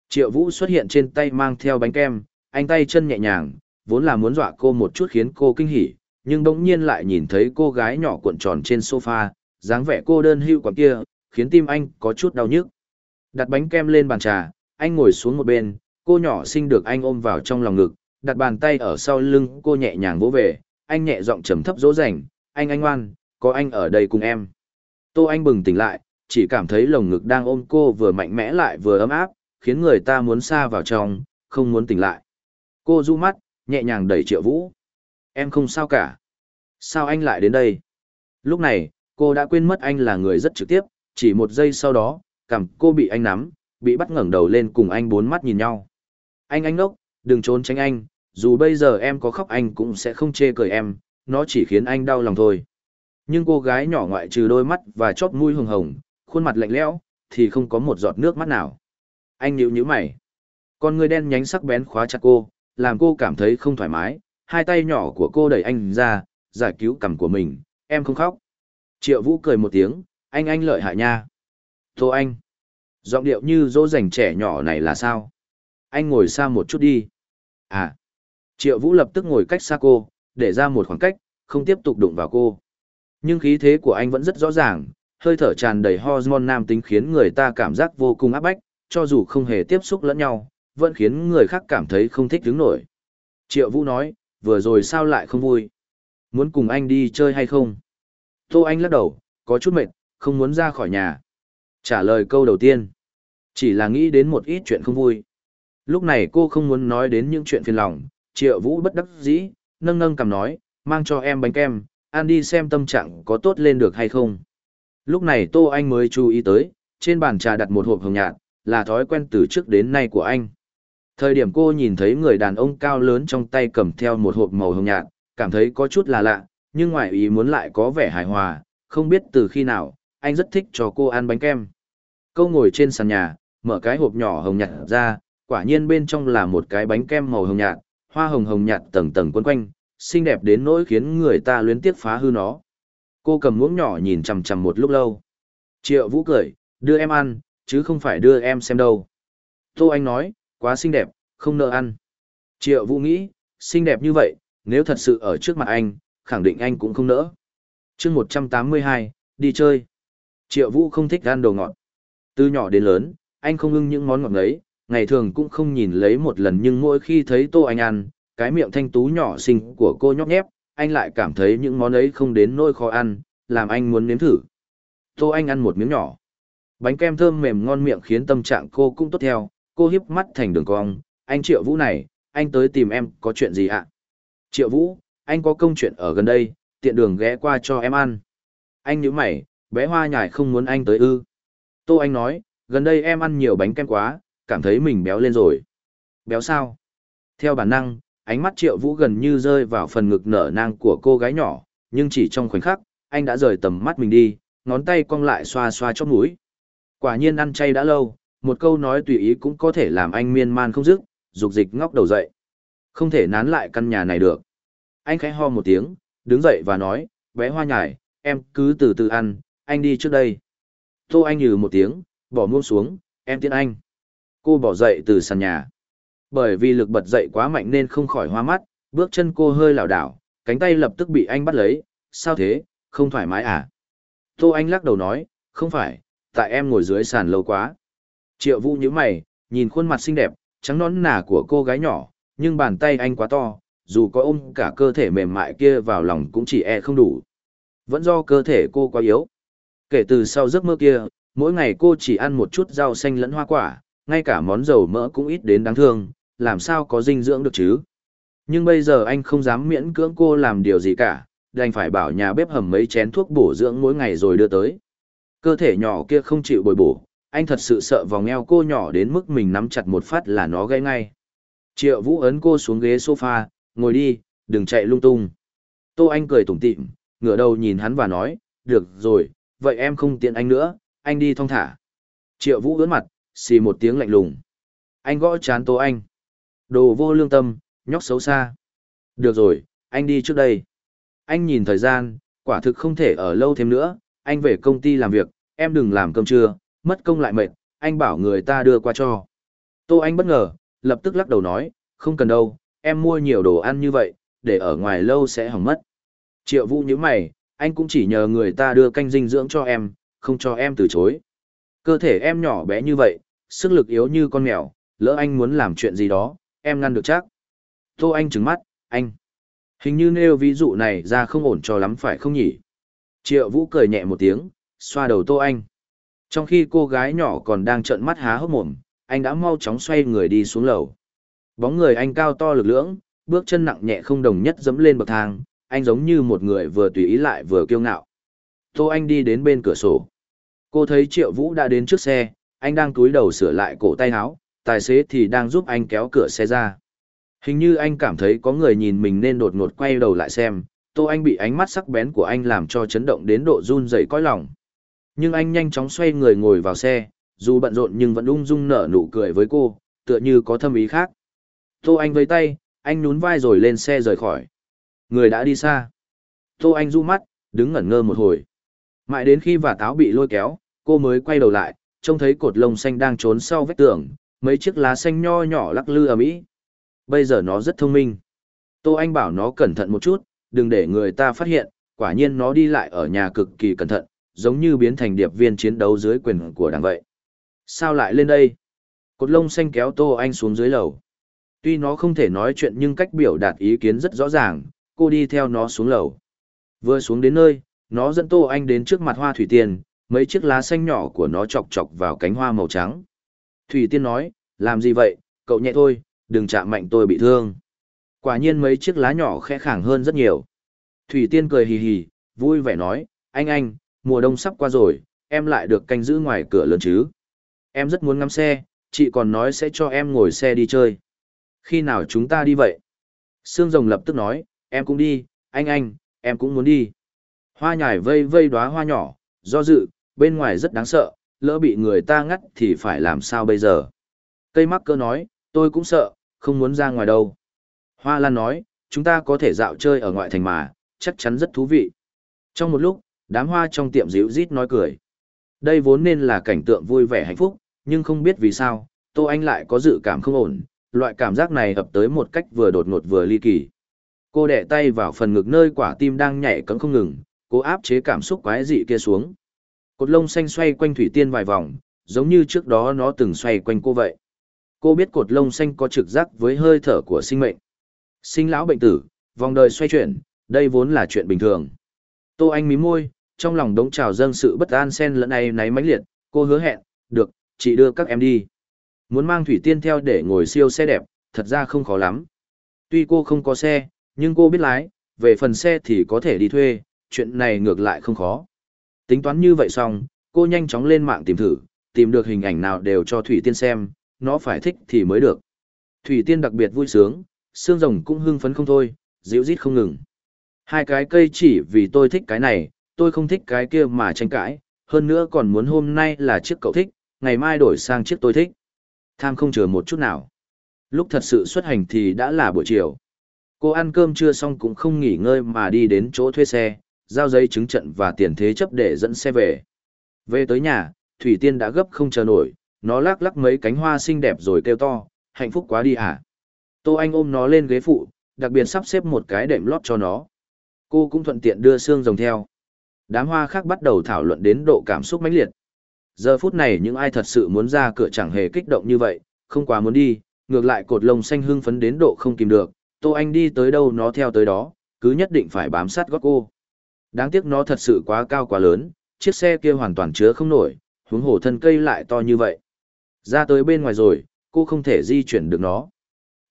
Triệu Vũ xuất hiện trên tay mang theo bánh kem, anh tay chân nhẹ nhàng, vốn là muốn dọa cô một chút khiến cô kinh hỉ, nhưng bỗng nhiên lại nhìn thấy cô gái nhỏ cuộn tròn trên sofa, dáng vẻ cô đơn hưu quắm kia, khiến tim anh có chút đau nhức. Đặt bánh kem lên bàn trà, anh ngồi xuống một bên, cô nhỏ xinh được anh ôm vào trong lòng ngực, đặt bàn tay ở sau lưng cô nhẹ nhàng vỗ về, anh nhẹ giọng trầm thấp dỗ dành, anh anh ngoan, có anh ở đây cùng em. Tô Anh bừng tỉnh lại, chỉ cảm thấy lồng ngực đang ôm cô vừa mạnh mẽ lại vừa ấm áp, khiến người ta muốn xa vào trong, không muốn tỉnh lại. Cô du mắt, nhẹ nhàng đẩy triệu vũ. Em không sao cả. Sao anh lại đến đây? Lúc này, cô đã quên mất anh là người rất trực tiếp, chỉ một giây sau đó, cảm cô bị anh nắm, bị bắt ngẩng đầu lên cùng anh bốn mắt nhìn nhau. Anh anh ngốc, đừng trốn tránh anh, dù bây giờ em có khóc anh cũng sẽ không chê cười em, nó chỉ khiến anh đau lòng thôi. Nhưng cô gái nhỏ ngoại trừ đôi mắt và chót mũi hồng hồng, khuôn mặt lạnh lẽo, thì không có một giọt nước mắt nào. Anh nhíu nhíu mày. Con người đen nhánh sắc bén khóa chặt cô, làm cô cảm thấy không thoải mái, hai tay nhỏ của cô đẩy anh ra, giải cứu cằm của mình, em không khóc. Triệu Vũ cười một tiếng, anh anh lợi hại nha. Tô anh. Giọng điệu như dỗ dành trẻ nhỏ này là sao? Anh ngồi xa một chút đi. À. Triệu Vũ lập tức ngồi cách xa cô, để ra một khoảng cách, không tiếp tục đụng vào cô. Nhưng khí thế của anh vẫn rất rõ ràng, hơi thở tràn đầy hormone nam tính khiến người ta cảm giác vô cùng áp bách, cho dù không hề tiếp xúc lẫn nhau, vẫn khiến người khác cảm thấy không thích đứng nổi. Triệu Vũ nói, vừa rồi sao lại không vui? Muốn cùng anh đi chơi hay không? Tô Anh lắc đầu, có chút mệt, không muốn ra khỏi nhà. Trả lời câu đầu tiên. Chỉ là nghĩ đến một ít chuyện không vui. Lúc này cô không muốn nói đến những chuyện phiền lòng, triệu vũ bất đắc dĩ, nâng nâng cầm nói, mang cho em bánh kem, ăn đi xem tâm trạng có tốt lên được hay không. Lúc này Tô Anh mới chú ý tới, trên bàn trà đặt một hộp hồng nhạt, là thói quen từ trước đến nay của anh. Thời điểm cô nhìn thấy người đàn ông cao lớn trong tay cầm theo một hộp màu hồng nhạt, cảm thấy có chút là lạ, nhưng ngoài ý muốn lại có vẻ hài hòa, không biết từ khi nào, anh rất thích cho cô ăn bánh kem. Cô ngồi trên sàn nhà, mở cái hộp nhỏ hồng nhạt ra, quả nhiên bên trong là một cái bánh kem màu hồng nhạt, hoa hồng hồng nhạt tầng tầng quấn quanh, xinh đẹp đến nỗi khiến người ta luyến tiếc phá hư nó. Cô cầm muỗng nhỏ nhìn chằm chằm một lúc lâu. Triệu Vũ cười, đưa em ăn, chứ không phải đưa em xem đâu. Tô Anh nói, quá xinh đẹp, không nỡ ăn. Triệu Vũ nghĩ, xinh đẹp như vậy, nếu thật sự ở trước mặt anh, khẳng định anh cũng không nỡ. chương 182, đi chơi. Triệu Vũ không thích ăn đồ ngọt. Từ nhỏ đến lớn, anh không ưng những món ngọt ấy, ngày thường cũng không nhìn lấy một lần nhưng mỗi khi thấy tô anh ăn, cái miệng thanh tú nhỏ xinh của cô nhóc nhép, anh lại cảm thấy những món ấy không đến nỗi khó ăn, làm anh muốn nếm thử. Tô anh ăn một miếng nhỏ. Bánh kem thơm mềm ngon miệng khiến tâm trạng cô cũng tốt theo, Cô hiếp mắt thành đường cong, anh Triệu Vũ này, anh tới tìm em có chuyện gì ạ? À? Triệu Vũ, anh có công chuyện ở gần đây, tiện đường ghé qua cho em ăn. Anh nhíu mày, bé hoa nhải không muốn anh tới ư. Tô Anh nói, gần đây em ăn nhiều bánh kem quá, cảm thấy mình béo lên rồi. Béo sao? Theo bản năng, ánh mắt Triệu Vũ gần như rơi vào phần ngực nở nang của cô gái nhỏ, nhưng chỉ trong khoảnh khắc, anh đã rời tầm mắt mình đi, ngón tay cong lại xoa xoa chóp mũi. Quả nhiên ăn chay đã lâu, một câu nói tùy ý cũng có thể làm anh miên man không dứt, dục dịch ngóc đầu dậy. Không thể nán lại căn nhà này được. Anh khẽ ho một tiếng, đứng dậy và nói, bé hoa nhải, em cứ từ từ ăn, anh đi trước đây. Tô Anh nhừ một tiếng, bỏ muông xuống, em tiễn anh. Cô bỏ dậy từ sàn nhà. Bởi vì lực bật dậy quá mạnh nên không khỏi hoa mắt, bước chân cô hơi lảo đảo, cánh tay lập tức bị anh bắt lấy, sao thế, không thoải mái à? Tô Anh lắc đầu nói, không phải, tại em ngồi dưới sàn lâu quá. Triệu Vũ nhíu mày, nhìn khuôn mặt xinh đẹp, trắng nõn nà của cô gái nhỏ, nhưng bàn tay anh quá to, dù có ôm cả cơ thể mềm mại kia vào lòng cũng chỉ e không đủ. Vẫn do cơ thể cô quá yếu. Kể từ sau giấc mơ kia, mỗi ngày cô chỉ ăn một chút rau xanh lẫn hoa quả, ngay cả món dầu mỡ cũng ít đến đáng thương, làm sao có dinh dưỡng được chứ. Nhưng bây giờ anh không dám miễn cưỡng cô làm điều gì cả, đành phải bảo nhà bếp hầm mấy chén thuốc bổ dưỡng mỗi ngày rồi đưa tới. Cơ thể nhỏ kia không chịu bồi bổ, anh thật sự sợ vòng eo cô nhỏ đến mức mình nắm chặt một phát là nó gãy ngay. Triệu Vũ ấn cô xuống ghế sofa, ngồi đi, đừng chạy lung tung. Tô Anh cười tủm tỉm, ngửa đầu nhìn hắn và nói, được rồi, vậy em không tiện anh nữa, anh đi thong thả. Triệu Vũ ướn mặt, xì một tiếng lạnh lùng. Anh gõ chán Tô Anh. Đồ vô lương tâm, nhóc xấu xa. Được rồi, anh đi trước đây. Anh nhìn thời gian, quả thực không thể ở lâu thêm nữa, anh về công ty làm việc, em đừng làm cơm trưa, mất công lại mệt, anh bảo người ta đưa qua cho. Tô Anh bất ngờ, lập tức lắc đầu nói, không cần đâu, em mua nhiều đồ ăn như vậy, để ở ngoài lâu sẽ hỏng mất. Triệu Vũ như mày, anh cũng chỉ nhờ người ta đưa canh dinh dưỡng cho em, không cho em từ chối. Cơ thể em nhỏ bé như vậy, sức lực yếu như con mèo, lỡ anh muốn làm chuyện gì đó, em ngăn được chắc. Tô Anh trứng mắt, anh. Hình như nêu ví dụ này ra không ổn cho lắm phải không nhỉ? Triệu Vũ cười nhẹ một tiếng, xoa đầu Tô Anh. Trong khi cô gái nhỏ còn đang trợn mắt há hốc mồm, anh đã mau chóng xoay người đi xuống lầu. Bóng người anh cao to lực lưỡng, bước chân nặng nhẹ không đồng nhất dẫm lên bậc thang, anh giống như một người vừa tùy ý lại vừa kiêu ngạo. Tô Anh đi đến bên cửa sổ. Cô thấy Triệu Vũ đã đến trước xe, anh đang cúi đầu sửa lại cổ tay áo, tài xế thì đang giúp anh kéo cửa xe ra. Hình như anh cảm thấy có người nhìn mình nên đột ngột quay đầu lại xem, Tô Anh bị ánh mắt sắc bén của anh làm cho chấn động đến độ run rẩy cõi lòng. Nhưng anh nhanh chóng xoay người ngồi vào xe, dù bận rộn nhưng vẫn ung dung nở nụ cười với cô, tựa như có thâm ý khác. Tô Anh với tay, anh nún vai rồi lên xe rời khỏi. Người đã đi xa. Tô Anh du mắt, đứng ngẩn ngơ một hồi. Mãi đến khi vả táo bị lôi kéo, cô mới quay đầu lại, trông thấy cột lông xanh đang trốn sau vách tường, mấy chiếc lá xanh nho nhỏ lắc lư ở mỹ. Bây giờ nó rất thông minh. Tô Anh bảo nó cẩn thận một chút, đừng để người ta phát hiện, quả nhiên nó đi lại ở nhà cực kỳ cẩn thận, giống như biến thành điệp viên chiến đấu dưới quyền của đảng vậy. Sao lại lên đây? Cột lông xanh kéo Tô Anh xuống dưới lầu. Tuy nó không thể nói chuyện nhưng cách biểu đạt ý kiến rất rõ ràng, cô đi theo nó xuống lầu. Vừa xuống đến nơi, nó dẫn Tô Anh đến trước mặt hoa thủy tiên, mấy chiếc lá xanh nhỏ của nó chọc chọc vào cánh hoa màu trắng. Thủy tiên nói, làm gì vậy, cậu nhẹ thôi, đừng chạm mạnh tôi bị thương. Quả nhiên mấy chiếc lá nhỏ khẽ khẳng hơn rất nhiều. Thủy tiên cười hì hì, vui vẻ nói, anh anh, mùa đông sắp qua rồi, em lại được canh giữ ngoài cửa lớn chứ. Em rất muốn ngắm xe, chị còn nói sẽ cho em ngồi xe đi chơi. Khi nào chúng ta đi vậy? Sương rồng lập tức nói, em cũng đi, anh anh, em cũng muốn đi. Hoa nhải vây vây đóa hoa nhỏ, do dự, bên ngoài rất đáng sợ, lỡ bị người ta ngắt thì phải làm sao bây giờ. Cây mắc cơ nói, tôi cũng sợ, không muốn ra ngoài đâu. Hoa lan nói, chúng ta có thể dạo chơi ở ngoại thành mà, chắc chắn rất thú vị. Trong một lúc, Đám hoa trong tiệm ríu rít nói cười. Đây vốn nên là cảnh tượng vui vẻ hạnh phúc, nhưng không biết vì sao, Tô Anh lại có dự cảm không ổn, loại cảm giác này ập tới một cách vừa đột ngột vừa ly kỳ. Cô đẻ tay vào phần ngực nơi quả tim đang nhảy cấm không ngừng, Cô áp chế cảm xúc quái dị kia xuống. Cột lông xanh xoay quanh Thủy Tiên vài vòng, giống như trước đó nó từng xoay quanh cô vậy. Cô biết cột lông xanh có trực giác với hơi thở của sinh mệnh. Sinh lão bệnh tử, vòng đời xoay chuyển, đây vốn là chuyện bình thường. Tô Anh mím môi, trong lòng đống trào dâng sự bất an sen lẫn này náy mãnh liệt, cô hứa hẹn, được, chị đưa các em đi. Muốn mang Thủy Tiên theo để ngồi siêu xe đẹp, thật ra không khó lắm. Tuy cô không có xe, nhưng cô biết lái, về phần xe thì có thể đi thuê, chuyện này ngược lại không khó. Tính toán như vậy xong, cô nhanh chóng lên mạng tìm thử, tìm được hình ảnh nào đều cho Thủy Tiên xem, nó phải thích thì mới được. Thủy Tiên đặc biệt vui sướng, xương rồng cũng hưng phấn không thôi, dịu rít không ngừng. Hai cái cây chỉ vì tôi thích cái này, tôi không thích cái kia mà tranh cãi, hơn nữa còn muốn hôm nay là chiếc cậu thích, ngày mai đổi sang chiếc tôi thích. Tham không chừa một chút nào. Lúc thật sự xuất hành thì đã là buổi chiều. Cô ăn cơm trưa xong cũng không nghỉ ngơi mà đi đến chỗ thuê xe, giao giấy chứng trận và tiền thế chấp để dẫn xe về. Về tới nhà, Thủy Tiên đã gấp không chờ nổi, nó lắc lắc mấy cánh hoa xinh đẹp rồi kêu to, hạnh phúc quá đi hả. Tô Anh ôm nó lên ghế phụ, đặc biệt sắp xếp một cái đệm lót cho nó. Cô cũng thuận tiện đưa xương rồng theo. Đám hoa khác bắt đầu thảo luận đến độ cảm xúc mãnh liệt. Giờ phút này những ai thật sự muốn ra cửa chẳng hề kích động như vậy, không quá muốn đi, ngược lại cột lông xanh hưng phấn đến độ không kìm được, Tô Anh đi tới đâu nó theo tới đó, cứ nhất định phải bám sát gót cô. Đáng tiếc nó thật sự quá cao quá lớn, chiếc xe kia hoàn toàn chứa không nổi, huống hồ thân cây lại to như vậy. Ra tới bên ngoài rồi, cô không thể di chuyển được nó.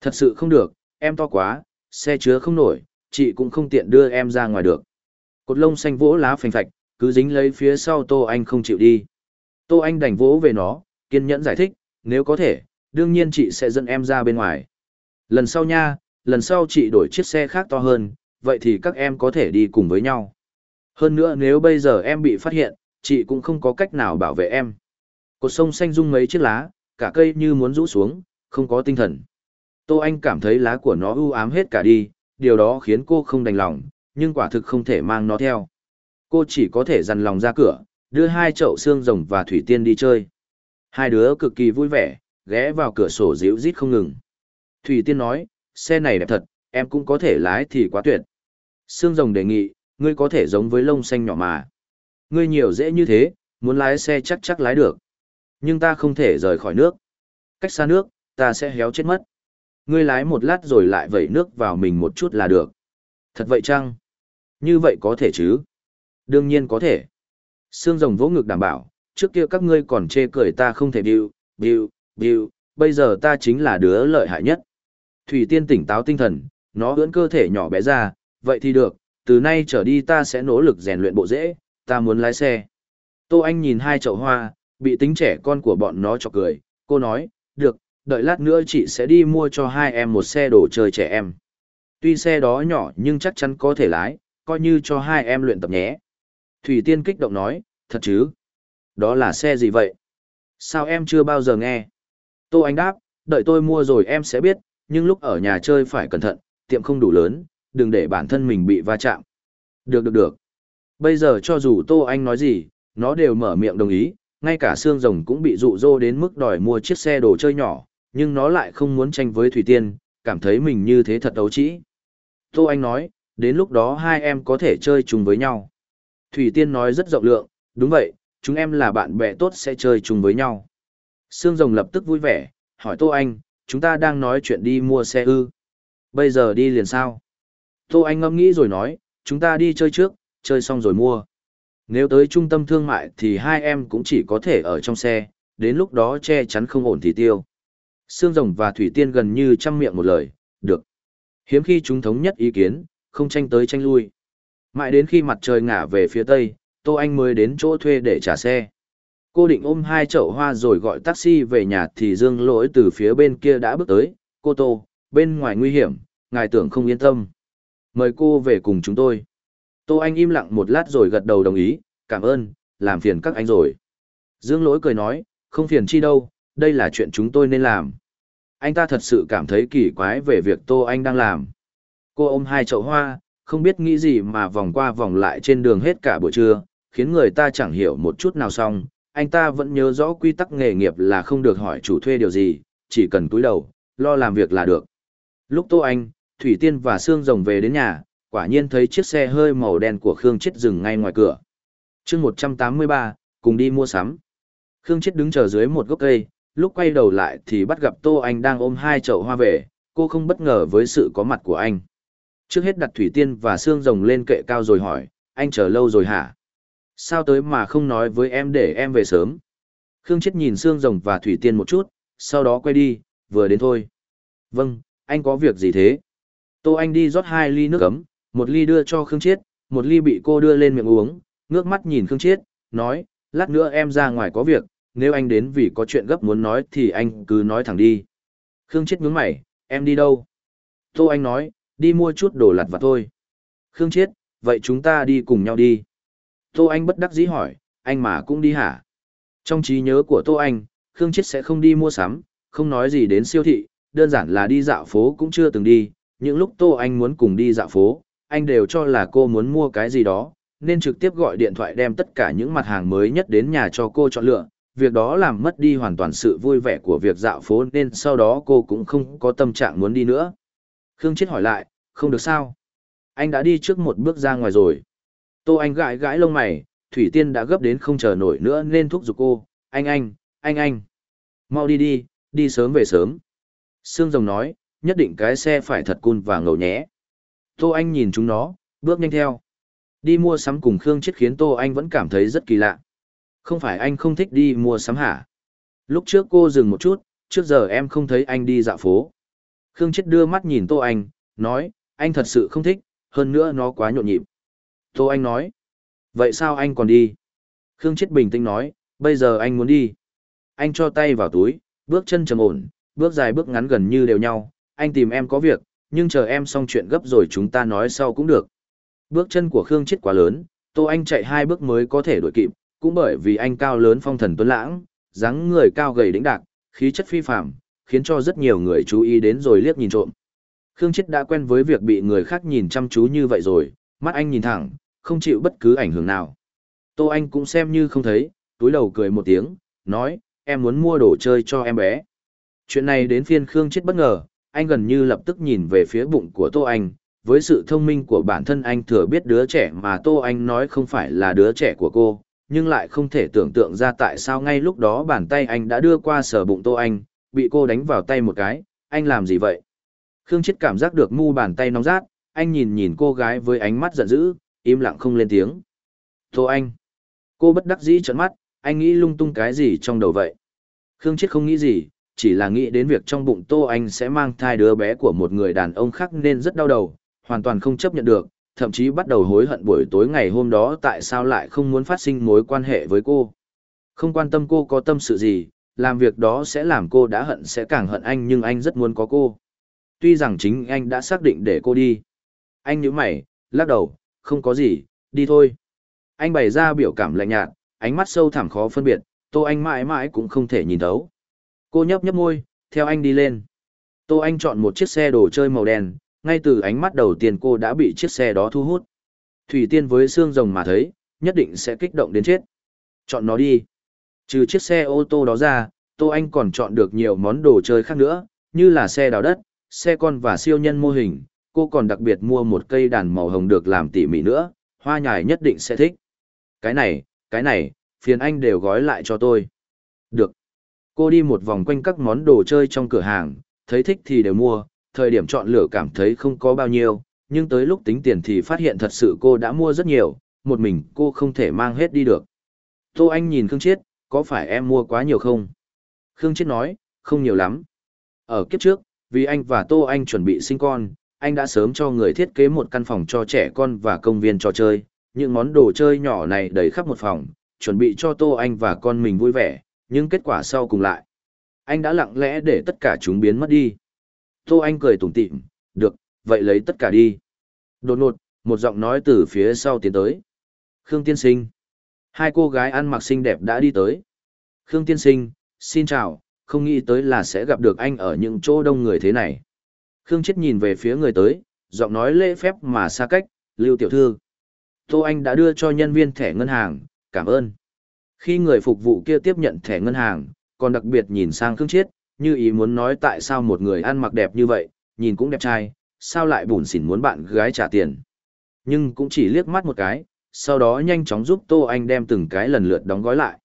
Thật sự không được, em to quá, xe chứa không nổi, chị cũng không tiện đưa em ra ngoài được. Cột lông xanh vỗ lá phành phạch, cứ dính lấy phía sau Tô Anh không chịu đi. Tô Anh đành vỗ về nó, kiên nhẫn giải thích, nếu có thể, đương nhiên chị sẽ dẫn em ra bên ngoài. Lần sau nha, lần sau chị đổi chiếc xe khác to hơn, vậy thì các em có thể đi cùng với nhau. Hơn nữa nếu bây giờ em bị phát hiện, chị cũng không có cách nào bảo vệ em. Cột sông xanh rung mấy chiếc lá, cả cây như muốn rũ xuống, không có tinh thần. Tô Anh cảm thấy lá của nó u ám hết cả đi, điều đó khiến cô không đành lòng, nhưng quả thực không thể mang nó theo. Cô chỉ có thể dằn lòng ra cửa, đưa hai chậu xương rồng và thủy tiên đi chơi. Hai đứa cực kỳ vui vẻ, ghé vào cửa sổ ríu rít không ngừng. Thủy tiên nói, xe này đẹp thật, em cũng có thể lái thì quá tuyệt. Xương rồng đề nghị, ngươi có thể giống với lông xanh nhỏ mà. Ngươi nhiều dễ như thế, muốn lái xe chắc chắc lái được. Nhưng ta không thể rời khỏi nước. Cách xa nước, ta sẽ héo chết mất. Ngươi lái một lát rồi lại vẩy nước vào mình một chút là được. Thật vậy chăng? như vậy có thể chứ? Đương nhiên có thể. Sương rồng vỗ ngực đảm bảo, trước kia các ngươi còn chê cười ta không thể điệu, điệu, điệu, bây giờ ta chính là đứa lợi hại nhất. Thủy tiên tỉnh táo tinh thần, nó ưỡn cơ thể nhỏ bé ra, vậy thì được, từ nay trở đi ta sẽ nỗ lực rèn luyện bộ dễ, ta muốn lái xe. Tô Anh nhìn hai chậu hoa, bị tính trẻ con của bọn nó chọc cười, cô nói, được, đợi lát nữa chị sẽ đi mua cho hai em một xe đồ chơi trẻ em. Tuy xe đó nhỏ nhưng chắc chắn có thể lái, coi như cho hai em luyện tập nhé. Thủy Tiên kích động nói, thật chứ? Đó là xe gì vậy? Sao em chưa bao giờ nghe? Tô Anh đáp, đợi tôi mua rồi em sẽ biết, nhưng lúc ở nhà chơi phải cẩn thận, tiệm không đủ lớn, đừng để bản thân mình bị va chạm. Được được được. Bây giờ cho dù Tô Anh nói gì, nó đều mở miệng đồng ý, ngay cả xương rồng cũng bị dụ dỗ đến mức đòi mua chiếc xe đồ chơi nhỏ, nhưng nó lại không muốn tranh với Thủy Tiên, cảm thấy mình như thế thật đấu trĩ. Tô Anh nói, đến lúc đó hai em có thể chơi chung với nhau. Thủy Tiên nói rất rộng lượng, đúng vậy, chúng em là bạn bè tốt sẽ chơi chung với nhau. Sương Rồng lập tức vui vẻ, hỏi Tô Anh, chúng ta đang nói chuyện đi mua xe ư. Bây giờ đi liền sao? Tô Anh ngâm nghĩ rồi nói, chúng ta đi chơi trước, chơi xong rồi mua. Nếu tới trung tâm thương mại thì hai em cũng chỉ có thể ở trong xe, đến lúc đó che chắn không ổn thì tiêu. Sương Rồng và Thủy Tiên gần như chăm miệng một lời, được. Hiếm khi chúng thống nhất ý kiến, không tranh tới tranh lui. Mãi đến khi mặt trời ngả về phía tây, Tô Anh mới đến chỗ thuê để trả xe. Cô định ôm hai chậu hoa rồi gọi taxi về nhà thì Dương Lỗi từ phía bên kia đã bước tới. Cô Tô, bên ngoài nguy hiểm, ngài tưởng không yên tâm. Mời cô về cùng chúng tôi. Tô Anh im lặng một lát rồi gật đầu đồng ý, cảm ơn, làm phiền các anh rồi. Dương Lỗi cười nói, không phiền chi đâu, đây là chuyện chúng tôi nên làm. Anh ta thật sự cảm thấy kỳ quái về việc Tô Anh đang làm. Cô ôm hai chậu hoa, không biết nghĩ gì mà vòng qua vòng lại trên đường hết cả buổi trưa, khiến người ta chẳng hiểu một chút nào xong. Anh ta vẫn nhớ rõ quy tắc nghề nghiệp là không được hỏi chủ thuê điều gì, chỉ cần túi đầu, lo làm việc là được. Lúc Tô Anh, Thủy Tiên và Sương Rồng về đến nhà, quả nhiên thấy chiếc xe hơi màu đen của Khương Chết dừng ngay ngoài cửa. chương 183, cùng đi mua sắm. Khương Chết đứng chờ dưới một gốc cây, lúc quay đầu lại thì bắt gặp Tô Anh đang ôm hai chậu hoa về, cô không bất ngờ với sự có mặt của anh. Trước hết đặt thủy tiên và xương rồng lên kệ cao rồi hỏi, anh chờ lâu rồi hả? Sao tới mà không nói với em để em về sớm? Khương Chết nhìn xương rồng và thủy tiên một chút, sau đó quay đi, vừa đến thôi. Vâng, anh có việc gì thế? Tô Anh đi rót hai ly nước ấm, một ly đưa cho Khương Chiết, một ly bị cô đưa lên miệng uống, ngước mắt nhìn Khương Chiết, nói, lát nữa em ra ngoài có việc, nếu anh đến vì có chuyện gấp muốn nói thì anh cứ nói thẳng đi. Khương Chiết nhướng mày, em đi đâu? Tô Anh nói, đi mua chút đồ lặt vặt thôi. Khương Chiết, vậy chúng ta đi cùng nhau đi. Tô Anh bất đắc dĩ hỏi, anh mà cũng đi hả? Trong trí nhớ của Tô Anh, Khương Chiết sẽ không đi mua sắm, không nói gì đến siêu thị, đơn giản là đi dạo phố cũng chưa từng đi. Những lúc Tô Anh muốn cùng đi dạo phố, anh đều cho là cô muốn mua cái gì đó, nên trực tiếp gọi điện thoại đem tất cả những mặt hàng mới nhất đến nhà cho cô chọn lựa. Việc đó làm mất đi hoàn toàn sự vui vẻ của việc dạo phố nên sau đó cô cũng không có tâm trạng muốn đi nữa. Khương Chiết hỏi lại, không được sao. Anh đã đi trước một bước ra ngoài rồi. Tô Anh gãi gãi lông mày, Thủy Tiên đã gấp đến không chờ nổi nữa nên thúc giục cô, anh anh, anh anh. Mau đi đi, đi sớm về sớm. Sương Rồng nói, nhất định cái xe phải thật cun và ngầu nhé. Tô Anh nhìn chúng nó, bước nhanh theo. Đi mua sắm cùng Khương Chết khiến Tô Anh vẫn cảm thấy rất kỳ lạ. Không phải anh không thích đi mua sắm hả? Lúc trước cô dừng một chút, trước giờ em không thấy anh đi dạo phố. Khương Chết đưa mắt nhìn Tô Anh, nói, anh thật sự không thích, hơn nữa nó quá nhộn nhịp. Tô Anh nói, vậy sao anh còn đi? Khương Chết bình tĩnh nói, bây giờ anh muốn đi. Anh cho tay vào túi, bước chân trầm ổn, bước dài bước ngắn gần như đều nhau, anh tìm em có việc, nhưng chờ em xong chuyện gấp rồi chúng ta nói sau cũng được. Bước chân của Khương Chết quá lớn, Tô Anh chạy hai bước mới có thể đuổi kịp, cũng bởi vì anh cao lớn phong thần tuấn lãng, dáng người cao gầy đĩnh đạc, khí chất phi phàm, khiến cho rất nhiều người chú ý đến rồi liếc nhìn trộm, Khương Chết đã quen với việc bị người khác nhìn chăm chú như vậy rồi, mắt anh nhìn thẳng, không chịu bất cứ ảnh hưởng nào. Tô Anh cũng xem như không thấy, túi đầu cười một tiếng, nói, em muốn mua đồ chơi cho em bé. Chuyện này đến phiên Khương Chết bất ngờ, anh gần như lập tức nhìn về phía bụng của Tô Anh. Với sự thông minh của bản thân anh thừa biết đứa trẻ mà Tô Anh nói không phải là đứa trẻ của cô, nhưng lại không thể tưởng tượng ra tại sao ngay lúc đó bàn tay anh đã đưa qua sờ bụng Tô Anh, bị cô đánh vào tay một cái, anh làm gì vậy? Khương Chết cảm giác được mu bàn tay nóng rát, anh nhìn nhìn cô gái với ánh mắt giận dữ, im lặng không lên tiếng. Tô anh. Cô bất đắc dĩ trợn mắt, anh nghĩ lung tung cái gì trong đầu vậy. Khương Chết không nghĩ gì, chỉ là nghĩ đến việc trong bụng Tô Anh sẽ mang thai đứa bé của một người đàn ông khác nên rất đau đầu, hoàn toàn không chấp nhận được, thậm chí bắt đầu hối hận buổi tối ngày hôm đó tại sao lại không muốn phát sinh mối quan hệ với cô. Không quan tâm cô có tâm sự gì, làm việc đó sẽ làm cô đã hận sẽ càng hận anh nhưng anh rất muốn có cô tuy rằng chính anh đã xác định để cô đi. Anh nhíu mày, lắc đầu, không có gì, đi thôi. Anh bày ra biểu cảm lạnh nhạt, ánh mắt sâu thẳm khó phân biệt, Tô Anh mãi mãi cũng không thể nhìn thấu. Cô nhấp nhấp môi, theo anh đi lên. Tô Anh chọn một chiếc xe đồ chơi màu đen, ngay từ ánh mắt đầu tiên cô đã bị chiếc xe đó thu hút. Thủy Tiên với xương rồng mà thấy, nhất định sẽ kích động đến chết. Chọn nó đi. Trừ chiếc xe ô tô đó ra, Tô Anh còn chọn được nhiều món đồ chơi khác nữa, như là xe đào đất, xe con và siêu nhân mô hình, cô còn đặc biệt mua một cây đàn màu hồng được làm tỉ mỉ nữa, hoa nhài nhất định sẽ thích. Cái này, cái này, phiền anh đều gói lại cho tôi. Được. Cô đi một vòng quanh các món đồ chơi trong cửa hàng, thấy thích thì đều mua, thời điểm chọn lựa cảm thấy không có bao nhiêu, nhưng tới lúc tính tiền thì phát hiện thật sự cô đã mua rất nhiều, một mình cô không thể mang hết đi được. Tô Anh nhìn Khương Chiết, có phải em mua quá nhiều không? Khương Chiết nói, không nhiều lắm. Ở kiếp trước, vì anh và Tô Anh chuẩn bị sinh con, anh đã sớm cho người thiết kế một căn phòng cho trẻ con và công viên trò chơi, những món đồ chơi nhỏ này đầy khắp một phòng, chuẩn bị cho Tô Anh và con mình vui vẻ, nhưng kết quả sau cùng lại. Anh đã lặng lẽ để tất cả chúng biến mất đi. Tô Anh cười tủm tỉm, được, vậy lấy tất cả đi. Đột ngột, một giọng nói từ phía sau tiến tới. Khương Tiên Sinh. Hai cô gái ăn mặc xinh đẹp đã đi tới. Khương Tiên Sinh, xin chào, không nghĩ tới là sẽ gặp được anh ở những chỗ đông người thế này. Khương Chết nhìn về phía người tới, giọng nói lễ phép mà xa cách, Lưu Tiểu Thư. Tô Anh đã đưa cho nhân viên thẻ ngân hàng, cảm ơn. Khi người phục vụ kia tiếp nhận thẻ ngân hàng, còn đặc biệt nhìn sang Khương Chết, như ý muốn nói tại sao một người ăn mặc đẹp như vậy, nhìn cũng đẹp trai, sao lại bùn xỉn muốn bạn gái trả tiền. Nhưng cũng chỉ liếc mắt một cái, sau đó nhanh chóng giúp Tô Anh đem từng cái lần lượt đóng gói lại.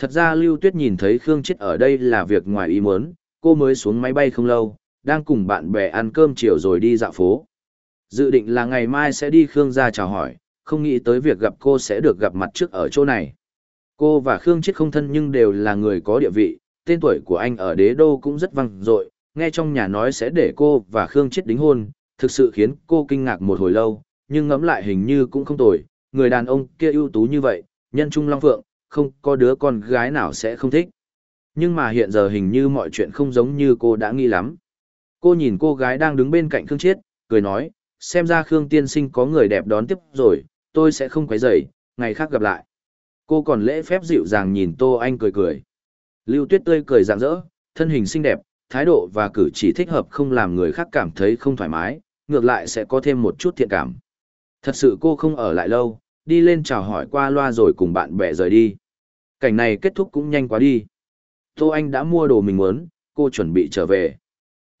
Thật ra Lưu Tuyết nhìn thấy Khương Chết ở đây là việc ngoài ý muốn, cô mới xuống máy bay không lâu, đang cùng bạn bè ăn cơm chiều rồi đi dạo phố. Dự định là ngày mai sẽ đi Khương ra chào hỏi, không nghĩ tới việc gặp cô sẽ được gặp mặt trước ở chỗ này. Cô và Khương Chết không thân nhưng đều là người có địa vị, tên tuổi của anh ở đế đô cũng rất vang dội, nghe trong nhà nói sẽ để cô và Khương Chết đính hôn, thực sự khiến cô kinh ngạc một hồi lâu, nhưng ngẫm lại hình như cũng không tồi, người đàn ông kia ưu tú như vậy, nhân trung long phượng, không có đứa con gái nào sẽ không thích. Nhưng mà hiện giờ hình như mọi chuyện không giống như cô đã nghĩ lắm. Cô nhìn cô gái đang đứng bên cạnh Khương Chiết, cười nói, xem ra Khương tiên sinh có người đẹp đón tiếp rồi, tôi sẽ không quấy rầy, ngày khác gặp lại. Cô còn lễ phép dịu dàng nhìn Tô Anh cười cười. Lưu Tuyết tươi cười rạng rỡ, thân hình xinh đẹp, thái độ và cử chỉ thích hợp không làm người khác cảm thấy không thoải mái, ngược lại sẽ có thêm một chút thiện cảm. Thật sự cô không ở lại lâu, đi lên chào hỏi qua loa rồi cùng bạn bè rời đi. Cảnh này kết thúc cũng nhanh quá đi. Tô Anh đã mua đồ mình muốn, cô chuẩn bị trở về.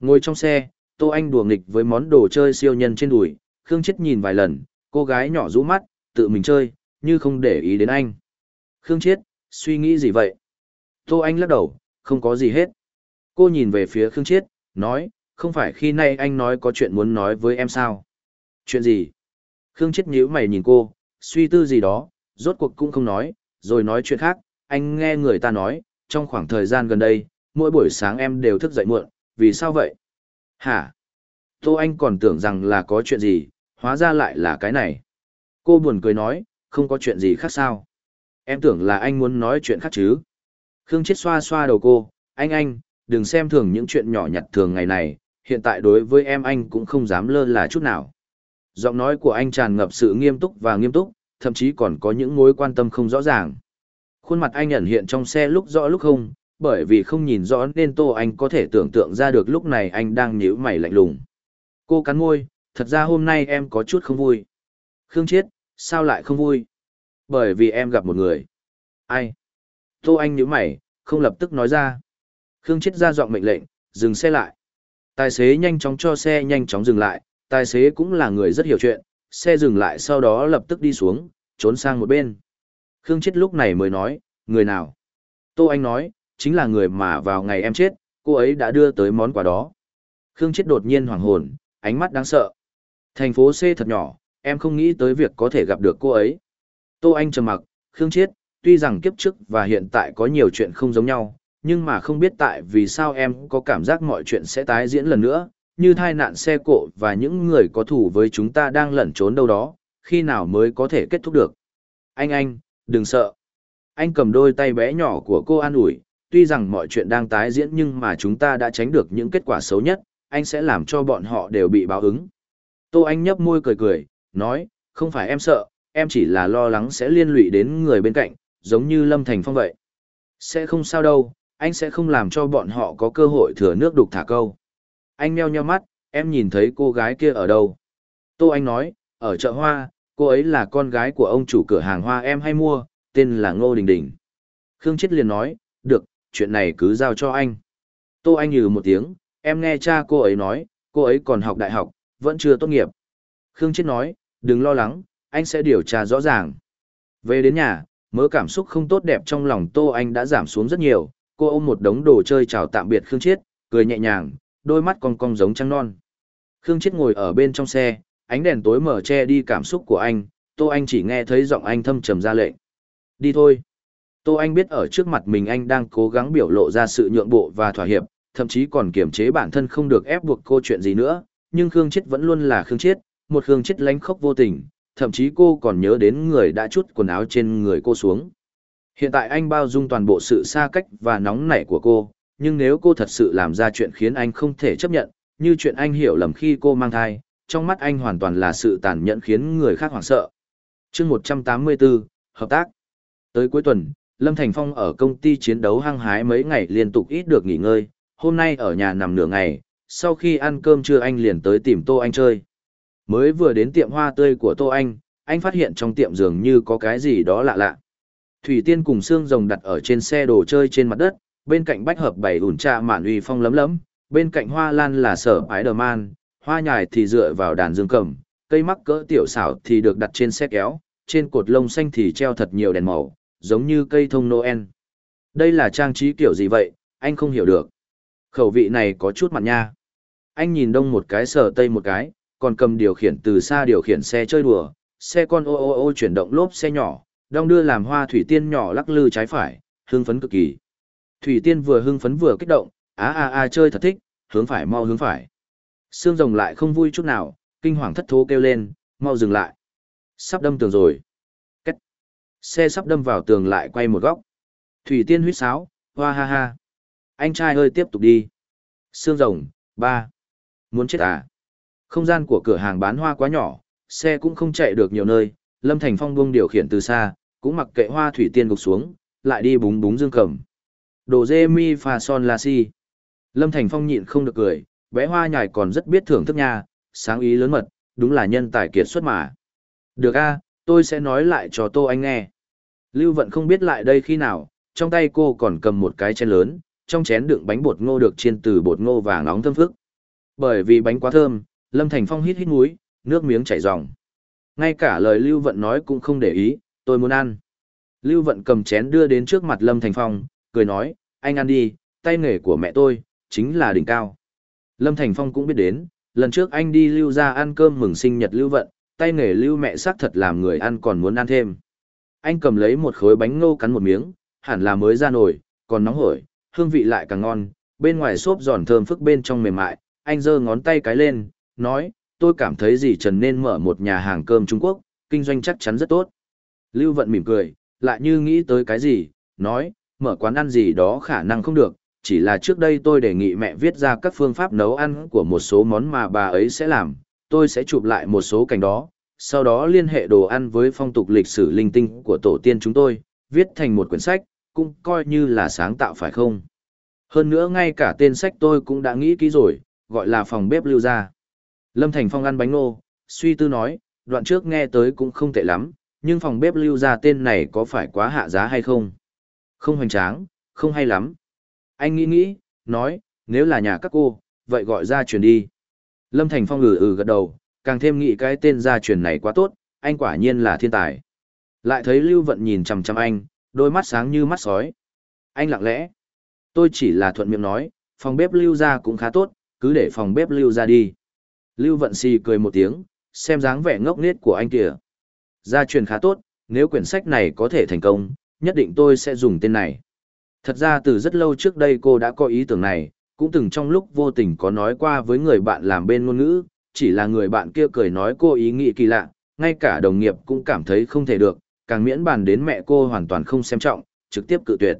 Ngồi trong xe, Tô Anh đùa nghịch với món đồ chơi siêu nhân trên đùi, Khương Chết nhìn vài lần, cô gái nhỏ rũ mắt, tự mình chơi, như không để ý đến anh. Khương Chết, suy nghĩ gì vậy? Tô Anh lắc đầu, không có gì hết. Cô nhìn về phía Khương Chết, nói, không phải khi nay anh nói có chuyện muốn nói với em sao? Chuyện gì? Khương Chết nhíu mày nhìn cô, suy tư gì đó, rốt cuộc cũng không nói, rồi nói chuyện khác, anh nghe người ta nói, trong khoảng thời gian gần đây, mỗi buổi sáng em đều thức dậy muộn, vì sao vậy? Hả? Tô Anh còn tưởng rằng là có chuyện gì, hóa ra lại là cái này. Cô buồn cười nói, không có chuyện gì khác sao? Em tưởng là anh muốn nói chuyện khác chứ? Khương Chết xoa xoa đầu cô, anh anh, đừng xem thường những chuyện nhỏ nhặt thường ngày này, hiện tại đối với em anh cũng không dám lơ là chút nào giọng nói của anh tràn ngập sự nghiêm túc và nghiêm túc, thậm chí còn có những mối quan tâm không rõ ràng. Khuôn mặt anh ẩn hiện trong xe lúc rõ lúc không, bởi vì không nhìn rõ nên Tô Anh có thể tưởng tượng ra được lúc này anh đang nhíu mày lạnh lùng. Cô cắn môi, thật ra hôm nay em có chút không vui. Khương Chiết, sao lại không vui? Bởi vì em gặp một người. Ai? Tô Anh nhíu mày, không lập tức nói ra. Khương Chiết ra giọng mệnh lệnh, dừng xe lại. Tài xế nhanh chóng cho xe nhanh chóng dừng lại, tài xế cũng là người rất hiểu chuyện, xe dừng lại sau đó lập tức đi xuống, trốn sang một bên. Khương Chết lúc này mới nói, người nào? Tô Anh nói, chính là người mà vào ngày em chết, cô ấy đã đưa tới món quà đó. Khương Chết đột nhiên hoảng hồn, ánh mắt đáng sợ. Thành phố C thật nhỏ, em không nghĩ tới việc có thể gặp được cô ấy. Tô Anh trầm mặc, Khương Chết, tuy rằng kiếp trước và hiện tại có nhiều chuyện không giống nhau, nhưng mà không biết tại vì sao em có cảm giác mọi chuyện sẽ tái diễn lần nữa, như thai nạn xe cộ và những người có thù với chúng ta đang lẩn trốn đâu đó, khi nào mới có thể kết thúc được. Anh anh, đừng sợ. Anh cầm đôi tay bé nhỏ của cô an ủi, tuy rằng mọi chuyện đang tái diễn nhưng mà chúng ta đã tránh được những kết quả xấu nhất, anh sẽ làm cho bọn họ đều bị báo ứng. Tô Anh nhấp môi cười cười, nói, không phải em sợ, em chỉ là lo lắng sẽ liên lụy đến người bên cạnh, giống như Lâm Thành Phong vậy. Sẽ không sao đâu, anh sẽ không làm cho bọn họ có cơ hội thừa nước đục thả câu anh meo nheo mắt, em nhìn thấy cô gái kia ở đâu. Tô Anh nói, ở chợ hoa, cô ấy là con gái của ông chủ cửa hàng hoa em hay mua, tên là Ngô Đình Đình. Khương Chết liền nói, được, chuyện này cứ giao cho anh. Tô Anh nhừ một tiếng, em nghe cha cô ấy nói, cô ấy còn học đại học, vẫn chưa tốt nghiệp. Khương Chết nói, đừng lo lắng, anh sẽ điều tra rõ ràng. Về đến nhà, mớ cảm xúc không tốt đẹp trong lòng Tô Anh đã giảm xuống rất nhiều, cô ôm một đống đồ chơi chào tạm biệt Khương Chiết, cười nhẹ nhàng, đôi mắt cong cong giống trăng non. Khương Chết ngồi ở bên trong xe, ánh đèn tối mở che đi cảm xúc của anh, Tô Anh chỉ nghe thấy giọng anh thâm trầm ra lệnh. Đi thôi. Tô Anh biết ở trước mặt mình anh đang cố gắng biểu lộ ra sự nhượng bộ và thỏa hiệp, thậm chí còn kiềm chế bản thân không được ép buộc cô chuyện gì nữa, nhưng Khương Chết vẫn luôn là Khương Chết, một Khương Chết lánh khóc vô tình, thậm chí cô còn nhớ đến người đã chút quần áo trên người cô xuống. Hiện tại anh bao dung toàn bộ sự xa cách và nóng nảy của cô, nhưng nếu cô thật sự làm ra chuyện khiến anh không thể chấp nhận, như chuyện anh hiểu lầm khi cô mang thai, trong mắt anh hoàn toàn là sự tàn nhẫn khiến người khác hoảng sợ. chương 184, Hợp tác Tới cuối tuần, Lâm Thành Phong ở công ty chiến đấu hăng hái mấy ngày liên tục ít được nghỉ ngơi, hôm nay ở nhà nằm nửa ngày, sau khi ăn cơm trưa anh liền tới tìm Tô Anh chơi. Mới vừa đến tiệm hoa tươi của Tô Anh, anh phát hiện trong tiệm dường như có cái gì đó lạ lạ. Thủy Tiên cùng xương rồng đặt ở trên xe đồ chơi trên mặt đất, bên cạnh bách hợp bảy ủn trà mạn uy phong lấm lấm, bên cạnh hoa lan là sở ái đờ man, hoa nhài thì dựa vào đàn dương cầm, cây mắc cỡ tiểu xảo thì được đặt trên xe kéo, trên cột lông xanh thì treo thật nhiều đèn màu, giống như cây thông Noel. Đây là trang trí kiểu gì vậy, anh không hiểu được. Khẩu vị này có chút mặn nha. Anh nhìn đông một cái sở tây một cái, còn cầm điều khiển từ xa điều khiển xe chơi đùa, xe con ô ô ô chuyển động lốp xe nhỏ, đong đưa làm hoa thủy tiên nhỏ lắc lư trái phải, hương phấn cực kỳ. Thủy Tiên vừa hưng phấn vừa kích động, a a a chơi thật thích, hướng phải mau hướng phải. Sương rồng lại không vui chút nào, kinh hoàng thất thố kêu lên, mau dừng lại. Sắp đâm tường rồi. Cách. Xe sắp đâm vào tường lại quay một góc. Thủy Tiên huýt sáo, hoa ha ha. Anh trai ơi tiếp tục đi. Sương rồng, ba. Muốn chết à? Không gian của cửa hàng bán hoa quá nhỏ, xe cũng không chạy được nhiều nơi. Lâm Thành Phong buông điều khiển từ xa, cũng mặc kệ hoa Thủy Tiên gục xuống, lại đi búng búng dương cầm. Đồ dê mi pha son la si. Lâm Thành Phong nhịn không được cười, bé hoa nhài còn rất biết thưởng thức nha, sáng ý lớn mật, đúng là nhân tài kiệt xuất mà. Được a, tôi sẽ nói lại cho Tô Anh nghe. Lưu Vận không biết lại đây khi nào, trong tay cô còn cầm một cái chén lớn, trong chén đựng bánh bột ngô được chiên từ bột ngô vàng nóng thơm phức. Bởi vì bánh quá thơm, Lâm Thành Phong hít hít mũi, nước miếng chảy ròng. Ngay cả lời Lưu Vận nói cũng không để ý, tôi muốn ăn. Lưu Vận cầm chén đưa đến trước mặt Lâm Thành Phong, cười nói, anh ăn đi, tay nghề của mẹ tôi, chính là đỉnh cao. Lâm Thành Phong cũng biết đến, lần trước anh đi lưu ra ăn cơm mừng sinh nhật lưu vận, tay nghề lưu mẹ xác thật làm người ăn còn muốn ăn thêm. Anh cầm lấy một khối bánh ngô cắn một miếng, hẳn là mới ra nổi, còn nóng hổi, hương vị lại càng ngon, bên ngoài xốp giòn thơm phức bên trong mềm mại, anh giơ ngón tay cái lên, nói, tôi cảm thấy gì Trần nên mở một nhà hàng cơm Trung Quốc, kinh doanh chắc chắn rất tốt. Lưu Vận mỉm cười, lại như nghĩ tới cái gì, nói, mở quán ăn gì đó khả năng không được, chỉ là trước đây tôi đề nghị mẹ viết ra các phương pháp nấu ăn của một số món mà bà ấy sẽ làm, tôi sẽ chụp lại một số cảnh đó, sau đó liên hệ đồ ăn với phong tục lịch sử linh tinh của tổ tiên chúng tôi, viết thành một quyển sách, cũng coi như là sáng tạo phải không? Hơn nữa ngay cả tên sách tôi cũng đã nghĩ kỹ rồi, gọi là phòng bếp lưu gia. Lâm Thành Phong ăn bánh nô, suy tư nói, đoạn trước nghe tới cũng không tệ lắm, nhưng phòng bếp lưu gia tên này có phải quá hạ giá hay không? Không hoành tráng, không hay lắm. Anh nghĩ nghĩ, nói, nếu là nhà các cô, vậy gọi ra truyền đi. Lâm Thành Phong ừ ừ gật đầu, càng thêm nghĩ cái tên gia truyền này quá tốt, anh quả nhiên là thiên tài. Lại thấy Lưu Vận nhìn chằm chằm anh, đôi mắt sáng như mắt sói. Anh lặng lẽ. Tôi chỉ là thuận miệng nói, phòng bếp Lưu ra cũng khá tốt, cứ để phòng bếp Lưu ra đi. Lưu Vận xì cười một tiếng, xem dáng vẻ ngốc nghếch của anh kìa. Gia truyền khá tốt, nếu quyển sách này có thể thành công, nhất định tôi sẽ dùng tên này. Thật ra từ rất lâu trước đây cô đã có ý tưởng này, cũng từng trong lúc vô tình có nói qua với người bạn làm bên ngôn ngữ, chỉ là người bạn kia cười nói cô ý nghĩ kỳ lạ, ngay cả đồng nghiệp cũng cảm thấy không thể được, càng miễn bàn đến mẹ cô hoàn toàn không xem trọng, trực tiếp cự tuyệt.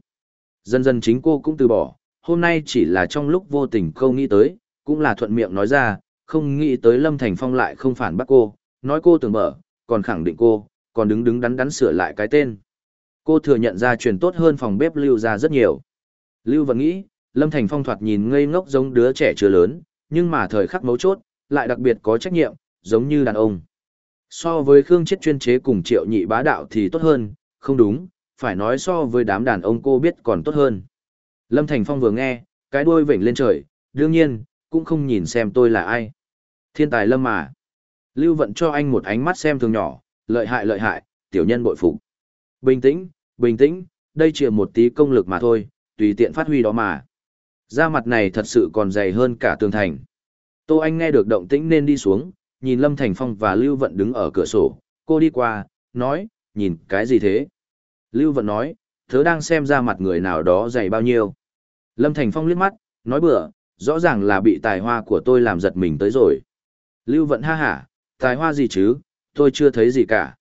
Dần dần chính cô cũng từ bỏ, hôm nay chỉ là trong lúc vô tình không nghĩ tới, cũng là thuận miệng nói ra, không nghĩ tới Lâm Thành Phong lại không phản bác cô, nói cô tưởng mở, còn khẳng định cô, còn đứng đứng đắn đắn sửa lại cái tên cô thừa nhận ra truyền tốt hơn phòng bếp lưu ra rất nhiều. Lưu vẫn nghĩ, Lâm Thành Phong thoạt nhìn ngây ngốc giống đứa trẻ chưa lớn, nhưng mà thời khắc mấu chốt, lại đặc biệt có trách nhiệm, giống như đàn ông. So với Khương Chết chuyên chế cùng triệu nhị bá đạo thì tốt hơn, không đúng, phải nói so với đám đàn ông cô biết còn tốt hơn. Lâm Thành Phong vừa nghe, cái đuôi vểnh lên trời, đương nhiên, cũng không nhìn xem tôi là ai. Thiên tài Lâm mà. Lưu Vận cho anh một ánh mắt xem thường nhỏ, lợi hại lợi hại, tiểu nhân bội phục. Bình tĩnh, bình tĩnh, đây chỉ một tí công lực mà thôi, tùy tiện phát huy đó mà. Da mặt này thật sự còn dày hơn cả tường thành. Tô Anh nghe được động tĩnh nên đi xuống, nhìn Lâm Thành Phong và Lưu Vận đứng ở cửa sổ, cô đi qua, nói, nhìn cái gì thế? Lưu Vận nói, thớ đang xem ra mặt người nào đó dày bao nhiêu. Lâm Thành Phong liếc mắt, nói bừa, rõ ràng là bị tài hoa của tôi làm giật mình tới rồi. Lưu Vận ha hả, tài hoa gì chứ, tôi chưa thấy gì cả.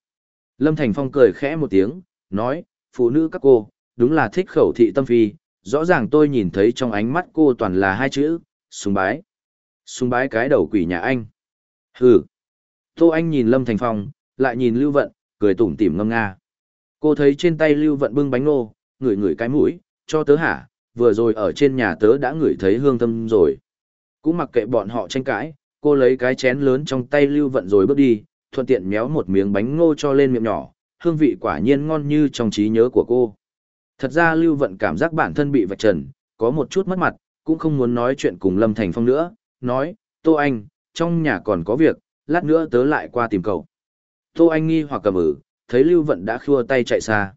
Lâm Thành Phong cười khẽ một tiếng, nói, phụ nữ các cô, đúng là thích khẩu thị tâm phi, rõ ràng tôi nhìn thấy trong ánh mắt cô toàn là hai chữ, sùng bái. Sùng bái cái đầu quỷ nhà anh. Hừ. Tô Anh nhìn Lâm Thành Phong, lại nhìn Lưu Vận, cười tủm tỉm ngâm nga. Cô thấy trên tay Lưu Vận bưng bánh nô, ngửi ngửi cái mũi, cho tớ hả, vừa rồi ở trên nhà tớ đã ngửi thấy hương thơm rồi. Cũng mặc kệ bọn họ tranh cãi, cô lấy cái chén lớn trong tay Lưu Vận rồi bước đi, thuận tiện méo một miếng bánh ngô cho lên miệng nhỏ, hương vị quả nhiên ngon như trong trí nhớ của cô. Thật ra Lưu Vận cảm giác bản thân bị vạch trần, có một chút mất mặt, cũng không muốn nói chuyện cùng Lâm Thành Phong nữa, nói, Tô Anh, trong nhà còn có việc, lát nữa tớ lại qua tìm cậu. Tô Anh nghi hoặc cầm ử, thấy Lưu Vận đã khua tay chạy xa.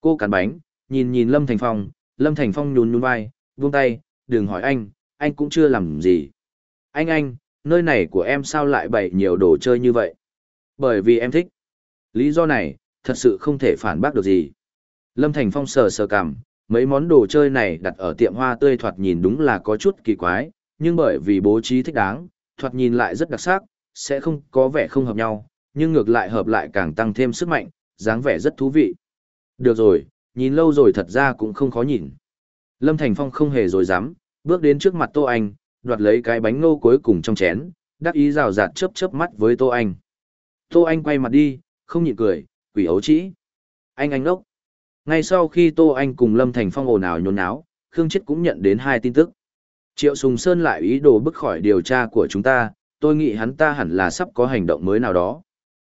Cô cắn bánh, nhìn nhìn Lâm Thành Phong, Lâm Thành Phong nhún nhún vai, buông tay, đừng hỏi anh, anh cũng chưa làm gì. Anh anh, nơi này của em sao lại bày nhiều đồ chơi như vậy? Bởi vì em thích. Lý do này, thật sự không thể phản bác được gì. Lâm Thành Phong sờ sờ cảm, mấy món đồ chơi này đặt ở tiệm hoa tươi thoạt nhìn đúng là có chút kỳ quái, nhưng bởi vì bố trí thích đáng, thoạt nhìn lại rất đặc sắc, sẽ không có vẻ không hợp nhau, nhưng ngược lại hợp lại càng tăng thêm sức mạnh, dáng vẻ rất thú vị. Được rồi, nhìn lâu rồi thật ra cũng không khó nhìn. Lâm Thành Phong không hề dối dám, bước đến trước mặt Tô Anh, đoạt lấy cái bánh ngô cuối cùng trong chén, đắc ý rào rạt chớp chớp mắt với Tô Anh. Tô Anh quay mặt đi, không nhịn cười, quỷ ấu trĩ. Anh anh ngốc. Ngay sau khi Tô Anh cùng Lâm Thành Phong ồn ào nhốn náo, Khương Chết cũng nhận đến hai tin tức. Triệu Sùng Sơn lại ý đồ bức khỏi điều tra của chúng ta, tôi nghĩ hắn ta hẳn là sắp có hành động mới nào đó.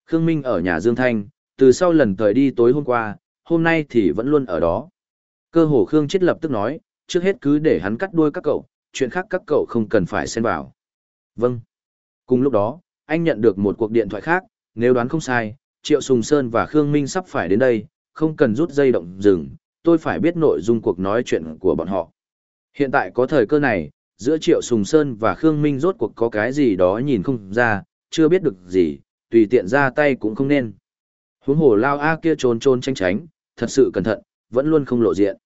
Khương Minh ở nhà Dương Thanh, từ sau lần thời đi tối hôm qua, hôm nay thì vẫn luôn ở đó. Cơ hồ Khương Chết lập tức nói, trước hết cứ để hắn cắt đuôi các cậu, chuyện khác các cậu không cần phải xen vào. Vâng. Cùng lúc đó, anh nhận được một cuộc điện thoại khác, nếu đoán không sai, Triệu Sùng Sơn và Khương Minh sắp phải đến đây, không cần rút dây động dừng, tôi phải biết nội dung cuộc nói chuyện của bọn họ. Hiện tại có thời cơ này, giữa Triệu Sùng Sơn và Khương Minh rốt cuộc có cái gì đó nhìn không ra, chưa biết được gì, tùy tiện ra tay cũng không nên. Huống hồ lao A kia trốn trốn tránh tránh, thật sự cẩn thận, vẫn luôn không lộ diện.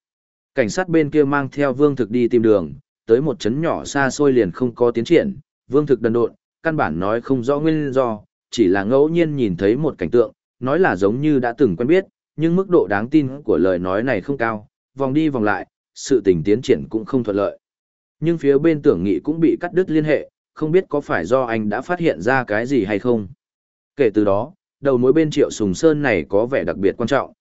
Cảnh sát bên kia mang theo Vương Thực đi tìm đường, tới một chấn nhỏ xa xôi liền không có tiến triển, Vương Thực đần độn, căn bản nói không rõ nguyên do, chỉ là ngẫu nhiên nhìn thấy một cảnh tượng, nói là giống như đã từng quen biết, nhưng mức độ đáng tin của lời nói này không cao, vòng đi vòng lại, sự tình tiến triển cũng không thuận lợi. Nhưng phía bên tưởng nghị cũng bị cắt đứt liên hệ, không biết có phải do anh đã phát hiện ra cái gì hay không. Kể từ đó, đầu mối bên Triệu Sùng Sơn này có vẻ đặc biệt quan trọng.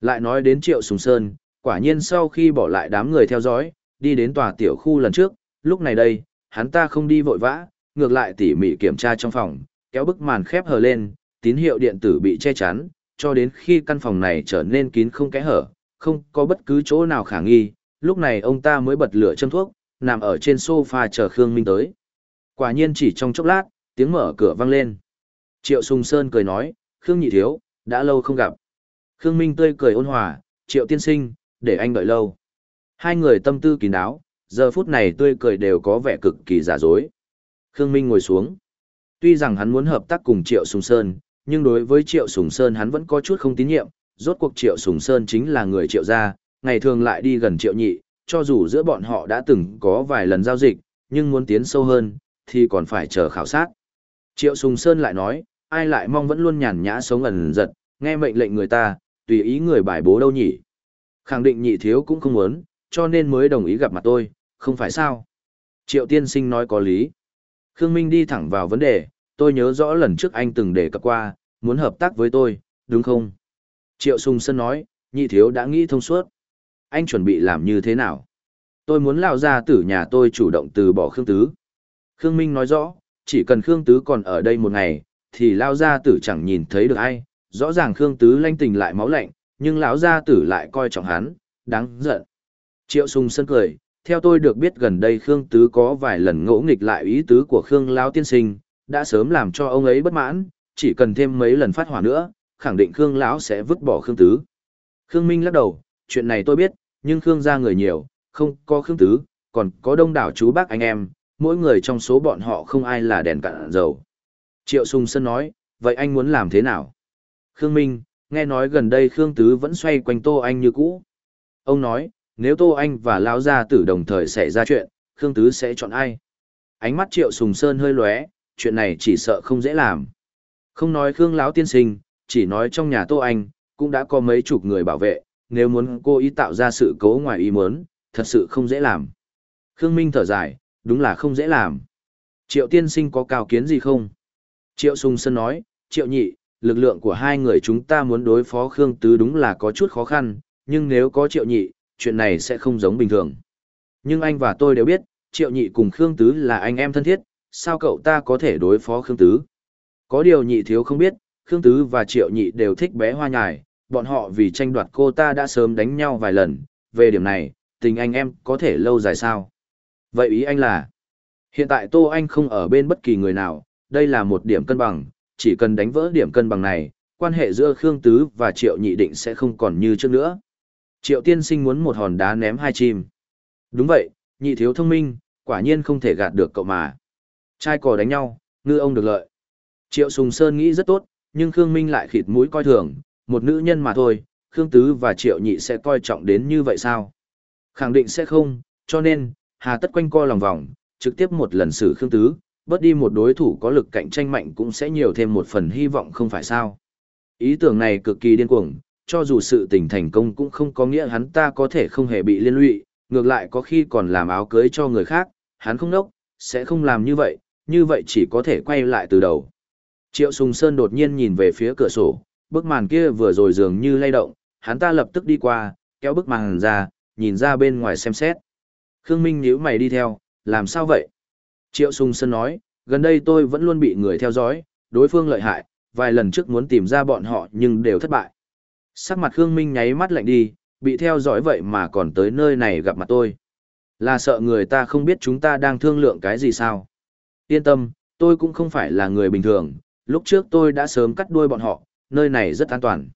Lại nói đến Triệu Sùng Sơn, quả nhiên sau khi bỏ lại đám người theo dõi, đi đến tòa tiểu khu lần trước, lúc này đây, hắn ta không đi vội vã, ngược lại tỉ mỉ kiểm tra trong phòng, kéo bức màn khép hờ lên, tín hiệu điện tử bị che chắn, cho đến khi căn phòng này trở nên kín không kẽ hở, không có bất cứ chỗ nào khả nghi, lúc này ông ta mới bật lửa châm thuốc, nằm ở trên sofa chờ Khương Minh tới. Quả nhiên chỉ trong chốc lát, tiếng mở cửa vang lên. Triệu Sùng Sơn cười nói, Khương Nhị Thiếu, đã lâu không gặp. Khương Minh tươi cười ôn hòa, Triệu Tiên Sinh, để anh đợi lâu. Hai người tâm tư kín đáo, giờ phút này tươi cười đều có vẻ cực kỳ giả dối. Khương Minh ngồi xuống tuy rằng hắn muốn hợp tác cùng Triệu Sùng Sơn, nhưng đối với Triệu Sùng Sơn hắn vẫn có chút không tín nhiệm, rốt cuộc Triệu Sùng Sơn chính là người Triệu gia, ngày thường lại đi gần Triệu Nhị, cho dù giữa bọn họ đã từng có vài lần giao dịch, nhưng muốn tiến sâu hơn, thì còn phải chờ khảo sát. Triệu Sùng Sơn lại nói, ai lại mong vẫn luôn nhàn nhã sống ẩn giật, nghe mệnh lệnh người ta, tùy ý người bài bố đâu nhỉ. Khẳng định nhị thiếu cũng không muốn, cho nên mới đồng ý gặp mặt tôi, không phải sao. Triệu tiên sinh nói có lý. Khương Minh đi thẳng vào vấn đề, tôi nhớ rõ lần trước anh từng đề cập qua, muốn hợp tác với tôi, đúng không? Triệu Sùng Sơn nói, nhị thiếu đã nghĩ thông suốt. Anh chuẩn bị làm như thế nào? Tôi muốn lao ra tử nhà tôi chủ động từ bỏ Khương Tứ. Khương Minh nói rõ, chỉ cần Khương Tứ còn ở đây một ngày, thì lao ra tử chẳng nhìn thấy được ai. Rõ ràng Khương Tứ lanh tình lại máu lạnh, nhưng lão gia tử lại coi trọng hắn, đáng giận. Triệu Sùng Sơn cười, theo tôi được biết gần đây Khương Tứ có vài lần ngỗ nghịch lại ý tứ của Khương Lão Tiên Sinh, đã sớm làm cho ông ấy bất mãn, chỉ cần thêm mấy lần phát hỏa nữa, khẳng định Khương Lão sẽ vứt bỏ Khương Tứ. Khương Minh lắc đầu, chuyện này tôi biết, nhưng Khương gia người nhiều, không có Khương Tứ, còn có đông đảo chú bác anh em, mỗi người trong số bọn họ không ai là đèn cạn dầu. Triệu Sùng Sơn nói, vậy anh muốn làm thế nào? Khương Minh, nghe nói gần đây Khương Tứ vẫn xoay quanh Tô Anh như cũ. Ông nói, nếu Tô Anh và Lão Gia Tử đồng thời xảy ra chuyện, Khương Tứ sẽ chọn ai? Ánh mắt Triệu Sùng Sơn hơi lóe, chuyện này chỉ sợ không dễ làm. Không nói Khương Lão Tiên Sinh, chỉ nói trong nhà Tô Anh, cũng đã có mấy chục người bảo vệ, nếu muốn cô ý tạo ra sự cố ngoài ý muốn, thật sự không dễ làm. Khương Minh thở dài, đúng là không dễ làm. Triệu Tiên Sinh có cao kiến gì không? Triệu Sùng Sơn nói, Triệu Nhị, lực lượng của hai người chúng ta muốn đối phó Khương Tứ đúng là có chút khó khăn, nhưng nếu có Triệu Nhị, chuyện này sẽ không giống bình thường. Nhưng anh và tôi đều biết, Triệu Nhị cùng Khương Tứ là anh em thân thiết, sao cậu ta có thể đối phó Khương Tứ? Có điều Nhị thiếu không biết, Khương Tứ và Triệu Nhị đều thích bé hoa nhài, bọn họ vì tranh đoạt cô ta đã sớm đánh nhau vài lần, về điểm này, tình anh em có thể lâu dài sao? Vậy ý anh là, hiện tại Tô Anh không ở bên bất kỳ người nào, đây là một điểm cân bằng, chỉ cần đánh vỡ điểm cân bằng này, quan hệ giữa Khương Tứ và Triệu Nhị định sẽ không còn như trước nữa. Triệu tiên sinh muốn một hòn đá ném hai chim. Đúng vậy, nhị thiếu thông minh, quả nhiên không thể gạt được cậu mà. Trai cò đánh nhau, ngư ông được lợi. Triệu Sùng Sơn nghĩ rất tốt, nhưng Khương Minh lại khịt mũi coi thường, một nữ nhân mà thôi, Khương Tứ và Triệu Nhị sẽ coi trọng đến như vậy sao? Khẳng định sẽ không, cho nên, hà tất quanh coi lòng vòng, trực tiếp một lần xử Khương Tứ, bớt đi một đối thủ có lực cạnh tranh mạnh cũng sẽ nhiều thêm một phần hy vọng không phải sao? Ý tưởng này cực kỳ điên cuồng, cho dù sự tình thành công cũng không có nghĩa hắn ta có thể không hề bị liên lụy, ngược lại có khi còn làm áo cưới cho người khác, hắn không nốc, sẽ không làm như vậy, như vậy chỉ có thể quay lại từ đầu. Triệu Sùng Sơn đột nhiên nhìn về phía cửa sổ, bức màn kia vừa rồi dường như lay động, hắn ta lập tức đi qua, kéo bức màn ra, nhìn ra bên ngoài xem xét. Khương Minh nhíu mày đi theo, làm sao vậy? Triệu Sùng Sơn nói, gần đây tôi vẫn luôn bị người theo dõi, đối phương lợi hại, vài lần trước muốn tìm ra bọn họ nhưng đều thất bại. Sắc mặt Khương Minh nháy mắt lạnh đi, bị theo dõi vậy mà còn tới nơi này gặp mặt tôi. Là sợ người ta không biết chúng ta đang thương lượng cái gì sao. Yên tâm, tôi cũng không phải là người bình thường, lúc trước tôi đã sớm cắt đuôi bọn họ, nơi này rất an toàn.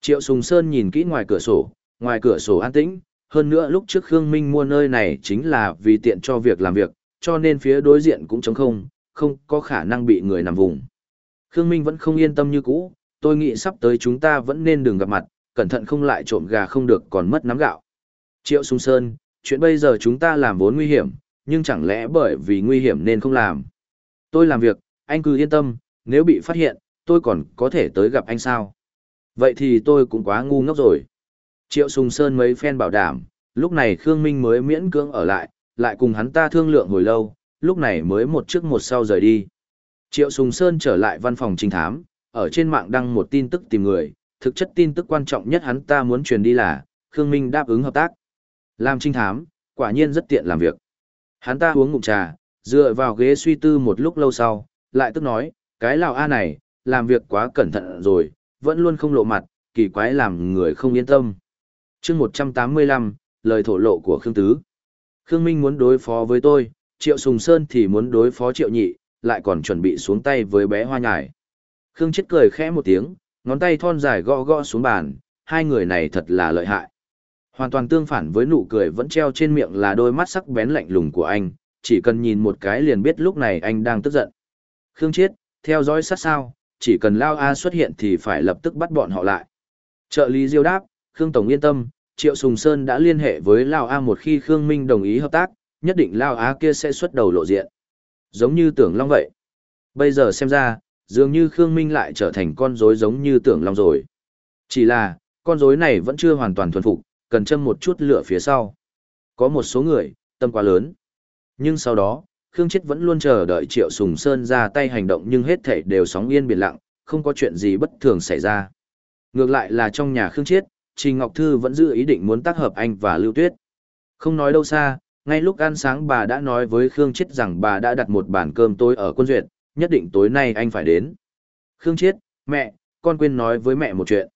Triệu Sùng Sơn nhìn kỹ ngoài cửa sổ, ngoài cửa sổ an tĩnh, hơn nữa lúc trước Khương Minh mua nơi này chính là vì tiện cho việc làm việc, cho nên phía đối diện cũng trống không, không có khả năng bị người nằm vùng. Khương Minh vẫn không yên tâm như cũ, tôi nghĩ sắp tới chúng ta vẫn nên đừng gặp mặt, cẩn thận không lại trộm gà không được còn mất nắm gạo. Triệu Sung Sơn, chuyện bây giờ chúng ta làm vốn nguy hiểm, nhưng chẳng lẽ bởi vì nguy hiểm nên không làm. Tôi làm việc, anh cứ yên tâm, nếu bị phát hiện, tôi còn có thể tới gặp anh sao. Vậy thì tôi cũng quá ngu ngốc rồi. Triệu Sùng Sơn mấy phen bảo đảm, lúc này Khương Minh mới miễn cưỡng ở lại, lại cùng hắn ta thương lượng hồi lâu, lúc này mới một trước một sau rời đi. Triệu Sùng Sơn trở lại văn phòng trinh thám, ở trên mạng đăng một tin tức tìm người, thực chất tin tức quan trọng nhất hắn ta muốn truyền đi là, Khương Minh đáp ứng hợp tác. Làm trinh thám, quả nhiên rất tiện làm việc. Hắn ta uống ngụm trà, dựa vào ghế suy tư một lúc lâu sau, lại tức nói, cái lão A này, làm việc quá cẩn thận rồi, vẫn luôn không lộ mặt, kỳ quái làm người không yên tâm. chương 185, lời thổ lộ của Khương Tứ. Khương Minh muốn đối phó với tôi, Triệu Sùng Sơn thì muốn đối phó Triệu Nhị, lại còn chuẩn bị xuống tay với bé hoa nhải. Khương Chết cười khẽ một tiếng, ngón tay thon dài gõ gõ xuống bàn, hai người này thật là lợi hại. Hoàn toàn tương phản với nụ cười vẫn treo trên miệng là đôi mắt sắc bén lạnh lùng của anh, chỉ cần nhìn một cái liền biết lúc này anh đang tức giận. Khương Chết, theo dõi sát sao, chỉ cần Lao A xuất hiện thì phải lập tức bắt bọn họ lại. Trợ lý Diêu đáp, Khương Tổng yên tâm, Triệu Sùng Sơn đã liên hệ với Lao A một khi Khương Minh đồng ý hợp tác, nhất định Lao A kia sẽ xuất đầu lộ diện. Giống như tưởng long vậy. Bây giờ xem ra, dường như Khương Minh lại trở thành con rối giống như tưởng long rồi. Chỉ là, con rối này vẫn chưa hoàn toàn thuần phục, cần châm một chút lửa phía sau. Có một số người, tâm quá lớn. Nhưng sau đó, Khương Chết vẫn luôn chờ đợi Triệu Sùng Sơn ra tay hành động nhưng hết thảy đều sóng yên biển lặng, không có chuyện gì bất thường xảy ra. Ngược lại là trong nhà Khương Chết, Trình Ngọc Thư vẫn giữ ý định muốn tác hợp anh và Lưu Tuyết. Không nói đâu xa, ngay lúc ăn sáng bà đã nói với Khương Chết rằng bà đã đặt một bàn cơm tối ở quân duyệt, nhất định tối nay anh phải đến. Khương Chiết, mẹ, con quên nói với mẹ một chuyện.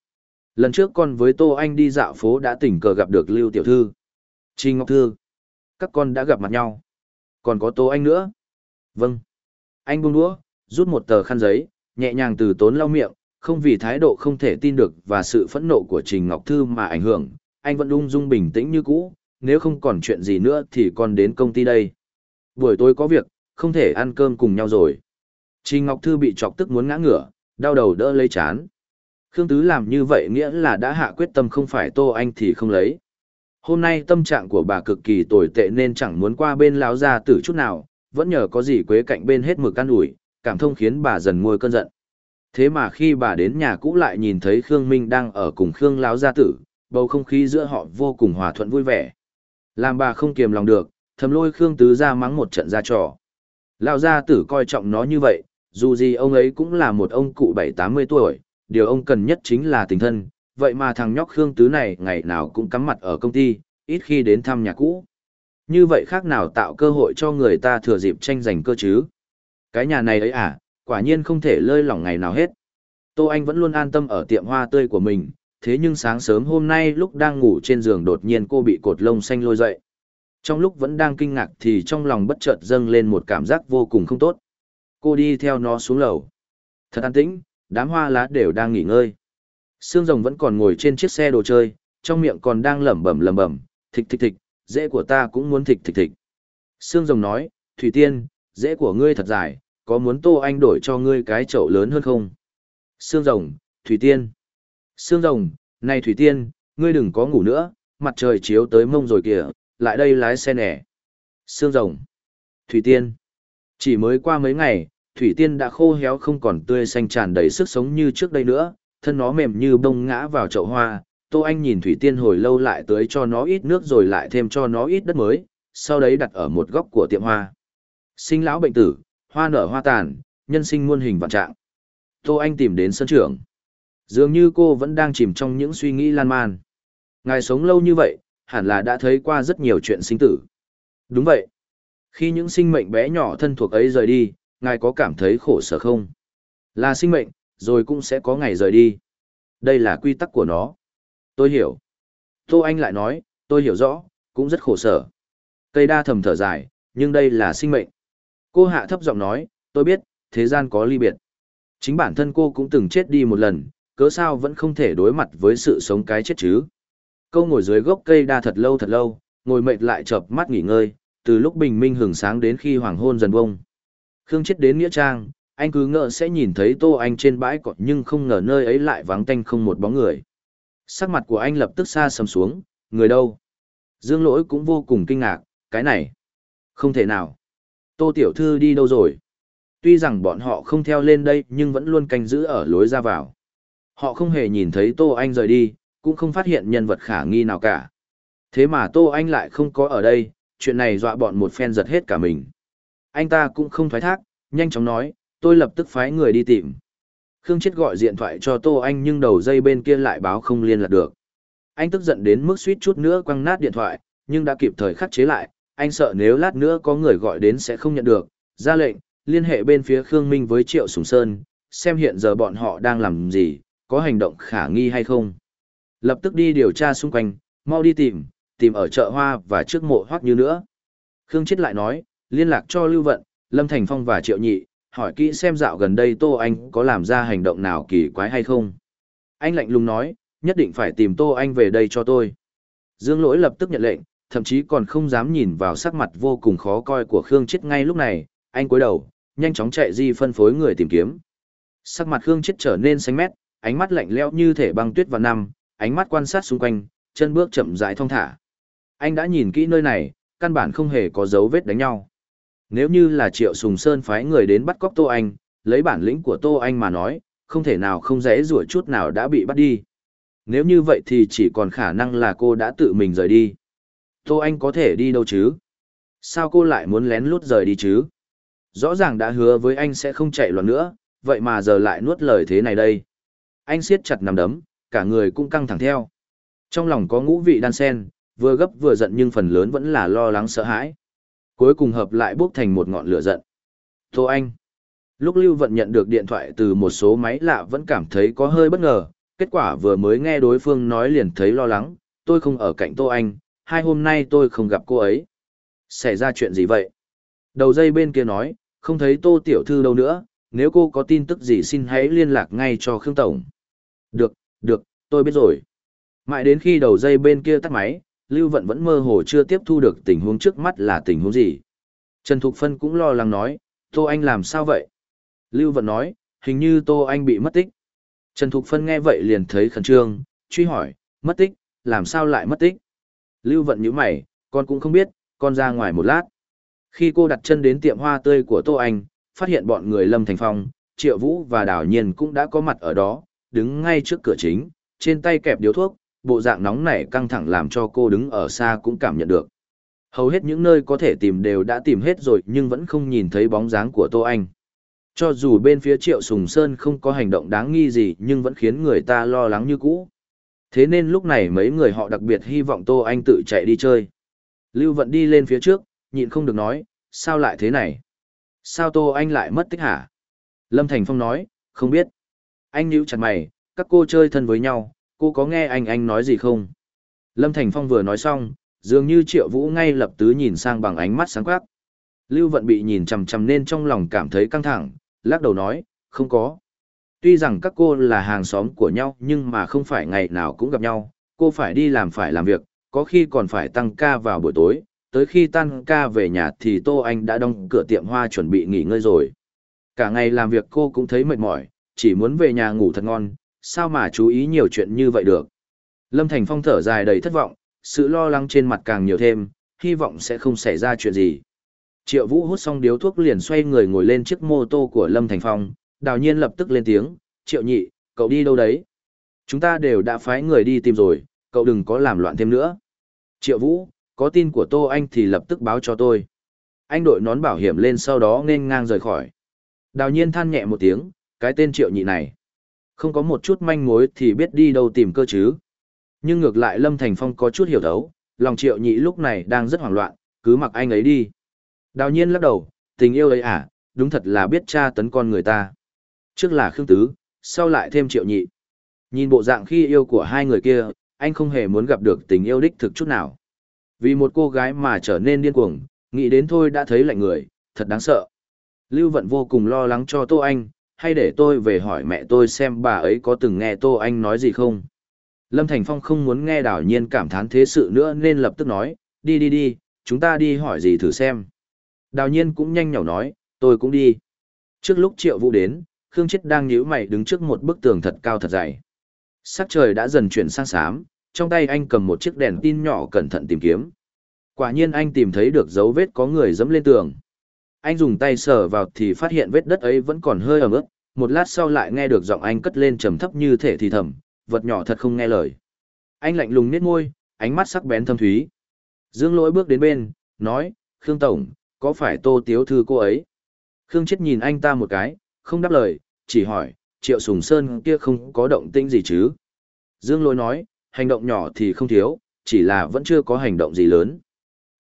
Lần trước con với Tô Anh đi dạo phố đã tình cờ gặp được Lưu Tiểu Thư. Trình Ngọc Thư. Các con đã gặp mặt nhau. Còn có Tô Anh nữa. Vâng. Anh buông đũa, rút một tờ khăn giấy, nhẹ nhàng từ tốn lau miệng, không vì thái độ không thể tin được và sự phẫn nộ của Trình Ngọc Thư mà ảnh hưởng. Anh vẫn ung dung bình tĩnh như cũ, nếu không còn chuyện gì nữa thì con đến công ty đây. Buổi tối có việc, không thể ăn cơm cùng nhau rồi. Trình Ngọc Thư bị chọc tức muốn ngã ngửa, đau đầu đỡ lấy chán. Khương Tứ làm như vậy nghĩa là đã hạ quyết tâm không phải Tô Anh thì không lấy. Hôm nay tâm trạng của bà cực kỳ tồi tệ nên chẳng muốn qua bên Lão ra tử chút nào, vẫn nhờ có gì quế cạnh bên hết mực can ủi, cảm thông khiến bà dần nguôi cơn giận. Thế mà khi bà đến nhà cũ lại nhìn thấy Khương Minh đang ở cùng Khương láo gia tử, bầu không khí giữa họ vô cùng hòa thuận vui vẻ. Làm bà không kiềm lòng được, thầm lôi Khương Tứ ra mắng một trận ra trò. Lão gia tử coi trọng nó như vậy, dù gì ông ấy cũng là một ông cụ bảy tám mươi tuổi, điều ông cần nhất chính là tình thân, vậy mà thằng nhóc Khương Tứ này ngày nào cũng cắm mặt ở công ty, ít khi đến thăm nhà cũ. Như vậy khác nào tạo cơ hội cho người ta thừa dịp tranh giành cơ chứ? Cái nhà này ấy à, quả nhiên không thể lơi lỏng ngày nào hết. Tô Anh vẫn luôn an tâm ở tiệm hoa tươi của mình, thế nhưng sáng sớm hôm nay lúc đang ngủ trên giường đột nhiên cô bị cột lông xanh lôi dậy. Trong lúc vẫn đang kinh ngạc thì trong lòng bất chợt dâng lên một cảm giác vô cùng không tốt. Cô đi theo nó xuống lầu. Thật an tĩnh, đám hoa lá đều đang nghỉ ngơi. xương rồng vẫn còn ngồi trên chiếc xe đồ chơi, trong miệng còn đang lẩm bẩm lẩm bẩm, thịch thịch thịch, rễ của ta cũng muốn thịch thịch thịch. xương rồng nói, Thủy Tiên, rễ của ngươi thật dài, có muốn Tô Anh đổi cho ngươi cái chậu lớn hơn không? xương rồng, Thủy Tiên. xương rồng, này Thủy Tiên, ngươi đừng có ngủ nữa, mặt trời chiếu tới mông rồi kìa, lại đây lái xe nè. xương rồng. Thủy Tiên. Chỉ mới qua mấy ngày, thủy tiên đã khô héo không còn tươi xanh tràn đầy sức sống như trước đây nữa, thân nó mềm như bông ngã vào chậu hoa. Tô Anh nhìn thủy tiên hồi lâu lại tới cho nó ít nước rồi lại thêm cho nó ít đất mới, sau đấy đặt ở một góc của tiệm hoa. Sinh lão bệnh tử, hoa nở hoa tàn, nhân sinh muôn hình vạn trạng. Tô Anh tìm đến sân trưởng. Dường như cô vẫn đang chìm trong những suy nghĩ lan man. Ngài sống lâu như vậy, hẳn là đã thấy qua rất nhiều chuyện sinh tử. Đúng vậy. Khi những sinh mệnh bé nhỏ thân thuộc ấy rời đi, ngài có cảm thấy khổ sở không? Là sinh mệnh, rồi cũng sẽ có ngày rời đi. Đây là quy tắc của nó. Tôi hiểu. Tô Anh lại nói, tôi hiểu rõ, cũng rất khổ sở. Cây đa thầm thở dài, nhưng đây là sinh mệnh. Cô hạ thấp giọng nói, tôi biết, thế gian có ly biệt. Chính bản thân cô cũng từng chết đi một lần, cớ sao vẫn không thể đối mặt với sự sống cái chết chứ. Câu ngồi dưới gốc cây đa thật lâu thật lâu, ngồi mệt lại chợp mắt nghỉ ngơi, từ lúc bình minh hừng sáng đến khi hoàng hôn dần bông. Khương chết đến Nghĩa Trang, anh cứ ngỡ sẽ nhìn thấy Tô Anh trên bãi cỏ nhưng không ngờ nơi ấy lại vắng tanh không một bóng người. Sắc mặt của anh lập tức xa sầm xuống, người đâu? Dương lỗi cũng vô cùng kinh ngạc, cái này. Không thể nào. Tô Tiểu Thư đi đâu rồi? Tuy rằng bọn họ không theo lên đây nhưng vẫn luôn canh giữ ở lối ra vào. Họ không hề nhìn thấy Tô Anh rời đi, cũng không phát hiện nhân vật khả nghi nào cả. Thế mà Tô Anh lại không có ở đây, chuyện này dọa bọn một phen giật hết cả mình anh ta cũng không thoái thác, nhanh chóng nói, tôi lập tức phái người đi tìm. Khương Chết gọi điện thoại cho Tô Anh nhưng đầu dây bên kia lại báo không liên lạc được. Anh tức giận đến mức suýt chút nữa quăng nát điện thoại, nhưng đã kịp thời khắc chế lại, anh sợ nếu lát nữa có người gọi đến sẽ không nhận được, ra lệnh, liên hệ bên phía Khương Minh với Triệu Sùng Sơn, xem hiện giờ bọn họ đang làm gì, có hành động khả nghi hay không. Lập tức đi điều tra xung quanh, mau đi tìm, tìm ở chợ hoa và trước mộ hoắc như nữa. Khương Chết lại nói, liên lạc cho Lưu Vận, Lâm Thành Phong và Triệu Nhị, hỏi kỹ xem dạo gần đây Tô Anh có làm ra hành động nào kỳ quái hay không. Anh lạnh lùng nói, nhất định phải tìm Tô Anh về đây cho tôi. Dương Lỗi lập tức nhận lệnh, thậm chí còn không dám nhìn vào sắc mặt vô cùng khó coi của Khương Chết ngay lúc này, anh cúi đầu, nhanh chóng chạy di phân phối người tìm kiếm. Sắc mặt Khương Chết trở nên xanh mét, ánh mắt lạnh lẽo như thể băng tuyết vào năm, ánh mắt quan sát xung quanh, chân bước chậm rãi thong thả. Anh đã nhìn kỹ nơi này, căn bản không hề có dấu vết đánh nhau. Nếu như là Triệu Sùng Sơn phái người đến bắt cóc Tô Anh, lấy bản lĩnh của Tô Anh mà nói, không thể nào không dễ rủa chút nào đã bị bắt đi. Nếu như vậy thì chỉ còn khả năng là cô đã tự mình rời đi. Tô Anh có thể đi đâu chứ? Sao cô lại muốn lén lút rời đi chứ? Rõ ràng đã hứa với anh sẽ không chạy loạn nữa, vậy mà giờ lại nuốt lời thế này đây. Anh siết chặt nằm đấm, cả người cũng căng thẳng theo. Trong lòng có ngũ vị đan sen, vừa gấp vừa giận nhưng phần lớn vẫn là lo lắng sợ hãi cuối cùng hợp lại bốc thành một ngọn lửa giận. Tô Anh Lúc Lưu Vận nhận được điện thoại từ một số máy lạ vẫn cảm thấy có hơi bất ngờ, kết quả vừa mới nghe đối phương nói liền thấy lo lắng, tôi không ở cạnh Tô Anh, hai hôm nay tôi không gặp cô ấy. Xảy ra chuyện gì vậy? Đầu dây bên kia nói, không thấy Tô Tiểu Thư đâu nữa, nếu cô có tin tức gì xin hãy liên lạc ngay cho Khương Tổng. Được, được, tôi biết rồi. Mãi đến khi đầu dây bên kia tắt máy, Lưu Vận vẫn mơ hồ chưa tiếp thu được tình huống trước mắt là tình huống gì. Trần Thục Phân cũng lo lắng nói, Tô Anh làm sao vậy? Lưu Vận nói, hình như Tô Anh bị mất tích. Trần Thục Phân nghe vậy liền thấy khẩn trương, truy hỏi, mất tích, làm sao lại mất tích? Lưu Vận nhíu mày, con cũng không biết, con ra ngoài một lát. Khi cô đặt chân đến tiệm hoa tươi của Tô Anh, phát hiện bọn người Lâm Thành Phong, Triệu Vũ và Đào Nhiên cũng đã có mặt ở đó, đứng ngay trước cửa chính, trên tay kẹp điếu thuốc, bộ dạng nóng nảy căng thẳng làm cho cô đứng ở xa cũng cảm nhận được. Hầu hết những nơi có thể tìm đều đã tìm hết rồi nhưng vẫn không nhìn thấy bóng dáng của Tô Anh. Cho dù bên phía Triệu Sùng Sơn không có hành động đáng nghi gì nhưng vẫn khiến người ta lo lắng như cũ. Thế nên lúc này mấy người họ đặc biệt hy vọng Tô Anh tự chạy đi chơi. Lưu Vận đi lên phía trước, nhịn không được nói, sao lại thế này? Sao Tô Anh lại mất tích hả? Lâm Thành Phong nói, không biết. Anh nhíu chặt mày, các cô chơi thân với nhau, cô có nghe anh anh nói gì không? Lâm Thành Phong vừa nói xong, dường như Triệu Vũ ngay lập tứ nhìn sang bằng ánh mắt sáng quắc. Lưu Vận bị nhìn chằm chằm nên trong lòng cảm thấy căng thẳng, lắc đầu nói, không có. Tuy rằng các cô là hàng xóm của nhau nhưng mà không phải ngày nào cũng gặp nhau, cô phải đi làm phải làm việc, có khi còn phải tăng ca vào buổi tối, tới khi tan ca về nhà thì Tô Anh đã đóng cửa tiệm hoa chuẩn bị nghỉ ngơi rồi. Cả ngày làm việc cô cũng thấy mệt mỏi, chỉ muốn về nhà ngủ thật ngon, sao mà chú ý nhiều chuyện như vậy được. Lâm Thành Phong thở dài đầy thất vọng, sự lo lắng trên mặt càng nhiều thêm, hy vọng sẽ không xảy ra chuyện gì. Triệu Vũ hút xong điếu thuốc liền xoay người ngồi lên chiếc mô tô của Lâm Thành Phong, đào nhiên lập tức lên tiếng, Triệu Nhị, cậu đi đâu đấy? Chúng ta đều đã phái người đi tìm rồi, cậu đừng có làm loạn thêm nữa. Triệu Vũ, có tin của Tô Anh thì lập tức báo cho tôi. Anh đội nón bảo hiểm lên sau đó nên ngang rời khỏi. Đào nhiên than nhẹ một tiếng, cái tên Triệu Nhị này. Không có một chút manh mối thì biết đi đâu tìm cơ chứ. Nhưng ngược lại Lâm Thành Phong có chút hiểu thấu, lòng triệu nhị lúc này đang rất hoảng loạn, cứ mặc anh ấy đi. Đào nhiên lắc đầu, tình yêu ấy à, đúng thật là biết tra tấn con người ta. Trước là Khương Tứ, sau lại thêm triệu nhị. Nhìn bộ dạng khi yêu của hai người kia, anh không hề muốn gặp được tình yêu đích thực chút nào. Vì một cô gái mà trở nên điên cuồng, nghĩ đến thôi đã thấy lạnh người, thật đáng sợ. Lưu Vận vô cùng lo lắng cho Tô Anh, hay để tôi về hỏi mẹ tôi xem bà ấy có từng nghe Tô Anh nói gì không. Lâm Thành Phong không muốn nghe đảo nhiên cảm thán thế sự nữa nên lập tức nói, đi đi đi, chúng ta đi hỏi gì thử xem. Đào nhiên cũng nhanh nhỏ nói, tôi cũng đi. Trước lúc triệu vũ đến, Khương Chết đang nhíu mày đứng trước một bức tường thật cao thật dày. Sắc trời đã dần chuyển sang xám, trong tay anh cầm một chiếc đèn tin nhỏ cẩn thận tìm kiếm. Quả nhiên anh tìm thấy được dấu vết có người dẫm lên tường. Anh dùng tay sờ vào thì phát hiện vết đất ấy vẫn còn hơi ẩm ướt, một lát sau lại nghe được giọng anh cất lên trầm thấp như thể thì thầm, vật nhỏ thật không nghe lời. Anh lạnh lùng nét môi, ánh mắt sắc bén thâm thúy. Dương lỗi bước đến bên, nói, Khương Tổng, có phải tô tiếu thư cô ấy? Khương chết nhìn anh ta một cái, không đáp lời, chỉ hỏi, triệu sùng sơn kia không có động tĩnh gì chứ? Dương lỗi nói, hành động nhỏ thì không thiếu, chỉ là vẫn chưa có hành động gì lớn.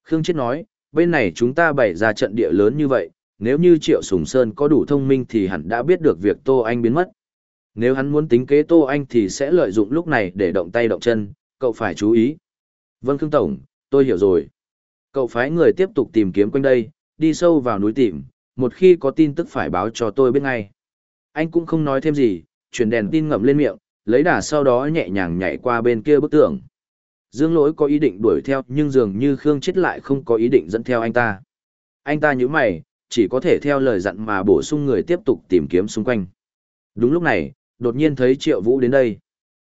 Khương chết nói, bên này chúng ta bày ra trận địa lớn như vậy, nếu như Triệu Sùng Sơn có đủ thông minh thì hẳn đã biết được việc Tô Anh biến mất. Nếu hắn muốn tính kế Tô Anh thì sẽ lợi dụng lúc này để động tay động chân, cậu phải chú ý. Vâng Khương Tổng, tôi hiểu rồi. Cậu phái người tiếp tục tìm kiếm quanh đây, đi sâu vào núi tìm, một khi có tin tức phải báo cho tôi biết ngay. Anh cũng không nói thêm gì, chuyển đèn tin ngậm lên miệng, lấy đà sau đó nhẹ nhàng nhảy qua bên kia bức tường. Dương lỗi có ý định đuổi theo nhưng dường như Khương chết lại không có ý định dẫn theo anh ta. Anh ta như mày, chỉ có thể theo lời dặn mà bổ sung người tiếp tục tìm kiếm xung quanh. Đúng lúc này, đột nhiên thấy Triệu Vũ đến đây.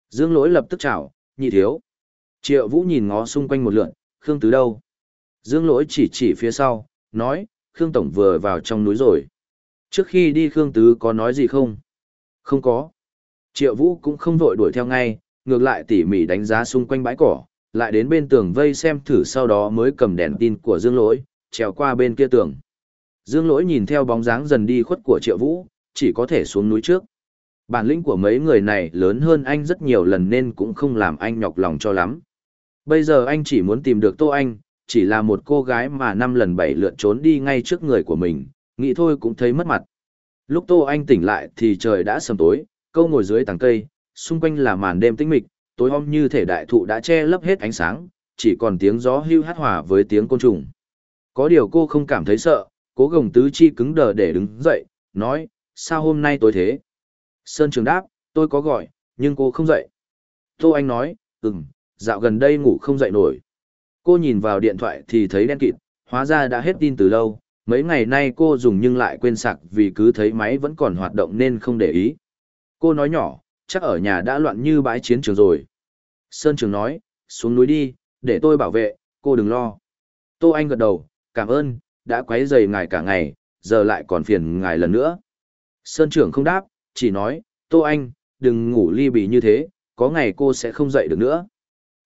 Dương Lỗi lập tức chào, nhị thiếu. Triệu Vũ nhìn ngó xung quanh một lượn, Khương Tứ đâu? Dương Lỗi chỉ chỉ phía sau, nói, Khương Tổng vừa vào trong núi rồi. Trước khi đi Khương Tứ có nói gì không? Không có. Triệu Vũ cũng không vội đuổi theo ngay, ngược lại tỉ mỉ đánh giá xung quanh bãi cỏ, lại đến bên tường vây xem thử sau đó mới cầm đèn tin của Dương Lỗi, trèo qua bên kia tường. Dương Lỗi nhìn theo bóng dáng dần đi khuất của Triệu Vũ, chỉ có thể xuống núi trước. Bản lĩnh của mấy người này lớn hơn anh rất nhiều lần nên cũng không làm anh nhọc lòng cho lắm. Bây giờ anh chỉ muốn tìm được Tô Anh, chỉ là một cô gái mà năm lần bảy lượt trốn đi ngay trước người của mình, nghĩ thôi cũng thấy mất mặt. Lúc Tô Anh tỉnh lại thì trời đã sầm tối, câu ngồi dưới tàng cây, xung quanh là màn đêm tĩnh mịch, tối hôm như thể đại thụ đã che lấp hết ánh sáng, chỉ còn tiếng gió hưu hát hòa với tiếng côn trùng. Có điều cô không cảm thấy sợ, cố gồng tứ chi cứng đờ để đứng dậy, nói, sao hôm nay tôi thế? Sơn Trường đáp, tôi có gọi, nhưng cô không dậy. Tô Anh nói, ừm, dạo gần đây ngủ không dậy nổi. Cô nhìn vào điện thoại thì thấy đen kịt, hóa ra đã hết tin từ lâu, mấy ngày nay cô dùng nhưng lại quên sạc vì cứ thấy máy vẫn còn hoạt động nên không để ý. Cô nói nhỏ, chắc ở nhà đã loạn như bãi chiến trường rồi. Sơn Trường nói, xuống núi đi, để tôi bảo vệ, cô đừng lo. Tô Anh gật đầu, cảm ơn, đã quấy rầy ngài cả ngày, giờ lại còn phiền ngài lần nữa. Sơn trưởng không đáp, chỉ nói, Tô Anh, đừng ngủ ly bì như thế, có ngày cô sẽ không dậy được nữa.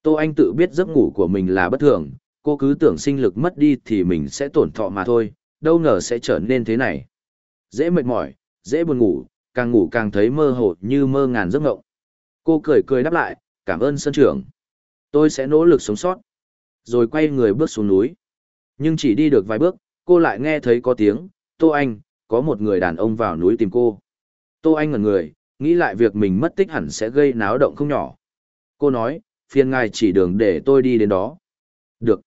Tô Anh tự biết giấc ngủ của mình là bất thường, cô cứ tưởng sinh lực mất đi thì mình sẽ tổn thọ mà thôi, đâu ngờ sẽ trở nên thế này. Dễ mệt mỏi, dễ buồn ngủ, càng ngủ càng thấy mơ hồ như mơ ngàn giấc ngộng. Cô cười cười đáp lại, cảm ơn Sơn trưởng. Tôi sẽ nỗ lực sống sót. Rồi quay người bước xuống núi. Nhưng chỉ đi được vài bước, Cô lại nghe thấy có tiếng, Tô Anh, có một người đàn ông vào núi tìm cô. Tô Anh ngẩn người, nghĩ lại việc mình mất tích hẳn sẽ gây náo động không nhỏ. Cô nói, phiền ngài chỉ đường để tôi đi đến đó. Được.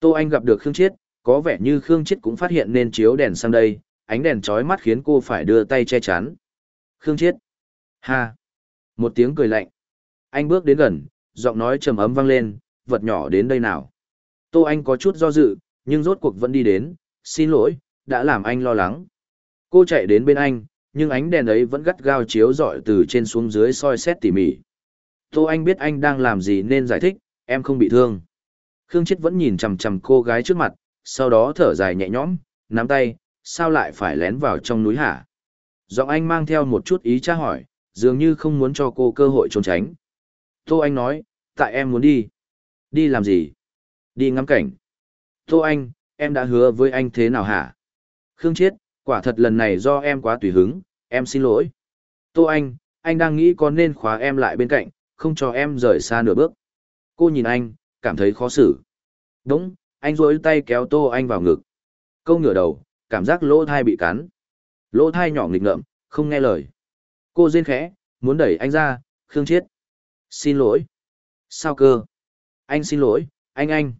Tô Anh gặp được Khương Chiết, có vẻ như Khương Chiết cũng phát hiện nên chiếu đèn sang đây, ánh đèn chói mắt khiến cô phải đưa tay che chắn. Khương Chiết. Ha. Một tiếng cười lạnh. Anh bước đến gần, giọng nói trầm ấm vang lên, vật nhỏ đến đây nào. Tô Anh có chút do dự, nhưng rốt cuộc vẫn đi đến, xin lỗi, đã làm anh lo lắng. Cô chạy đến bên anh, nhưng ánh đèn ấy vẫn gắt gao chiếu rọi từ trên xuống dưới soi xét tỉ mỉ. Tô Anh biết anh đang làm gì nên giải thích, em không bị thương. Khương Chết vẫn nhìn chằm chằm cô gái trước mặt, sau đó thở dài nhẹ nhõm, nắm tay, sao lại phải lén vào trong núi hả? Giọng anh mang theo một chút ý tra hỏi, dường như không muốn cho cô cơ hội trốn tránh. Tô Anh nói, tại em muốn đi. Đi làm gì? Đi ngắm cảnh. Tô Anh, em đã hứa với anh thế nào hả? Khương Chiết, quả thật lần này do em quá tùy hứng, em xin lỗi. Tô Anh, anh đang nghĩ có nên khóa em lại bên cạnh, không cho em rời xa nửa bước. Cô nhìn anh, cảm thấy khó xử. Đúng, anh rối tay kéo Tô Anh vào ngực. Câu ngửa đầu, cảm giác lỗ thai bị cắn. Lỗ thai nhỏ nghịch ngợm, không nghe lời. Cô riêng khẽ, muốn đẩy anh ra, Khương Chiết. Xin lỗi. Sao cơ? Anh xin lỗi, anh anh.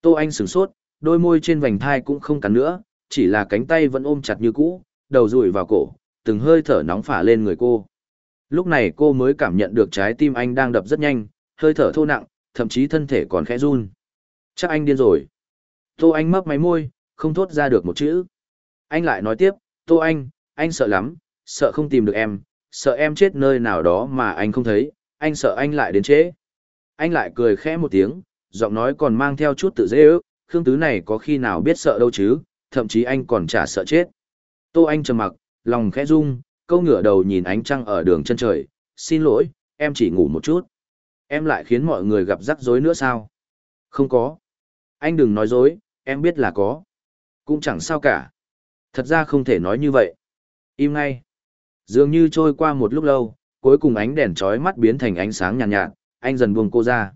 Tô Anh sửng sốt, đôi môi trên vành thai cũng không cắn nữa, chỉ là cánh tay vẫn ôm chặt như cũ, đầu rủi vào cổ, từng hơi thở nóng phả lên người cô. Lúc này cô mới cảm nhận được trái tim anh đang đập rất nhanh, hơi thở thô nặng, thậm chí thân thể còn khẽ run. Chắc anh điên rồi. Tô Anh mấp máy môi, không thốt ra được một chữ. Anh lại nói tiếp, Tô Anh, anh sợ lắm, sợ không tìm được em, sợ em chết nơi nào đó mà anh không thấy, anh sợ anh lại đến chế. Anh lại cười khẽ một tiếng, giọng nói còn mang theo chút tự dễ ước, Khương Tứ này có khi nào biết sợ đâu chứ, thậm chí anh còn chả sợ chết. Tô Anh trầm mặc, lòng khẽ rung, câu ngửa đầu nhìn ánh trăng ở đường chân trời, xin lỗi, em chỉ ngủ một chút. Em lại khiến mọi người gặp rắc rối nữa sao? Không có. Anh đừng nói dối, em biết là có. Cũng chẳng sao cả. Thật ra không thể nói như vậy. Im ngay. Dường như trôi qua một lúc lâu, cuối cùng ánh đèn trói mắt biến thành ánh sáng nhàn nhạt, nhạt, anh dần buông cô ra.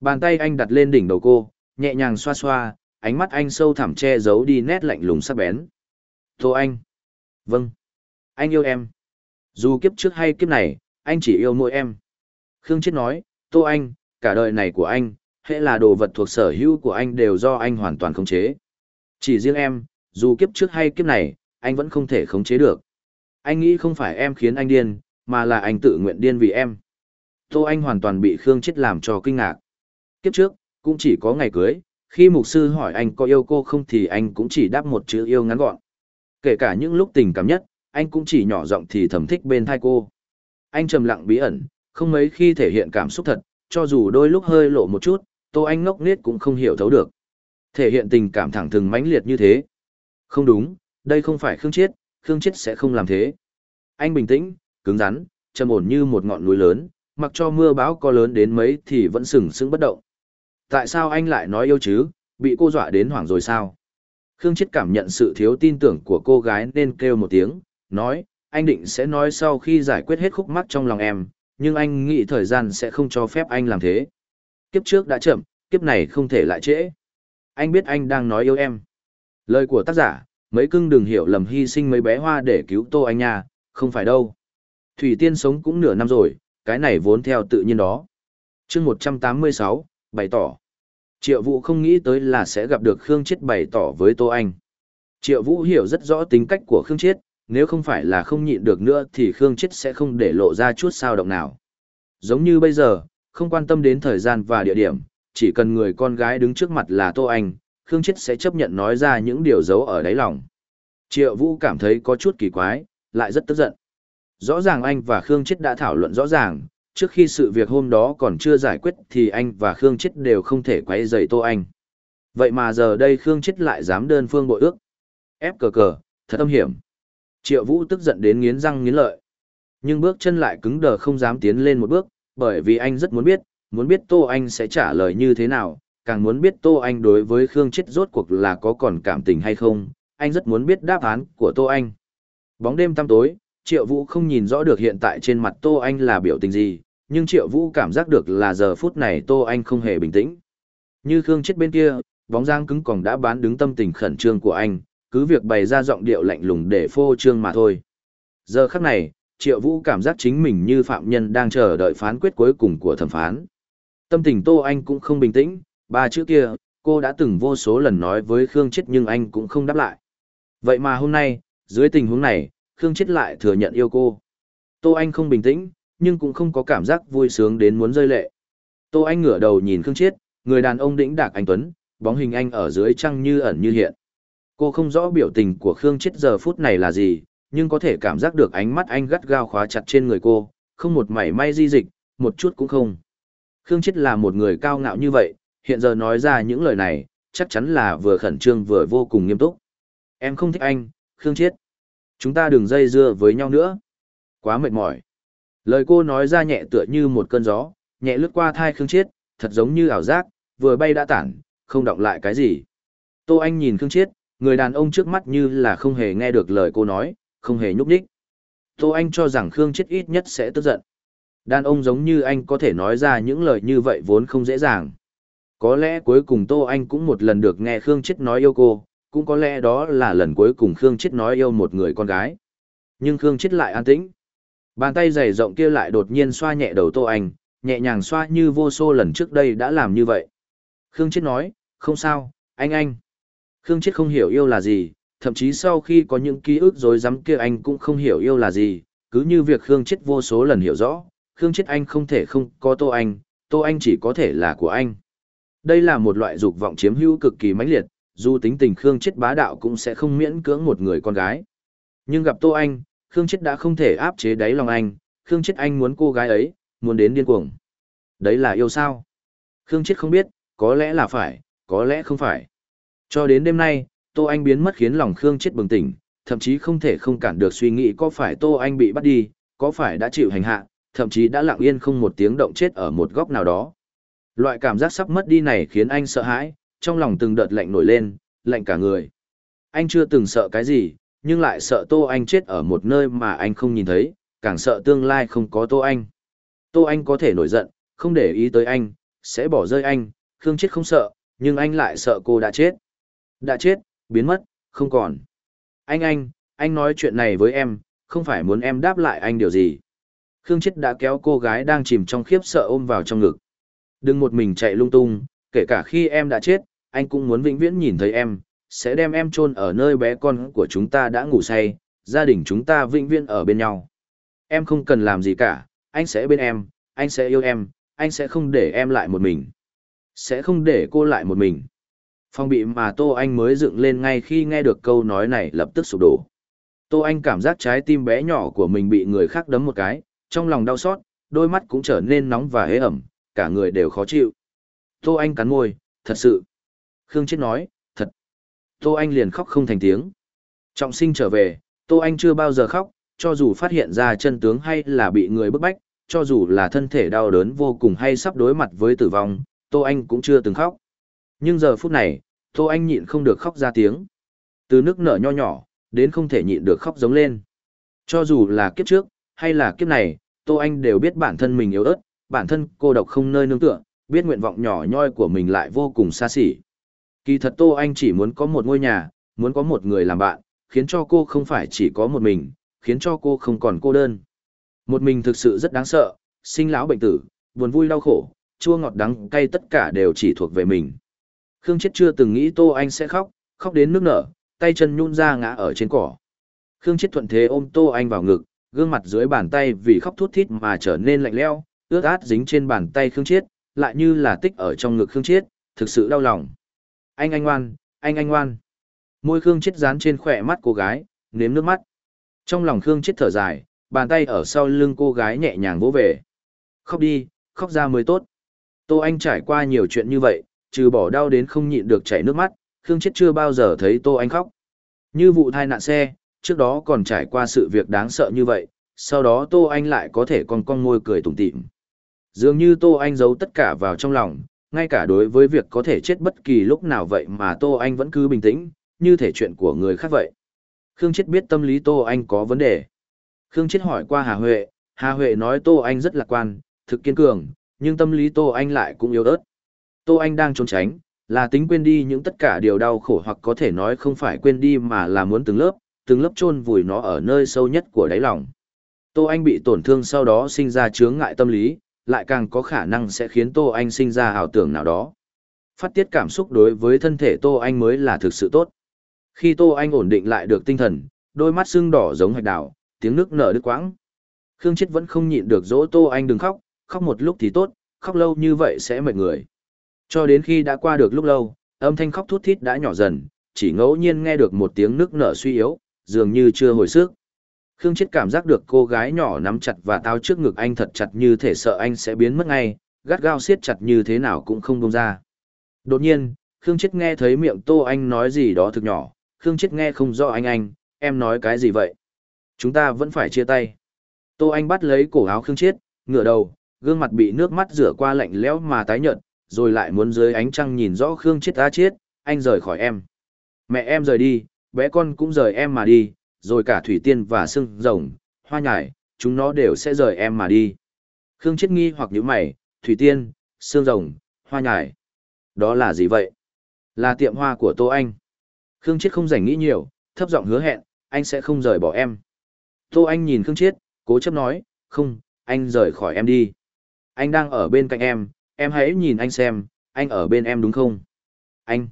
Bàn tay anh đặt lên đỉnh đầu cô, nhẹ nhàng xoa xoa, ánh mắt anh sâu thẳm che giấu đi nét lạnh lùng sắc bén. Tô anh. Vâng. Anh yêu em. Dù kiếp trước hay kiếp này, anh chỉ yêu mỗi em. Khương Chết nói, Tô anh, cả đời này của anh, hệ là đồ vật thuộc sở hữu của anh đều do anh hoàn toàn khống chế. Chỉ riêng em, dù kiếp trước hay kiếp này, anh vẫn không thể khống chế được. Anh nghĩ không phải em khiến anh điên, mà là anh tự nguyện điên vì em. Tô Anh hoàn toàn bị Khương Chết làm cho kinh ngạc. Kiếp trước, cũng chỉ có ngày cưới, khi mục sư hỏi anh có yêu cô không thì anh cũng chỉ đáp một chữ yêu ngắn gọn. Kể cả những lúc tình cảm nhất, anh cũng chỉ nhỏ giọng thì thầm thích bên thai cô. Anh trầm lặng bí ẩn, không mấy khi thể hiện cảm xúc thật, cho dù đôi lúc hơi lộ một chút, Tô Anh ngốc nghếch cũng không hiểu thấu được. Thể hiện tình cảm thẳng thừng mãnh liệt như thế. Không đúng, đây không phải Khương Chiết, Khương Chiết sẽ không làm thế. Anh bình tĩnh, cứng rắn, trầm ổn như một ngọn núi lớn, mặc cho mưa bão có lớn đến mấy thì vẫn sừng sững bất động tại sao anh lại nói yêu chứ, bị cô dọa đến hoảng rồi sao? Khương Chết cảm nhận sự thiếu tin tưởng của cô gái nên kêu một tiếng, nói, anh định sẽ nói sau khi giải quyết hết khúc mắc trong lòng em, nhưng anh nghĩ thời gian sẽ không cho phép anh làm thế. Kiếp trước đã chậm, kiếp này không thể lại trễ. Anh biết anh đang nói yêu em. Lời của tác giả, mấy cưng đừng hiểu lầm hy sinh mấy bé hoa để cứu tô anh nha, không phải đâu. Thủy Tiên sống cũng nửa năm rồi, cái này vốn theo tự nhiên đó. chương 186, bày tỏ. Triệu Vũ không nghĩ tới là sẽ gặp được Khương Chết bày tỏ với Tô Anh. Triệu Vũ hiểu rất rõ tính cách của Khương Chết, nếu không phải là không nhịn được nữa thì Khương Chết sẽ không để lộ ra chút sao động nào. Giống như bây giờ, không quan tâm đến thời gian và địa điểm, chỉ cần người con gái đứng trước mặt là Tô Anh, Khương Chết sẽ chấp nhận nói ra những điều giấu ở đáy lòng. Triệu Vũ cảm thấy có chút kỳ quái, lại rất tức giận. Rõ ràng anh và Khương Chết đã thảo luận rõ ràng, trước khi sự việc hôm đó còn chưa giải quyết thì anh và Khương Chết đều không thể quay dậy Tô Anh. Vậy mà giờ đây Khương Chết lại dám đơn phương bội ước. Ép cờ cờ, thật âm hiểm. Triệu Vũ tức giận đến nghiến răng nghiến lợi. Nhưng bước chân lại cứng đờ không dám tiến lên một bước, bởi vì anh rất muốn biết, muốn biết Tô Anh sẽ trả lời như thế nào, càng muốn biết Tô Anh đối với Khương Chết rốt cuộc là có còn cảm tình hay không, anh rất muốn biết đáp án của Tô Anh. Bóng đêm tăm tối, Triệu Vũ không nhìn rõ được hiện tại trên mặt Tô Anh là biểu tình gì, nhưng Triệu Vũ cảm giác được là giờ phút này Tô Anh không hề bình tĩnh. Như Khương chết bên kia, bóng giang cứng còn đã bán đứng tâm tình khẩn trương của anh, cứ việc bày ra giọng điệu lạnh lùng để phô trương mà thôi. Giờ khắc này, Triệu Vũ cảm giác chính mình như phạm nhân đang chờ đợi phán quyết cuối cùng của thẩm phán. Tâm tình Tô Anh cũng không bình tĩnh, ba chữ kia, cô đã từng vô số lần nói với Khương Chết nhưng anh cũng không đáp lại. Vậy mà hôm nay, dưới tình huống này, Khương Chết lại thừa nhận yêu cô. Tô Anh không bình tĩnh, nhưng cũng không có cảm giác vui sướng đến muốn rơi lệ. Tô Anh ngửa đầu nhìn Khương Chiết, người đàn ông đĩnh đạc anh Tuấn, bóng hình anh ở dưới trăng như ẩn như hiện. Cô không rõ biểu tình của Khương Chiết giờ phút này là gì, nhưng có thể cảm giác được ánh mắt anh gắt gao khóa chặt trên người cô, không một mảy may di dịch, một chút cũng không. Khương Chiết là một người cao ngạo như vậy, hiện giờ nói ra những lời này, chắc chắn là vừa khẩn trương vừa vô cùng nghiêm túc. Em không thích anh, Khương Chiết. Chúng ta đừng dây dưa với nhau nữa. Quá mệt mỏi. Lời cô nói ra nhẹ tựa như một cơn gió, nhẹ lướt qua thai Khương Chiết, thật giống như ảo giác, vừa bay đã tản, không động lại cái gì. Tô Anh nhìn Khương Chiết, người đàn ông trước mắt như là không hề nghe được lời cô nói, không hề nhúc nhích. Tô Anh cho rằng Khương Chiết ít nhất sẽ tức giận. Đàn ông giống như anh có thể nói ra những lời như vậy vốn không dễ dàng. Có lẽ cuối cùng Tô Anh cũng một lần được nghe Khương Chiết nói yêu cô, cũng có lẽ đó là lần cuối cùng Khương Chiết nói yêu một người con gái. Nhưng Khương Chiết lại an tĩnh. Bàn tay dày rộng kia lại đột nhiên xoa nhẹ đầu Tô Anh, nhẹ nhàng xoa như vô số lần trước đây đã làm như vậy. Khương Chết nói, không sao, anh anh. Khương Chết không hiểu yêu là gì, thậm chí sau khi có những ký ức rối rắm kia anh cũng không hiểu yêu là gì, cứ như việc Khương Chết vô số lần hiểu rõ, Khương Chết anh không thể không có Tô Anh, Tô Anh chỉ có thể là của anh. Đây là một loại dục vọng chiếm hữu cực kỳ mãnh liệt, dù tính tình Khương Chết bá đạo cũng sẽ không miễn cưỡng một người con gái. Nhưng gặp Tô Anh, Khương Chết đã không thể áp chế đáy lòng anh, Khương Chết anh muốn cô gái ấy, muốn đến điên cuồng. Đấy là yêu sao? Khương Chết không biết, có lẽ là phải, có lẽ không phải. Cho đến đêm nay, Tô Anh biến mất khiến lòng Khương Chết bừng tỉnh, thậm chí không thể không cản được suy nghĩ có phải Tô Anh bị bắt đi, có phải đã chịu hành hạ, thậm chí đã lặng yên không một tiếng động chết ở một góc nào đó. Loại cảm giác sắp mất đi này khiến anh sợ hãi, trong lòng từng đợt lạnh nổi lên, lạnh cả người. Anh chưa từng sợ cái gì, nhưng lại sợ Tô Anh chết ở một nơi mà anh không nhìn thấy, càng sợ tương lai không có Tô Anh. Tô Anh có thể nổi giận, không để ý tới anh, sẽ bỏ rơi anh, Khương chết không sợ, nhưng anh lại sợ cô đã chết. Đã chết, biến mất, không còn. Anh anh, anh nói chuyện này với em, không phải muốn em đáp lại anh điều gì. Khương chết đã kéo cô gái đang chìm trong khiếp sợ ôm vào trong ngực. Đừng một mình chạy lung tung, kể cả khi em đã chết, anh cũng muốn vĩnh viễn nhìn thấy em, sẽ đem em chôn ở nơi bé con của chúng ta đã ngủ say, gia đình chúng ta vĩnh viễn ở bên nhau. Em không cần làm gì cả, anh sẽ bên em, anh sẽ yêu em, anh sẽ không để em lại một mình. Sẽ không để cô lại một mình. Phong bị mà Tô Anh mới dựng lên ngay khi nghe được câu nói này lập tức sụp đổ. Tô Anh cảm giác trái tim bé nhỏ của mình bị người khác đấm một cái, trong lòng đau xót, đôi mắt cũng trở nên nóng và hế ẩm, cả người đều khó chịu. Tô Anh cắn môi, thật sự. Khương Chết nói, Tô Anh liền khóc không thành tiếng. Trọng sinh trở về, Tô Anh chưa bao giờ khóc, cho dù phát hiện ra chân tướng hay là bị người bức bách, cho dù là thân thể đau đớn vô cùng hay sắp đối mặt với tử vong, Tô Anh cũng chưa từng khóc. Nhưng giờ phút này, Tô Anh nhịn không được khóc ra tiếng. Từ nước nở nho nhỏ, đến không thể nhịn được khóc giống lên. Cho dù là kiếp trước, hay là kiếp này, Tô Anh đều biết bản thân mình yếu ớt, bản thân cô độc không nơi nương tựa, biết nguyện vọng nhỏ nhoi của mình lại vô cùng xa xỉ. Kỳ thật Tô Anh chỉ muốn có một ngôi nhà, muốn có một người làm bạn, khiến cho cô không phải chỉ có một mình, khiến cho cô không còn cô đơn. Một mình thực sự rất đáng sợ, sinh lão bệnh tử, buồn vui đau khổ, chua ngọt đắng cay tất cả đều chỉ thuộc về mình. Khương Chết chưa từng nghĩ Tô Anh sẽ khóc, khóc đến nước nở, tay chân nhun ra ngã ở trên cỏ. Khương Chết thuận thế ôm Tô Anh vào ngực, gương mặt dưới bàn tay vì khóc thút thít mà trở nên lạnh lẽo, ướt át dính trên bàn tay Khương Chết, lại như là tích ở trong ngực Khương Chết, thực sự đau lòng anh anh ngoan, anh anh ngoan. Môi Khương chết dán trên khỏe mắt cô gái, nếm nước mắt. Trong lòng Khương chết thở dài, bàn tay ở sau lưng cô gái nhẹ nhàng vỗ về. Khóc đi, khóc ra mới tốt. Tô Anh trải qua nhiều chuyện như vậy, trừ bỏ đau đến không nhịn được chảy nước mắt, Khương chết chưa bao giờ thấy Tô Anh khóc. Như vụ tai nạn xe, trước đó còn trải qua sự việc đáng sợ như vậy, sau đó Tô Anh lại có thể con con môi cười tủm tỉm. Dường như Tô Anh giấu tất cả vào trong lòng, ngay cả đối với việc có thể chết bất kỳ lúc nào vậy mà Tô Anh vẫn cứ bình tĩnh, như thể chuyện của người khác vậy. Khương Chết biết tâm lý Tô Anh có vấn đề. Khương Chết hỏi qua Hà Huệ, Hà Huệ nói Tô Anh rất lạc quan, thực kiên cường, nhưng tâm lý Tô Anh lại cũng yếu ớt. Tô Anh đang trốn tránh, là tính quên đi những tất cả điều đau khổ hoặc có thể nói không phải quên đi mà là muốn từng lớp, từng lớp chôn vùi nó ở nơi sâu nhất của đáy lòng. Tô Anh bị tổn thương sau đó sinh ra chướng ngại tâm lý, lại càng có khả năng sẽ khiến Tô Anh sinh ra ảo tưởng nào đó. Phát tiết cảm xúc đối với thân thể Tô Anh mới là thực sự tốt. Khi Tô Anh ổn định lại được tinh thần, đôi mắt sưng đỏ giống hạch đào, tiếng nước nở đứt quãng. Khương Chết vẫn không nhịn được dỗ Tô Anh đừng khóc, khóc một lúc thì tốt, khóc lâu như vậy sẽ mệt người. Cho đến khi đã qua được lúc lâu, âm thanh khóc thút thít đã nhỏ dần, chỉ ngẫu nhiên nghe được một tiếng nước nở suy yếu, dường như chưa hồi sức. Khương Chết cảm giác được cô gái nhỏ nắm chặt và tao trước ngực anh thật chặt như thể sợ anh sẽ biến mất ngay, gắt gao siết chặt như thế nào cũng không buông ra. Đột nhiên, Khương Chết nghe thấy miệng Tô Anh nói gì đó thực nhỏ, Khương Chết nghe không rõ anh anh, em nói cái gì vậy? Chúng ta vẫn phải chia tay. Tô Anh bắt lấy cổ áo Khương Chết, ngửa đầu, gương mặt bị nước mắt rửa qua lạnh lẽo mà tái nhợt, rồi lại muốn dưới ánh trăng nhìn rõ Khương Chết ra chết, anh rời khỏi em. Mẹ em rời đi, bé con cũng rời em mà đi, rồi cả thủy tiên và sưng rồng, hoa nhải, chúng nó đều sẽ rời em mà đi. Khương chết nghi hoặc nhíu mày, thủy tiên, sương rồng, hoa nhải. Đó là gì vậy? Là tiệm hoa của Tô Anh. Khương chết không rảnh nghĩ nhiều, thấp giọng hứa hẹn, anh sẽ không rời bỏ em. Tô Anh nhìn Khương chết, cố chấp nói, không, anh rời khỏi em đi. Anh đang ở bên cạnh em, em hãy nhìn anh xem, anh ở bên em đúng không? Anh,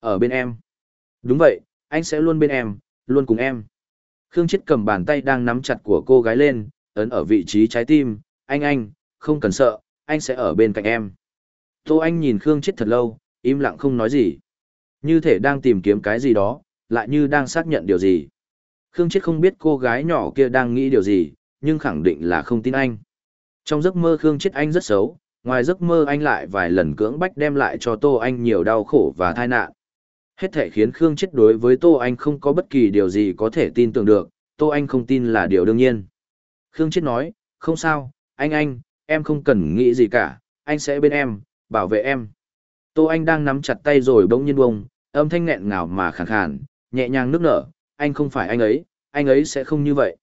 ở bên em. Đúng vậy, anh sẽ luôn bên em, luôn cùng em. Khương Chết cầm bàn tay đang nắm chặt của cô gái lên, ấn ở vị trí trái tim, anh anh, không cần sợ, anh sẽ ở bên cạnh em. Tô Anh nhìn Khương Chết thật lâu, im lặng không nói gì. Như thể đang tìm kiếm cái gì đó, lại như đang xác nhận điều gì. Khương Chết không biết cô gái nhỏ kia đang nghĩ điều gì, nhưng khẳng định là không tin anh. Trong giấc mơ Khương Chết anh rất xấu, ngoài giấc mơ anh lại vài lần cưỡng bách đem lại cho Tô Anh nhiều đau khổ và tai nạn. Hết thể khiến Khương chết đối với Tô Anh không có bất kỳ điều gì có thể tin tưởng được, Tô Anh không tin là điều đương nhiên. Khương chết nói, không sao, anh anh, em không cần nghĩ gì cả, anh sẽ bên em, bảo vệ em. Tô Anh đang nắm chặt tay rồi bỗng nhiên bông, âm thanh nghẹn ngào mà khẳng khàn, nhẹ nhàng nước nở, anh không phải anh ấy, anh ấy sẽ không như vậy.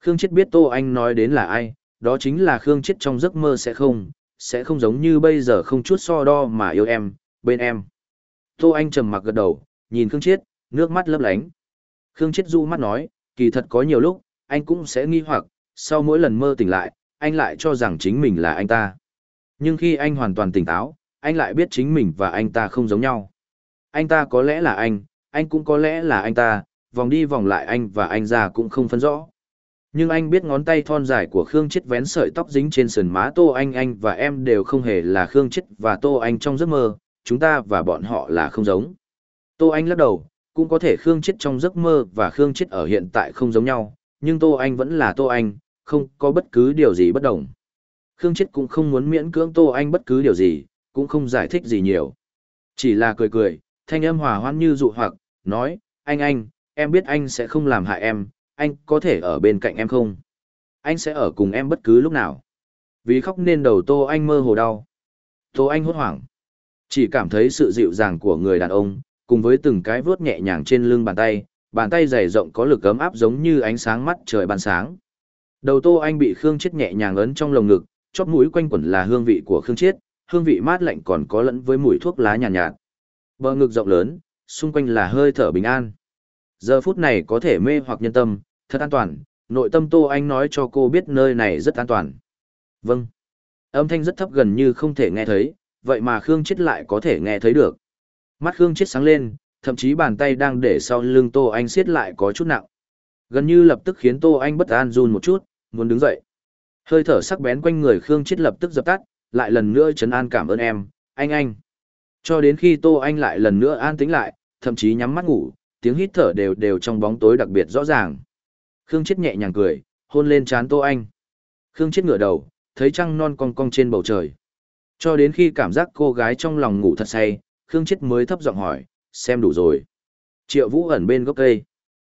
Khương Chết biết Tô Anh nói đến là ai, đó chính là Khương Chết trong giấc mơ sẽ không, sẽ không giống như bây giờ không chút so đo mà yêu em, bên em. Tô Anh trầm mặc gật đầu, nhìn Khương Chiết, nước mắt lấp lánh. Khương Chiết du mắt nói, kỳ thật có nhiều lúc, anh cũng sẽ nghi hoặc, sau mỗi lần mơ tỉnh lại, anh lại cho rằng chính mình là anh ta. Nhưng khi anh hoàn toàn tỉnh táo, anh lại biết chính mình và anh ta không giống nhau. Anh ta có lẽ là anh, anh cũng có lẽ là anh ta, vòng đi vòng lại anh và anh già cũng không phân rõ. Nhưng anh biết ngón tay thon dài của Khương Chết vén sợi tóc dính trên sườn má Tô Anh Anh và em đều không hề là Khương Chết và Tô Anh trong giấc mơ, chúng ta và bọn họ là không giống. Tô Anh lắc đầu, cũng có thể Khương Chết trong giấc mơ và Khương Chết ở hiện tại không giống nhau, nhưng Tô Anh vẫn là Tô Anh, không có bất cứ điều gì bất đồng. Khương Chết cũng không muốn miễn cưỡng Tô Anh bất cứ điều gì, cũng không giải thích gì nhiều. Chỉ là cười cười, thanh âm hòa hoan như dụ hoặc, nói, anh anh, em biết anh sẽ không làm hại em, anh có thể ở bên cạnh em không? Anh sẽ ở cùng em bất cứ lúc nào. Vì khóc nên đầu Tô Anh mơ hồ đau. Tô Anh hốt hoảng. Chỉ cảm thấy sự dịu dàng của người đàn ông, cùng với từng cái vuốt nhẹ nhàng trên lưng bàn tay, bàn tay dày rộng có lực ấm áp giống như ánh sáng mắt trời ban sáng. Đầu Tô Anh bị Khương Chết nhẹ nhàng ấn trong lồng ngực, chóp mũi quanh quẩn là hương vị của Khương Chết, hương vị mát lạnh còn có lẫn với mùi thuốc lá nhàn nhạt, nhạt. Bờ ngực rộng lớn, xung quanh là hơi thở bình an. Giờ phút này có thể mê hoặc nhân tâm, thật an toàn, nội tâm Tô Anh nói cho cô biết nơi này rất an toàn. Vâng. Âm thanh rất thấp gần như không thể nghe thấy, vậy mà Khương Chết lại có thể nghe thấy được. Mắt Khương Chết sáng lên, thậm chí bàn tay đang để sau lưng Tô Anh siết lại có chút nặng. Gần như lập tức khiến Tô Anh bất an run một chút, muốn đứng dậy. Hơi thở sắc bén quanh người Khương Chết lập tức dập tắt, lại lần nữa trấn an cảm ơn em, anh anh. Cho đến khi Tô Anh lại lần nữa an tĩnh lại, thậm chí nhắm mắt ngủ, tiếng hít thở đều đều trong bóng tối đặc biệt rõ ràng. Khương Chết nhẹ nhàng cười, hôn lên trán Tô Anh. Khương Chết ngửa đầu, thấy trăng non cong cong trên bầu trời. Cho đến khi cảm giác cô gái trong lòng ngủ thật say, Khương Chết mới thấp giọng hỏi, xem đủ rồi. Triệu Vũ ẩn bên gốc cây.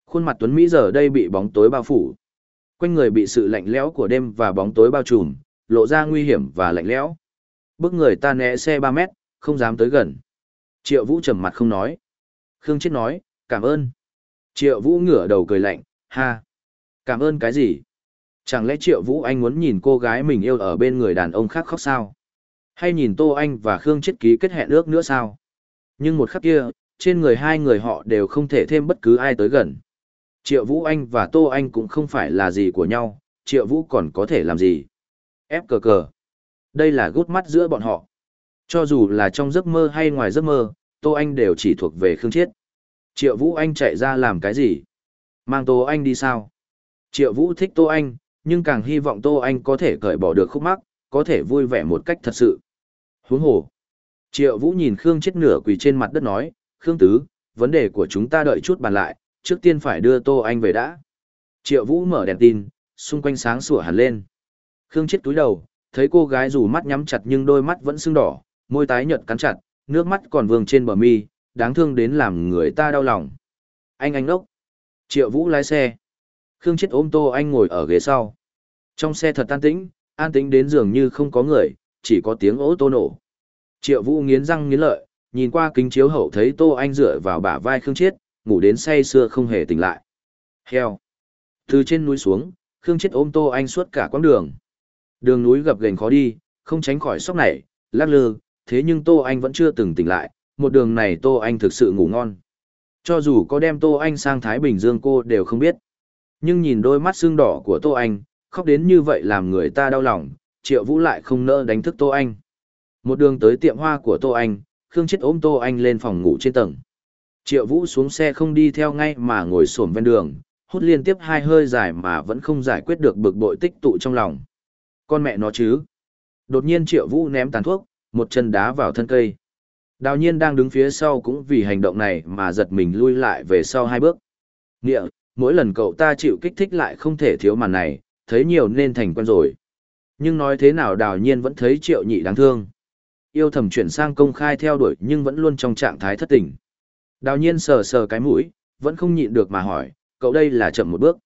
Khuôn mặt Tuấn Mỹ giờ đây bị bóng tối bao phủ. Quanh người bị sự lạnh lẽo của đêm và bóng tối bao trùm, lộ ra nguy hiểm và lạnh lẽo. Bước người ta né xe ba mét, không dám tới gần. Triệu Vũ trầm mặt không nói. Khương Chết nói, cảm ơn. Triệu Vũ ngửa đầu cười lạnh, ha. Cảm ơn cái gì? Chẳng lẽ Triệu Vũ Anh muốn nhìn cô gái mình yêu ở bên người đàn ông khác khóc sao? Hay nhìn Tô Anh và Khương Chiết ký kết hẹn ước nữa sao? Nhưng một khắc kia, trên người hai người họ đều không thể thêm bất cứ ai tới gần. Triệu Vũ Anh và Tô Anh cũng không phải là gì của nhau, Triệu Vũ còn có thể làm gì? Ép cờ cờ. Đây là gút mắt giữa bọn họ. Cho dù là trong giấc mơ hay ngoài giấc mơ, Tô Anh đều chỉ thuộc về Khương Chiết. Triệu Vũ Anh chạy ra làm cái gì? Mang Tô Anh đi sao? Triệu Vũ thích Tô Anh, nhưng càng hy vọng Tô Anh có thể cởi bỏ được khúc mắc, có thể vui vẻ một cách thật sự. Huống hồ. Triệu Vũ nhìn Khương chết nửa quỳ trên mặt đất nói, Khương Tứ, vấn đề của chúng ta đợi chút bàn lại, trước tiên phải đưa Tô Anh về đã. Triệu Vũ mở đèn tin, xung quanh sáng sủa hẳn lên. Khương chết túi đầu, thấy cô gái dù mắt nhắm chặt nhưng đôi mắt vẫn sưng đỏ, môi tái nhợt cắn chặt, nước mắt còn vương trên bờ mi, đáng thương đến làm người ta đau lòng. Anh anh ốc. Triệu Vũ lái xe. Khương chết ôm Tô Anh ngồi ở ghế sau. Trong xe thật tan tĩnh, an tĩnh đến dường như không có người, chỉ có tiếng ố tô nổ. Triệu Vũ nghiến răng nghiến lợi, nhìn qua kính chiếu hậu thấy Tô Anh dựa vào bả vai Khương Chiết, ngủ đến say sưa không hề tỉnh lại. Heo. Từ trên núi xuống, Khương Chiết ôm Tô Anh suốt cả quãng đường. Đường núi gập ghềnh khó đi, không tránh khỏi sóc này, lắc lư, thế nhưng Tô Anh vẫn chưa từng tỉnh lại, một đường này Tô Anh thực sự ngủ ngon. Cho dù có đem Tô Anh sang Thái Bình Dương cô đều không biết. Nhưng nhìn đôi mắt xương đỏ của Tô Anh, khóc đến như vậy làm người ta đau lòng, Triệu Vũ lại không nỡ đánh thức Tô Anh. Một đường tới tiệm hoa của Tô Anh, Khương Chết ôm Tô Anh lên phòng ngủ trên tầng. Triệu Vũ xuống xe không đi theo ngay mà ngồi xổm ven đường, hút liên tiếp hai hơi dài mà vẫn không giải quyết được bực bội tích tụ trong lòng. Con mẹ nó chứ. Đột nhiên Triệu Vũ ném tàn thuốc, một chân đá vào thân cây. Đào nhiên đang đứng phía sau cũng vì hành động này mà giật mình lui lại về sau hai bước. Nghĩa, mỗi lần cậu ta chịu kích thích lại không thể thiếu màn này, thấy nhiều nên thành quen rồi. Nhưng nói thế nào đào nhiên vẫn thấy triệu nhị đáng thương. Yêu thầm chuyển sang công khai theo đuổi nhưng vẫn luôn trong trạng thái thất tình. Đào nhiên sờ sờ cái mũi, vẫn không nhịn được mà hỏi, cậu đây là chậm một bước.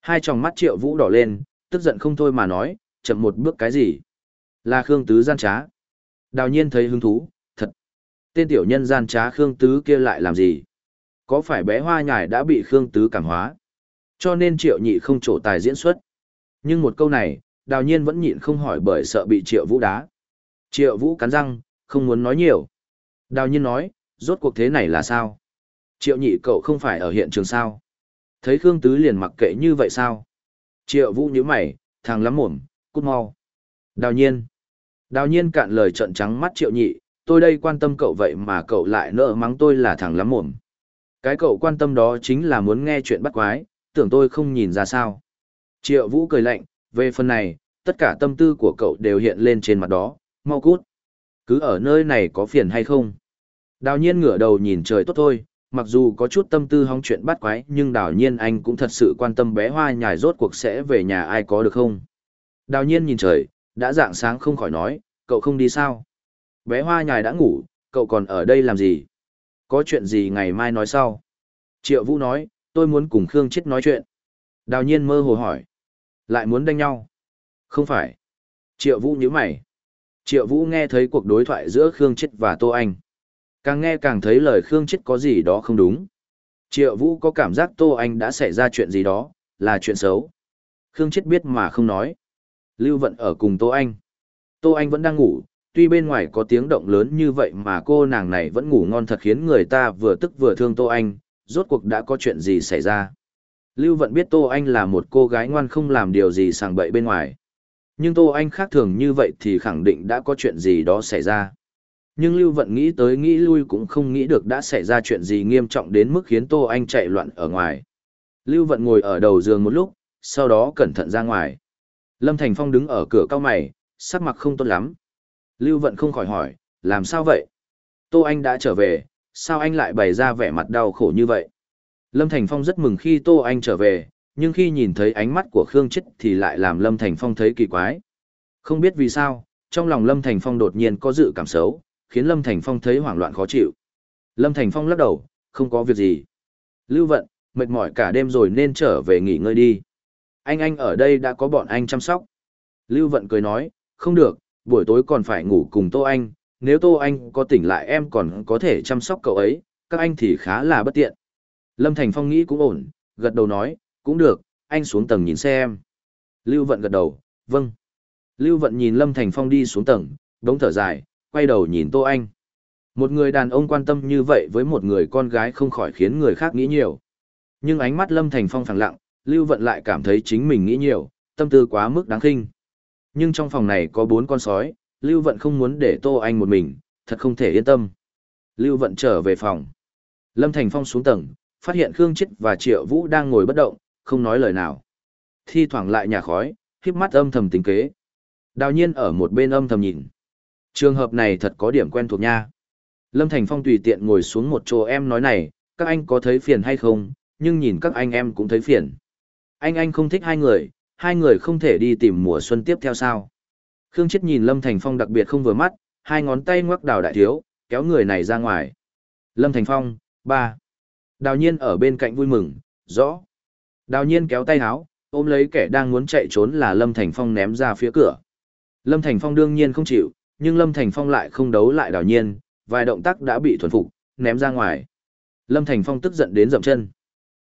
Hai tròng mắt triệu vũ đỏ lên, tức giận không thôi mà nói, chậm một bước cái gì? Là Khương Tứ gian trá. Đào nhiên thấy hứng thú, thật. Tên tiểu nhân gian trá Khương Tứ kia lại làm gì? Có phải bé hoa nhải đã bị Khương Tứ cảm hóa? Cho nên triệu nhị không trổ tài diễn xuất. Nhưng một câu này, đào nhiên vẫn nhịn không hỏi bởi sợ bị triệu vũ đá. Triệu vũ cắn răng, không muốn nói nhiều. Đào nhiên nói, rốt cuộc thế này là sao? Triệu nhị cậu không phải ở hiện trường sao? Thấy Khương Tứ liền mặc kệ như vậy sao? Triệu vũ nhíu mày, thằng lắm mồm, cút mau. Đào nhiên. Đào nhiên cạn lời trận trắng mắt triệu nhị, tôi đây quan tâm cậu vậy mà cậu lại nợ mắng tôi là thằng lắm mồm. Cái cậu quan tâm đó chính là muốn nghe chuyện bắt quái, tưởng tôi không nhìn ra sao. Triệu Vũ cười lạnh, về phần này, tất cả tâm tư của cậu đều hiện lên trên mặt đó, mau cút. Cứ ở nơi này có phiền hay không? Đào nhiên ngửa đầu nhìn trời tốt thôi, mặc dù có chút tâm tư hóng chuyện bắt quái nhưng đào nhiên anh cũng thật sự quan tâm bé hoa nhài rốt cuộc sẽ về nhà ai có được không? Đào nhiên nhìn trời, đã dạng sáng không khỏi nói, cậu không đi sao? Bé hoa nhài đã ngủ, cậu còn ở đây làm gì? Có chuyện gì ngày mai nói sau? Triệu Vũ nói, tôi muốn cùng Khương Chết nói chuyện. Đào nhiên mơ hồ hỏi. Lại muốn đánh nhau? Không phải. Triệu Vũ nhíu mày. Triệu Vũ nghe thấy cuộc đối thoại giữa Khương Chết và Tô Anh. Càng nghe càng thấy lời Khương Chết có gì đó không đúng. Triệu Vũ có cảm giác Tô Anh đã xảy ra chuyện gì đó, là chuyện xấu. Khương Chết biết mà không nói. Lưu Vận ở cùng Tô Anh. Tô Anh vẫn đang ngủ, tuy bên ngoài có tiếng động lớn như vậy mà cô nàng này vẫn ngủ ngon thật khiến người ta vừa tức vừa thương Tô Anh, rốt cuộc đã có chuyện gì xảy ra. Lưu Vận biết Tô Anh là một cô gái ngoan không làm điều gì sàng bậy bên ngoài. Nhưng Tô Anh khác thường như vậy thì khẳng định đã có chuyện gì đó xảy ra. Nhưng Lưu Vận nghĩ tới nghĩ lui cũng không nghĩ được đã xảy ra chuyện gì nghiêm trọng đến mức khiến Tô Anh chạy loạn ở ngoài. Lưu Vận ngồi ở đầu giường một lúc, sau đó cẩn thận ra ngoài. Lâm Thành Phong đứng ở cửa cao mày, sắc mặt không tốt lắm. Lưu Vận không khỏi hỏi, làm sao vậy? Tô Anh đã trở về, sao anh lại bày ra vẻ mặt đau khổ như vậy? Lâm Thành Phong rất mừng khi Tô Anh trở về, nhưng khi nhìn thấy ánh mắt của Khương Chích thì lại làm Lâm Thành Phong thấy kỳ quái. Không biết vì sao, trong lòng Lâm Thành Phong đột nhiên có dự cảm xấu, khiến Lâm Thành Phong thấy hoảng loạn khó chịu. Lâm Thành Phong lắc đầu, không có việc gì. Lưu Vận, mệt mỏi cả đêm rồi nên trở về nghỉ ngơi đi. Anh anh ở đây đã có bọn anh chăm sóc. Lưu Vận cười nói, không được, buổi tối còn phải ngủ cùng Tô Anh, nếu Tô Anh có tỉnh lại em còn có thể chăm sóc cậu ấy, các anh thì khá là bất tiện. Lâm Thành Phong nghĩ cũng ổn, gật đầu nói, cũng được, anh xuống tầng nhìn xem. Lưu Vận gật đầu, vâng. Lưu Vận nhìn Lâm Thành Phong đi xuống tầng, đống thở dài, quay đầu nhìn Tô Anh. Một người đàn ông quan tâm như vậy với một người con gái không khỏi khiến người khác nghĩ nhiều. Nhưng ánh mắt Lâm Thành Phong phẳng lặng, Lưu Vận lại cảm thấy chính mình nghĩ nhiều, tâm tư quá mức đáng khinh. Nhưng trong phòng này có bốn con sói, Lưu Vận không muốn để Tô Anh một mình, thật không thể yên tâm. Lưu Vận trở về phòng. Lâm Thành Phong xuống tầng, phát hiện Khương Chết và Triệu Vũ đang ngồi bất động, không nói lời nào. Thi thoảng lại nhà khói, khiếp mắt âm thầm tính kế. Đào nhiên ở một bên âm thầm nhìn. Trường hợp này thật có điểm quen thuộc nha. Lâm Thành Phong tùy tiện ngồi xuống một chỗ em nói này, các anh có thấy phiền hay không, nhưng nhìn các anh em cũng thấy phiền. Anh anh không thích hai người, hai người không thể đi tìm mùa xuân tiếp theo sao. Khương Chết nhìn Lâm Thành Phong đặc biệt không vừa mắt, hai ngón tay ngoắc đào đại thiếu, kéo người này ra ngoài. Lâm Thành Phong, ba. Đào nhiên ở bên cạnh vui mừng, rõ. Đào nhiên kéo tay háo, ôm lấy kẻ đang muốn chạy trốn là Lâm Thành Phong ném ra phía cửa. Lâm Thành Phong đương nhiên không chịu, nhưng Lâm Thành Phong lại không đấu lại đào nhiên, vài động tác đã bị thuần phục, ném ra ngoài. Lâm Thành Phong tức giận đến dậm chân.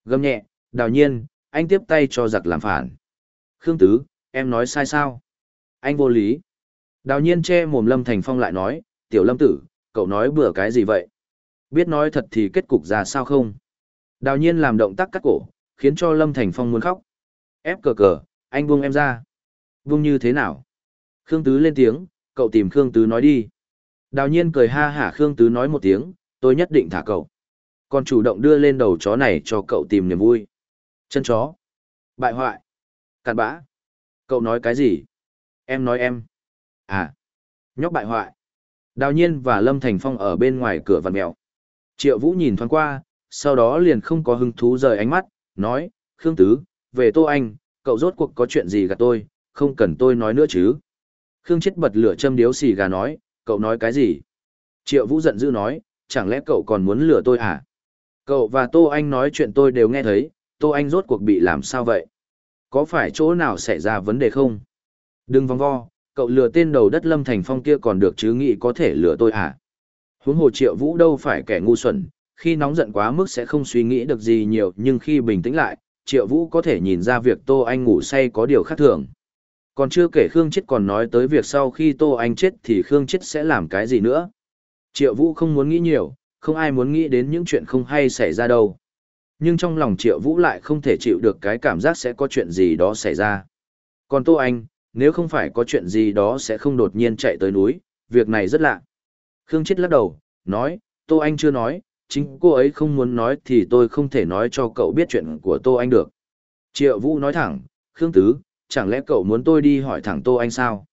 Gầm nhẹ, đào nhiên, anh tiếp tay cho giặc làm phản. Khương Tứ, em nói sai sao? Anh vô lý. Đào nhiên che mồm Lâm Thành Phong lại nói, tiểu Lâm Tử, cậu nói bừa cái gì vậy? Biết nói thật thì kết cục ra sao không? Đào nhiên làm động tác cắt cổ, khiến cho Lâm Thành Phong muốn khóc. Ép cờ cờ, anh buông em ra. Buông như thế nào? Khương Tứ lên tiếng, cậu tìm Khương Tứ nói đi. Đào nhiên cười ha hả Khương Tứ nói một tiếng, tôi nhất định thả cậu. Còn chủ động đưa lên đầu chó này cho cậu tìm niềm vui. Chân chó. Bại hoại. Cạn bã. Cậu nói cái gì? Em nói em. À. Nhóc bại hoại. Đào nhiên và Lâm Thành Phong ở bên ngoài cửa văn mèo. Triệu Vũ nhìn thoáng qua, sau đó liền không có hứng thú rời ánh mắt, nói, Khương Tứ, về Tô Anh, cậu rốt cuộc có chuyện gì gặp tôi, không cần tôi nói nữa chứ. Khương chết bật lửa châm điếu xì gà nói, cậu nói cái gì? Triệu Vũ giận dữ nói, chẳng lẽ cậu còn muốn lừa tôi à? Cậu và Tô Anh nói chuyện tôi đều nghe thấy, Tô Anh rốt cuộc bị làm sao vậy? Có phải chỗ nào xảy ra vấn đề không? Đừng vòng vo, cậu lừa tên đầu đất Lâm Thành Phong kia còn được chứ nghĩ có thể lừa tôi à? Huống hồ Triệu Vũ đâu phải kẻ ngu xuẩn, khi nóng giận quá mức sẽ không suy nghĩ được gì nhiều nhưng khi bình tĩnh lại, Triệu Vũ có thể nhìn ra việc Tô Anh ngủ say có điều khác thường. Còn chưa kể Khương Chết còn nói tới việc sau khi Tô Anh chết thì Khương Chết sẽ làm cái gì nữa. Triệu Vũ không muốn nghĩ nhiều, không ai muốn nghĩ đến những chuyện không hay xảy ra đâu. Nhưng trong lòng Triệu Vũ lại không thể chịu được cái cảm giác sẽ có chuyện gì đó xảy ra. Còn Tô Anh, nếu không phải có chuyện gì đó sẽ không đột nhiên chạy tới núi, việc này rất lạ. Khương Chết lắc đầu, nói, Tô Anh chưa nói, chính cô ấy không muốn nói thì tôi không thể nói cho cậu biết chuyện của Tô Anh được. Triệu Vũ nói thẳng, Khương Tứ, chẳng lẽ cậu muốn tôi đi hỏi thẳng Tô Anh sao?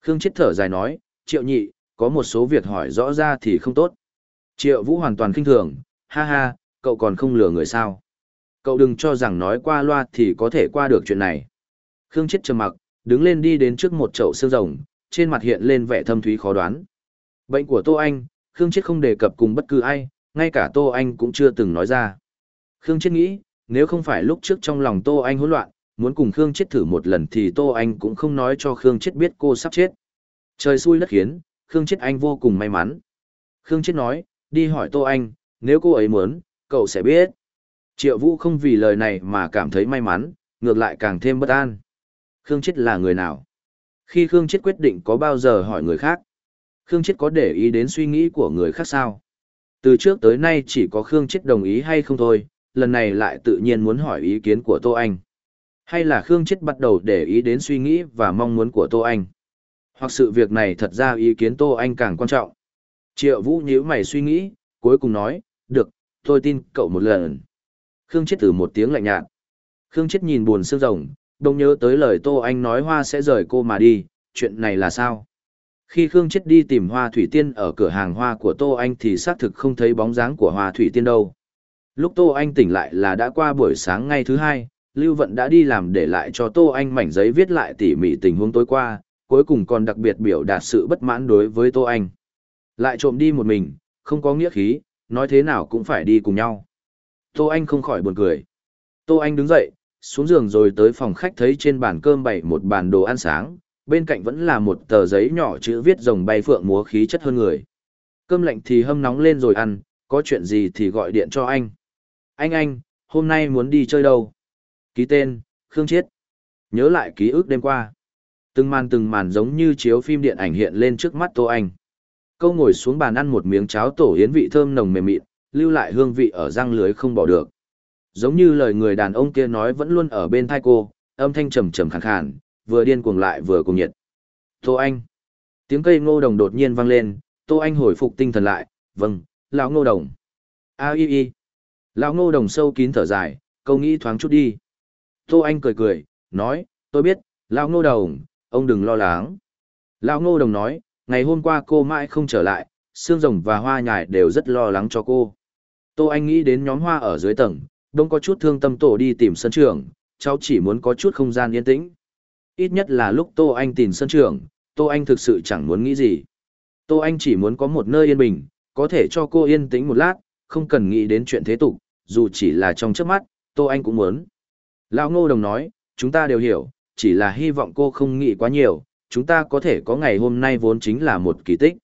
Khương Chết thở dài nói, Triệu Nhị, có một số việc hỏi rõ ra thì không tốt. Triệu Vũ hoàn toàn kinh thường, ha ha, cậu còn không lừa người sao? Cậu đừng cho rằng nói qua loa thì có thể qua được chuyện này. Khương Chết trầm mặc, đứng lên đi đến trước một chậu xương rồng, trên mặt hiện lên vẻ thâm thúy khó đoán. Bệnh của Tô Anh, Khương Chết không đề cập cùng bất cứ ai, ngay cả Tô Anh cũng chưa từng nói ra. Khương Chết nghĩ, nếu không phải lúc trước trong lòng Tô Anh hỗn loạn, muốn cùng Khương Chết thử một lần thì Tô Anh cũng không nói cho Khương Chết biết cô sắp chết. Trời xui đất khiến, Khương Chết Anh vô cùng may mắn. Khương Chết nói, đi hỏi Tô Anh, nếu cô ấy muốn, cậu sẽ biết. Triệu Vũ không vì lời này mà cảm thấy may mắn, ngược lại càng thêm bất an. Khương Chết là người nào? Khi Khương Chết quyết định có bao giờ hỏi người khác? Khương Chết có để ý đến suy nghĩ của người khác sao? Từ trước tới nay chỉ có Khương Chết đồng ý hay không thôi, lần này lại tự nhiên muốn hỏi ý kiến của Tô Anh. Hay là Khương Chết bắt đầu để ý đến suy nghĩ và mong muốn của Tô Anh. Hoặc sự việc này thật ra ý kiến Tô Anh càng quan trọng. Triệu Vũ nhíu mày suy nghĩ, cuối cùng nói, được, tôi tin cậu một lần. Khương Chết từ một tiếng lạnh nhạt. Khương Chết nhìn buồn sương rồng, đồng nhớ tới lời Tô Anh nói hoa sẽ rời cô mà đi, chuyện này là sao? Khi Khương Chết đi tìm hoa thủy tiên ở cửa hàng hoa của Tô Anh thì xác thực không thấy bóng dáng của hoa thủy tiên đâu. Lúc Tô Anh tỉnh lại là đã qua buổi sáng ngày thứ hai, Lưu Vận đã đi làm để lại cho Tô Anh mảnh giấy viết lại tỉ mỉ tình huống tối qua, cuối cùng còn đặc biệt biểu đạt sự bất mãn đối với Tô Anh. Lại trộm đi một mình, không có nghĩa khí, nói thế nào cũng phải đi cùng nhau. Tô Anh không khỏi buồn cười. Tô Anh đứng dậy, xuống giường rồi tới phòng khách thấy trên bàn cơm bày một bàn đồ ăn sáng, bên cạnh vẫn là một tờ giấy nhỏ chữ viết rồng bay phượng múa khí chất hơn người. Cơm lạnh thì hâm nóng lên rồi ăn, có chuyện gì thì gọi điện cho anh. Anh anh, hôm nay muốn đi chơi đâu? Ký tên, Khương Chiết. Nhớ lại ký ức đêm qua. Từng màn từng màn giống như chiếu phim điện ảnh hiện lên trước mắt Tô Anh. Câu ngồi xuống bàn ăn một miếng cháo tổ yến vị thơm nồng mềm mịn, lưu lại hương vị ở răng lưới không bỏ được. Giống như lời người đàn ông kia nói vẫn luôn ở bên thai cô, âm thanh trầm trầm khàn khàn, vừa điên cuồng lại vừa cuồng nhiệt. Tô Anh. Tiếng cây ngô đồng đột nhiên vang lên, Tô Anh hồi phục tinh thần lại, vâng, lão ngô đồng. A y y. Lão ngô đồng sâu kín thở dài, câu nghĩ thoáng chút đi. Tô Anh cười cười, nói, tôi biết, lão ngô đồng, ông đừng lo lắng. Lão ngô đồng nói, ngày hôm qua cô mãi không trở lại, xương rồng và hoa nhài đều rất lo lắng cho cô. Tô Anh nghĩ đến nhóm hoa ở dưới tầng, đông có chút thương tâm tổ đi tìm sân trường, cháu chỉ muốn có chút không gian yên tĩnh ít nhất là lúc Tô Anh tìm sân trường, Tô Anh thực sự chẳng muốn nghĩ gì. Tô Anh chỉ muốn có một nơi yên bình, có thể cho cô yên tĩnh một lát, không cần nghĩ đến chuyện thế tục, dù chỉ là trong chớp mắt, Tô Anh cũng muốn. Lão Ngô Đồng nói, chúng ta đều hiểu, chỉ là hy vọng cô không nghĩ quá nhiều, chúng ta có thể có ngày hôm nay vốn chính là một kỳ tích.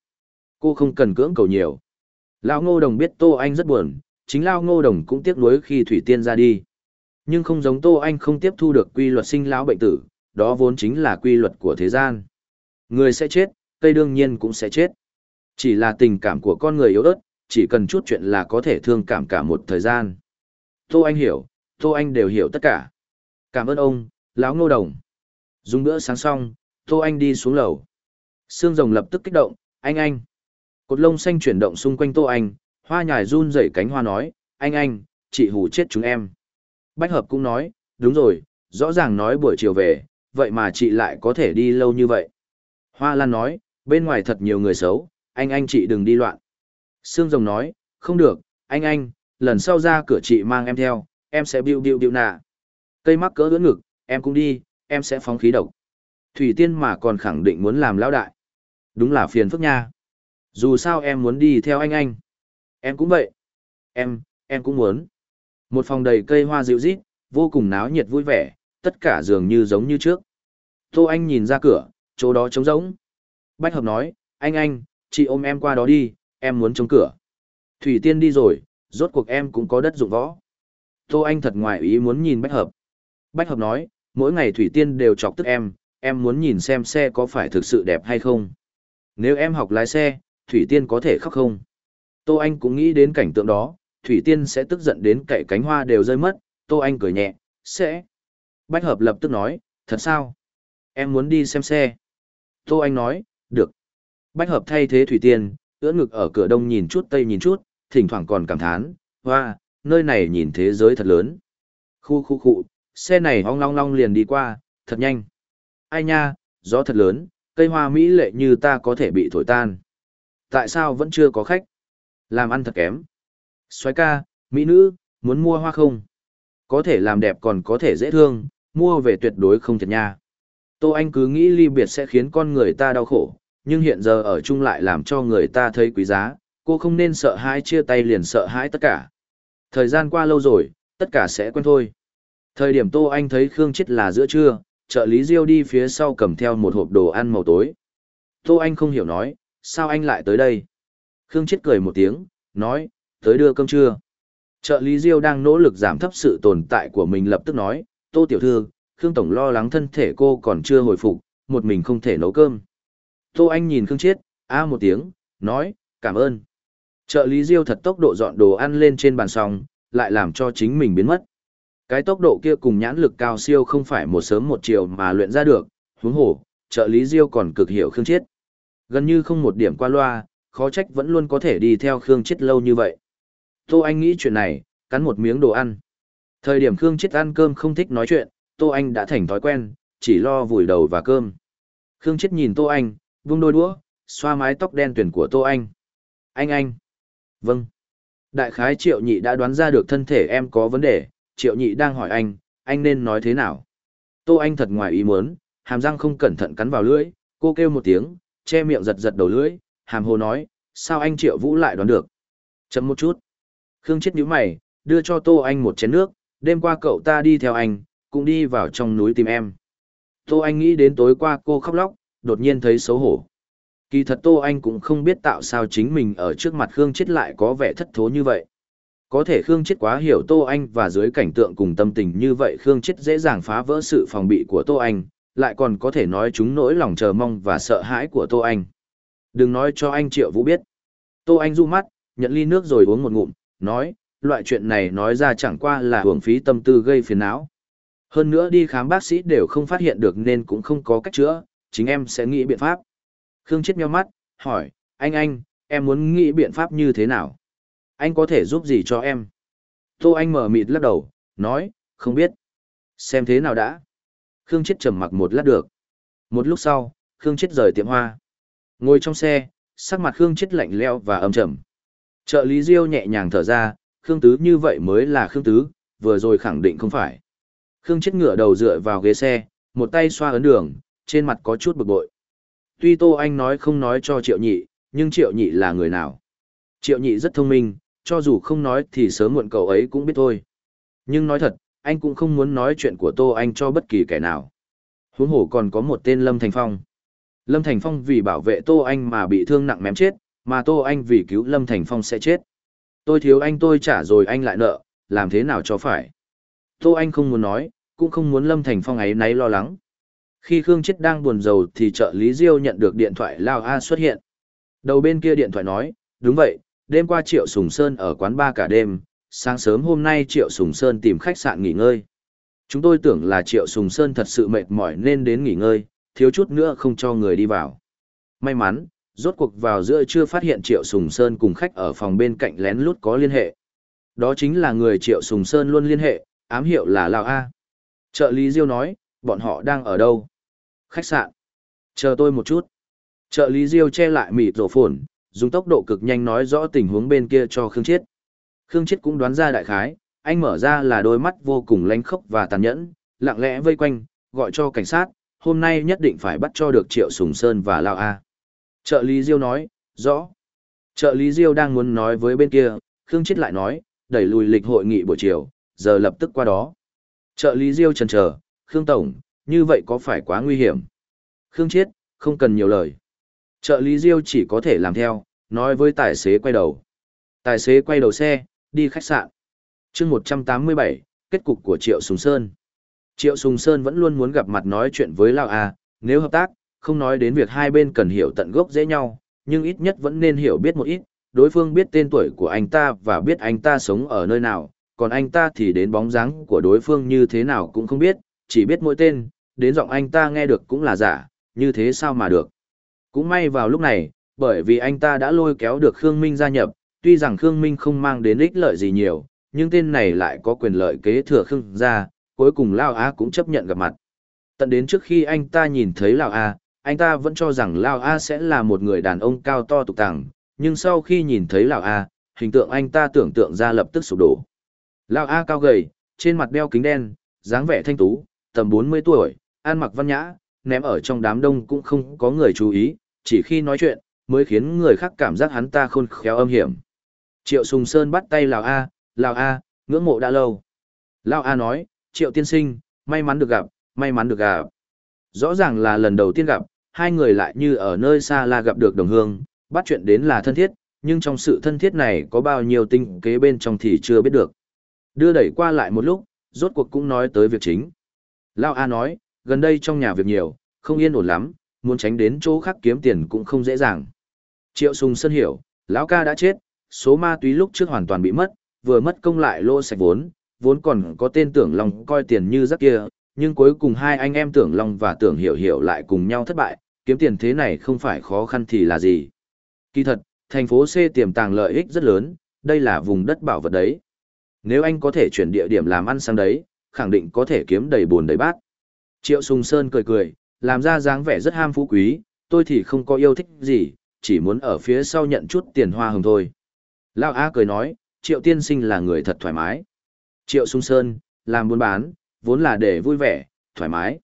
Cô không cần cưỡng cầu nhiều. Lão Ngô Đồng biết Tô Anh rất buồn, chính Lão Ngô Đồng cũng tiếc nuối khi Thủy Tiên ra đi. Nhưng không giống Tô Anh không tiếp thu được quy luật sinh lão bệnh tử, đó vốn chính là quy luật của thế gian. Người sẽ chết, cây đương nhiên cũng sẽ chết. Chỉ là tình cảm của con người yếu ớt, chỉ cần chút chuyện là có thể thương cảm cả một thời gian. Tô Anh hiểu, Tô Anh đều hiểu tất cả. Cảm ơn ông, lão ngô đồng. Dùng bữa sáng xong, Tô Anh đi xuống lầu. Sương rồng lập tức kích động, anh anh. Cột lông xanh chuyển động xung quanh Tô Anh, hoa nhài run rẩy cánh hoa nói, anh anh, chị hù chết chúng em. Bách hợp cũng nói, đúng rồi, rõ ràng nói buổi chiều về, vậy mà chị lại có thể đi lâu như vậy. Hoa Lan nói, bên ngoài thật nhiều người xấu, anh anh chị đừng đi loạn. Sương Rồng nói, không được, anh anh, lần sau ra cửa chị mang em theo, em sẽ biu biu biu nạ. Cây mắc cỡ ưỡn ngực, em cũng đi, em sẽ phóng khí độc. Thủy Tiên mà còn khẳng định muốn làm lão đại. Đúng là phiền phức nha. Dù sao em muốn đi theo anh anh. Em cũng vậy. Em, em cũng muốn. Một phòng đầy cây hoa dịu rít, vô cùng náo nhiệt vui vẻ, tất cả dường như giống như trước. Tô Anh nhìn ra cửa, chỗ đó trống rỗng. Bách Hợp nói, anh anh, chị ôm em qua đó đi, em muốn chống cửa. Thủy Tiên đi rồi, rốt cuộc em cũng có đất dụng võ. Tô Anh thật ngoài ý muốn nhìn Bách Hợp. Bách Hợp nói, mỗi ngày Thủy Tiên đều chọc tức em, em muốn nhìn xem xe có phải thực sự đẹp hay không. Nếu em học lái xe, Thủy Tiên có thể khóc không? Tô Anh cũng nghĩ đến cảnh tượng đó, Thủy Tiên sẽ tức giận đến cậy cánh hoa đều rơi mất, Tô Anh cười nhẹ, sẽ. Bách hợp lập tức nói, thật sao? Em muốn đi xem xe. Tô Anh nói, được. Bách hợp thay thế Thủy Tiên, ưỡn ngực ở cửa đông nhìn chút tây nhìn chút, thỉnh thoảng còn cảm thán, hoa, wow, nơi này nhìn thế giới thật lớn. Khu khu khu, xe này hong long long liền đi qua, thật nhanh. Ai nha, gió thật lớn, cây hoa mỹ lệ như ta có thể bị thổi tan. Tại sao vẫn chưa có khách? Làm ăn thật kém. Xoái ca, mỹ nữ, muốn mua hoa không? có thể làm đẹp còn có thể dễ thương, mua về tuyệt đối không thiệt nha. Tô Anh cứ nghĩ ly biệt sẽ khiến con người ta đau khổ, nhưng hiện giờ ở chung lại làm cho người ta thấy quý giá, cô không nên sợ hãi chia tay liền sợ hãi tất cả. Thời gian qua lâu rồi, tất cả sẽ quen thôi. Thời điểm Tô Anh thấy Khương Chết là giữa trưa, trợ lý Diêu đi phía sau cầm theo một hộp đồ ăn màu tối. Tô Anh không hiểu nói, sao anh lại tới đây? Khương Chết cười một tiếng, nói, tới đưa cơm trưa. Trợ lý Diêu đang nỗ lực giảm thấp sự tồn tại của mình lập tức nói, Tô Tiểu Thư, Khương Tổng lo lắng thân thể cô còn chưa hồi phục, một mình không thể nấu cơm. Tô Anh nhìn Khương Chiết, a một tiếng, nói, cảm ơn. Trợ lý Diêu thật tốc độ dọn đồ ăn lên trên bàn xong, lại làm cho chính mình biến mất. Cái tốc độ kia cùng nhãn lực cao siêu không phải một sớm một chiều mà luyện ra được, huống hồ, trợ lý Diêu còn cực hiểu Khương Chiết. Gần như không một điểm qua loa, khó trách vẫn luôn có thể đi theo Khương Chiết lâu như vậy. Tô Anh nghĩ chuyện này, cắn một miếng đồ ăn. Thời điểm Khương Chết ăn cơm không thích nói chuyện, Tô Anh đã thành thói quen, chỉ lo vùi đầu và cơm. Khương Chết nhìn Tô Anh, vung đôi đũa, xoa mái tóc đen tuyển của Tô Anh. Anh anh. Vâng. Đại khái Triệu Nhị đã đoán ra được thân thể em có vấn đề, Triệu Nhị đang hỏi anh, anh nên nói thế nào? Tô Anh thật ngoài ý muốn, hàm răng không cẩn thận cắn vào lưỡi, cô kêu một tiếng, che miệng giật giật đầu lưỡi, hàm hồ nói, sao anh Triệu Vũ lại đoán được? Chấm một chút. Khương chết nhíu mày, đưa cho Tô Anh một chén nước, đêm qua cậu ta đi theo anh, cũng đi vào trong núi tìm em. Tô Anh nghĩ đến tối qua cô khóc lóc, đột nhiên thấy xấu hổ. Kỳ thật Tô Anh cũng không biết tạo sao chính mình ở trước mặt Khương chết lại có vẻ thất thố như vậy. Có thể Khương chết quá hiểu Tô Anh và dưới cảnh tượng cùng tâm tình như vậy Khương chết dễ dàng phá vỡ sự phòng bị của Tô Anh, lại còn có thể nói chúng nỗi lòng chờ mong và sợ hãi của Tô Anh. Đừng nói cho anh Triệu Vũ biết. Tô Anh du mắt, nhận ly nước rồi uống một ngụm, nói, loại chuyện này nói ra chẳng qua là hưởng phí tâm tư gây phiền não. Hơn nữa đi khám bác sĩ đều không phát hiện được nên cũng không có cách chữa, chính em sẽ nghĩ biện pháp. Khương chết nheo mắt, hỏi, anh anh, em muốn nghĩ biện pháp như thế nào? Anh có thể giúp gì cho em? Tô Anh mở mịt lắc đầu, nói, không biết. Xem thế nào đã. Khương chết trầm mặc một lát được. Một lúc sau, Khương chết rời tiệm hoa. Ngồi trong xe, sắc mặt Khương chết lạnh leo và âm trầm. Trợ lý Diêu nhẹ nhàng thở ra, Khương Tứ như vậy mới là Khương Tứ, vừa rồi khẳng định không phải. Khương chết ngựa đầu dựa vào ghế xe, một tay xoa ấn đường, trên mặt có chút bực bội. Tuy Tô Anh nói không nói cho Triệu Nhị, nhưng Triệu Nhị là người nào? Triệu Nhị rất thông minh, cho dù không nói thì sớm muộn cậu ấy cũng biết thôi. Nhưng nói thật, anh cũng không muốn nói chuyện của Tô Anh cho bất kỳ kẻ nào. Huống hồ còn có một tên Lâm Thành Phong. Lâm Thành Phong vì bảo vệ Tô Anh mà bị thương nặng mém chết, mà Tô Anh vì cứu Lâm Thành Phong sẽ chết. Tôi thiếu anh tôi trả rồi anh lại nợ, làm thế nào cho phải. Tô Anh không muốn nói, cũng không muốn Lâm Thành Phong ấy náy lo lắng. Khi Khương Chết đang buồn rầu thì trợ lý Diêu nhận được điện thoại Lao A xuất hiện. Đầu bên kia điện thoại nói, đúng vậy, đêm qua Triệu Sùng Sơn ở quán bar cả đêm, sáng sớm hôm nay Triệu Sùng Sơn tìm khách sạn nghỉ ngơi. Chúng tôi tưởng là Triệu Sùng Sơn thật sự mệt mỏi nên đến nghỉ ngơi, thiếu chút nữa không cho người đi vào. May mắn, rốt cuộc vào giữa chưa phát hiện Triệu Sùng Sơn cùng khách ở phòng bên cạnh lén lút có liên hệ. Đó chính là người Triệu Sùng Sơn luôn liên hệ, ám hiệu là Lào A. Trợ lý Diêu nói, bọn họ đang ở đâu? Khách sạn. Chờ tôi một chút. Trợ lý Diêu che lại mịt rổ phồn, dùng tốc độ cực nhanh nói rõ tình huống bên kia cho Khương Chiết. Khương Chiết cũng đoán ra đại khái, anh mở ra là đôi mắt vô cùng lánh khốc và tàn nhẫn, lặng lẽ vây quanh, gọi cho cảnh sát, hôm nay nhất định phải bắt cho được Triệu Sùng Sơn và Lao A. Trợ lý Diêu nói, rõ. Trợ lý Diêu đang muốn nói với bên kia, Khương Chết lại nói, đẩy lùi lịch hội nghị buổi chiều, giờ lập tức qua đó. Trợ lý Diêu chần chờ, Khương Tổng, như vậy có phải quá nguy hiểm? Khương Chết, không cần nhiều lời. Trợ lý Diêu chỉ có thể làm theo, nói với tài xế quay đầu. Tài xế quay đầu xe, đi khách sạn. chương 187, kết cục của Triệu Sùng Sơn. Triệu Sùng Sơn vẫn luôn muốn gặp mặt nói chuyện với Lao A, nếu hợp tác, không nói đến việc hai bên cần hiểu tận gốc dễ nhau, nhưng ít nhất vẫn nên hiểu biết một ít, đối phương biết tên tuổi của anh ta và biết anh ta sống ở nơi nào, còn anh ta thì đến bóng dáng của đối phương như thế nào cũng không biết, chỉ biết mỗi tên, đến giọng anh ta nghe được cũng là giả, như thế sao mà được. Cũng may vào lúc này, bởi vì anh ta đã lôi kéo được Khương Minh gia nhập, tuy rằng Khương Minh không mang đến ích lợi gì nhiều, nhưng tên này lại có quyền lợi kế thừa Khương gia, cuối cùng Lao Á cũng chấp nhận gặp mặt. Tận đến trước khi anh ta nhìn thấy Lao A anh ta vẫn cho rằng Lao A sẽ là một người đàn ông cao to tục tàng, nhưng sau khi nhìn thấy Lao A, hình tượng anh ta tưởng tượng ra lập tức sụp đổ. Lao A cao gầy, trên mặt đeo kính đen, dáng vẻ thanh tú, tầm 40 tuổi, ăn mặc văn nhã, ném ở trong đám đông cũng không có người chú ý, chỉ khi nói chuyện, mới khiến người khác cảm giác hắn ta khôn khéo âm hiểm. Triệu Sùng Sơn bắt tay Lào A, Lào A, ngưỡng mộ đã lâu. Lào A nói, Triệu Tiên Sinh, may mắn được gặp, may mắn được gặp. Rõ ràng là lần đầu tiên gặp, hai người lại như ở nơi xa là gặp được đồng hương, bắt chuyện đến là thân thiết, nhưng trong sự thân thiết này có bao nhiêu tinh kế bên trong thì chưa biết được. Đưa đẩy qua lại một lúc, rốt cuộc cũng nói tới việc chính. Lao A nói, gần đây trong nhà việc nhiều, không yên ổn lắm, muốn tránh đến chỗ khác kiếm tiền cũng không dễ dàng. Triệu Sùng Sơn hiểu, lão ca đã chết, số ma túy lúc trước hoàn toàn bị mất, vừa mất công lại lô sạch vốn, vốn còn có tên tưởng lòng coi tiền như rắc kia, nhưng cuối cùng hai anh em tưởng lòng và tưởng hiểu hiểu lại cùng nhau thất bại, kiếm tiền thế này không phải khó khăn thì là gì. Kỳ thật, thành phố C tiềm tàng lợi ích rất lớn, đây là vùng đất bảo vật đấy. Nếu anh có thể chuyển địa điểm làm ăn sang đấy, khẳng định có thể kiếm đầy bồn đầy bát. Triệu Sùng Sơn cười cười, làm ra dáng vẻ rất ham phú quý, tôi thì không có yêu thích gì, chỉ muốn ở phía sau nhận chút tiền hoa hồng thôi. Lão A cười nói, Triệu Tiên Sinh là người thật thoải mái. Triệu Sùng Sơn, làm buôn bán, vốn là để vui vẻ, thoải mái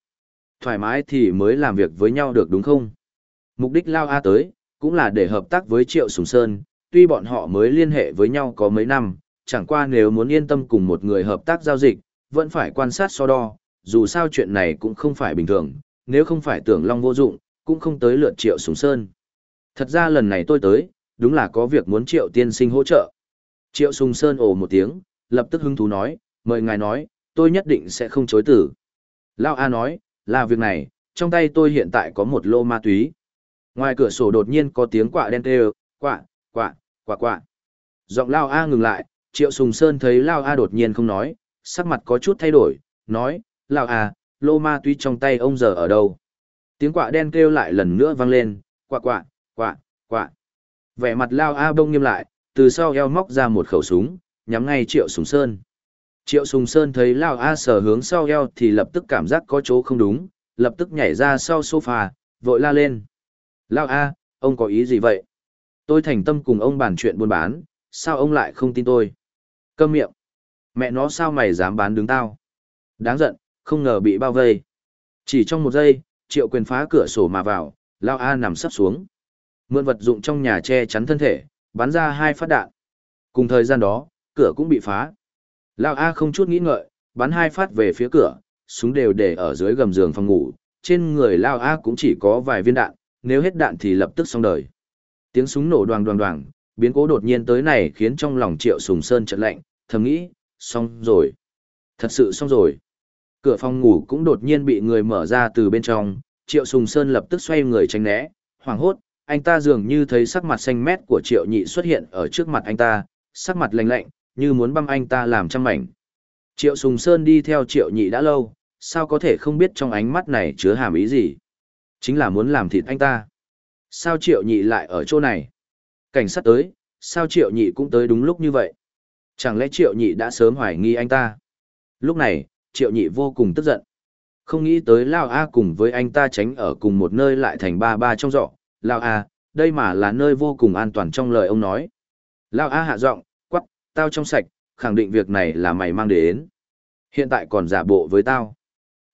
thoải mái thì mới làm việc với nhau được đúng không? Mục đích Lao A tới, cũng là để hợp tác với Triệu Sùng Sơn, tuy bọn họ mới liên hệ với nhau có mấy năm, chẳng qua nếu muốn yên tâm cùng một người hợp tác giao dịch, vẫn phải quan sát so đo, dù sao chuyện này cũng không phải bình thường, nếu không phải tưởng Long vô dụng, cũng không tới lượt Triệu Sùng Sơn. Thật ra lần này tôi tới, đúng là có việc muốn Triệu Tiên Sinh hỗ trợ. Triệu Sùng Sơn ồ một tiếng, lập tức hứng thú nói, mời ngài nói, tôi nhất định sẽ không chối tử. Lao A nói, là việc này, trong tay tôi hiện tại có một lô ma túy. Ngoài cửa sổ đột nhiên có tiếng quạ đen kêu, quạ, quạ, quạ quạ. Giọng Lao A ngừng lại, Triệu Sùng Sơn thấy Lao A đột nhiên không nói, sắc mặt có chút thay đổi, nói, Lao A, lô ma túy trong tay ông giờ ở đâu? Tiếng quạ đen kêu lại lần nữa vang lên, quạ quạ, quạ, quạ. Vẻ mặt Lao A bông nghiêm lại, từ sau eo móc ra một khẩu súng, nhắm ngay Triệu Sùng Sơn. Triệu Sùng Sơn thấy Lão A sở hướng sau eo thì lập tức cảm giác có chỗ không đúng, lập tức nhảy ra sau sofa, vội la lên. Lão A, ông có ý gì vậy? Tôi thành tâm cùng ông bàn chuyện buôn bán, sao ông lại không tin tôi? Câm miệng. Mẹ nó sao mày dám bán đứng tao? Đáng giận, không ngờ bị bao vây. Chỉ trong một giây, Triệu Quyền phá cửa sổ mà vào, Lão A nằm sắp xuống. Mượn vật dụng trong nhà che chắn thân thể, bắn ra hai phát đạn. Cùng thời gian đó, cửa cũng bị phá. Lao A không chút nghĩ ngợi, bắn hai phát về phía cửa, súng đều để ở dưới gầm giường phòng ngủ, trên người Lao A cũng chỉ có vài viên đạn, nếu hết đạn thì lập tức xong đời. Tiếng súng nổ đoàng đoàng đoàng, biến cố đột nhiên tới này khiến trong lòng Triệu Sùng Sơn chợt lạnh, thầm nghĩ, xong rồi. Thật sự xong rồi. Cửa phòng ngủ cũng đột nhiên bị người mở ra từ bên trong, Triệu Sùng Sơn lập tức xoay người tránh né, hoảng hốt, anh ta dường như thấy sắc mặt xanh mét của Triệu Nhị xuất hiện ở trước mặt anh ta, sắc mặt lạnh lạnh, như muốn băm anh ta làm trăm mảnh. Triệu Sùng Sơn đi theo Triệu Nhị đã lâu, sao có thể không biết trong ánh mắt này chứa hàm ý gì? Chính là muốn làm thịt anh ta. Sao Triệu Nhị lại ở chỗ này? Cảnh sát tới, sao Triệu Nhị cũng tới đúng lúc như vậy? Chẳng lẽ Triệu Nhị đã sớm hoài nghi anh ta? Lúc này, Triệu Nhị vô cùng tức giận. Không nghĩ tới Lao A cùng với anh ta tránh ở cùng một nơi lại thành ba ba trong rọ. Lao A, đây mà là nơi vô cùng an toàn trong lời ông nói. Lao A hạ giọng, tao trong sạch, khẳng định việc này là mày mang đến. Hiện tại còn giả bộ với tao.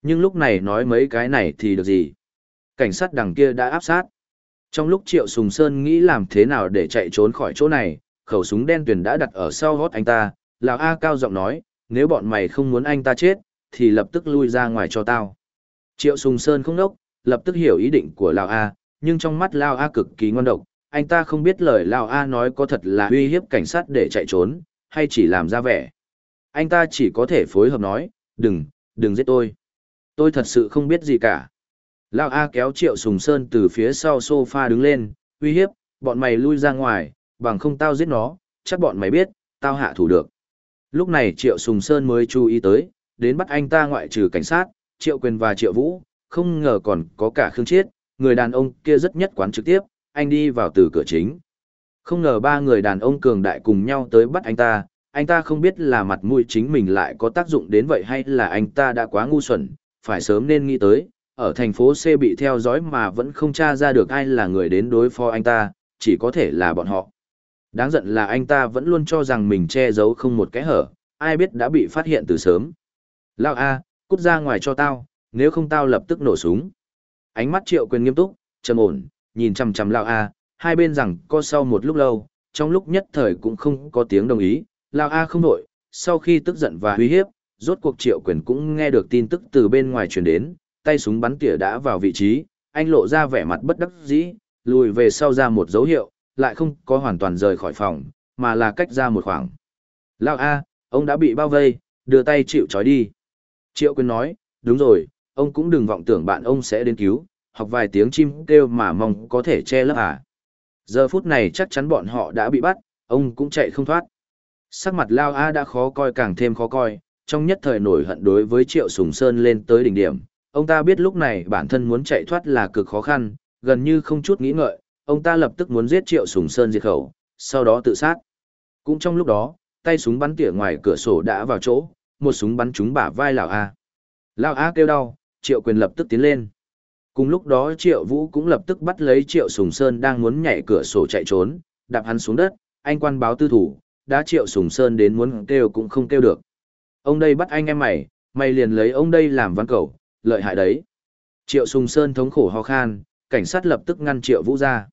Nhưng lúc này nói mấy cái này thì được gì? Cảnh sát đằng kia đã áp sát. Trong lúc Triệu Sùng Sơn nghĩ làm thế nào để chạy trốn khỏi chỗ này, khẩu súng đen tuyển đã đặt ở sau gót anh ta, Lão A cao giọng nói, nếu bọn mày không muốn anh ta chết, thì lập tức lui ra ngoài cho tao. Triệu Sùng Sơn không nốc, lập tức hiểu ý định của lão A, nhưng trong mắt lão A cực kỳ ngon độc, anh ta không biết lời Lao A nói có thật là uy hiếp cảnh sát để chạy trốn, hay chỉ làm ra vẻ. Anh ta chỉ có thể phối hợp nói, đừng, đừng giết tôi. Tôi thật sự không biết gì cả. Lao A kéo Triệu Sùng Sơn từ phía sau sofa đứng lên, uy hiếp, bọn mày lui ra ngoài, bằng không tao giết nó, chắc bọn mày biết, tao hạ thủ được. Lúc này Triệu Sùng Sơn mới chú ý tới, đến bắt anh ta ngoại trừ cảnh sát, Triệu Quyền và Triệu Vũ, không ngờ còn có cả Khương Chiết, người đàn ông kia rất nhất quán trực tiếp, anh đi vào từ cửa chính. Không ngờ ba người đàn ông cường đại cùng nhau tới bắt anh ta, anh ta không biết là mặt mũi chính mình lại có tác dụng đến vậy hay là anh ta đã quá ngu xuẩn, phải sớm nên nghĩ tới, ở thành phố C bị theo dõi mà vẫn không tra ra được ai là người đến đối phó anh ta, chỉ có thể là bọn họ. Đáng giận là anh ta vẫn luôn cho rằng mình che giấu không một cái hở, ai biết đã bị phát hiện từ sớm. Lao A, cút ra ngoài cho tao, nếu không tao lập tức nổ súng. Ánh mắt triệu quyền nghiêm túc, trầm ổn, nhìn chằm chằm lao a, hai bên rằng co sau một lúc lâu, trong lúc nhất thời cũng không có tiếng đồng ý, lao a không đội sau khi tức giận và uy hiếp, rốt cuộc triệu quyền cũng nghe được tin tức từ bên ngoài truyền đến, tay súng bắn tỉa đã vào vị trí, anh lộ ra vẻ mặt bất đắc dĩ, lùi về sau ra một dấu hiệu, lại không có hoàn toàn rời khỏi phòng, mà là cách ra một khoảng. Lao a, ông đã bị bao vây, đưa tay chịu trói đi. Triệu quyền nói, đúng rồi, ông cũng đừng vọng tưởng bạn ông sẽ đến cứu học vài tiếng chim kêu mà mong có thể che lấp à. Giờ phút này chắc chắn bọn họ đã bị bắt, ông cũng chạy không thoát. Sắc mặt Lao A đã khó coi càng thêm khó coi, trong nhất thời nổi hận đối với Triệu Sùng Sơn lên tới đỉnh điểm. Ông ta biết lúc này bản thân muốn chạy thoát là cực khó khăn, gần như không chút nghĩ ngợi, ông ta lập tức muốn giết Triệu Sùng Sơn diệt khẩu, sau đó tự sát. Cũng trong lúc đó, tay súng bắn tỉa ngoài cửa sổ đã vào chỗ, một súng bắn trúng bả vai Lão A. Lão A kêu đau, Triệu Quyền lập tức tiến lên. Cùng lúc đó Triệu Vũ cũng lập tức bắt lấy Triệu Sùng Sơn đang muốn nhảy cửa sổ chạy trốn, đạp hắn xuống đất, anh quan báo tư thủ, đã Triệu Sùng Sơn đến muốn kêu cũng không kêu được. Ông đây bắt anh em mày, mày liền lấy ông đây làm văn cầu, lợi hại đấy. Triệu Sùng Sơn thống khổ ho khan, cảnh sát lập tức ngăn Triệu Vũ ra.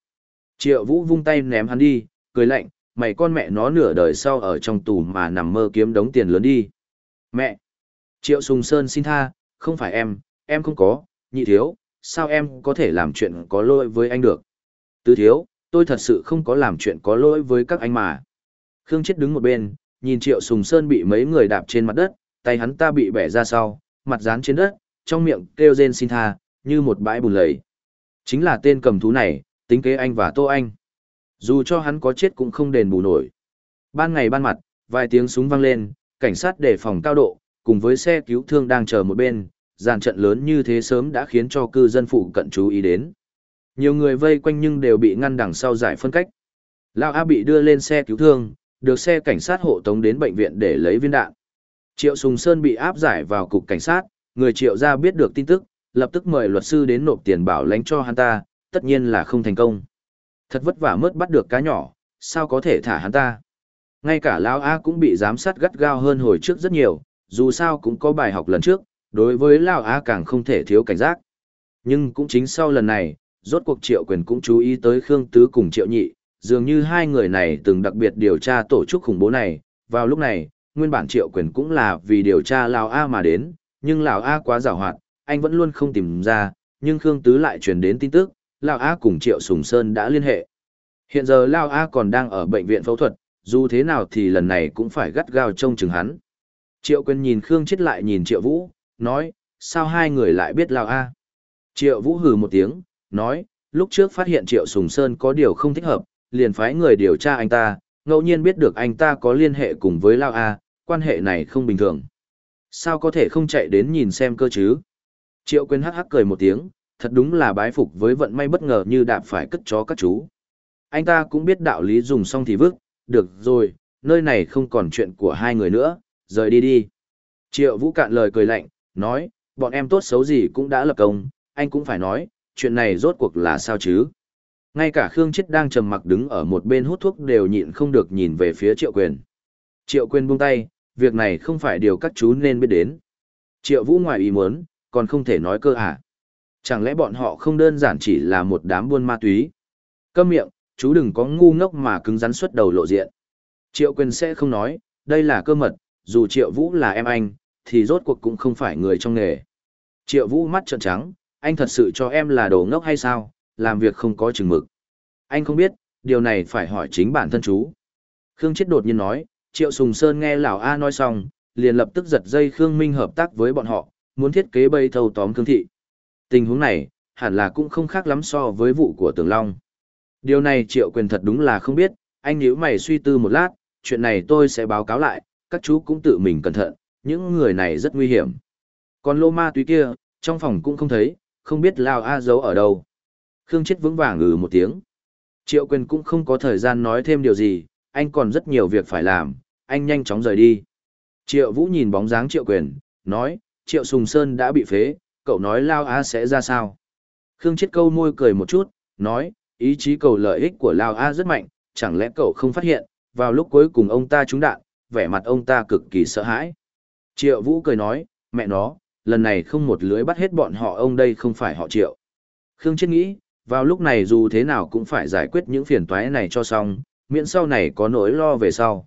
Triệu Vũ vung tay ném hắn đi, cười lạnh, mày con mẹ nó nửa đời sau ở trong tù mà nằm mơ kiếm đống tiền lớn đi. Mẹ! Triệu Sùng Sơn xin tha, không phải em, em không có, nhị thiếu, sao em có thể làm chuyện có lỗi với anh được? Tứ thiếu, tôi thật sự không có làm chuyện có lỗi với các anh mà. Khương Chết đứng một bên, nhìn Triệu Sùng Sơn bị mấy người đạp trên mặt đất, tay hắn ta bị bẻ ra sau, mặt dán trên đất, trong miệng kêu rên xin tha, như một bãi bùn lầy. Chính là tên cầm thú này, tính kế anh và Tô Anh. Dù cho hắn có chết cũng không đền bù nổi. Ban ngày ban mặt, vài tiếng súng vang lên, cảnh sát đề phòng cao độ, cùng với xe cứu thương đang chờ một bên, dàn trận lớn như thế sớm đã khiến cho cư dân phụ cận chú ý đến. Nhiều người vây quanh nhưng đều bị ngăn đằng sau giải phân cách. Lão A bị đưa lên xe cứu thương, được xe cảnh sát hộ tống đến bệnh viện để lấy viên đạn. Triệu Sùng Sơn bị áp giải vào cục cảnh sát, người triệu gia biết được tin tức, lập tức mời luật sư đến nộp tiền bảo lãnh cho hắn ta, tất nhiên là không thành công. Thật vất vả mất bắt được cá nhỏ, sao có thể thả hắn ta. Ngay cả Lão A cũng bị giám sát gắt gao hơn hồi trước rất nhiều, dù sao cũng có bài học lần trước, đối với Lão A càng không thể thiếu cảnh giác. Nhưng cũng chính sau lần này, rốt cuộc Triệu Quyền cũng chú ý tới Khương Tứ cùng Triệu Nhị, dường như hai người này từng đặc biệt điều tra tổ chức khủng bố này, vào lúc này, nguyên bản Triệu Quyền cũng là vì điều tra Lão A mà đến, nhưng Lão A quá giàu hoạt, anh vẫn luôn không tìm ra, nhưng Khương Tứ lại truyền đến tin tức, Lão A cùng Triệu Sùng Sơn đã liên hệ. Hiện giờ Lão A còn đang ở bệnh viện phẫu thuật, dù thế nào thì lần này cũng phải gắt gao trông chừng hắn. Triệu Quyền nhìn Khương chết lại nhìn Triệu Vũ, nói, sao hai người lại biết lao A? Triệu Vũ hừ một tiếng, nói, lúc trước phát hiện Triệu Sùng Sơn có điều không thích hợp, liền phái người điều tra anh ta, ngẫu nhiên biết được anh ta có liên hệ cùng với lao A, quan hệ này không bình thường. Sao có thể không chạy đến nhìn xem cơ chứ? Triệu Quyên hắc hắc cười một tiếng, thật đúng là bái phục với vận may bất ngờ như đạp phải cất chó các chú. Anh ta cũng biết đạo lý dùng xong thì vứt, được rồi, nơi này không còn chuyện của hai người nữa, rời đi đi. Triệu Vũ cạn lời cười lạnh, nói, bọn em tốt xấu gì cũng đã lập công, anh cũng phải nói, chuyện này rốt cuộc là sao chứ? Ngay cả Khương Chết đang trầm mặc đứng ở một bên hút thuốc đều nhịn không được nhìn về phía Triệu Quyền. Triệu Quyền buông tay, việc này không phải điều các chú nên biết đến. Triệu Vũ ngoài ý muốn, còn không thể nói cơ à? Chẳng lẽ bọn họ không đơn giản chỉ là một đám buôn ma túy? Câm miệng, chú đừng có ngu ngốc mà cứng rắn xuất đầu lộ diện. Triệu Quyền sẽ không nói, đây là cơ mật, dù Triệu Vũ là em anh, thì rốt cuộc cũng không phải người trong nghề. Triệu Vũ mắt trợn trắng, anh thật sự cho em là đồ ngốc hay sao, làm việc không có chừng mực. Anh không biết, điều này phải hỏi chính bản thân chú. Khương Chết đột nhiên nói, Triệu Sùng Sơn nghe Lão A nói xong, liền lập tức giật dây Khương Minh hợp tác với bọn họ, muốn thiết kế bầy thâu tóm Khương Thị. Tình huống này, hẳn là cũng không khác lắm so với vụ của Tường Long. Điều này Triệu Quyền thật đúng là không biết, anh nếu mày suy tư một lát, chuyện này tôi sẽ báo cáo lại, các chú cũng tự mình cẩn thận, những người này rất nguy hiểm. Còn lô ma túy kia, trong phòng cũng không thấy, không biết Lao A giấu ở đâu. Khương chết vững vàng ngừ một tiếng. Triệu quyền cũng không có thời gian nói thêm điều gì, anh còn rất nhiều việc phải làm, anh nhanh chóng rời đi. Triệu Vũ nhìn bóng dáng Triệu quyền, nói, Triệu Sùng Sơn đã bị phế, cậu nói Lao A sẽ ra sao? Khương chết câu môi cười một chút, nói, ý chí cầu lợi ích của Lao A rất mạnh, chẳng lẽ cậu không phát hiện, vào lúc cuối cùng ông ta trúng đạn, vẻ mặt ông ta cực kỳ sợ hãi. Triệu Vũ cười nói, mẹ nó, lần này không một lưới bắt hết bọn họ ông đây không phải họ Triệu. Khương Chết nghĩ, vào lúc này dù thế nào cũng phải giải quyết những phiền toái này cho xong, miễn sau này có nỗi lo về sau.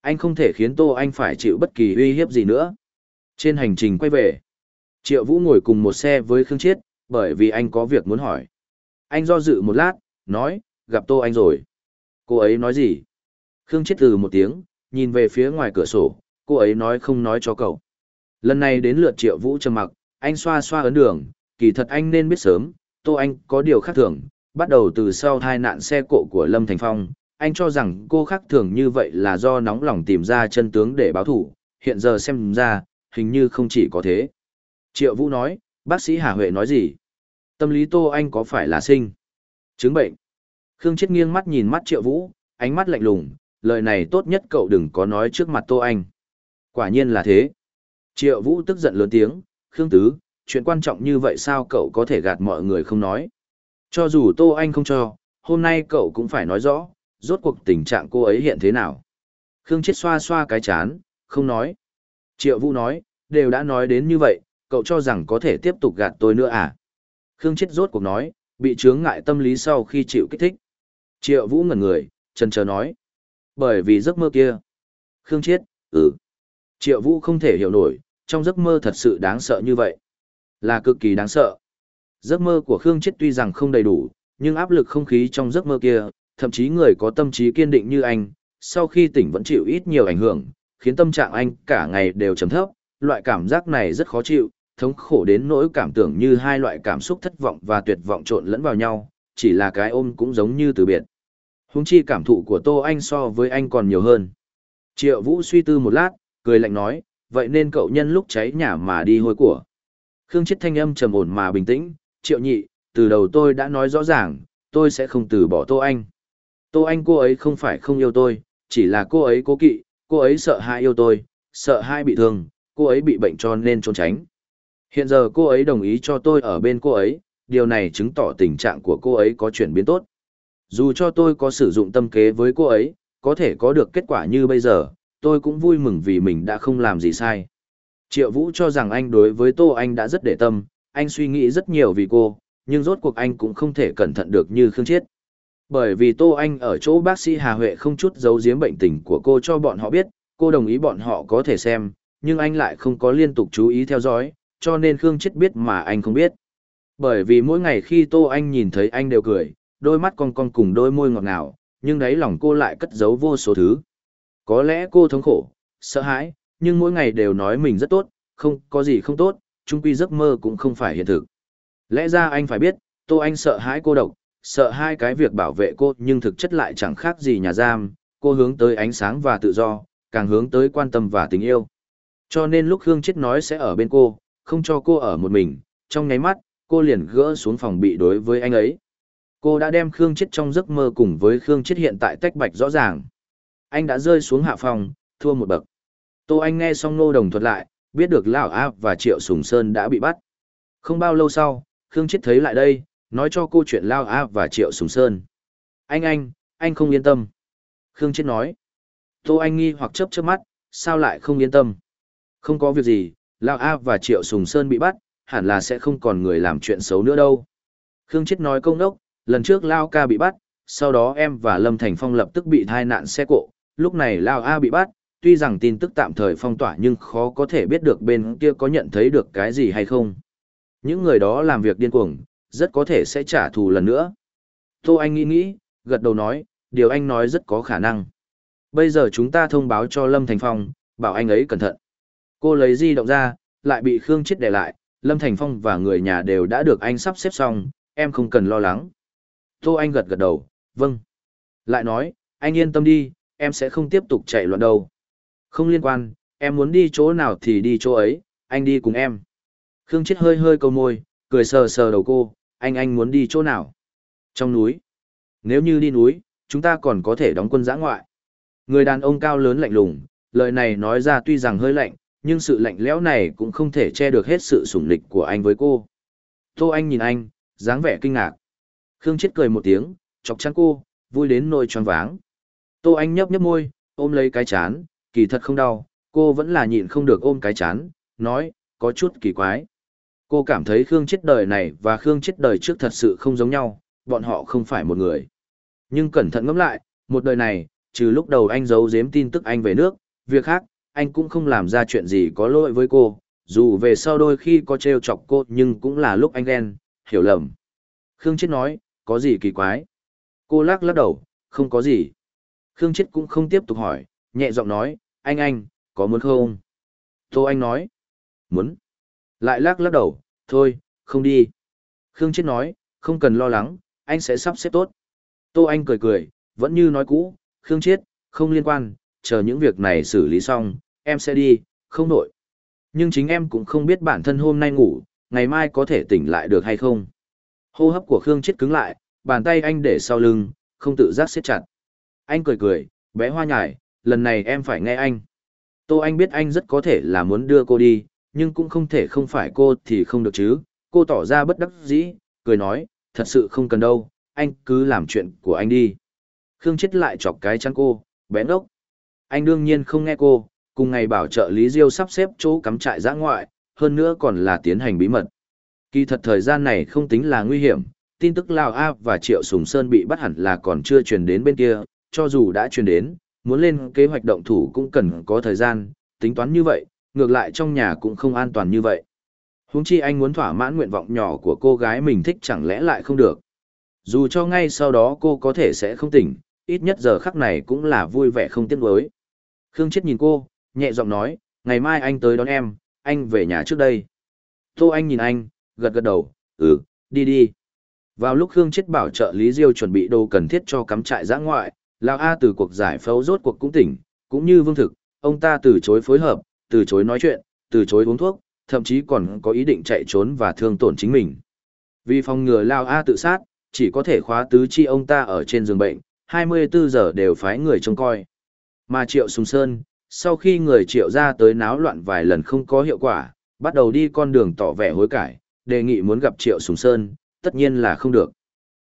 Anh không thể khiến Tô Anh phải chịu bất kỳ uy hiếp gì nữa. Trên hành trình quay về, Triệu Vũ ngồi cùng một xe với Khương Chiết, bởi vì anh có việc muốn hỏi. Anh do dự một lát, nói, gặp Tô Anh rồi. Cô ấy nói gì? Khương Chiết từ một tiếng, nhìn về phía ngoài cửa sổ, cô ấy nói không nói cho cậu. Lần này đến lượt triệu vũ trầm mặc, anh xoa xoa ấn đường, kỳ thật anh nên biết sớm, Tô Anh có điều khác thường, bắt đầu từ sau tai nạn xe cộ của Lâm Thành Phong, anh cho rằng cô khác thường như vậy là do nóng lòng tìm ra chân tướng để báo thủ, hiện giờ xem ra, hình như không chỉ có thế. Triệu Vũ nói, bác sĩ Hà Huệ nói gì? Tâm lý Tô Anh có phải là sinh? Chứng bệnh. Khương Chết nghiêng mắt nhìn mắt Triệu Vũ, ánh mắt lạnh lùng, lời này tốt nhất cậu đừng có nói trước mặt Tô Anh. Quả nhiên là thế. Triệu Vũ tức giận lớn tiếng, Khương Tứ, chuyện quan trọng như vậy sao cậu có thể gạt mọi người không nói. Cho dù Tô Anh không cho, hôm nay cậu cũng phải nói rõ, rốt cuộc tình trạng cô ấy hiện thế nào. Khương Chết xoa xoa cái chán, không nói. Triệu Vũ nói, đều đã nói đến như vậy, cậu cho rằng có thể tiếp tục gạt tôi nữa à? Khương Chết rốt cuộc nói, bị chướng ngại tâm lý sau khi chịu kích thích. Triệu Vũ ngẩn người, chần chờ nói. Bởi vì giấc mơ kia. Khương Chết, ừ. Triệu Vũ không thể hiểu nổi, trong giấc mơ thật sự đáng sợ như vậy. Là cực kỳ đáng sợ. Giấc mơ của Khương Chết tuy rằng không đầy đủ, nhưng áp lực không khí trong giấc mơ kia, thậm chí người có tâm trí kiên định như anh, sau khi tỉnh vẫn chịu ít nhiều ảnh hưởng, khiến tâm trạng anh cả ngày đều trầm thấp, loại cảm giác này rất khó chịu, thống khổ đến nỗi cảm tưởng như hai loại cảm xúc thất vọng và tuyệt vọng trộn lẫn vào nhau, chỉ là cái ôm cũng giống như từ biệt. Húng chi cảm thụ của Tô Anh so với anh còn nhiều hơn. Triệu Vũ suy tư một lát, cười lạnh nói, vậy nên cậu nhân lúc cháy nhà mà đi hôi của. Khương Chết thanh âm trầm ổn mà bình tĩnh, triệu nhị, từ đầu tôi đã nói rõ ràng, tôi sẽ không từ bỏ Tô Anh. Tô Anh cô ấy không phải không yêu tôi, chỉ là cô ấy cố kỵ, cô ấy sợ hãi yêu tôi, sợ hãi bị thương, cô ấy bị bệnh cho nên trốn tránh. Hiện giờ cô ấy đồng ý cho tôi ở bên cô ấy, điều này chứng tỏ tình trạng của cô ấy có chuyển biến tốt. Dù cho tôi có sử dụng tâm kế với cô ấy, có thể có được kết quả như bây giờ, tôi cũng vui mừng vì mình đã không làm gì sai. Triệu Vũ cho rằng anh đối với Tô Anh đã rất để tâm, anh suy nghĩ rất nhiều vì cô, nhưng rốt cuộc anh cũng không thể cẩn thận được như Khương Chiết. Bởi vì Tô Anh ở chỗ bác sĩ Hà Huệ không chút giấu giếm bệnh tình của cô cho bọn họ biết, cô đồng ý bọn họ có thể xem, nhưng anh lại không có liên tục chú ý theo dõi, cho nên Khương Chiết biết mà anh không biết. Bởi vì mỗi ngày khi Tô Anh nhìn thấy anh đều cười, đôi mắt con con cùng đôi môi ngọt ngào, nhưng đấy lòng cô lại cất giấu vô số thứ. Có lẽ cô thống khổ, sợ hãi, nhưng mỗi ngày đều nói mình rất tốt, không có gì không tốt, chung quy giấc mơ cũng không phải hiện thực. Lẽ ra anh phải biết, Tô Anh sợ hãi cô độc, sợ hai cái việc bảo vệ cô nhưng thực chất lại chẳng khác gì nhà giam, cô hướng tới ánh sáng và tự do, càng hướng tới quan tâm và tình yêu. Cho nên lúc Hương Chết nói sẽ ở bên cô, không cho cô ở một mình, trong nháy mắt, cô liền gỡ xuống phòng bị đối với anh ấy. Cô đã đem Khương Chết trong giấc mơ cùng với Khương Chết hiện tại tách bạch rõ ràng anh đã rơi xuống hạ phòng, thua một bậc. Tô Anh nghe xong Ngô Đồng thuật lại, biết được Lão Áp và Triệu Sùng Sơn đã bị bắt. Không bao lâu sau, Khương Chết thấy lại đây, nói cho cô chuyện Lão Áp và Triệu Sùng Sơn. Anh anh, anh không yên tâm. Khương Chết nói. Tô Anh nghi hoặc chớp chớp mắt, sao lại không yên tâm. Không có việc gì, Lão Áp và Triệu Sùng Sơn bị bắt, hẳn là sẽ không còn người làm chuyện xấu nữa đâu. Khương Chết nói công đốc, lần trước Lão ca bị bắt, sau đó em và Lâm Thành Phong lập tức bị thai nạn xe cộ, lúc này Lao A bị bắt, tuy rằng tin tức tạm thời phong tỏa nhưng khó có thể biết được bên kia có nhận thấy được cái gì hay không. Những người đó làm việc điên cuồng, rất có thể sẽ trả thù lần nữa. Tô Anh nghĩ nghĩ, gật đầu nói, điều anh nói rất có khả năng. Bây giờ chúng ta thông báo cho Lâm Thành Phong, bảo anh ấy cẩn thận. Cô lấy di động ra, lại bị Khương Chết để lại, Lâm Thành Phong và người nhà đều đã được anh sắp xếp xong, em không cần lo lắng. Tô Anh gật gật đầu, vâng. Lại nói, anh yên tâm đi, em sẽ không tiếp tục chạy loạn đâu. Không liên quan, em muốn đi chỗ nào thì đi chỗ ấy, anh đi cùng em. Khương Chết hơi hơi câu môi, cười sờ sờ đầu cô, anh anh muốn đi chỗ nào? Trong núi. Nếu như đi núi, chúng ta còn có thể đóng quân giã ngoại. Người đàn ông cao lớn lạnh lùng, lời này nói ra tuy rằng hơi lạnh, nhưng sự lạnh lẽo này cũng không thể che được hết sự sủng lịch của anh với cô. Tô Anh nhìn anh, dáng vẻ kinh ngạc. Khương Chết cười một tiếng, chọc chắn cô, vui đến nỗi tròn váng. Tô Anh nhấp nhấp môi, ôm lấy cái chán, kỳ thật không đau, cô vẫn là nhịn không được ôm cái chán, nói, có chút kỳ quái. Cô cảm thấy Khương chết đời này và Khương chết đời trước thật sự không giống nhau, bọn họ không phải một người. Nhưng cẩn thận ngẫm lại, một đời này, trừ lúc đầu anh giấu giếm tin tức anh về nước, việc khác, anh cũng không làm ra chuyện gì có lỗi với cô, dù về sau đôi khi có trêu chọc cô nhưng cũng là lúc anh ghen, hiểu lầm. Khương chết nói, có gì kỳ quái. Cô lắc lắc đầu, không có gì. Khương Chết cũng không tiếp tục hỏi, nhẹ giọng nói, anh anh, có muốn không? Tô Anh nói, muốn. Lại lắc lắc đầu, thôi, không đi. Khương Chết nói, không cần lo lắng, anh sẽ sắp xếp tốt. Tô Anh cười cười, vẫn như nói cũ, Khương Chết, không liên quan, chờ những việc này xử lý xong, em sẽ đi, không nổi. Nhưng chính em cũng không biết bản thân hôm nay ngủ, ngày mai có thể tỉnh lại được hay không. Hô hấp của Khương Chết cứng lại, bàn tay anh để sau lưng, không tự giác siết chặt anh cười cười, bé hoa nhải, lần này em phải nghe anh. Tô Anh biết anh rất có thể là muốn đưa cô đi, nhưng cũng không thể không phải cô thì không được chứ. Cô tỏ ra bất đắc dĩ, cười nói, thật sự không cần đâu, anh cứ làm chuyện của anh đi. Khương chết lại chọc cái chăn cô, bé ngốc. Anh đương nhiên không nghe cô, cùng ngày bảo trợ Lý Diêu sắp xếp chỗ cắm trại giã ngoại, hơn nữa còn là tiến hành bí mật. Kỳ thật thời gian này không tính là nguy hiểm, tin tức Lào A và Triệu Sùng Sơn bị bắt hẳn là còn chưa truyền đến bên kia, cho dù đã truyền đến, muốn lên kế hoạch động thủ cũng cần có thời gian, tính toán như vậy, ngược lại trong nhà cũng không an toàn như vậy. Huống chi anh muốn thỏa mãn nguyện vọng nhỏ của cô gái mình thích chẳng lẽ lại không được. Dù cho ngay sau đó cô có thể sẽ không tỉnh, ít nhất giờ khắc này cũng là vui vẻ không tiếc nuối. Khương Chết nhìn cô, nhẹ giọng nói, ngày mai anh tới đón em, anh về nhà trước đây. Tô Anh nhìn anh, gật gật đầu, ừ, đi đi. Vào lúc Khương Chết bảo trợ Lý Diêu chuẩn bị đồ cần thiết cho cắm trại giã ngoại, Lão A từ cuộc giải phẫu rốt cuộc cũng tỉnh, cũng như vương thực, ông ta từ chối phối hợp, từ chối nói chuyện, từ chối uống thuốc, thậm chí còn có ý định chạy trốn và thương tổn chính mình. Vì phòng ngừa Lão A tự sát, chỉ có thể khóa tứ chi ông ta ở trên giường bệnh, 24 giờ đều phái người trông coi. Mà Triệu Sùng Sơn, sau khi người Triệu ra tới náo loạn vài lần không có hiệu quả, bắt đầu đi con đường tỏ vẻ hối cải, đề nghị muốn gặp Triệu Sùng Sơn, tất nhiên là không được.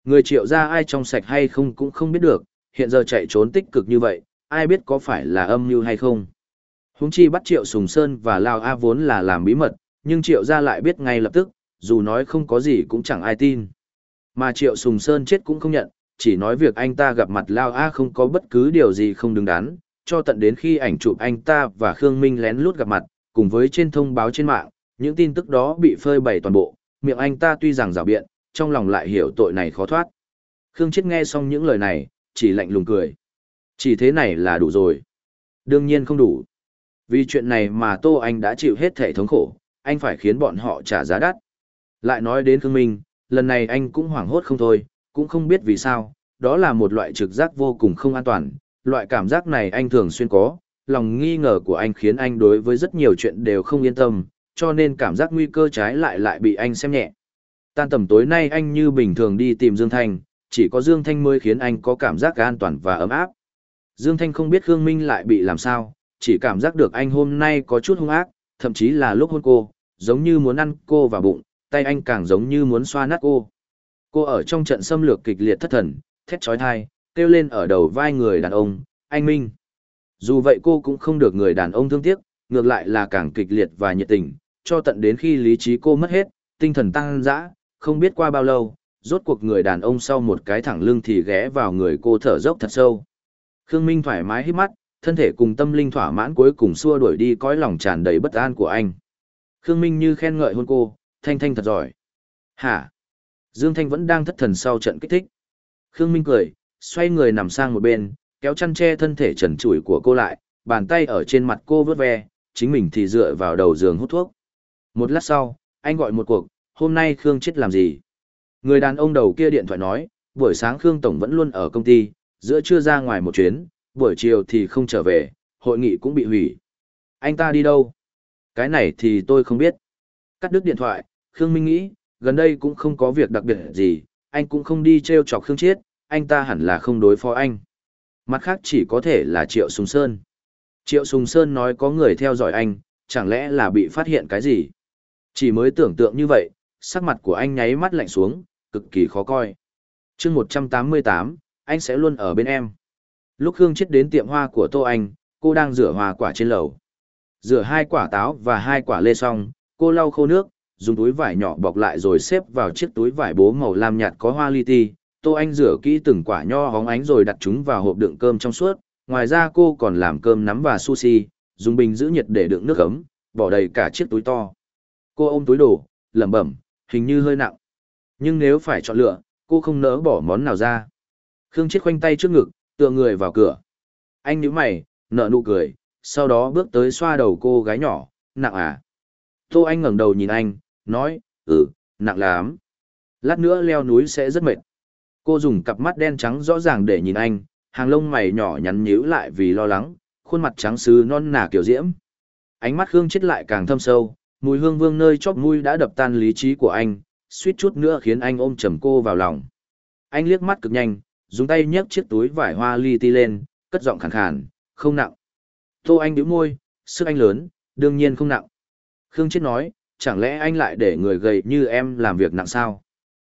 Người Triệu ra ai trong sạch hay không cũng không biết được, hiện giờ chạy trốn tích cực như vậy, ai biết có phải là âm mưu hay không. Húng chi bắt Triệu Sùng Sơn và Lao A vốn là làm bí mật, nhưng Triệu gia lại biết ngay lập tức, dù nói không có gì cũng chẳng ai tin. Mà Triệu Sùng Sơn chết cũng không nhận, chỉ nói việc anh ta gặp mặt Lao A không có bất cứ điều gì không đứng đắn, cho tận đến khi ảnh chụp anh ta và Khương Minh lén lút gặp mặt, cùng với trên thông báo trên mạng, những tin tức đó bị phơi bày toàn bộ, miệng anh ta tuy rằng rào biện, trong lòng lại hiểu tội này khó thoát. Khương Chết nghe xong những lời này, chỉ lạnh lùng cười. Chỉ thế này là đủ rồi. Đương nhiên không đủ. Vì chuyện này mà Tô Anh đã chịu hết thể thống khổ, anh phải khiến bọn họ trả giá đắt. Lại nói đến Khương Minh, lần này anh cũng hoảng hốt không thôi, cũng không biết vì sao, đó là một loại trực giác vô cùng không an toàn, loại cảm giác này anh thường xuyên có, lòng nghi ngờ của anh khiến anh đối với rất nhiều chuyện đều không yên tâm, cho nên cảm giác nguy cơ trái lại lại bị anh xem nhẹ. Tan tầm tối nay anh như bình thường đi tìm Dương thành chỉ có Dương Thanh mới khiến anh có cảm giác an toàn và ấm áp. Dương Thanh không biết Khương Minh lại bị làm sao, chỉ cảm giác được anh hôm nay có chút hung ác, thậm chí là lúc hôn cô, giống như muốn ăn cô vào bụng, tay anh càng giống như muốn xoa nát cô. Cô ở trong trận xâm lược kịch liệt thất thần, thét trói thai, kêu lên ở đầu vai người đàn ông, anh Minh. Dù vậy cô cũng không được người đàn ông thương tiếc, ngược lại là càng kịch liệt và nhiệt tình, cho tận đến khi lý trí cô mất hết, tinh thần tăng dã, không biết qua bao lâu, rốt cuộc người đàn ông sau một cái thẳng lưng thì ghé vào người cô thở dốc thật sâu. Khương Minh thoải mái hít mắt, thân thể cùng tâm linh thỏa mãn cuối cùng xua đuổi đi cõi lòng tràn đầy bất an của anh. Khương Minh như khen ngợi hôn cô, Thanh Thanh thật giỏi. Hả? Dương Thanh vẫn đang thất thần sau trận kích thích. Khương Minh cười, xoay người nằm sang một bên, kéo chăn che thân thể trần trụi của cô lại, bàn tay ở trên mặt cô vớt ve, chính mình thì dựa vào đầu giường hút thuốc. Một lát sau, anh gọi một cuộc, hôm nay Khương chết làm gì? Người đàn ông đầu kia điện thoại nói, buổi sáng Khương Tổng vẫn luôn ở công ty, giữa trưa ra ngoài một chuyến, buổi chiều thì không trở về, hội nghị cũng bị hủy. Anh ta đi đâu? Cái này thì tôi không biết. Cắt đứt điện thoại, Khương Minh nghĩ, gần đây cũng không có việc đặc biệt gì, anh cũng không đi treo chọc Khương Chiết, anh ta hẳn là không đối phó anh. Mặt khác chỉ có thể là Triệu Sùng Sơn. Triệu Sùng Sơn nói có người theo dõi anh, chẳng lẽ là bị phát hiện cái gì? Chỉ mới tưởng tượng như vậy, sắc mặt của anh nháy mắt lạnh xuống, cực kỳ khó coi. chương 188, anh sẽ luôn ở bên em. Lúc Khương chết đến tiệm hoa của Tô Anh, cô đang rửa hoa quả trên lầu. Rửa hai quả táo và hai quả lê xong, cô lau khô nước, dùng túi vải nhỏ bọc lại rồi xếp vào chiếc túi vải bố màu lam nhạt có hoa li ti. Tô Anh rửa kỹ từng quả nho hóng ánh rồi đặt chúng vào hộp đựng cơm trong suốt. Ngoài ra cô còn làm cơm nắm và sushi, dùng bình giữ nhiệt để đựng nước ấm, bỏ đầy cả chiếc túi to. Cô ôm túi đồ, lẩm bẩm, hình như hơi nặng. Nhưng nếu phải chọn lựa, cô không nỡ bỏ món nào ra. Khương Chiết khoanh tay trước ngực, tựa người vào cửa. Anh nhíu mày, nở nụ cười, sau đó bước tới xoa đầu cô gái nhỏ, nặng à? Tô Anh ngẩng đầu nhìn anh, nói, ừ, nặng lắm. Lát nữa leo núi sẽ rất mệt. Cô dùng cặp mắt đen trắng rõ ràng để nhìn anh, hàng lông mày nhỏ nhắn nhíu lại vì lo lắng, khuôn mặt trắng sứ non nà kiểu diễm. Ánh mắt Khương Chiết lại càng thâm sâu, Mùi hương vương nơi chóp mũi đã đập tan lý trí của anh, suýt chút nữa khiến anh ôm chầm cô vào lòng. Anh liếc mắt cực nhanh, dùng tay nhấc chiếc túi vải hoa li ti lên, cất giọng khàn khàn, không nặng. Tô Anh bĩu môi, sức anh lớn, đương nhiên không nặng. Khương Chết nói, chẳng lẽ anh lại để người gầy như em làm việc nặng sao?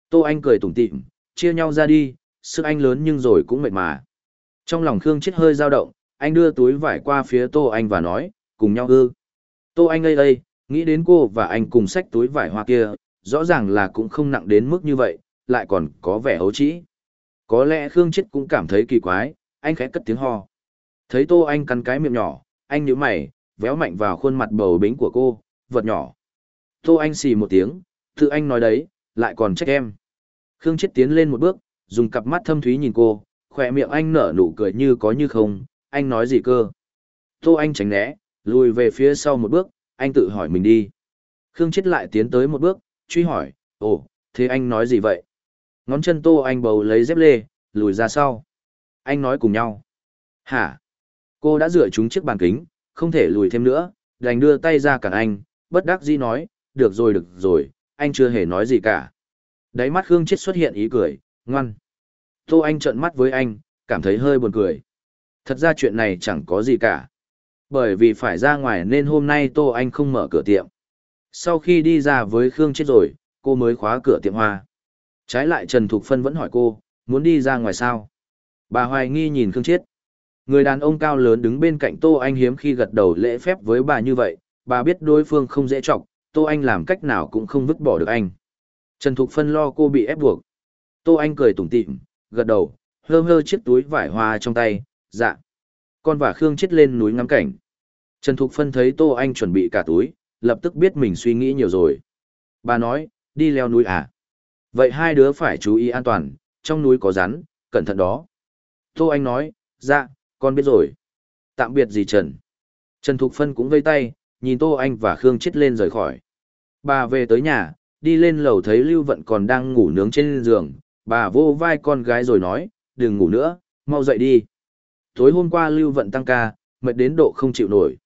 Tô Anh cười tủm tỉm, chia nhau ra đi, sức anh lớn nhưng rồi cũng mệt mà. Trong lòng Khương Chết hơi dao động, anh đưa túi vải qua phía Tô Anh và nói, cùng nhau ư. Tô Anh ây ây, Nghĩ đến cô và anh cùng xách túi vải hoa kia, rõ ràng là cũng không nặng đến mức như vậy, lại còn có vẻ hấu trĩ. Có lẽ Khương Chết cũng cảm thấy kỳ quái, anh khẽ cất tiếng ho. Thấy Tô Anh cắn cái miệng nhỏ, anh nhíu mày, véo mạnh vào khuôn mặt bầu bính của cô, vật nhỏ. Tô Anh xì một tiếng, thư anh nói đấy, lại còn trách em. Khương Chết tiến lên một bước, dùng cặp mắt thâm thúy nhìn cô, khỏe miệng anh nở nụ cười như có như không, anh nói gì cơ. Tô Anh tránh né, lùi về phía sau một bước, anh tự hỏi mình đi. Khương Chết lại tiến tới một bước, truy hỏi, ồ, thế anh nói gì vậy? Ngón chân tô anh bầu lấy dép lê, lùi ra sau. Anh nói cùng nhau. Hả? Cô đã rửa chúng chiếc bàn kính, không thể lùi thêm nữa, đành đưa tay ra cản anh, bất đắc dĩ nói, được rồi được rồi, anh chưa hề nói gì cả. Đáy mắt Khương Chết xuất hiện ý cười, ngoan. Tô Anh trợn mắt với anh, cảm thấy hơi buồn cười. Thật ra chuyện này chẳng có gì cả. Bởi vì phải ra ngoài nên hôm nay Tô Anh không mở cửa tiệm. Sau khi đi ra với Khương chết rồi, cô mới khóa cửa tiệm hoa. Trái lại Trần Thục Phân vẫn hỏi cô, muốn đi ra ngoài sao? Bà hoài nghi nhìn Khương chết. Người đàn ông cao lớn đứng bên cạnh Tô Anh hiếm khi gật đầu lễ phép với bà như vậy, bà biết đối phương không dễ chọc, Tô Anh làm cách nào cũng không vứt bỏ được anh. Trần Thục Phân lo cô bị ép buộc. Tô Anh cười tủm tỉm, gật đầu, hơ hơ chiếc túi vải hoa trong tay, dạ con và Khương chết lên núi ngắm cảnh. Trần Thục Phân thấy Tô Anh chuẩn bị cả túi, lập tức biết mình suy nghĩ nhiều rồi. Bà nói, đi leo núi à? Vậy hai đứa phải chú ý an toàn, trong núi có rắn, cẩn thận đó. Tô Anh nói, dạ, con biết rồi. Tạm biệt gì Trần. Trần Thục Phân cũng vây tay, nhìn Tô Anh và Khương chết lên rời khỏi. Bà về tới nhà, đi lên lầu thấy Lưu Vận còn đang ngủ nướng trên giường, bà vô vai con gái rồi nói, đừng ngủ nữa, mau dậy đi. Tối hôm qua Lưu Vận tăng ca, mệt đến độ không chịu nổi.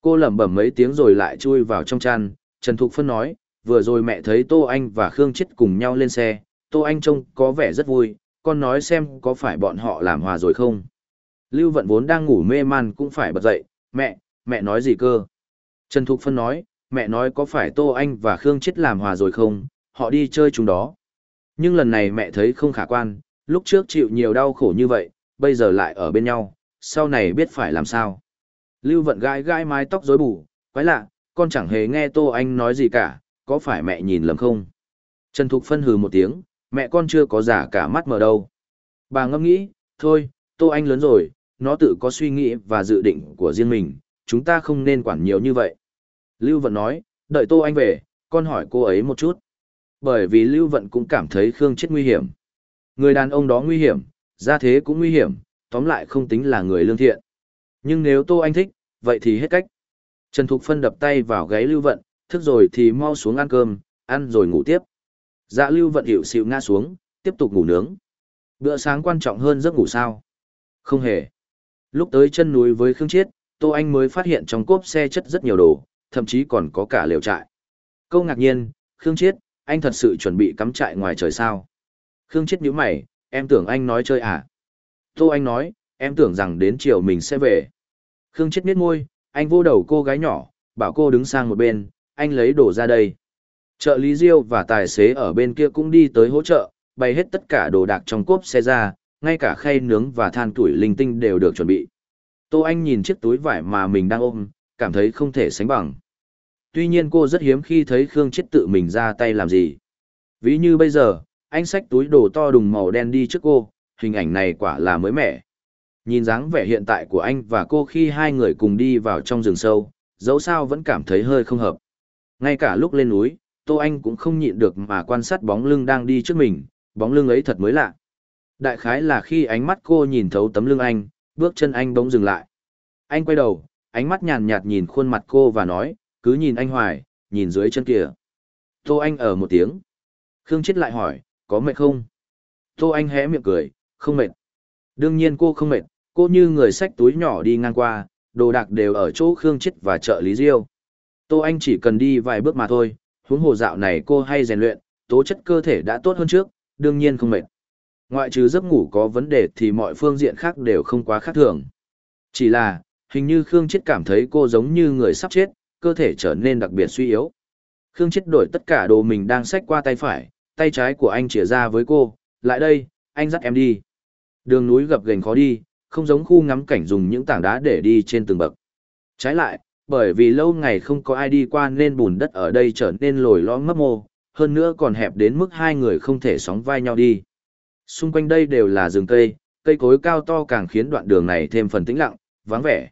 Cô lẩm bẩm mấy tiếng rồi lại chui vào trong chăn, Trần Thục Phân nói, vừa rồi mẹ thấy Tô Anh và Khương Chết cùng nhau lên xe, Tô Anh trông có vẻ rất vui, con nói xem có phải bọn họ làm hòa rồi không. Lưu Vận vốn đang ngủ mê man cũng phải bật dậy, mẹ, mẹ nói gì cơ? Trần Thục Phân nói, mẹ nói có phải Tô Anh và Khương Chết làm hòa rồi không, họ đi chơi chúng đó. Nhưng lần này mẹ thấy không khả quan, lúc trước chịu nhiều đau khổ như vậy, bây giờ lại ở bên nhau, sau này biết phải làm sao. Lưu Vận gãi gãi mái tóc rối bù, quái lạ, con chẳng hề nghe Tô Anh nói gì cả, có phải mẹ nhìn lầm không? Trần Thục phân hừ một tiếng, mẹ con chưa có giả cả mắt mở đâu. Bà ngâm nghĩ, thôi, Tô Anh lớn rồi, nó tự có suy nghĩ và dự định của riêng mình, chúng ta không nên quản nhiều như vậy. Lưu Vận nói, đợi Tô Anh về, con hỏi cô ấy một chút. Bởi vì Lưu Vận cũng cảm thấy Khương chết nguy hiểm. Người đàn ông đó nguy hiểm, ra thế cũng nguy hiểm, tóm lại không tính là người lương thiện. Nhưng nếu Tô Anh thích, vậy thì hết cách. Trần Thục Phân đập tay vào gáy Lưu Vận, thức rồi thì mau xuống ăn cơm, ăn rồi ngủ tiếp. Dạ Lưu Vận hiểu xịu ngã xuống, tiếp tục ngủ nướng. Bữa sáng quan trọng hơn giấc ngủ sao? Không hề. Lúc tới chân núi với Khương Chiết, Tô Anh mới phát hiện trong cốp xe chất rất nhiều đồ, thậm chí còn có cả lều trại. Câu ngạc nhiên, Khương Chiết, anh thật sự chuẩn bị cắm trại ngoài trời sao? Khương Chiết nhíu mày, em tưởng anh nói chơi à? Tô Anh nói, em tưởng rằng đến chiều mình sẽ về. Khương chết miết môi, anh vô đầu cô gái nhỏ, bảo cô đứng sang một bên, anh lấy đồ ra đây. Trợ lý Diêu và tài xế ở bên kia cũng đi tới hỗ trợ, bày hết tất cả đồ đạc trong cốp xe ra, ngay cả khay nướng và than tuổi linh tinh đều được chuẩn bị. Tô Anh nhìn chiếc túi vải mà mình đang ôm, cảm thấy không thể sánh bằng. Tuy nhiên cô rất hiếm khi thấy Khương chết tự mình ra tay làm gì. Ví như bây giờ, anh xách túi đồ to đùng màu đen đi trước cô, hình ảnh này quả là mới mẻ. Nhìn dáng vẻ hiện tại của anh và cô khi hai người cùng đi vào trong rừng sâu, dẫu sao vẫn cảm thấy hơi không hợp. Ngay cả lúc lên núi, Tô Anh cũng không nhịn được mà quan sát bóng lưng đang đi trước mình, bóng lưng ấy thật mới lạ. Đại khái là khi ánh mắt cô nhìn thấu tấm lưng anh, bước chân anh bỗng dừng lại. Anh quay đầu, ánh mắt nhàn nhạt nhìn khuôn mặt cô và nói, cứ nhìn anh hoài, nhìn dưới chân kìa. Tô Anh ở một tiếng. Khương Chết lại hỏi, có mệt không? Tô Anh hé miệng cười, không mệt. Đương nhiên cô không mệt, cô như người xách túi nhỏ đi ngang qua, đồ đạc đều ở chỗ Khương Chết và trợ Lý Diêu. Tô Anh chỉ cần đi vài bước mà thôi, huống hồ dạo này cô hay rèn luyện, tố chất cơ thể đã tốt hơn trước, đương nhiên không mệt. Ngoại trừ giấc ngủ có vấn đề thì mọi phương diện khác đều không quá khác thường. Chỉ là, hình như Khương Chết cảm thấy cô giống như người sắp chết, cơ thể trở nên đặc biệt suy yếu. Khương Chết đổi tất cả đồ mình đang xách qua tay phải, tay trái của anh chìa ra với cô, lại đây, anh dắt em đi. Đường núi gập ghềnh khó đi, không giống khu ngắm cảnh dùng những tảng đá để đi trên từng bậc. Trái lại, bởi vì lâu ngày không có ai đi qua nên bùn đất ở đây trở nên lồi lõm mấp mô, hơn nữa còn hẹp đến mức hai người không thể sóng vai nhau đi. Xung quanh đây đều là rừng cây, cây cối cao to càng khiến đoạn đường này thêm phần tĩnh lặng, vắng vẻ.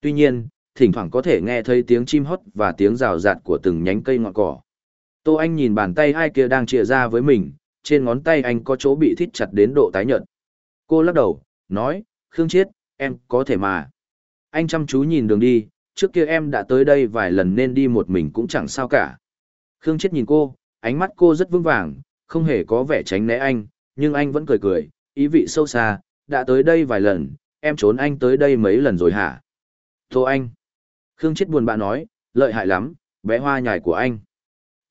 Tuy nhiên, thỉnh thoảng có thể nghe thấy tiếng chim hót và tiếng rào rạt của từng nhánh cây ngọn cỏ. Tô Anh nhìn bàn tay hai kia đang chia ra với mình, trên ngón tay anh có chỗ bị thít chặt đến độ tái nhợt. Cô lắc đầu, nói, Khương Chiết, em có thể mà. Anh chăm chú nhìn đường đi, trước kia em đã tới đây vài lần nên đi một mình cũng chẳng sao cả. Khương Chiết nhìn cô, ánh mắt cô rất vững vàng, không hề có vẻ tránh né anh, nhưng anh vẫn cười cười, ý vị sâu xa, đã tới đây vài lần, em trốn anh tới đây mấy lần rồi hả? Tô anh. Khương Chiết buồn bã nói, lợi hại lắm, bé hoa nhài của anh.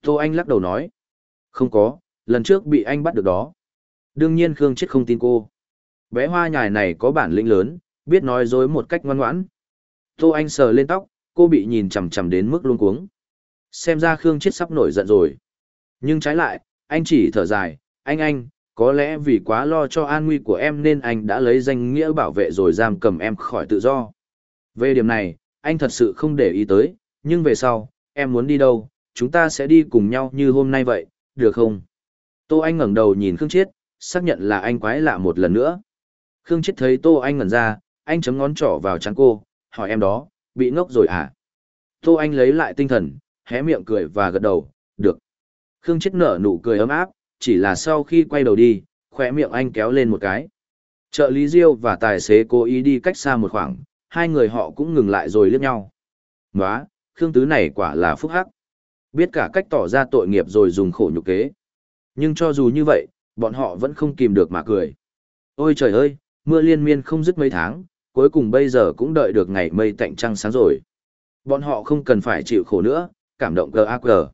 Tô Anh lắc đầu nói. Không có, lần trước bị anh bắt được đó. Đương nhiên Khương Chết không tin cô. Bé hoa nhài này có bản lĩnh lớn, biết nói dối một cách ngoan ngoãn. Tô Anh sờ lên tóc, cô bị nhìn chằm chằm đến mức luôn cuống. Xem ra Khương Chết sắp nổi giận rồi. Nhưng trái lại, anh chỉ thở dài, anh anh, có lẽ vì quá lo cho an nguy của em nên anh đã lấy danh nghĩa bảo vệ rồi giam cầm em khỏi tự do. Về điểm này, anh thật sự không để ý tới, nhưng về sau, em muốn đi đâu, chúng ta sẽ đi cùng nhau như hôm nay vậy, được không? Tô Anh ngẩng đầu nhìn Khương Chiết, xác nhận là anh quái lạ một lần nữa. Khương Chiết thấy Tô Anh ngẩn ra, anh chấm ngón trỏ vào trán cô, hỏi em đó, bị ngốc rồi à? Tô Anh lấy lại tinh thần, hé miệng cười và gật đầu, được. Khương Chiết nở nụ cười ấm áp, chỉ là sau khi quay đầu đi, khỏe miệng anh kéo lên một cái. Trợ lý Diêu và tài xế cố ý đi cách xa một khoảng, hai người họ cũng ngừng lại rồi liếc nhau. Nóa, Khương Tứ này quả là phúc hắc biết cả cách tỏ ra tội nghiệp rồi dùng khổ nhục kế. Nhưng cho dù như vậy, bọn họ vẫn không kìm được mà cười. Ôi trời ơi, mưa liên miên không dứt mấy tháng, cuối cùng bây giờ cũng đợi được ngày mây tạnh trăng sáng rồi. Bọn họ không cần phải chịu khổ nữa, cảm động GAQ.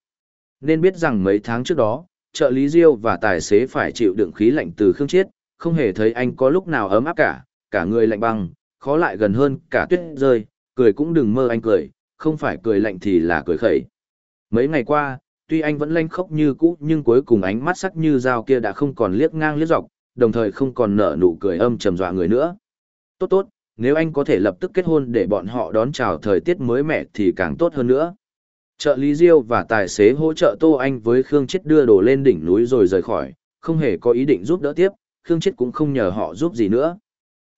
Nên biết rằng mấy tháng trước đó, trợ lý Diêu và tài xế phải chịu đựng khí lạnh từ Khương chết, không hề thấy anh có lúc nào ấm áp cả, cả người lạnh băng, khó lại gần hơn cả tuyết rơi, cười cũng đừng mơ anh cười, không phải cười lạnh thì là cười khẩy. Mấy ngày qua, tuy anh vẫn lanh khóc như cũ nhưng cuối cùng ánh mắt sắc như dao kia đã không còn liếc ngang liếc dọc, đồng thời không còn nở nụ cười âm trầm dọa người nữa. Tốt tốt, nếu anh có thể lập tức kết hôn để bọn họ đón chào thời tiết mới mẻ thì càng tốt hơn nữa. Trợ lý Diêu và tài xế hỗ trợ Tô Anh với Khương Chết đưa đồ lên đỉnh núi rồi rời khỏi, không hề có ý định giúp đỡ tiếp, Khương Chết cũng không nhờ họ giúp gì nữa.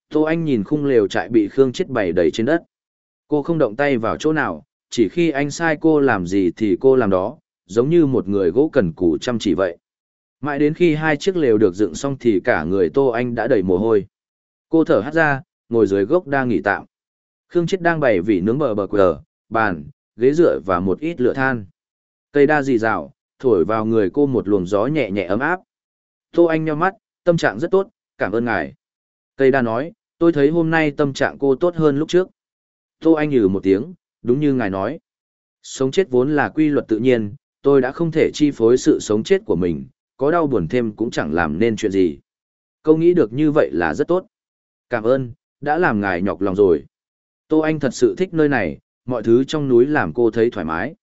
Tô Anh nhìn khung lều trại bị Khương Chết bày đầy trên đất. Cô không động tay vào chỗ nào, chỉ khi anh sai cô làm gì thì cô làm đó, giống như một người gỗ cần cù chăm chỉ vậy. Mãi đến khi hai chiếc lều được dựng xong thì cả người Tô Anh đã đầy mồ hôi. Cô thở hắt ra, ngồi dưới gốc đang nghỉ tạm. Khương Chết đang bày vị nướng bờ bờ quờ, bàn, ghế dựa và một ít lửa than. Cây đa dì rào, thổi vào người cô một luồng gió nhẹ nhẹ ấm áp. Tô Anh nheo mắt, tâm trạng rất tốt, cảm ơn ngài. Cây đa nói, tôi thấy hôm nay tâm trạng cô tốt hơn lúc trước. Tô Anh nhừ một tiếng, đúng như ngài nói. Sống chết vốn là quy luật tự nhiên, tôi đã không thể chi phối sự sống chết của mình, có đau buồn thêm cũng chẳng làm nên chuyện gì. Câu nghĩ được như vậy là rất tốt. Cảm ơn, đã làm ngài nhọc lòng rồi. Tô Anh thật sự thích nơi này, mọi thứ trong núi làm cô thấy thoải mái.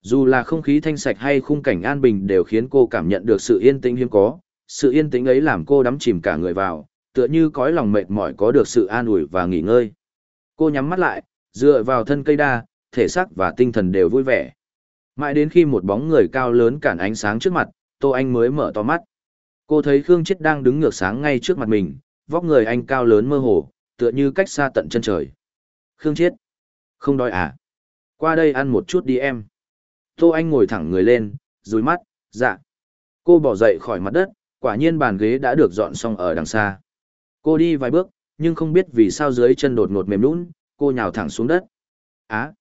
Dù là không khí thanh sạch hay khung cảnh an bình đều khiến cô cảm nhận được sự yên tĩnh hiếm có, sự yên tĩnh ấy làm cô đắm chìm cả người vào, tựa như cõi lòng mệt mỏi có được sự an ủi và nghỉ ngơi. Cô nhắm mắt lại, dựa vào thân cây đa, thể xác và tinh thần đều vui vẻ. Mãi đến khi một bóng người cao lớn cản ánh sáng trước mặt, Tô Anh mới mở to mắt. Cô thấy Khương Chết đang đứng ngược sáng ngay trước mặt mình, vóc người anh cao lớn mơ hồ, tựa như cách xa tận chân trời. Khương Chết! Không đói à? Qua đây ăn một chút đi em. Tô Anh ngồi thẳng người lên, rúi mắt, dạ. Cô bỏ dậy khỏi mặt đất, quả nhiên bàn ghế đã được dọn xong ở đằng xa. Cô đi vài bước, nhưng không biết vì sao dưới chân đột ngột mềm nũng, cô nhào thẳng xuống đất. Á! À,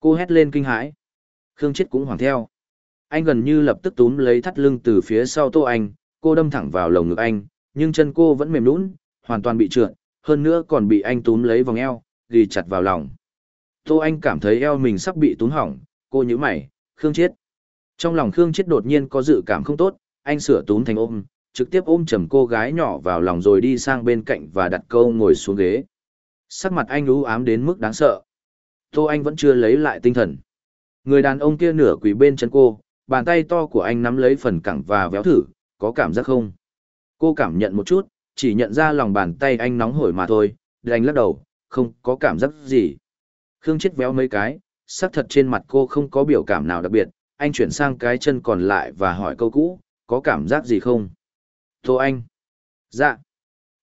cô hét lên kinh hãi. Khương Chết cũng hoảng theo. Anh gần như lập tức túm lấy thắt lưng từ phía sau Tô Anh, cô đâm thẳng vào lồng ngực anh, nhưng chân cô vẫn mềm nũng, hoàn toàn bị trượt, hơn nữa còn bị anh túm lấy vòng eo, ghi chặt vào lòng. Tô Anh cảm thấy eo mình sắp bị túm hỏng, cô nhíu mày, Khương Chết. Trong lòng Khương Chết đột nhiên có dự cảm không tốt, anh sửa túm thành ôm, trực tiếp ôm chầm cô gái nhỏ vào lòng rồi đi sang bên cạnh và đặt câu ngồi xuống ghế. Sắc mặt anh u ám đến mức đáng sợ. Tô Anh vẫn chưa lấy lại tinh thần. Người đàn ông kia nửa quỳ bên chân cô, bàn tay to của anh nắm lấy phần cẳng và véo thử, có cảm giác không? Cô cảm nhận một chút, chỉ nhận ra lòng bàn tay anh nóng hổi mà thôi, Anh lắc đầu, không có cảm giác gì. Khương chết véo mấy cái, sắc thật trên mặt cô không có biểu cảm nào đặc biệt, anh chuyển sang cái chân còn lại và hỏi câu cũ, có cảm giác gì không? Tô Anh. Dạ.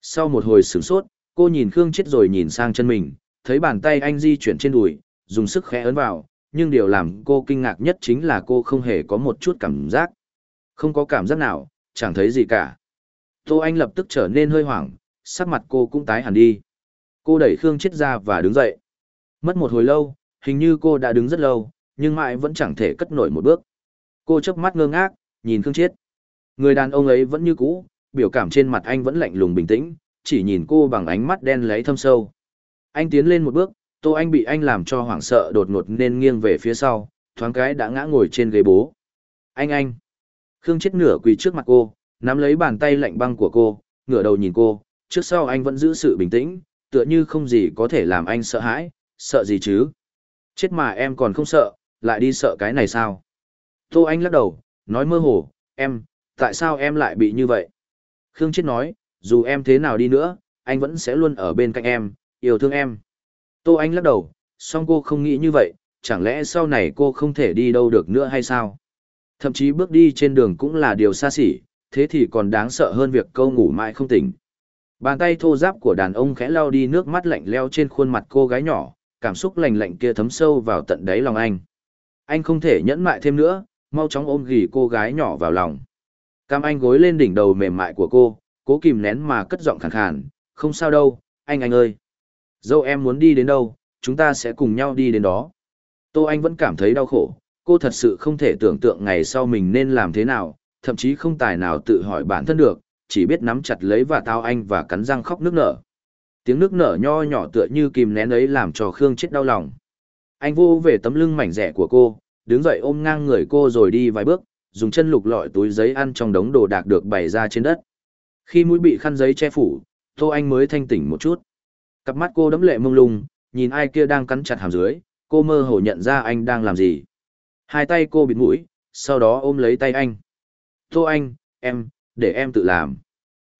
Sau một hồi sửng sốt, Cô nhìn Khương chết rồi nhìn sang chân mình, thấy bàn tay anh di chuyển trên đùi, dùng sức khẽ ấn vào, nhưng điều làm cô kinh ngạc nhất chính là cô không hề có một chút cảm giác. Không có cảm giác nào, chẳng thấy gì cả. Tô Anh lập tức trở nên hơi hoảng, sắc mặt cô cũng tái hẳn đi. Cô đẩy Khương chết ra và đứng dậy. Mất một hồi lâu, hình như cô đã đứng rất lâu, nhưng mãi vẫn chẳng thể cất nổi một bước. Cô chớp mắt ngơ ngác, nhìn Khương chết. Người đàn ông ấy vẫn như cũ, biểu cảm trên mặt anh vẫn lạnh lùng bình tĩnh, chỉ nhìn cô bằng ánh mắt đen lấy thâm sâu. Anh tiến lên một bước, Tô Anh bị anh làm cho hoảng sợ đột ngột nên nghiêng về phía sau, thoáng cái đã ngã ngồi trên ghế bố. Anh anh! Khương chết nửa quỳ trước mặt cô, nắm lấy bàn tay lạnh băng của cô, ngửa đầu nhìn cô, trước sau anh vẫn giữ sự bình tĩnh, tựa như không gì có thể làm anh sợ hãi, sợ gì chứ? Chết mà em còn không sợ, lại đi sợ cái này sao? Tô Anh lắc đầu, nói mơ hồ, em, tại sao em lại bị như vậy? Khương Chết nói, dù em thế nào đi nữa, anh vẫn sẽ luôn ở bên cạnh em, yêu thương em. Tô Anh lắc đầu, song cô không nghĩ như vậy, chẳng lẽ sau này cô không thể đi đâu được nữa hay sao? Thậm chí bước đi trên đường cũng là điều xa xỉ, thế thì còn đáng sợ hơn việc câu ngủ mãi không tỉnh. Bàn tay thô giáp của đàn ông khẽ lau đi nước mắt lạnh leo trên khuôn mặt cô gái nhỏ, cảm xúc lạnh lạnh kia thấm sâu vào tận đáy lòng anh. Anh không thể nhẫn mại thêm nữa, mau chóng ôm ghì cô gái nhỏ vào lòng. Cam anh gối lên đỉnh đầu mềm mại của cô, cố kìm nén mà cất giọng khàn khàn, không sao đâu, anh anh ơi. Dâu em muốn đi đến đâu, chúng ta sẽ cùng nhau đi đến đó. Tô Anh vẫn cảm thấy đau khổ, cô thật sự không thể tưởng tượng ngày sau mình nên làm thế nào, thậm chí không tài nào tự hỏi bản thân được, chỉ biết nắm chặt lấy và tao anh và cắn răng khóc nước nở. Tiếng nước nở nho nhỏ tựa như kìm nén ấy làm cho Khương chết đau lòng. Anh vô về tấm lưng mảnh rẻ của cô, đứng dậy ôm ngang người cô rồi đi vài bước, dùng chân lục lọi túi giấy ăn trong đống đồ đạc được bày ra trên đất. Khi mũi bị khăn giấy che phủ, Tô Anh mới thanh tỉnh một chút. Cặp mắt cô đấm lệ mông lung, nhìn ai kia đang cắn chặt hàm dưới, cô mơ hồ nhận ra anh đang làm gì. Hai tay cô bịt mũi, sau đó ôm lấy tay anh. Tô Anh, em, để em tự làm.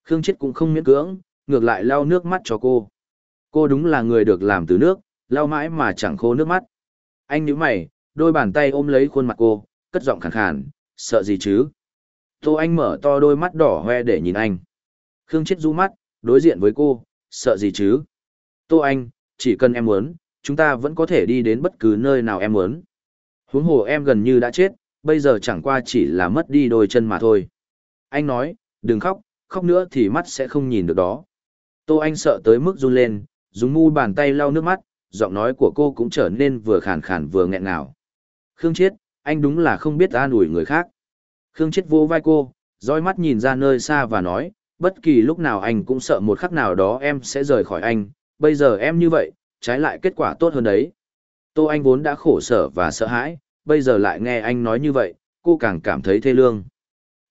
Khương Chết cũng không miễn cưỡng, ngược lại lau nước mắt cho cô. Cô đúng là người được làm từ nước, lau mãi mà chẳng khô nước mắt. Anh nhíu mày, đôi bàn tay ôm lấy khuôn mặt cô, cất giọng khàn khàn, sợ gì chứ? Tô Anh mở to đôi mắt đỏ hoe để nhìn anh. Khương Chết rũ mắt, đối diện với cô, sợ gì chứ? Tô Anh, chỉ cần em muốn, chúng ta vẫn có thể đi đến bất cứ nơi nào em muốn. Huống hồ em gần như đã chết, bây giờ chẳng qua chỉ là mất đi đôi chân mà thôi. Anh nói, đừng khóc, khóc nữa thì mắt sẽ không nhìn được đó. Tô Anh sợ tới mức run lên, dùng mu bàn tay lau nước mắt, giọng nói của cô cũng trở nên vừa khàn khàn vừa nghẹn ngào. Khương Chiết, anh đúng là không biết an ủi người khác. Khương Chiết vô vai cô, roi mắt nhìn ra nơi xa và nói, bất kỳ lúc nào anh cũng sợ một khắc nào đó em sẽ rời khỏi anh, bây giờ em như vậy, trái lại kết quả tốt hơn đấy. Tô Anh vốn đã khổ sở và sợ hãi, bây giờ lại nghe anh nói như vậy, cô càng cảm thấy thê lương.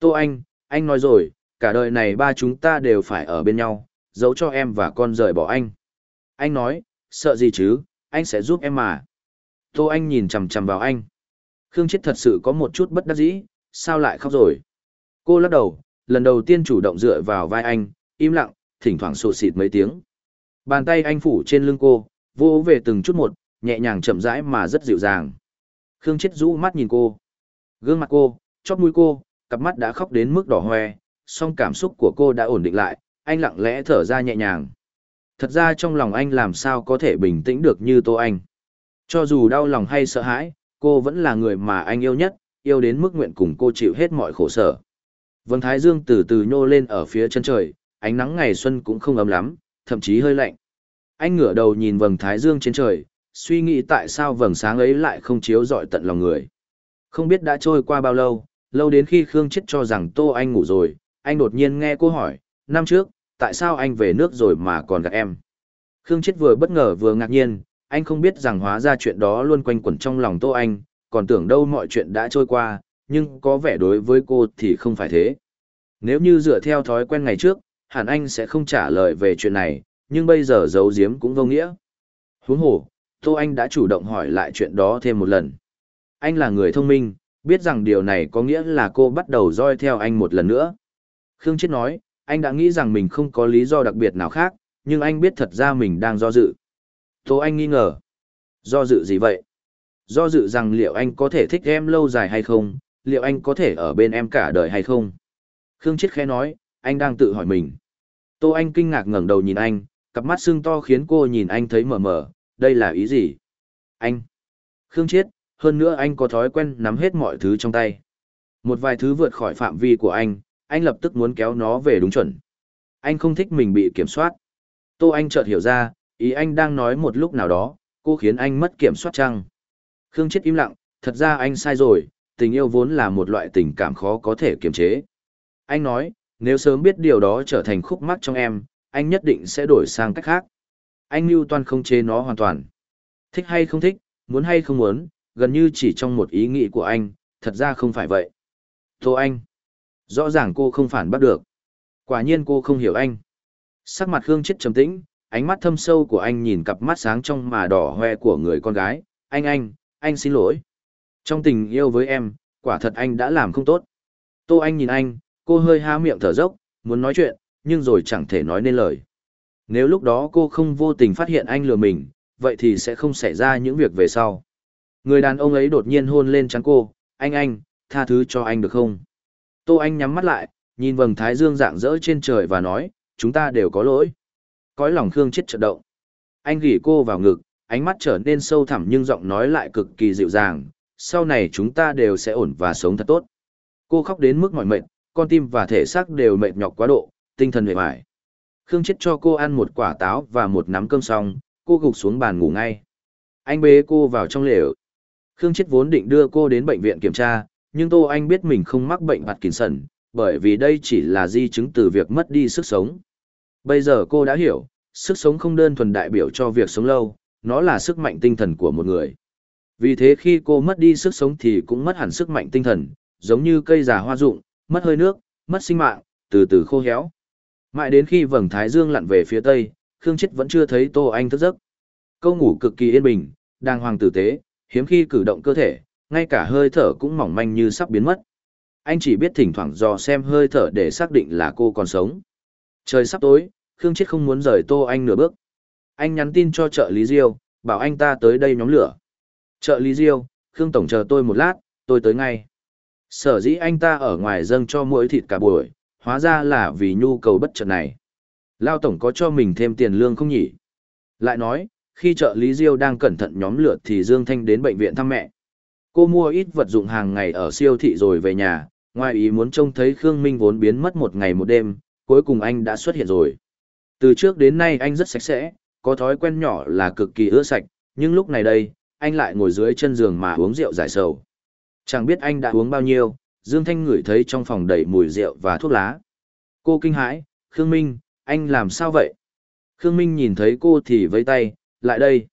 Tô Anh, anh nói rồi, cả đời này ba chúng ta đều phải ở bên nhau, giấu cho em và con rời bỏ anh. Anh nói, sợ gì chứ, anh sẽ giúp em mà. Tô Anh nhìn chằm chằm vào anh. Khương Chết thật sự có một chút bất đắc dĩ, sao lại khóc rồi? Cô lắc đầu, lần đầu tiên chủ động dựa vào vai anh, im lặng, thỉnh thoảng sột xịt mấy tiếng. Bàn tay anh phủ trên lưng cô, vô về từng chút một, nhẹ nhàng chậm rãi mà rất dịu dàng. Khương chết rũ mắt nhìn cô. Gương mặt cô, chóp mũi cô, cặp mắt đã khóc đến mức đỏ hoe, song cảm xúc của cô đã ổn định lại, anh lặng lẽ thở ra nhẹ nhàng. Thật ra trong lòng anh làm sao có thể bình tĩnh được như Tô Anh. Cho dù đau lòng hay sợ hãi, cô vẫn là người mà anh yêu nhất, yêu đến mức nguyện cùng cô chịu hết mọi khổ sở. Vầng thái dương từ từ nhô lên ở phía chân trời, ánh nắng ngày xuân cũng không ấm lắm, thậm chí hơi lạnh. Anh ngửa đầu nhìn vầng thái dương trên trời, suy nghĩ tại sao vầng sáng ấy lại không chiếu rọi tận lòng người. Không biết đã trôi qua bao lâu, lâu đến khi Khương Chết cho rằng Tô Anh ngủ rồi, anh đột nhiên nghe cô hỏi, năm trước, tại sao anh về nước rồi mà còn gặp em? Khương Chết vừa bất ngờ vừa ngạc nhiên, anh không biết rằng hóa ra chuyện đó luôn quanh quẩn trong lòng Tô Anh, còn tưởng đâu mọi chuyện đã trôi qua, nhưng có vẻ đối với cô thì không phải thế. Nếu như dựa theo thói quen ngày trước, hẳn anh sẽ không trả lời về chuyện này, nhưng bây giờ giấu giếm cũng vô nghĩa. Huống hồ, Tô Anh đã chủ động hỏi lại chuyện đó thêm một lần. Anh là người thông minh, biết rằng điều này có nghĩa là cô bắt đầu roi theo anh một lần nữa. Khương Chết nói, anh đã nghĩ rằng mình không có lý do đặc biệt nào khác, nhưng anh biết thật ra mình đang do dự. Tô Anh nghi ngờ. Do dự gì vậy? Do dự rằng liệu anh có thể thích em lâu dài hay không, liệu anh có thể ở bên em cả đời hay không? Khương Chiết khẽ nói, anh đang tự hỏi mình. Tô Anh kinh ngạc ngẩng đầu nhìn anh, cặp mắt sưng to khiến cô nhìn anh thấy mờ mờ, đây là ý gì? Anh! Khương Chiết, hơn nữa anh có thói quen nắm hết mọi thứ trong tay. Một vài thứ vượt khỏi phạm vi của anh, anh lập tức muốn kéo nó về đúng chuẩn. Anh không thích mình bị kiểm soát. Tô Anh chợt hiểu ra, ý anh đang nói một lúc nào đó, cô khiến anh mất kiểm soát chăng? Khương Chiết im lặng, thật ra anh sai rồi, tình yêu vốn là một loại tình cảm khó có thể kiềm chế. Anh nói, nếu sớm biết điều đó trở thành khúc mắc trong em, anh nhất định sẽ đổi sang cách khác. Anh lưu toàn không chế nó hoàn toàn. Thích hay không thích, muốn hay không muốn, gần như chỉ trong một ý nghĩ của anh, thật ra không phải vậy. Tô anh. Rõ ràng cô không phản bắt được. Quả nhiên cô không hiểu anh. Sắc mặt Khương chết trầm tĩnh, ánh mắt thâm sâu của anh nhìn cặp mắt sáng trong mà đỏ hoe của người con gái. Anh anh, anh xin lỗi. Trong tình yêu với em, quả thật anh đã làm không tốt. Tô Anh nhìn anh, cô hơi há miệng thở dốc, muốn nói chuyện, nhưng rồi chẳng thể nói nên lời. Nếu lúc đó cô không vô tình phát hiện anh lừa mình, vậy thì sẽ không xảy ra những việc về sau. Người đàn ông ấy đột nhiên hôn lên trán cô, anh anh, tha thứ cho anh được không? Tô Anh nhắm mắt lại, nhìn vầng thái dương rạng rỡ trên trời và nói, chúng ta đều có lỗi. Cõi lòng Khương chết chợt động. Anh gỉ cô vào ngực, ánh mắt trở nên sâu thẳm nhưng giọng nói lại cực kỳ dịu dàng, sau này chúng ta đều sẽ ổn và sống thật tốt. Cô khóc đến mức mỏi mệt, con tim và thể xác đều mệt nhọc quá độ, tinh thần mệt mỏi. Khương chết cho cô ăn một quả táo và một nắm cơm xong, cô gục xuống bàn ngủ ngay. Anh bế cô vào trong lều. Khương chết vốn định đưa cô đến bệnh viện kiểm tra, nhưng Tô Anh biết mình không mắc bệnh bạt kín sần, bởi vì đây chỉ là di chứng từ việc mất đi sức sống. Bây giờ cô đã hiểu, sức sống không đơn thuần đại biểu cho việc sống lâu, nó là sức mạnh tinh thần của một người. Vì thế khi cô mất đi sức sống thì cũng mất hẳn sức mạnh tinh thần, giống như cây già hoa rụng, mất hơi nước, mất sinh mạng, từ từ khô héo. Mãi đến khi vầng thái dương lặn về phía tây, Khương Chết vẫn chưa thấy Tô Anh thức giấc. Câu ngủ cực kỳ yên bình, đàng hoàng tử tế, hiếm khi cử động cơ thể, ngay cả hơi thở cũng mỏng manh như sắp biến mất. Anh chỉ biết thỉnh thoảng dò xem hơi thở để xác định là cô còn sống. Trời sắp tối, Khương Chết không muốn rời Tô Anh nửa bước. Anh nhắn tin cho trợ lý Diêu, bảo anh ta tới đây nhóm lửa. Trợ lý Diêu, Khương Tổng chờ tôi một lát, tôi tới ngay. Sở dĩ anh ta ở ngoài dâng cho mỗi thịt cả buổi, hóa ra là vì nhu cầu bất chợt này. Lao Tổng có cho mình thêm tiền lương không nhỉ? Lại nói, khi trợ lý Diêu đang cẩn thận nhóm lượt thì Dương Thanh đến bệnh viện thăm mẹ. Cô mua ít vật dụng hàng ngày ở siêu thị rồi về nhà, ngoài ý muốn trông thấy Khương Minh vốn biến mất một ngày một đêm, cuối cùng anh đã xuất hiện rồi. Từ trước đến nay anh rất sạch sẽ, có thói quen nhỏ là cực kỳ ưa sạch, nhưng lúc này đây, anh lại ngồi dưới chân giường mà uống rượu giải sầu. Chẳng biết anh đã uống bao nhiêu, Dương Thanh ngửi thấy trong phòng đầy mùi rượu và thuốc lá. Cô kinh hãi, Khương Minh, anh làm sao vậy? Khương Minh nhìn thấy cô thì vẫy tay, lại đây.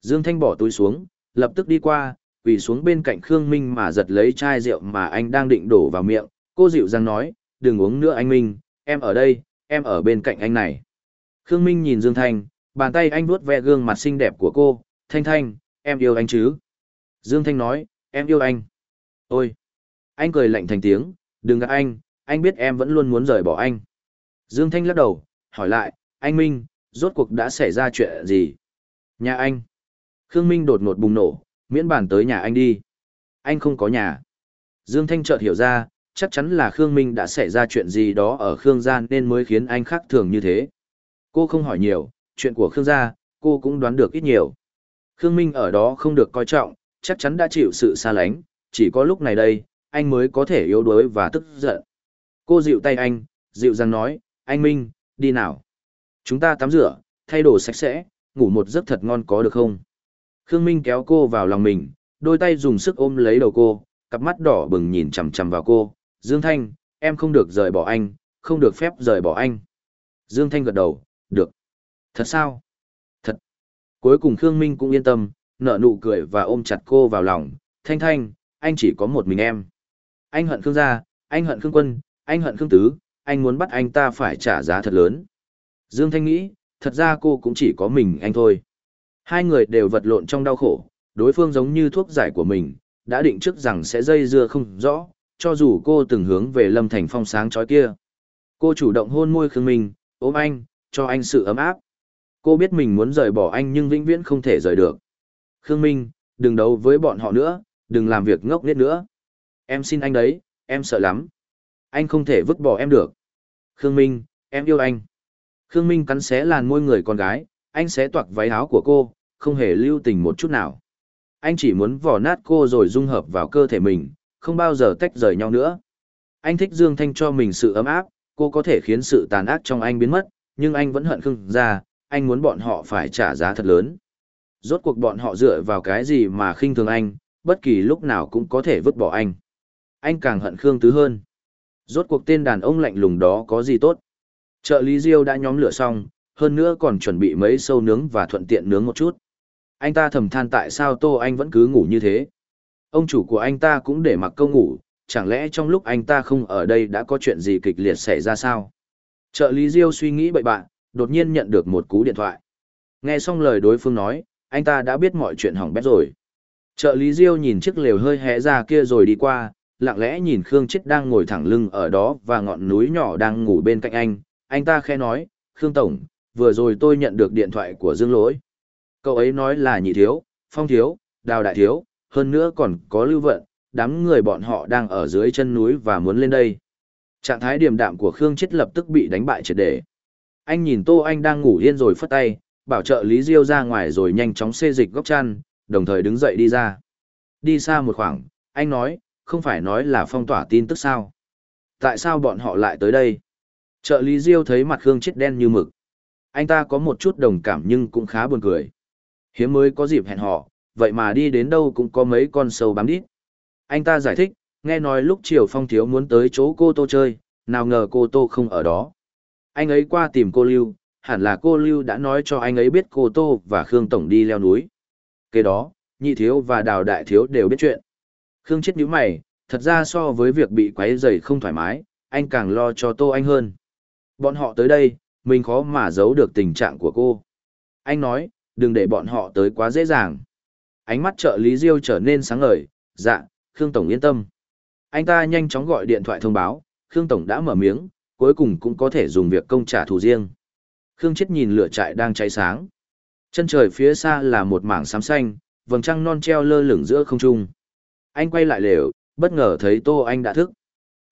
Dương Thanh bỏ túi xuống, lập tức đi qua, quỳ xuống bên cạnh Khương Minh mà giật lấy chai rượu mà anh đang định đổ vào miệng. Cô dịu dàng nói, đừng uống nữa anh Minh, em ở đây, em ở bên cạnh anh này. Khương Minh nhìn Dương Thanh, bàn tay anh vuốt ve gương mặt xinh đẹp của cô, Thanh Thanh, em yêu anh chứ? Dương Thanh nói, em yêu anh. Ôi! Anh cười lạnh thành tiếng, đừng gặp anh, anh biết em vẫn luôn muốn rời bỏ anh. Dương Thanh lắc đầu, hỏi lại, anh Minh, rốt cuộc đã xảy ra chuyện gì? Nhà anh. Khương Minh đột ngột bùng nổ, miễn bàn tới nhà anh đi. Anh không có nhà. Dương Thanh chợt hiểu ra, chắc chắn là Khương Minh đã xảy ra chuyện gì đó ở Khương gia nên mới khiến anh khác thường như thế. Cô không hỏi nhiều, chuyện của Khương gia, cô cũng đoán được ít nhiều. Khương Minh ở đó không được coi trọng, chắc chắn đã chịu sự xa lánh, chỉ có lúc này đây, anh mới có thể yếu đuối và tức giận. Cô dịu tay anh, dịu dàng nói, anh Minh, đi nào. Chúng ta tắm rửa, thay đồ sạch sẽ, ngủ một giấc thật ngon có được không? Khương Minh kéo cô vào lòng mình, đôi tay dùng sức ôm lấy đầu cô, cặp mắt đỏ bừng nhìn chằm chằm vào cô. Dương Thanh, em không được rời bỏ anh, không được phép rời bỏ anh. Dương Thanh gật đầu, được. Thật sao? Cuối cùng Khương Minh cũng yên tâm, nở nụ cười và ôm chặt cô vào lòng, thanh thanh, anh chỉ có một mình em. Anh hận Khương gia, anh hận Khương quân, anh hận Khương tứ, anh muốn bắt anh ta phải trả giá thật lớn. Dương Thanh nghĩ, thật ra cô cũng chỉ có mình anh thôi. Hai người đều vật lộn trong đau khổ, đối phương giống như thuốc giải của mình, đã định trước rằng sẽ dây dưa không rõ, cho dù cô từng hướng về Lâm Thành Phong sáng chói kia. Cô chủ động hôn môi Khương Minh, ôm anh, cho anh sự ấm áp cô biết mình muốn rời bỏ anh nhưng vĩnh viễn không thể rời được. Khương Minh, đừng đấu với bọn họ nữa, đừng làm việc ngốc nghếch nữa. Em xin anh đấy, em sợ lắm. Anh không thể vứt bỏ em được. Khương Minh, em yêu anh. Khương Minh cắn xé làn môi người con gái, anh xé toạc váy áo của cô, không hề lưu tình một chút nào. Anh chỉ muốn vò nát cô rồi dung hợp vào cơ thể mình, không bao giờ tách rời nhau nữa. Anh thích Dương Thanh cho mình sự ấm áp, cô có thể khiến sự tàn ác trong anh biến mất, nhưng anh vẫn hận Khương gia, anh muốn bọn họ phải trả giá thật lớn. Rốt cuộc bọn họ dựa vào cái gì mà khinh thường anh, bất kỳ lúc nào cũng có thể vứt bỏ anh. Anh càng hận Khương Tứ hơn. Rốt cuộc tên đàn ông lạnh lùng đó có gì tốt. Trợ lý Diêu đã nhóm lửa xong, hơn nữa còn chuẩn bị mấy sâu nướng và thuận tiện nướng một chút. Anh ta thầm than tại sao Tô Anh vẫn cứ ngủ như thế. Ông chủ của anh ta cũng để mặc câu ngủ, chẳng lẽ trong lúc anh ta không ở đây đã có chuyện gì kịch liệt xảy ra sao? Trợ lý Diêu suy nghĩ bậy bạn, đột nhiên nhận được một cú điện thoại. Nghe xong lời đối phương nói, anh ta đã biết mọi chuyện hỏng bét rồi. Trợ lý Diêu nhìn chiếc lều hơi hé ra kia rồi đi qua, lặng lẽ nhìn Khương Chết đang ngồi thẳng lưng ở đó và ngọn núi nhỏ đang ngủ bên cạnh anh. Anh ta khẽ nói, Khương Tổng, vừa rồi tôi nhận được điện thoại của Dương Lỗi. Cậu ấy nói là nhị thiếu, phong thiếu, đào đại thiếu, hơn nữa còn có lưu vận, đám người bọn họ đang ở dưới chân núi và muốn lên đây. Trạng thái điềm đạm của Khương Chết lập tức bị đánh bại triệt để anh nhìn Tô Anh đang ngủ yên rồi phất tay, bảo trợ Lý Diêu ra ngoài rồi nhanh chóng xê dịch góc chăn, đồng thời đứng dậy đi ra. Đi xa một khoảng, anh nói, không phải nói là phong tỏa tin tức sao. Tại sao bọn họ lại tới đây? Trợ Lý Diêu thấy mặt Khương chết đen như mực. Anh ta có một chút đồng cảm nhưng cũng khá buồn cười. Hiếm mới có dịp hẹn họ, vậy mà đi đến đâu cũng có mấy con sâu bám đít. Anh ta giải thích, nghe nói lúc chiều phong thiếu muốn tới chỗ cô tô chơi, nào ngờ cô tô không ở đó anh ấy qua tìm cô Lưu, hẳn là cô Lưu đã nói cho anh ấy biết cô Tô và Khương Tổng đi leo núi. Kế đó, Nhị Thiếu và Đào Đại Thiếu đều biết chuyện. Khương chết nhíu mày, thật ra so với việc bị quấy rầy không thoải mái, anh càng lo cho Tô Anh hơn. Bọn họ tới đây, mình khó mà giấu được tình trạng của cô. Anh nói, đừng để bọn họ tới quá dễ dàng. Ánh mắt trợ lý Diêu trở nên sáng ngời, dạ, Khương Tổng yên tâm. Anh ta nhanh chóng gọi điện thoại thông báo, Khương Tổng đã mở miếng, cuối cùng cũng có thể dùng việc công trả thù riêng. Khương Chết nhìn lửa trại đang cháy sáng. Chân trời phía xa là một mảng xám xanh, vầng trăng non treo lơ lửng giữa không trung. Anh quay lại lều, bất ngờ thấy Tô Anh đã thức.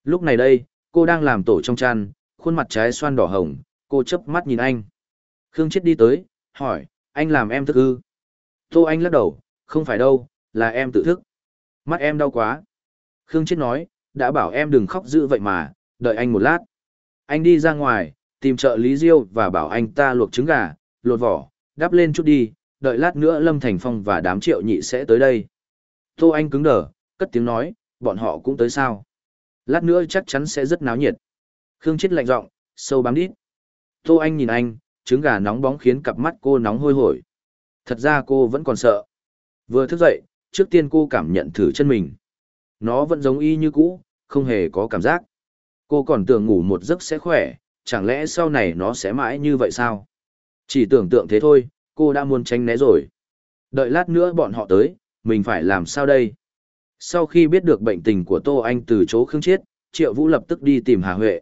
Lúc này đây, cô đang làm tổ trong chăn, khuôn mặt trái xoan đỏ hồng, cô chớp mắt nhìn anh. Khương Chết đi tới, hỏi, anh làm em thức ư? Tô Anh lắc đầu, không phải đâu, là em tự thức. Mắt em đau quá. Khương Chết nói, đã bảo em đừng khóc dữ vậy mà, đợi anh một lát. Anh đi ra ngoài, tìm trợ lý Diêu và bảo anh ta luộc trứng gà, lột vỏ, đắp lên chút đi, đợi lát nữa Lâm Thành Phong và đám triệu nhị sẽ tới đây. Tô Anh cứng đờ, cất tiếng nói, bọn họ cũng tới sao. Lát nữa chắc chắn sẽ rất náo nhiệt. Khương Chết lạnh giọng, sâu bám đít. Tô Anh nhìn anh, trứng gà nóng bóng khiến cặp mắt cô nóng hôi hổi. Thật ra cô vẫn còn sợ. Vừa thức dậy, trước tiên cô cảm nhận thử chân mình. Nó vẫn giống y như cũ, không hề có cảm giác cô còn tưởng ngủ một giấc sẽ khỏe, chẳng lẽ sau này nó sẽ mãi như vậy sao? Chỉ tưởng tượng thế thôi, cô đã muốn tránh né rồi. Đợi lát nữa bọn họ tới, mình phải làm sao đây? Sau khi biết được bệnh tình của Tô Anh từ chỗ Khương Chiết, Triệu Vũ lập tức đi tìm Hà Huệ.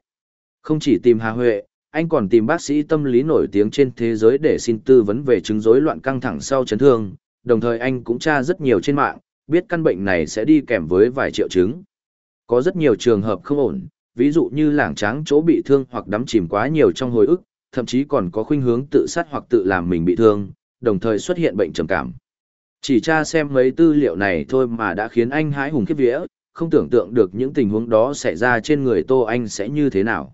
Không chỉ tìm Hà Huệ, anh còn tìm bác sĩ tâm lý nổi tiếng trên thế giới để xin tư vấn về chứng rối loạn căng thẳng sau chấn thương, đồng thời anh cũng tra rất nhiều trên mạng, biết căn bệnh này sẽ đi kèm với vài triệu chứng. Có rất nhiều trường hợp không ổn, ví dụ như lảng tráng chỗ bị thương hoặc đắm chìm quá nhiều trong hồi ức, thậm chí còn có khuynh hướng tự sát hoặc tự làm mình bị thương, đồng thời xuất hiện bệnh trầm cảm. Chỉ tra xem mấy tư liệu này thôi mà đã khiến anh hái hùng khiếp vía, không tưởng tượng được những tình huống đó xảy ra trên người Tô Anh sẽ như thế nào.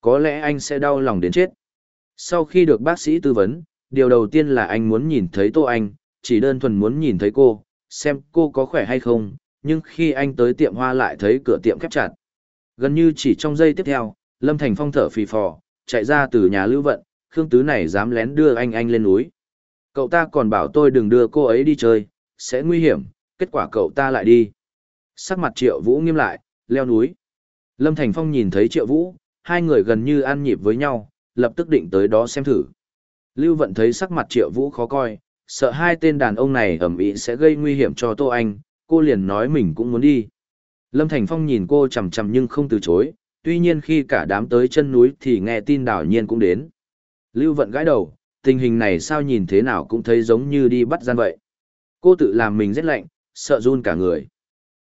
Có lẽ anh sẽ đau lòng đến chết. Sau khi được bác sĩ tư vấn, điều đầu tiên là anh muốn nhìn thấy Tô Anh, chỉ đơn thuần muốn nhìn thấy cô, xem cô có khỏe hay không, nhưng khi anh tới tiệm hoa lại thấy cửa tiệm khép chặt, Gần như chỉ trong giây tiếp theo, Lâm Thành Phong thở phì phò, chạy ra từ nhà lưu vận, Khương Tứ này dám lén đưa anh anh lên núi. Cậu ta còn bảo tôi đừng đưa cô ấy đi chơi, sẽ nguy hiểm, kết quả cậu ta lại đi. Sắc mặt Triệu Vũ nghiêm lại, leo núi. Lâm Thành Phong nhìn thấy Triệu Vũ, hai người gần như ăn nhịp với nhau, lập tức định tới đó xem thử. Lưu Vận thấy sắc mặt Triệu Vũ khó coi, sợ hai tên đàn ông này ẩm ĩ sẽ gây nguy hiểm cho Tô Anh, cô liền nói mình cũng muốn đi. Lâm Thành Phong nhìn cô chằm chằm nhưng không từ chối, tuy nhiên khi cả đám tới chân núi thì nghe tin đảo nhiên cũng đến. Lưu vận gãi đầu, tình hình này sao nhìn thế nào cũng thấy giống như đi bắt gian vậy. Cô tự làm mình rất lạnh, sợ run cả người.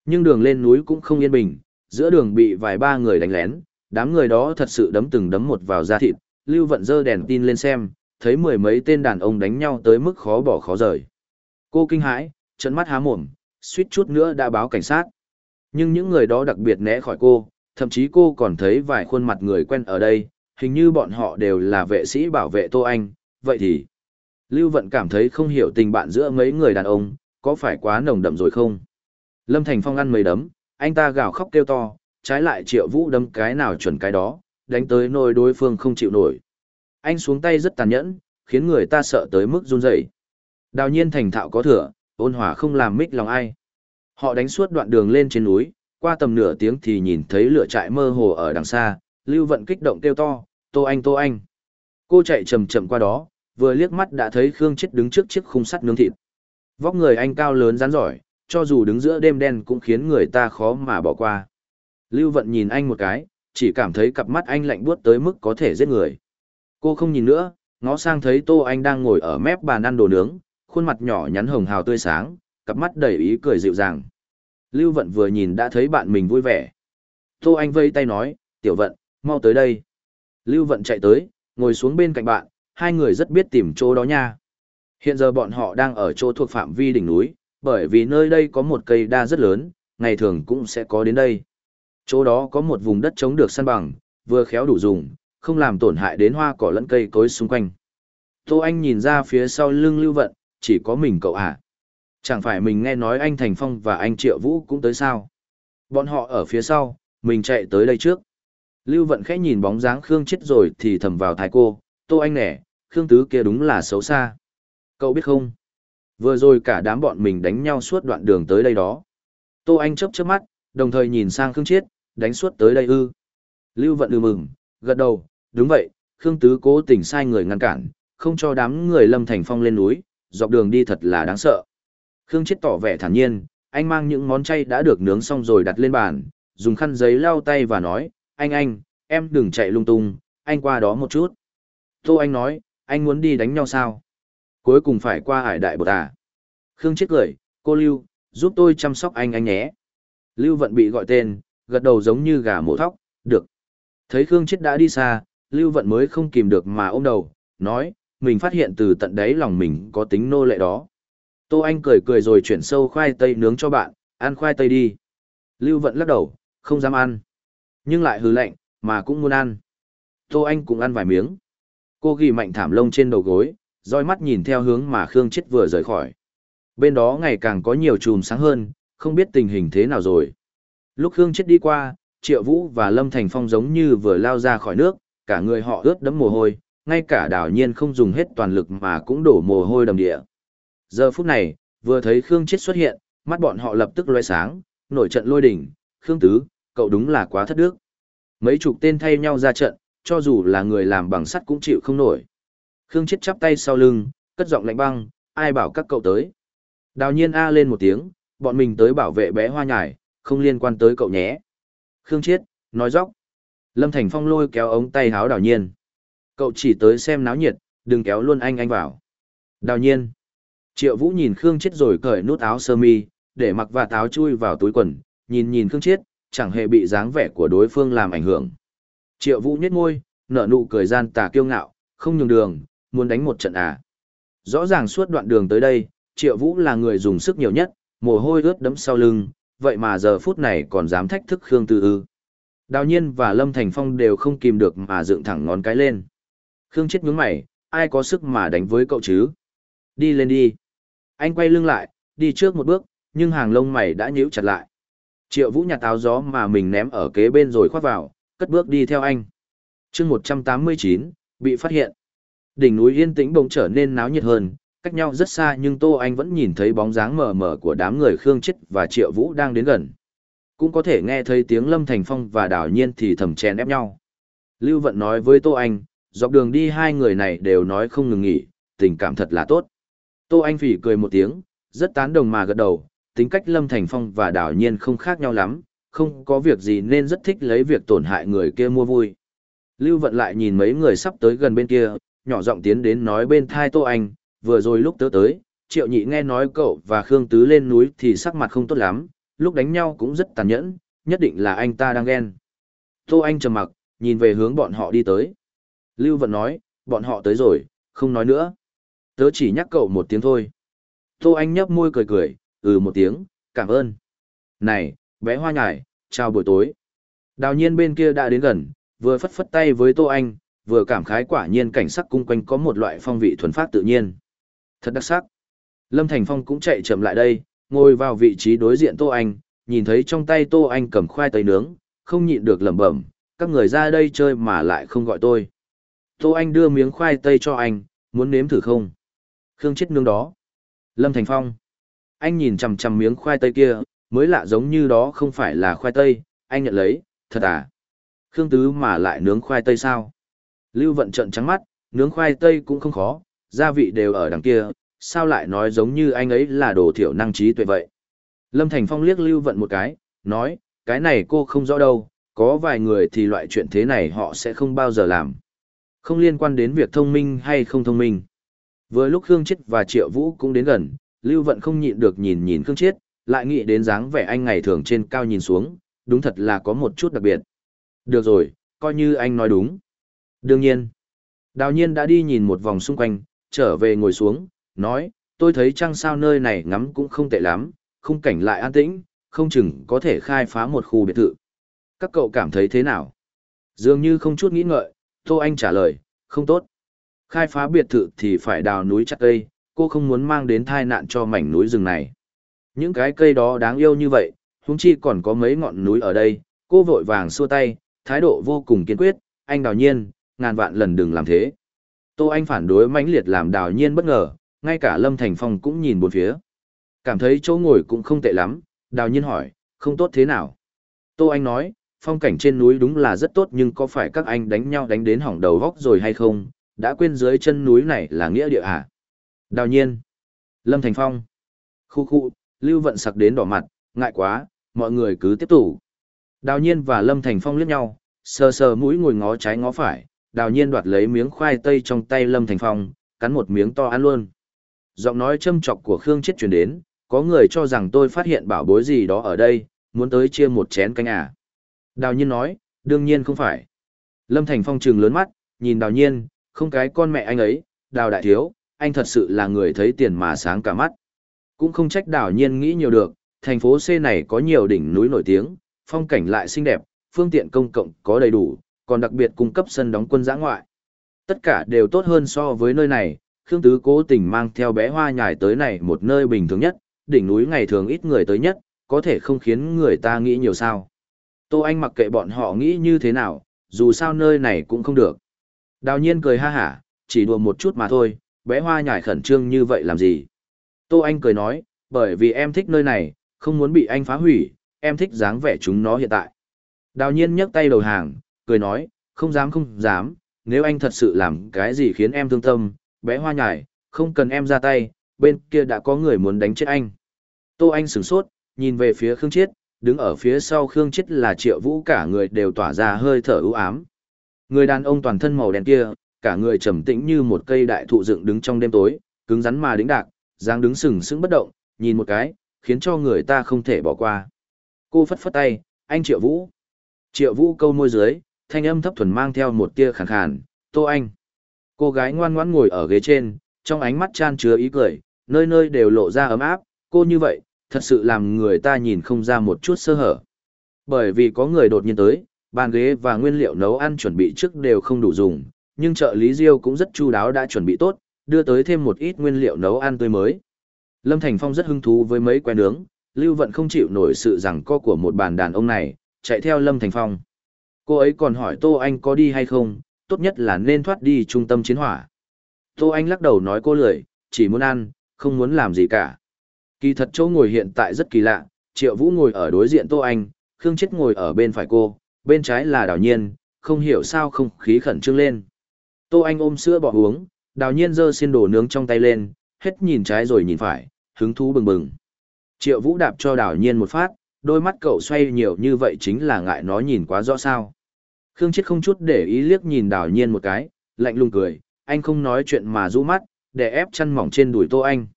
Nhưng đường lên núi cũng không yên bình, giữa đường bị vài ba người đánh lén, đám người đó thật sự đấm từng đấm một vào da thịt, Lưu Vận dơ đèn tin lên xem, thấy mười mấy tên đàn ông đánh nhau tới mức khó bỏ khó rời. Cô kinh hãi, trận mắt há mồm, suýt chút nữa đã báo cảnh sát. Nhưng những người đó đặc biệt né khỏi cô, thậm chí cô còn thấy vài khuôn mặt người quen ở đây, hình như bọn họ đều là vệ sĩ bảo vệ Tô Anh, vậy thì... Lưu Vận cảm thấy không hiểu tình bạn giữa mấy người đàn ông, có phải quá nồng đậm rồi không? Lâm Thành Phong ăn mấy đấm, anh ta gào khóc kêu to, trái lại Triệu Vũ đấm cái nào chuẩn cái đó, đánh tới nôi đối phương không chịu nổi. Anh xuống tay rất tàn nhẫn, khiến người ta sợ tới mức run rẩy. Đào nhiên thành thạo có thừa, ôn hòa không làm mích lòng ai. Họ đánh suốt đoạn đường lên trên núi, qua tầm nửa tiếng thì nhìn thấy lửa trại mơ hồ ở đằng xa, Lưu Vận kích động kêu to, "Tô anh, Tô anh." Cô chạy chậm chậm qua đó, vừa liếc mắt đã thấy Khương Chết đứng trước chiếc khung sắt nướng thịt. Vóc người anh cao lớn rắn giỏi, cho dù đứng giữa đêm đen cũng khiến người ta khó mà bỏ qua. Lưu Vận nhìn anh một cái, chỉ cảm thấy cặp mắt anh lạnh buốt tới mức có thể giết người. Cô không nhìn nữa, ngó sang thấy Tô Anh đang ngồi ở mép bàn ăn đồ nướng, khuôn mặt nhỏ nhắn hồng hào tươi sáng, cặp mắt đầy ý cười dịu dàng. Lưu Vận vừa nhìn đã thấy bạn mình vui vẻ. Tô Anh vây tay nói, Tiểu Vận, mau tới đây. Lưu Vận chạy tới, ngồi xuống bên cạnh bạn, hai người rất biết tìm chỗ đó nha. Hiện giờ bọn họ đang ở chỗ thuộc phạm vi đỉnh núi, bởi vì nơi đây có một cây đa rất lớn, ngày thường cũng sẽ có đến đây. Chỗ đó có một vùng đất trống được săn bằng, vừa khéo đủ dùng, không làm tổn hại đến hoa cỏ lẫn cây cối xung quanh. Tô Anh nhìn ra phía sau lưng Lưu Vận, chỉ có mình cậu à. Chẳng phải mình nghe nói anh Thành Phong và anh Triệu Vũ cũng tới sao? Bọn họ ở phía sau, mình chạy tới đây trước. Lưu Vận khẽ nhìn bóng dáng Khương chết rồi thì thầm vào thái cô, tô anh nẻ, Khương Tứ kia đúng là xấu xa. Cậu biết không? Vừa rồi cả đám bọn mình đánh nhau suốt đoạn đường tới đây đó. Tô Anh chớp chớp mắt, đồng thời nhìn sang Khương Chiết, đánh suốt tới đây ư. Lưu Vận ư mừng, gật đầu, đúng vậy, Khương Tứ cố tình sai người ngăn cản, không cho đám người Lâm Thành Phong lên núi, dọc đường đi thật là đáng sợ. Khương Chết tỏ vẻ thản nhiên, anh mang những món chay đã được nướng xong rồi đặt lên bàn, dùng khăn giấy lau tay và nói, anh anh, em đừng chạy lung tung, anh qua đó một chút. Tô anh nói, anh muốn đi đánh nhau sao? Cuối cùng phải qua hải đại bột à? Khương Chết cười, cô Lưu, giúp tôi chăm sóc anh anh nhé. Lưu Vận bị gọi tên, gật đầu giống như gà mổ thóc, được. Thấy Khương Chết đã đi xa, Lưu Vận mới không kìm được mà ôm đầu, nói, mình phát hiện từ tận đấy lòng mình có tính nô lệ đó. Tô Anh cười cười rồi chuyển sâu khoai tây nướng cho bạn, ăn khoai tây đi. Lưu Vận lắc đầu, không dám ăn. Nhưng lại hứ lạnh, mà cũng muốn ăn. Tô Anh cũng ăn vài miếng. Cô ghi mạnh thảm lông trên đầu gối, roi mắt nhìn theo hướng mà Khương Chết vừa rời khỏi. Bên đó ngày càng có nhiều chùm sáng hơn, không biết tình hình thế nào rồi. Lúc Khương Chết đi qua, Triệu Vũ và Lâm Thành Phong giống như vừa lao ra khỏi nước, cả người họ ướt đẫm mồ hôi, ngay cả đảo nhiên không dùng hết toàn lực mà cũng đổ mồ hôi đầm địa. Giờ phút này, vừa thấy Khương Chết xuất hiện, mắt bọn họ lập tức lóe sáng, nổi trận lôi đỉnh, Khương Tứ, cậu đúng là quá thất đức. Mấy chục tên thay nhau ra trận, cho dù là người làm bằng sắt cũng chịu không nổi. Khương Chết chắp tay sau lưng, cất giọng lạnh băng, ai bảo các cậu tới. Đào nhiên A lên một tiếng, bọn mình tới bảo vệ bé hoa nhải, không liên quan tới cậu nhé. Khương chết nói dóc. Lâm Thành Phong lôi kéo ống tay háo đào nhiên. Cậu chỉ tới xem náo nhiệt, đừng kéo luôn anh anh vào. Đào nhiên. Triệu Vũ nhìn Khương Chết rồi cởi nút áo sơ mi, để mặc và táo chui vào túi quần, nhìn nhìn Khương Chết, chẳng hề bị dáng vẻ của đối phương làm ảnh hưởng. Triệu Vũ nhếch môi, nở nụ cười gian tà kiêu ngạo, không nhường đường, muốn đánh một trận à. Rõ ràng suốt đoạn đường tới đây, Triệu Vũ là người dùng sức nhiều nhất, mồ hôi ướt đẫm sau lưng, vậy mà giờ phút này còn dám thách thức Khương Tư Ư. Đào Nhiên và Lâm Thành Phong đều không kìm được mà dựng thẳng ngón cái lên. Khương Chết nhướng mày, ai có sức mà đánh với cậu chứ? Đi lên đi. Anh quay lưng lại, đi trước một bước, nhưng hàng lông mày đã nhíu chặt lại. Triệu Vũ nhặt áo gió mà mình ném ở kế bên rồi khoác vào, cất bước đi theo anh. chương 189, bị phát hiện. Đỉnh núi yên tĩnh bỗng trở nên náo nhiệt hơn, cách nhau rất xa nhưng Tô Anh vẫn nhìn thấy bóng dáng mờ mờ của đám người Khương Chết và Triệu Vũ đang đến gần. Cũng có thể nghe thấy tiếng Lâm Thành Phong và Đào Nhiên thì thầm chèn ép nhau. Lưu Vận nói với Tô Anh, dọc đường đi hai người này đều nói không ngừng nghỉ, tình cảm thật là tốt. Tô Anh Phỉ cười một tiếng, rất tán đồng mà gật đầu, tính cách Lâm Thành Phong và đảo nhiên không khác nhau lắm, không có việc gì nên rất thích lấy việc tổn hại người kia mua vui. Lưu Vận lại nhìn mấy người sắp tới gần bên kia, nhỏ giọng tiến đến nói bên thai Tô Anh, vừa rồi lúc tớ tới, Triệu Nhị nghe nói cậu và Khương Tứ lên núi thì sắc mặt không tốt lắm, lúc đánh nhau cũng rất tàn nhẫn, nhất định là anh ta đang ghen. Tô Anh trầm mặc, nhìn về hướng bọn họ đi tới. Lưu Vận nói, bọn họ tới rồi, không nói nữa. Tớ chỉ nhắc cậu một tiếng thôi. Tô Anh nhấp môi cười cười, ừ một tiếng, cảm ơn. Này, bé hoa nhải, chào buổi tối. Đào nhiên bên kia đã đến gần, vừa phất phất tay với Tô Anh, vừa cảm khái quả nhiên cảnh sắc cung quanh có một loại phong vị thuần phát tự nhiên. Thật đặc sắc. Lâm Thành Phong cũng chạy chậm lại đây, ngồi vào vị trí đối diện Tô Anh, nhìn thấy trong tay Tô Anh cầm khoai tây nướng, không nhịn được lẩm bẩm, các người ra đây chơi mà lại không gọi tôi. Tô Anh đưa miếng khoai tây cho anh, muốn nếm thử không? Khương chết nương đó. Lâm Thành Phong. Anh nhìn chằm chằm miếng khoai tây kia, mới lạ giống như đó không phải là khoai tây, anh nhận lấy, thật à. Khương Tứ mà lại nướng khoai tây sao? Lưu Vận trợn trắng mắt, nướng khoai tây cũng không khó, gia vị đều ở đằng kia, sao lại nói giống như anh ấy là đồ thiểu năng trí tuệ vậy? Lâm Thành Phong liếc Lưu Vận một cái, nói, cái này cô không rõ đâu, có vài người thì loại chuyện thế này họ sẽ không bao giờ làm. Không liên quan đến việc thông minh hay không thông minh. Vừa lúc Khương Chết và Triệu Vũ cũng đến gần, Lưu Vận không nhịn được nhìn nhìn Khương Chết, lại nghĩ đến dáng vẻ anh ngày thường trên cao nhìn xuống, đúng thật là có một chút đặc biệt. Được rồi, coi như anh nói đúng. Đương nhiên, đào nhiên đã đi nhìn một vòng xung quanh, trở về ngồi xuống, nói, tôi thấy trăng sao nơi này ngắm cũng không tệ lắm, không cảnh lại an tĩnh, không chừng có thể khai phá một khu biệt thự. Các cậu cảm thấy thế nào? Dường như không chút nghĩ ngợi, Tô Anh trả lời, không tốt. Khai phá biệt thự thì phải đào núi chặt cây, cô không muốn mang đến thai nạn cho mảnh núi rừng này. Những cái cây đó đáng yêu như vậy, huống chi còn có mấy ngọn núi ở đây, cô vội vàng xua tay, thái độ vô cùng kiên quyết, anh đào nhiên, ngàn vạn lần đừng làm thế. Tô Anh phản đối mãnh liệt làm đào nhiên bất ngờ, ngay cả Lâm Thành Phong cũng nhìn buồn phía. Cảm thấy chỗ ngồi cũng không tệ lắm, đào nhiên hỏi, không tốt thế nào. Tô Anh nói, phong cảnh trên núi đúng là rất tốt nhưng có phải các anh đánh nhau đánh đến hỏng đầu góc rồi hay không, đã quên dưới chân núi này là nghĩa địa à? Đào nhiên. Lâm Thành Phong. Khu khu, Lưu Vận sặc đến đỏ mặt, ngại quá, mọi người cứ tiếp tục. Đào nhiên và Lâm Thành Phong liếc nhau, sờ sờ mũi ngồi ngó trái ngó phải, đào nhiên đoạt lấy miếng khoai tây trong tay Lâm Thành Phong, cắn một miếng to ăn luôn. Giọng nói châm chọc của Khương Chết chuyển đến, có người cho rằng tôi phát hiện bảo bối gì đó ở đây, muốn tới chia một chén canh à. Đào nhiên nói, đương nhiên không phải. Lâm Thành Phong trừng lớn mắt, nhìn đào nhiên, không cái con mẹ anh ấy, đào đại thiếu, anh thật sự là người thấy tiền mà sáng cả mắt. Cũng không trách đảo nhiên nghĩ nhiều được, thành phố C này có nhiều đỉnh núi nổi tiếng, phong cảnh lại xinh đẹp, phương tiện công cộng có đầy đủ, còn đặc biệt cung cấp sân đóng quân giã ngoại. Tất cả đều tốt hơn so với nơi này, Khương Tứ cố tình mang theo bé hoa nhài tới này một nơi bình thường nhất, đỉnh núi ngày thường ít người tới nhất, có thể không khiến người ta nghĩ nhiều sao. Tô Anh mặc kệ bọn họ nghĩ như thế nào, dù sao nơi này cũng không được. Đào nhiên cười ha hả, chỉ đùa một chút mà thôi, bé hoa nhải khẩn trương như vậy làm gì. Tô Anh cười nói, bởi vì em thích nơi này, không muốn bị anh phá hủy, em thích dáng vẻ chúng nó hiện tại. Đào nhiên nhấc tay đầu hàng, cười nói, không dám không dám, nếu anh thật sự làm cái gì khiến em thương tâm, bé hoa nhải, không cần em ra tay, bên kia đã có người muốn đánh chết anh. Tô Anh sửng sốt, nhìn về phía Khương Chiết, đứng ở phía sau Khương Chiết là Triệu Vũ cả người đều tỏa ra hơi thở ưu ám, Người đàn ông toàn thân màu đen kia, cả người trầm tĩnh như một cây đại thụ dựng đứng trong đêm tối, cứng rắn mà đĩnh đạc, dáng đứng sừng sững bất động, nhìn một cái, khiến cho người ta không thể bỏ qua. Cô phất phất tay, anh Triệu Vũ. Triệu Vũ câu môi dưới, thanh âm thấp thuần mang theo một tia khàn khàn, "Tô anh." Cô gái ngoan ngoãn ngồi ở ghế trên, trong ánh mắt chan chứa ý cười, nơi nơi đều lộ ra ấm áp, cô như vậy, thật sự làm người ta nhìn không ra một chút sơ hở. Bởi vì có người đột nhiên tới, bàn ghế và nguyên liệu nấu ăn chuẩn bị trước đều không đủ dùng, nhưng trợ lý Diêu cũng rất chu đáo đã chuẩn bị tốt, đưa tới thêm một ít nguyên liệu nấu ăn tươi mới. Lâm Thành Phong rất hứng thú với mấy que nướng, Lưu Vận không chịu nổi sự rằng co của một bàn đàn ông này, chạy theo Lâm Thành Phong. Cô ấy còn hỏi Tô Anh có đi hay không, tốt nhất là nên thoát đi trung tâm chiến hỏa. Tô Anh lắc đầu nói cô lười, chỉ muốn ăn, không muốn làm gì cả. Kỳ thật chỗ ngồi hiện tại rất kỳ lạ, Triệu Vũ ngồi ở đối diện Tô Anh, Khương Chết ngồi ở bên phải cô, bên trái là đào nhiên, không hiểu sao không khí khẩn trương lên. Tô Anh ôm sữa bỏ uống, đào nhiên giơ xin đồ nướng trong tay lên, hết nhìn trái rồi nhìn phải, hứng thú bừng bừng. Triệu Vũ đạp cho đào nhiên một phát, đôi mắt cậu xoay nhiều như vậy chính là ngại nó nhìn quá rõ sao. Khương Chết không chút để ý liếc nhìn đào nhiên một cái, lạnh lùng cười, anh không nói chuyện mà rũ mắt, để ép chăn mỏng trên đùi Tô Anh.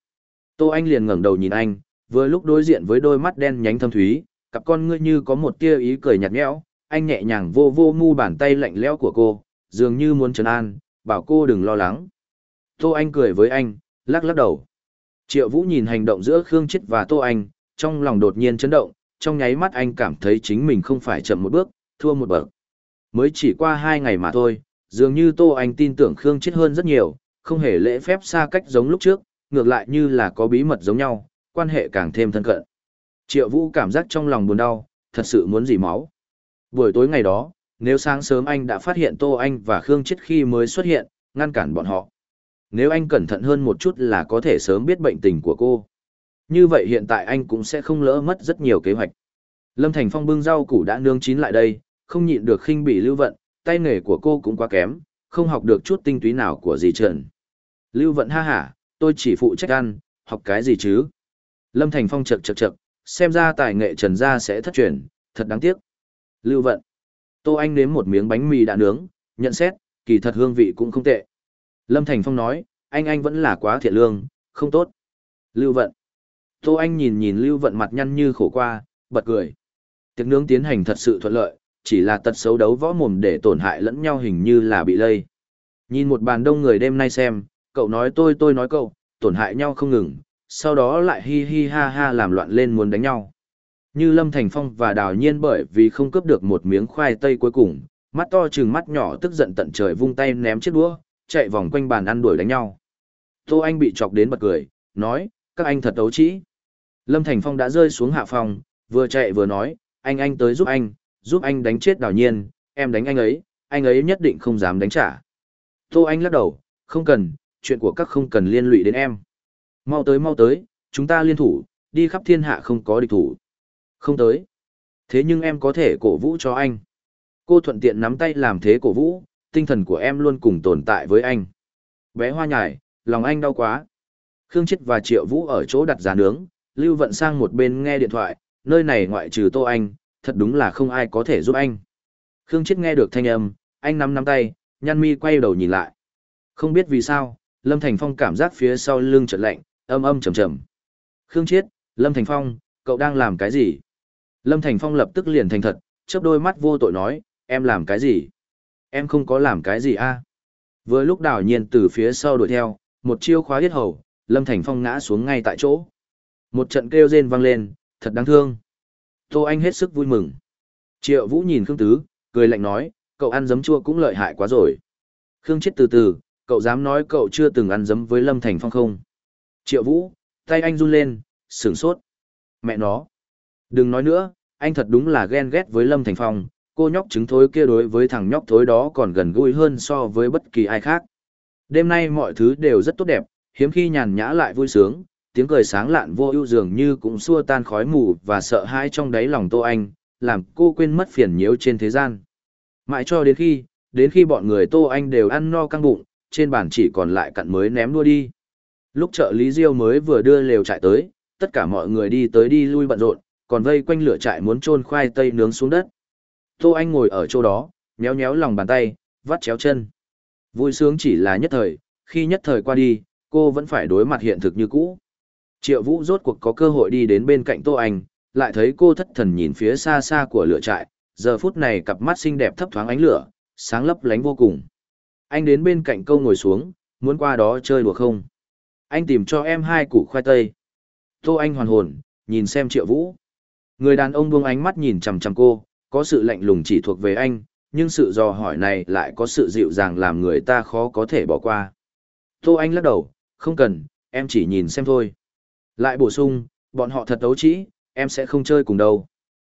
Tô Anh liền ngẩng đầu nhìn anh, vừa lúc đối diện với đôi mắt đen nhánh thâm thúy, cặp con ngươi như có một tia ý cười nhạt nhẽo, anh nhẹ nhàng vô vô mu bàn tay lạnh lẽo của cô, dường như muốn trấn an, bảo cô đừng lo lắng. Tô Anh cười với anh, lắc lắc đầu. Triệu Vũ nhìn hành động giữa Khương Chết và Tô Anh, trong lòng đột nhiên chấn động, trong nháy mắt anh cảm thấy chính mình không phải chậm một bước, thua một bậc. Mới chỉ qua hai ngày mà thôi, dường như Tô Anh tin tưởng Khương Chết hơn rất nhiều, không hề lễ phép xa cách giống lúc trước, ngược lại như là có bí mật giống nhau, quan hệ càng thêm thân cận. Triệu Vũ cảm giác trong lòng buồn đau, thật sự muốn dì máu. Buổi tối ngày đó, nếu sáng sớm anh đã phát hiện Tô Anh và Khương Chết khi mới xuất hiện, ngăn cản bọn họ. Nếu anh cẩn thận hơn một chút là có thể sớm biết bệnh tình của cô. Như vậy hiện tại anh cũng sẽ không lỡ mất rất nhiều kế hoạch. Lâm Thành Phong bưng rau củ đã nương chín lại đây, không nhịn được khinh bị Lưu Vận, tay nghề của cô cũng quá kém, không học được chút tinh túy nào của dì Trần. Lưu Vận ha hả, tôi chỉ phụ trách ăn, học cái gì chứ? Lâm Thành Phong chật chật chật, xem ra tài nghệ Trần gia sẽ thất truyền, thật đáng tiếc. Lưu vận. Tô Anh nếm một miếng bánh mì đã nướng, nhận xét, kỳ thật hương vị cũng không tệ. Lâm Thành Phong nói, anh anh vẫn là quá thiện lương, không tốt. Lưu vận. Tô Anh nhìn nhìn Lưu vận mặt nhăn như khổ qua, bật cười. Tiệc nướng tiến hành thật sự thuận lợi, chỉ là tật xấu đấu võ mồm để tổn hại lẫn nhau hình như là bị lây. Nhìn một bàn đông người đêm nay xem, cậu nói tôi tôi nói cậu, tổn hại nhau không ngừng, sau đó lại hi hi ha ha làm loạn lên muốn đánh nhau. Như Lâm Thành Phong và Đào Nhiên bởi vì không cướp được một miếng khoai tây cuối cùng, mắt to chừng mắt nhỏ tức giận tận trời vung tay ném chiếc đũa, chạy vòng quanh bàn ăn đuổi đánh nhau. Tô Anh bị chọc đến bật cười, nói, các anh thật đấu trí. Lâm Thành Phong đã rơi xuống hạ phòng, vừa chạy vừa nói, anh anh tới giúp anh, giúp anh đánh chết đào nhiên, em đánh anh ấy, anh ấy nhất định không dám đánh trả. Tô Anh lắc đầu, không cần, chuyện của các không cần liên lụy đến em. Mau tới mau tới, chúng ta liên thủ, đi khắp thiên hạ không có địch thủ. Không tới. Thế nhưng em có thể cổ vũ cho anh. Cô thuận tiện nắm tay làm thế cổ vũ, tinh thần của em luôn cùng tồn tại với anh. Bé hoa nhải, lòng anh đau quá. Khương Chết và Triệu Vũ ở chỗ đặt giá nướng, Lưu Vận sang một bên nghe điện thoại, nơi này ngoại trừ Tô Anh, thật đúng là không ai có thể giúp anh. Khương Chết nghe được thanh âm, anh nắm nắm tay, nhăn mi quay đầu nhìn lại. Không biết vì sao, Lâm Thành Phong cảm giác phía sau lưng chợt lạnh, âm âm trầm trầm. Khương Chiết, Lâm Thành Phong, cậu đang làm cái gì? Lâm Thành Phong lập tức liền thành thật, chớp đôi mắt vô tội nói, em làm cái gì? Em không có làm cái gì a à? Với lúc đảo nhiên từ phía sau đuổi theo, một chiêu khóa hết hầu, Lâm Thành Phong ngã xuống ngay tại chỗ. Một trận kêu rên vang lên, thật đáng thương. Tô Anh hết sức vui mừng. Triệu Vũ nhìn Khương Tứ, cười lạnh nói, cậu ăn giấm chua cũng lợi hại quá rồi. Khương chết từ từ, cậu dám nói cậu chưa từng ăn giấm với Lâm Thành Phong không? Triệu Vũ, tay anh run lên, sửng sốt. Mẹ nó, Đừng nói nữa, anh thật đúng là ghen ghét với Lâm Thành Phong, cô nhóc trứng thối kia đối với thằng nhóc thối đó còn gần gũi hơn so với bất kỳ ai khác. Đêm nay mọi thứ đều rất tốt đẹp, hiếm khi nhàn nhã lại vui sướng, tiếng cười sáng lạn vô ưu dường như cũng xua tan khói mù và sợ hãi trong đáy lòng Tô Anh, làm cô quên mất phiền nhiễu trên thế gian. Mãi cho đến khi, đến khi bọn người Tô Anh đều ăn no căng bụng, trên bàn chỉ còn lại cặn mới ném đua đi. Lúc trợ lý Diêu mới vừa đưa lều chạy tới, tất cả mọi người đi tới đi lui bận rộn, còn vây quanh lửa trại muốn trôn khoai tây nướng xuống đất. Tô Anh ngồi ở chỗ đó, méo méo lòng bàn tay, vắt chéo chân. Vui sướng chỉ là nhất thời, khi nhất thời qua đi, cô vẫn phải đối mặt hiện thực như cũ. Triệu Vũ rốt cuộc có cơ hội đi đến bên cạnh Tô Anh, lại thấy cô thất thần nhìn phía xa xa của lửa trại, giờ phút này cặp mắt xinh đẹp thấp thoáng ánh lửa, sáng lấp lánh vô cùng. Anh đến bên cạnh câu ngồi xuống, muốn qua đó chơi đùa không? Anh tìm cho em hai củ khoai tây. Tô Anh hoàn hồn, nhìn xem Triệu Vũ. Người đàn ông buông ánh mắt nhìn chằm chằm cô, có sự lạnh lùng chỉ thuộc về anh, nhưng sự dò hỏi này lại có sự dịu dàng làm người ta khó có thể bỏ qua. Tô Anh lắc đầu, không cần, em chỉ nhìn xem thôi. Lại bổ sung, bọn họ thật đấu trĩ, em sẽ không chơi cùng đâu.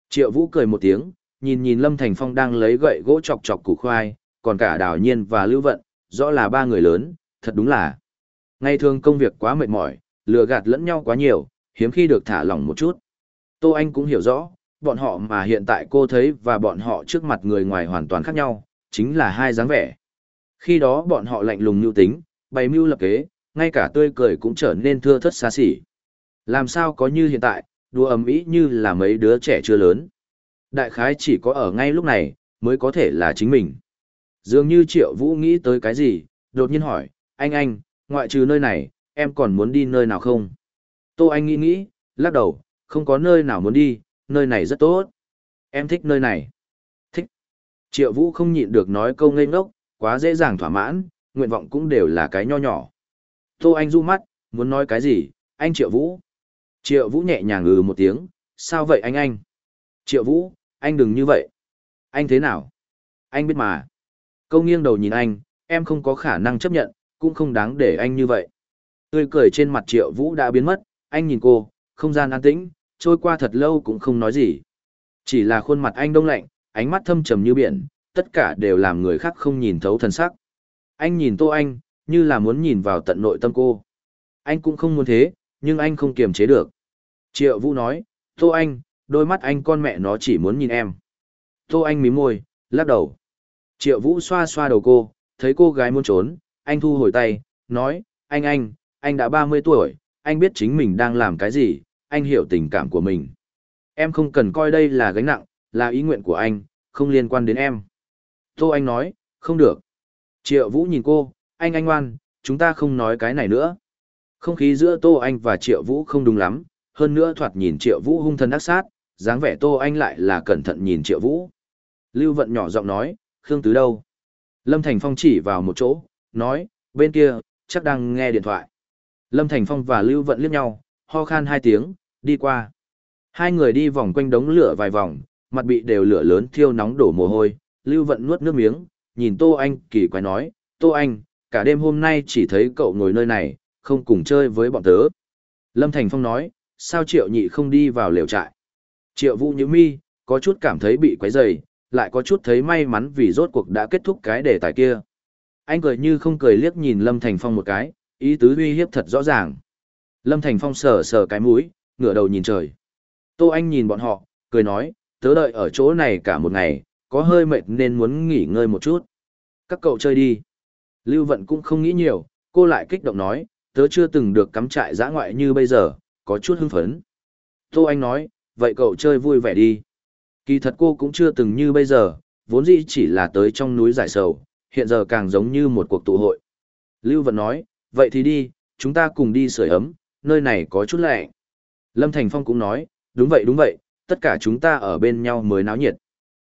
Triệu Vũ cười một tiếng, nhìn nhìn Lâm Thành Phong đang lấy gậy gỗ chọc chọc củ khoai, còn cả Đào Nhiên và Lưu Vận, rõ là ba người lớn, thật đúng là. Ngày thường công việc quá mệt mỏi, lừa gạt lẫn nhau quá nhiều, hiếm khi được thả lỏng một chút. Tô Anh cũng hiểu rõ, bọn họ mà hiện tại cô thấy và bọn họ trước mặt người ngoài hoàn toàn khác nhau, chính là hai dáng vẻ. Khi đó bọn họ lạnh lùng mưu tính, bày mưu lập kế, ngay cả tươi cười cũng trở nên thưa thất xa xỉ. Làm sao có như hiện tại, đùa ầm ĩ như là mấy đứa trẻ chưa lớn. Đại khái chỉ có ở ngay lúc này, mới có thể là chính mình. Dường như Triệu Vũ nghĩ tới cái gì, đột nhiên hỏi, anh anh, ngoại trừ nơi này, em còn muốn đi nơi nào không? Tô Anh nghĩ nghĩ, lắc đầu, không có nơi nào muốn đi, nơi này rất tốt. Em thích nơi này. Thích. Triệu Vũ không nhịn được nói câu ngây ngốc, quá dễ dàng thỏa mãn, nguyện vọng cũng đều là cái nho nhỏ. Tô Anh du mắt, muốn nói cái gì, anh Triệu Vũ. Triệu Vũ nhẹ nhàng ừ một tiếng, sao vậy anh anh? Triệu Vũ, anh đừng như vậy. Anh thế nào? Anh biết mà. Câu nghiêng đầu nhìn anh, em không có khả năng chấp nhận, cũng không đáng để anh như vậy. Tươi cười trên mặt Triệu Vũ đã biến mất, anh nhìn cô, không gian an tĩnh, trôi qua thật lâu cũng không nói gì. Chỉ là khuôn mặt anh đông lạnh, ánh mắt thâm trầm như biển, tất cả đều làm người khác không nhìn thấu thần sắc. Anh nhìn Tô Anh, như là muốn nhìn vào tận nội tâm cô. Anh cũng không muốn thế, nhưng anh không kiềm chế được. Triệu Vũ nói, Tô Anh, đôi mắt anh con mẹ nó chỉ muốn nhìn em. Tô Anh mím môi, lắc đầu. Triệu Vũ xoa xoa đầu cô, thấy cô gái muốn trốn, anh thu hồi tay, nói, anh anh, anh đã 30 tuổi, anh biết chính mình đang làm cái gì, anh hiểu tình cảm của mình. Em không cần coi đây là gánh nặng, là ý nguyện của anh, không liên quan đến em. Tô Anh nói, không được. Triệu Vũ nhìn cô, anh anh ngoan, chúng ta không nói cái này nữa. Không khí giữa Tô Anh và Triệu Vũ không đúng lắm, hơn nữa thoạt nhìn Triệu Vũ hung thân ác sát, dáng vẻ Tô Anh lại là cẩn thận nhìn Triệu Vũ. Lưu Vận nhỏ giọng nói, Khương Tứ đâu? Lâm Thành Phong chỉ vào một chỗ, nói, bên kia, chắc đang nghe điện thoại. Lâm Thành Phong và Lưu Vận liếc nhau, ho khan hai tiếng, Đi qua. Hai người đi vòng quanh đống lửa vài vòng, mặt bị đều lửa lớn thiêu nóng đổ mồ hôi, Lưu Vận nuốt nước miếng, nhìn Tô Anh kỳ quái nói, Tô Anh, cả đêm hôm nay chỉ thấy cậu ngồi nơi này, không cùng chơi với bọn tớ. Lâm Thành Phong nói, sao Triệu Nhị không đi vào lều trại? Triệu Vũ Như Mi, có chút cảm thấy bị quấy rầy, lại có chút thấy may mắn vì rốt cuộc đã kết thúc cái đề tài kia. Anh cười như không cười liếc nhìn Lâm Thành Phong một cái, ý tứ uy hiếp thật rõ ràng. Lâm Thành Phong sờ sờ cái mũi, ngửa đầu nhìn trời. Tô Anh nhìn bọn họ, cười nói, tớ đợi ở chỗ này cả một ngày, có hơi mệt nên muốn nghỉ ngơi một chút. Các cậu chơi đi. Lưu Vận cũng không nghĩ nhiều, cô lại kích động nói, tớ chưa từng được cắm trại dã ngoại như bây giờ, có chút hưng phấn. Tô Anh nói, vậy cậu chơi vui vẻ đi. Kỳ thật cô cũng chưa từng như bây giờ, vốn dĩ chỉ là tới trong núi giải sầu, hiện giờ càng giống như một cuộc tụ hội. Lưu Vận nói, vậy thì đi, chúng ta cùng đi sưởi ấm, nơi này có chút lạnh. Lâm Thành Phong cũng nói, đúng vậy đúng vậy, tất cả chúng ta ở bên nhau mới náo nhiệt.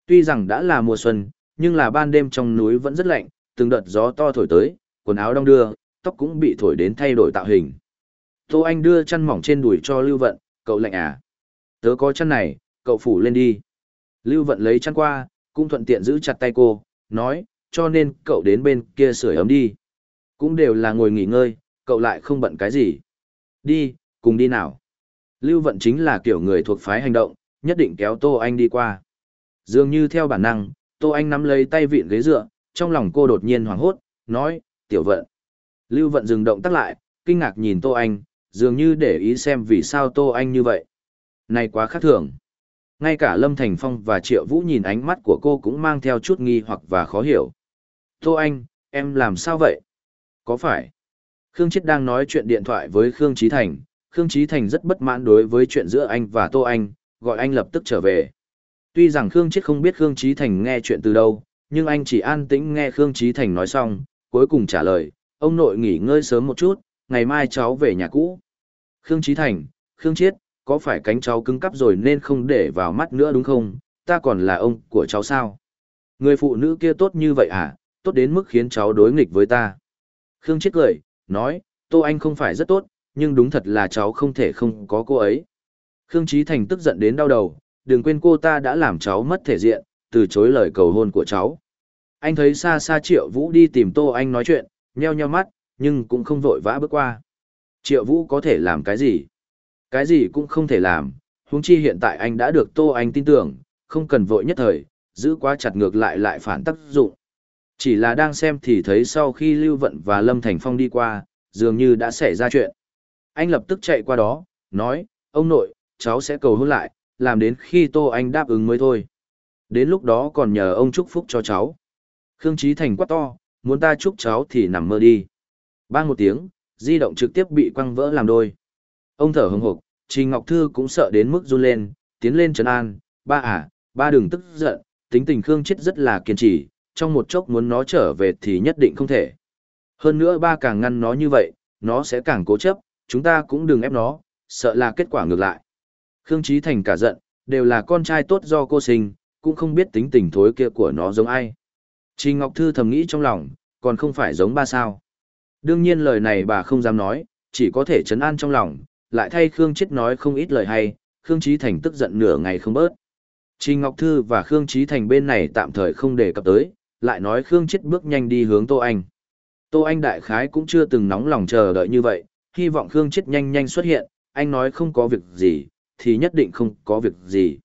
Tuy rằng đã là mùa xuân, nhưng là ban đêm trong núi vẫn rất lạnh, từng đợt gió to thổi tới, quần áo đông đưa, tóc cũng bị thổi đến thay đổi tạo hình. Tô Anh đưa chăn mỏng trên đùi cho Lưu Vận, cậu lạnh à? Tớ có chăn này, cậu phủ lên đi. Lưu Vận lấy chăn qua, cũng thuận tiện giữ chặt tay cô, nói, cho nên cậu đến bên kia sửa ấm đi. Cũng đều là ngồi nghỉ ngơi, cậu lại không bận cái gì. Đi, cùng đi nào. Lưu Vận chính là kiểu người thuộc phái hành động, nhất định kéo Tô Anh đi qua. Dường như theo bản năng, Tô Anh nắm lấy tay vịn ghế dựa, trong lòng cô đột nhiên hoảng hốt, nói, tiểu vận. Lưu Vận dừng động tắt lại, kinh ngạc nhìn Tô Anh, dường như để ý xem vì sao Tô Anh như vậy. Này quá khác thường. Ngay cả Lâm Thành Phong và Triệu Vũ nhìn ánh mắt của cô cũng mang theo chút nghi hoặc và khó hiểu. Tô Anh, em làm sao vậy? Có phải? Khương Chiết đang nói chuyện điện thoại với Khương Trí Thành, Khương Trí Thành rất bất mãn đối với chuyện giữa anh và Tô Anh, gọi anh lập tức trở về. Tuy rằng Khương Chết không biết Khương Trí Thành nghe chuyện từ đâu, nhưng anh chỉ an tĩnh nghe Khương Trí Thành nói xong, cuối cùng trả lời, ông nội nghỉ ngơi sớm một chút, ngày mai cháu về nhà cũ. Khương Trí Thành, Khương Chiết, có phải cánh cháu cứng cắp rồi nên không để vào mắt nữa đúng không, ta còn là ông của cháu sao? Người phụ nữ kia tốt như vậy à, tốt đến mức khiến cháu đối nghịch với ta. Khương Chiết cười, nói, Tô Anh không phải rất tốt, nhưng đúng thật là cháu không thể không có cô ấy. Khương Trí Thành tức giận đến đau đầu, đừng quên cô ta đã làm cháu mất thể diện, từ chối lời cầu hôn của cháu. Anh thấy xa xa Triệu Vũ đi tìm Tô Anh nói chuyện, nheo nheo mắt, nhưng cũng không vội vã bước qua. Triệu Vũ có thể làm cái gì? Cái gì cũng không thể làm, huống chi hiện tại anh đã được Tô Anh tin tưởng, không cần vội nhất thời, giữ quá chặt ngược lại lại phản tác dụng. Chỉ là đang xem thì thấy sau khi Lưu Vận và Lâm Thành Phong đi qua, dường như đã xảy ra chuyện. Anh lập tức chạy qua đó, nói, ông nội, cháu sẽ cầu hôn lại, làm đến khi Tô Anh đáp ứng mới thôi. Đến lúc đó còn nhờ ông chúc phúc cho cháu. Khương Chí Thành quát to, muốn ta chúc cháu thì nằm mơ đi. Bang một tiếng, di động trực tiếp bị quăng vỡ làm đôi. Ông thở hồng hộc, Trình Ngọc Thư cũng sợ đến mức run lên, tiến lên trấn an, ba à, ba đừng tức giận, tính tình Khương Chết rất là kiên trì, trong một chốc muốn nó trở về thì nhất định không thể. Hơn nữa ba càng ngăn nó như vậy, nó sẽ càng cố chấp, chúng ta cũng đừng ép nó, sợ là kết quả ngược lại. Khương Trí Thành cả giận, đều là con trai tốt do cô sinh, cũng không biết tính tình thối kia của nó giống ai. Trình Ngọc Thư thầm nghĩ trong lòng, còn không phải giống ba sao. Đương nhiên lời này bà không dám nói, chỉ có thể chấn an trong lòng, lại thay Khương Chết nói không ít lời hay, Khương Trí Thành tức giận nửa ngày không bớt. Trình Ngọc Thư và Khương Trí Thành bên này tạm thời không đề cập tới, lại nói Khương Chết bước nhanh đi hướng Tô Anh. Tô Anh đại khái cũng chưa từng nóng lòng chờ đợi như vậy, hy vọng Khương Chết nhanh nhanh xuất hiện, anh nói không có việc gì, thì nhất định không có việc gì.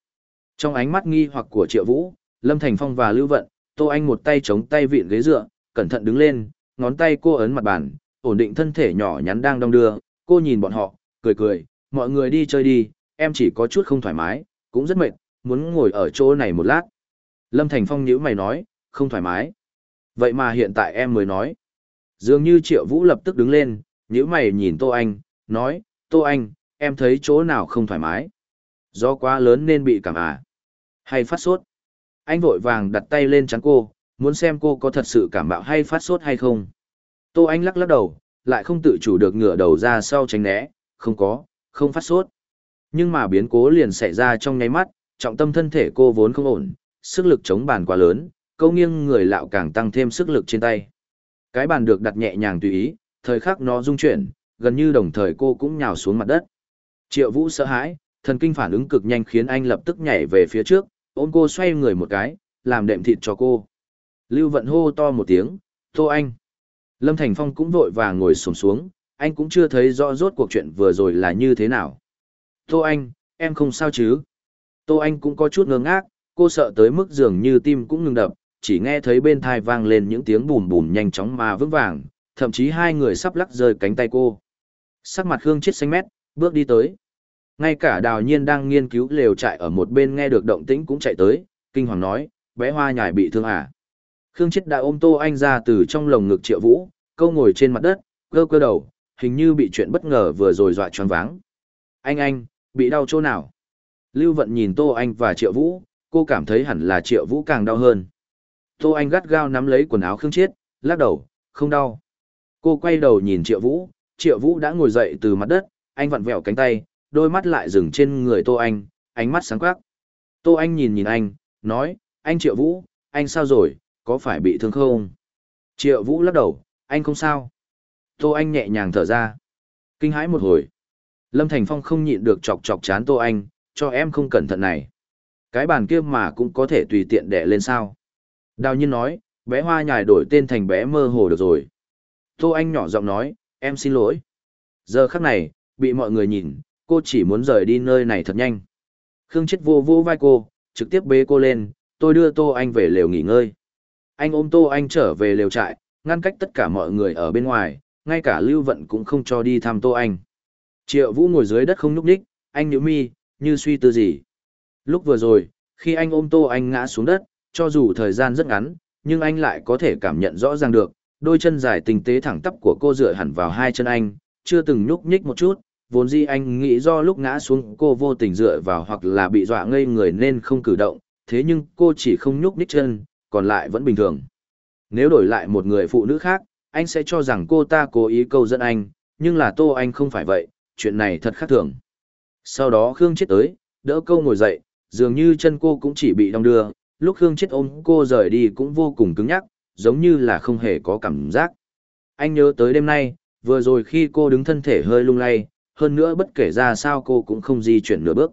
Trong ánh mắt nghi hoặc của Triệu Vũ, Lâm Thành Phong và Lưu Vận, Tô Anh một tay chống tay vịn ghế dựa, cẩn thận đứng lên, ngón tay cô ấn mặt bàn, ổn định thân thể nhỏ nhắn đang đong đưa, cô nhìn bọn họ, cười cười, mọi người đi chơi đi, em chỉ có chút không thoải mái, cũng rất mệt, muốn ngồi ở chỗ này một lát. Lâm Thành Phong nhíu mày nói, không thoải mái. Vậy mà hiện tại em mới nói. Dường như Triệu Vũ lập tức đứng lên, Nhữ mày nhìn Tô Anh, nói, Tô Anh, em thấy chỗ nào không thoải mái. gió quá lớn nên bị cảm à. Hay phát sốt. Anh vội vàng đặt tay lên trắng cô, muốn xem cô có thật sự cảm bạo hay phát sốt hay không. Tô Anh lắc lắc đầu, lại không tự chủ được ngửa đầu ra sau tránh né, không có, không phát sốt. Nhưng mà biến cố liền xảy ra trong nháy mắt, trọng tâm thân thể cô vốn không ổn, sức lực chống bàn quá lớn, câu nghiêng người lạo càng tăng thêm sức lực trên tay. Cái bàn được đặt nhẹ nhàng tùy ý, thời khắc nó rung chuyển, gần như đồng thời cô cũng nhào xuống mặt đất. Triệu Vũ sợ hãi, thần kinh phản ứng cực nhanh khiến anh lập tức nhảy về phía trước, ôm cô xoay người một cái, làm đệm thịt cho cô. Lưu Vận hô to một tiếng, "Tô anh!" Lâm Thành Phong cũng vội vàng ngồi xổm xuống, xuống, anh cũng chưa thấy rõ rốt cuộc chuyện vừa rồi là như thế nào. "Tô anh, em không sao chứ?" Tô anh cũng có chút ngơ ngác, cô sợ tới mức dường như tim cũng ngừng đập, chỉ nghe thấy bên thai vang lên những tiếng bùm bùm nhanh chóng mà vững vàng, thậm chí hai người sắp lắc rơi cánh tay cô. Sắc mặt Khương Chiết xanh mét, bước đi tới. Ngay cả đào nhiên đang nghiên cứu lều trại ở một bên nghe được động tĩnh cũng chạy tới, kinh hoàng nói, bé hoa nhài bị thương à. Khương Chiết đã ôm Tô Anh ra từ trong lồng ngực triệu vũ, câu ngồi trên mặt đất, cơ cơ đầu, hình như bị chuyện bất ngờ vừa rồi dọa choáng váng. Anh anh, bị đau chỗ nào? Lưu Vận nhìn Tô Anh và Triệu Vũ, cô cảm thấy hẳn là Triệu Vũ càng đau hơn. Tô Anh gắt gao nắm lấy quần áo Khương Chiết, lắc đầu, không đau. Cô quay đầu nhìn Triệu Vũ, Triệu Vũ đã ngồi dậy từ mặt đất, anh vặn vẹo cánh tay, đôi mắt lại dừng trên người Tô Anh, ánh mắt sáng quắc. Tô Anh nhìn nhìn anh, nói, anh Triệu Vũ, anh sao rồi, có phải bị thương không? Triệu Vũ lắc đầu, anh không sao. Tô Anh nhẹ nhàng thở ra. Kinh hãi một hồi. Lâm Thành Phong không nhịn được chọc chọc chán Tô Anh, cho em không cẩn thận này. Cái bàn kia mà cũng có thể tùy tiện đẻ lên sao. Đào nhiên nói, bé hoa nhài đổi tên thành bé mơ hồ được rồi. Tô Anh nhỏ giọng nói, em xin lỗi. Giờ khắc này, bị mọi người nhìn, cô chỉ muốn rời đi nơi này thật nhanh. Khương chết vô vô vai cô, trực tiếp bế cô lên, tôi đưa Tô Anh về lều nghỉ ngơi. Anh ôm Tô Anh trở về lều trại, ngăn cách tất cả mọi người ở bên ngoài, ngay cả Lưu Vận cũng không cho đi thăm Tô Anh. Triệu Vũ ngồi dưới đất không nhúc ních, anh nhíu mi, như suy tư gì. Lúc vừa rồi, khi anh ôm Tô Anh ngã xuống đất, cho dù thời gian rất ngắn, nhưng anh lại có thể cảm nhận rõ ràng được, đôi chân dài tinh tế thẳng tắp của cô dựa hẳn vào hai chân anh, chưa từng nhúc nhích một chút, vốn dĩ anh nghĩ do lúc ngã xuống cô vô tình dựa vào hoặc là bị dọa ngây người nên không cử động, thế nhưng cô chỉ không nhúc nhích chân, còn lại vẫn bình thường. Nếu đổi lại một người phụ nữ khác, anh sẽ cho rằng cô ta cố ý câu dẫn anh, nhưng là Tô Anh không phải vậy, chuyện này thật khác thường. Sau đó Khương chết tới, đỡ câu ngồi dậy, dường như chân cô cũng chỉ bị đong đưa, lúc Khương chết ôm cô rời đi cũng vô cùng cứng nhắc, giống như là không hề có cảm giác. Anh nhớ tới đêm nay, vừa rồi khi cô đứng thân thể hơi lung lay, hơn nữa bất kể ra sao cô cũng không di chuyển nửa bước.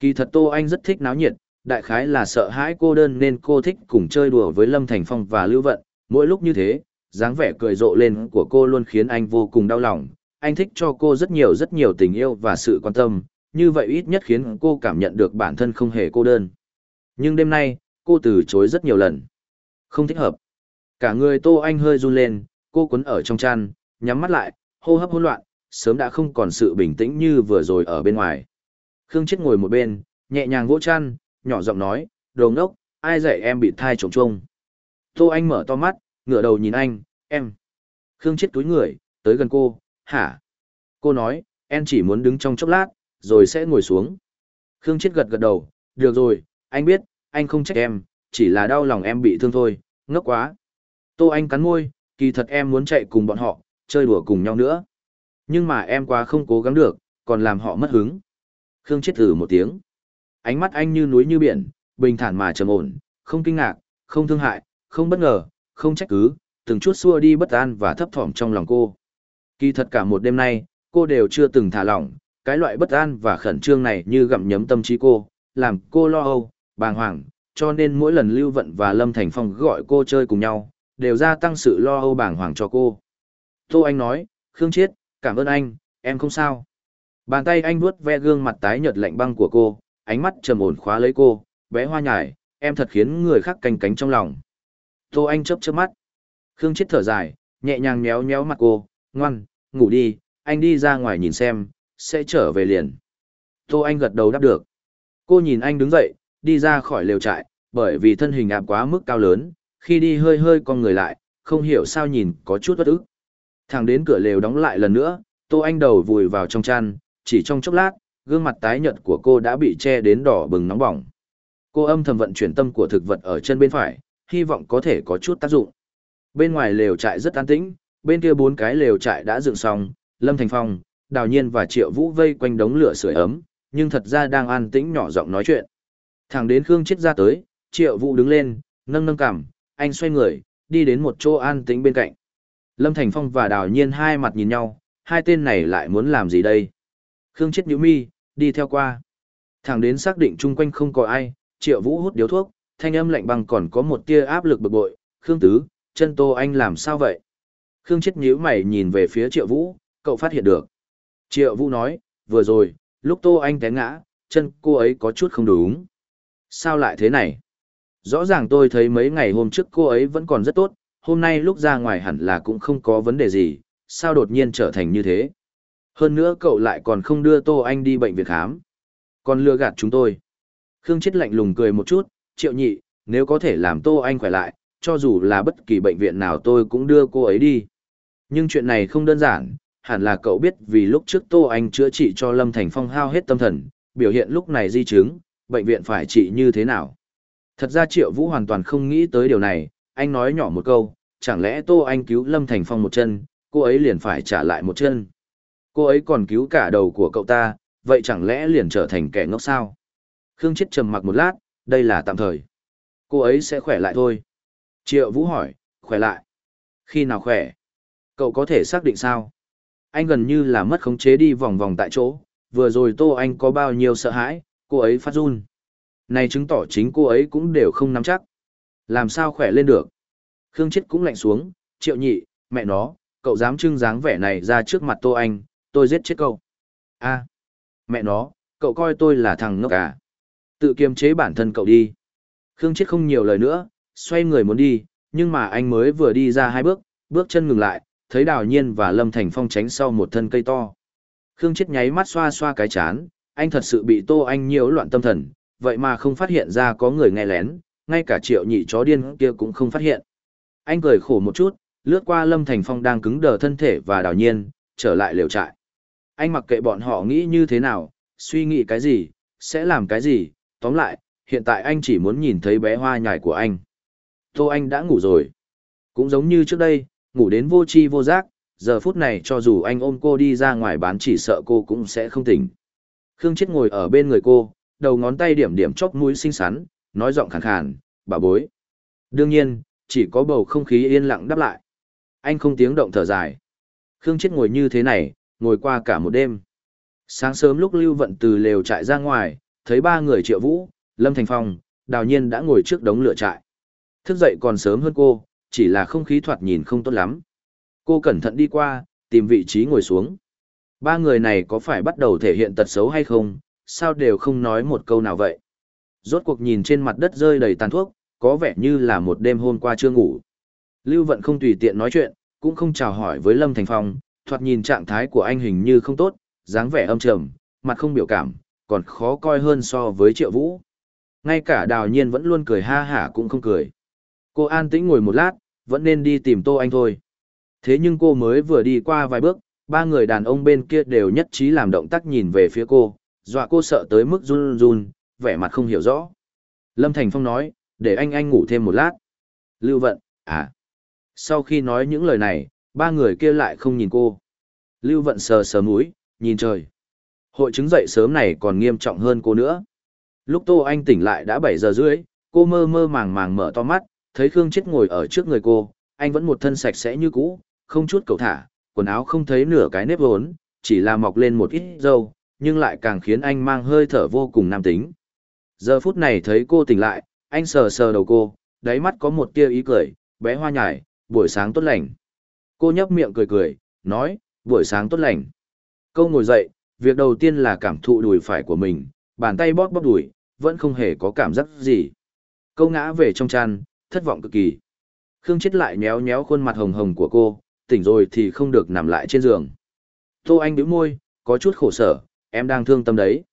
Kỳ thật Tô Anh rất thích náo nhiệt, đại khái là sợ hãi cô đơn nên cô thích cùng chơi đùa với Lâm Thành Phong và Lưu Vận, mỗi lúc như thế, dáng vẻ cười rộ lên của cô luôn khiến anh vô cùng đau lòng. Anh thích cho cô rất nhiều rất nhiều tình yêu và sự quan tâm, như vậy ít nhất khiến cô cảm nhận được bản thân không hề cô đơn. Nhưng đêm nay, cô từ chối rất nhiều lần. Không thích hợp. Cả người Tô Anh hơi run lên, cô quấn ở trong chăn, nhắm mắt lại, hô hấp hỗn loạn, sớm đã không còn sự bình tĩnh như vừa rồi ở bên ngoài. Khương Chết ngồi một bên, nhẹ nhàng vỗ chăn, nhỏ giọng nói, đồ ngốc, ai dạy em bị thai trống trông. Tô Anh mở to mắt, ngửa đầu nhìn anh, em. Khương Chết túi người, tới gần cô, hả? Cô nói, em chỉ muốn đứng trong chốc lát, rồi sẽ ngồi xuống. Khương Chết gật gật đầu, được rồi, anh biết, anh không trách em, chỉ là đau lòng em bị thương thôi, ngốc quá. Tô Anh cắn môi, kỳ thật em muốn chạy cùng bọn họ, chơi đùa cùng nhau nữa. Nhưng mà em quá không cố gắng được, còn làm họ mất hứng. Khương chết thử một tiếng. Ánh mắt anh như núi như biển, bình thản mà trầm ổn, không kinh ngạc, không thương hại, không bất ngờ, không trách cứ, từng chút xua đi bất an và thấp thỏm trong lòng cô. Kỳ thật cả một đêm nay, cô đều chưa từng thả lỏng, cái loại bất an và khẩn trương này như gặm nhấm tâm trí cô, làm cô lo âu, bàng hoàng, cho nên mỗi lần Lưu Vận và Lâm Thành Phong gọi cô chơi cùng nhau, đều gia tăng sự lo âu bàng hoàng cho cô. Tô Anh nói, Khương Chiết, cảm ơn anh, em không sao. Bàn tay anh vuốt ve gương mặt tái nhợt lạnh băng của cô, ánh mắt trầm ổn khóa lấy cô, bé hoa nhải, em thật khiến người khác canh cánh trong lòng. Tô Anh chớp chớp mắt. Khương Chiết thở dài, nhẹ nhàng méo méo mặt cô, ngoan, ngủ đi, anh đi ra ngoài nhìn xem, sẽ trở về liền. Tô Anh gật đầu đáp được. Cô nhìn anh đứng dậy, đi ra khỏi lều trại, bởi vì thân hình ạp quá mức cao lớn, khi đi hơi hơi con người lại, không hiểu sao nhìn có chút bất ức. Thằng đến cửa lều đóng lại lần nữa, Tô Anh đầu vùi vào trong chăn, chỉ trong chốc lát, gương mặt tái nhợt của cô đã bị che đến đỏ bừng nóng bỏng. Cô âm thầm vận chuyển tâm của thực vật ở chân bên phải, hy vọng có thể có chút tác dụng. Bên ngoài lều trại rất an tĩnh, bên kia bốn cái lều trại đã dựng xong, Lâm Thành Phong, Đào Nhiên và Triệu Vũ vây quanh đống lửa sưởi ấm, nhưng thật ra đang an tĩnh nhỏ giọng nói chuyện. Thằng đến Khương Chết ra tới, Triệu Vũ đứng lên, nâng nâng cằm, anh xoay người, đi đến một chỗ an tĩnh bên cạnh. Lâm Thành Phong và Đào Nhiên hai mặt nhìn nhau, hai tên này lại muốn làm gì đây? Khương chết nhíu mi, đi theo qua. Thẳng đến xác định chung quanh không có ai, Triệu Vũ hút điếu thuốc, thanh âm lạnh băng còn có một tia áp lực bực bội, "Khương tứ, chân Tô anh làm sao vậy?" Khương chết nhíu mày nhìn về phía Triệu Vũ, cậu phát hiện được. Triệu Vũ nói, "Vừa rồi, lúc Tô anh té ngã, chân cô ấy có chút không đúng." "Sao lại thế này?" rõ ràng tôi thấy mấy ngày hôm trước cô ấy vẫn còn rất tốt, hôm nay lúc ra ngoài hẳn là cũng không có vấn đề gì, sao đột nhiên trở thành như thế. Hơn nữa cậu lại còn không đưa Tô Anh đi bệnh viện khám. Còn lừa gạt chúng tôi. Khương Chết lạnh lùng cười một chút, triệu nhị, nếu có thể làm Tô Anh khỏe lại, cho dù là bất kỳ bệnh viện nào tôi cũng đưa cô ấy đi. Nhưng chuyện này không đơn giản, hẳn là cậu biết vì lúc trước Tô Anh chữa trị cho Lâm Thành Phong hao hết tâm thần, biểu hiện lúc này di chứng, bệnh viện phải trị như thế nào. Thật ra Triệu Vũ hoàn toàn không nghĩ tới điều này, anh nói nhỏ một câu, chẳng lẽ Tô Anh cứu Lâm Thành Phong một chân, cô ấy liền phải trả lại một chân. Cô ấy còn cứu cả đầu của cậu ta, vậy chẳng lẽ liền trở thành kẻ ngốc sao? Khương Chết trầm mặc một lát, đây là tạm thời. Cô ấy sẽ khỏe lại thôi. Triệu Vũ hỏi, khỏe lại? Khi nào khỏe? Cậu có thể xác định sao? Anh gần như là mất khống chế đi vòng vòng tại chỗ, vừa rồi Tô Anh có bao nhiêu sợ hãi, cô ấy phát run. Này chứng tỏ chính cô ấy cũng đều không nắm chắc. Làm sao khỏe lên được. Khương chết cũng lạnh xuống, triệu nhị, mẹ nó, cậu dám trưng dáng vẻ này ra trước mặt tô anh, tôi giết chết cậu. a mẹ nó, cậu coi tôi là thằng ngốc à. Tự kiềm chế bản thân cậu đi. Khương chết không nhiều lời nữa, xoay người muốn đi, nhưng mà anh mới vừa đi ra hai bước, bước chân ngừng lại, thấy đào nhiên và lâm thành phong tránh sau một thân cây to khương chết nháy mắt xoa xoa cái chán anh thật sự bị tô anh nhiễu loạn tâm thần vậy mà không phát hiện ra có người nghe lén, ngay cả triệu nhị chó điên kia cũng không phát hiện. Anh cười khổ một chút, lướt qua Lâm Thành Phong đang cứng đờ thân thể và đào nhiên, trở lại liều trại. Anh mặc kệ bọn họ nghĩ như thế nào, suy nghĩ cái gì, sẽ làm cái gì, tóm lại, hiện tại anh chỉ muốn nhìn thấy bé hoa nhài của anh. Tô Anh đã ngủ rồi. Cũng giống như trước đây, ngủ đến vô tri vô giác, giờ phút này cho dù anh ôm cô đi ra ngoài bán chỉ sợ cô cũng sẽ không tỉnh. Khương Chết ngồi ở bên người cô, đầu ngón tay điểm điểm chóp mũi xinh xắn, nói giọng khàn khàn, bà bối. Đương nhiên, chỉ có bầu không khí yên lặng đáp lại. Anh không tiếng động thở dài. Khương Chết ngồi như thế này, ngồi qua cả một đêm. Sáng sớm lúc Lưu Vận từ lều trại ra ngoài, thấy ba người triệu vũ, Lâm Thành Phong, đào nhiên đã ngồi trước đống lửa trại. Thức dậy còn sớm hơn cô, chỉ là không khí thoạt nhìn không tốt lắm. Cô cẩn thận đi qua, tìm vị trí ngồi xuống. Ba người này có phải bắt đầu thể hiện tật xấu hay không, sao đều không nói một câu nào vậy. Rốt cuộc nhìn trên mặt đất rơi đầy tàn thuốc, có vẻ như là một đêm hôm qua chưa ngủ. Lưu Vận không tùy tiện nói chuyện, cũng không chào hỏi với Lâm Thành Phong, thoạt nhìn trạng thái của anh hình như không tốt, dáng vẻ âm trầm, mặt không biểu cảm, còn khó coi hơn so với Triệu Vũ. Ngay cả Đào Nhiên vẫn luôn cười ha hả cũng không cười. Cô an tĩnh ngồi một lát, vẫn nên đi tìm Tô Anh thôi. Thế nhưng cô mới vừa đi qua vài bước, ba người đàn ông bên kia đều nhất trí làm động tác nhìn về phía cô, dọa cô sợ tới mức run run, vẻ mặt không hiểu rõ. Lâm Thành Phong nói, để anh anh ngủ thêm một lát. Lưu Vận, à. Sau khi nói những lời này, ba người kia lại không nhìn cô. Lưu Vận sờ sờ mũi, nhìn trời. Hội chứng dậy sớm này còn nghiêm trọng hơn cô nữa. Lúc Tô Anh tỉnh lại đã 7 giờ rưỡi, cô mơ mơ màng màng mở to mắt, thấy Khương Chết ngồi ở trước người cô, anh vẫn một thân sạch sẽ như cũ, không chút cầu thả, quần áo không thấy nửa cái nếp hốn, chỉ là mọc lên một ít râu, nhưng lại càng khiến anh mang hơi thở vô cùng nam tính. Giờ phút này thấy cô tỉnh lại, anh sờ sờ đầu cô, đáy mắt có một tia ý cười, bé hoa nhải, buổi sáng tốt lành. Cô nhấp miệng cười cười, nói, buổi sáng tốt lành. Câu ngồi dậy, việc đầu tiên là cảm thụ đùi phải của mình, bàn tay bóp bóp đùi, vẫn không hề có cảm giác gì. Câu ngã về trong chăn, thất vọng cực kỳ. Khương chết lại nhéo nhéo khuôn mặt hồng hồng của cô, tỉnh rồi thì không được nằm lại trên giường. Tô Anh bĩu môi, có chút khổ sở, em đang thương tâm đấy.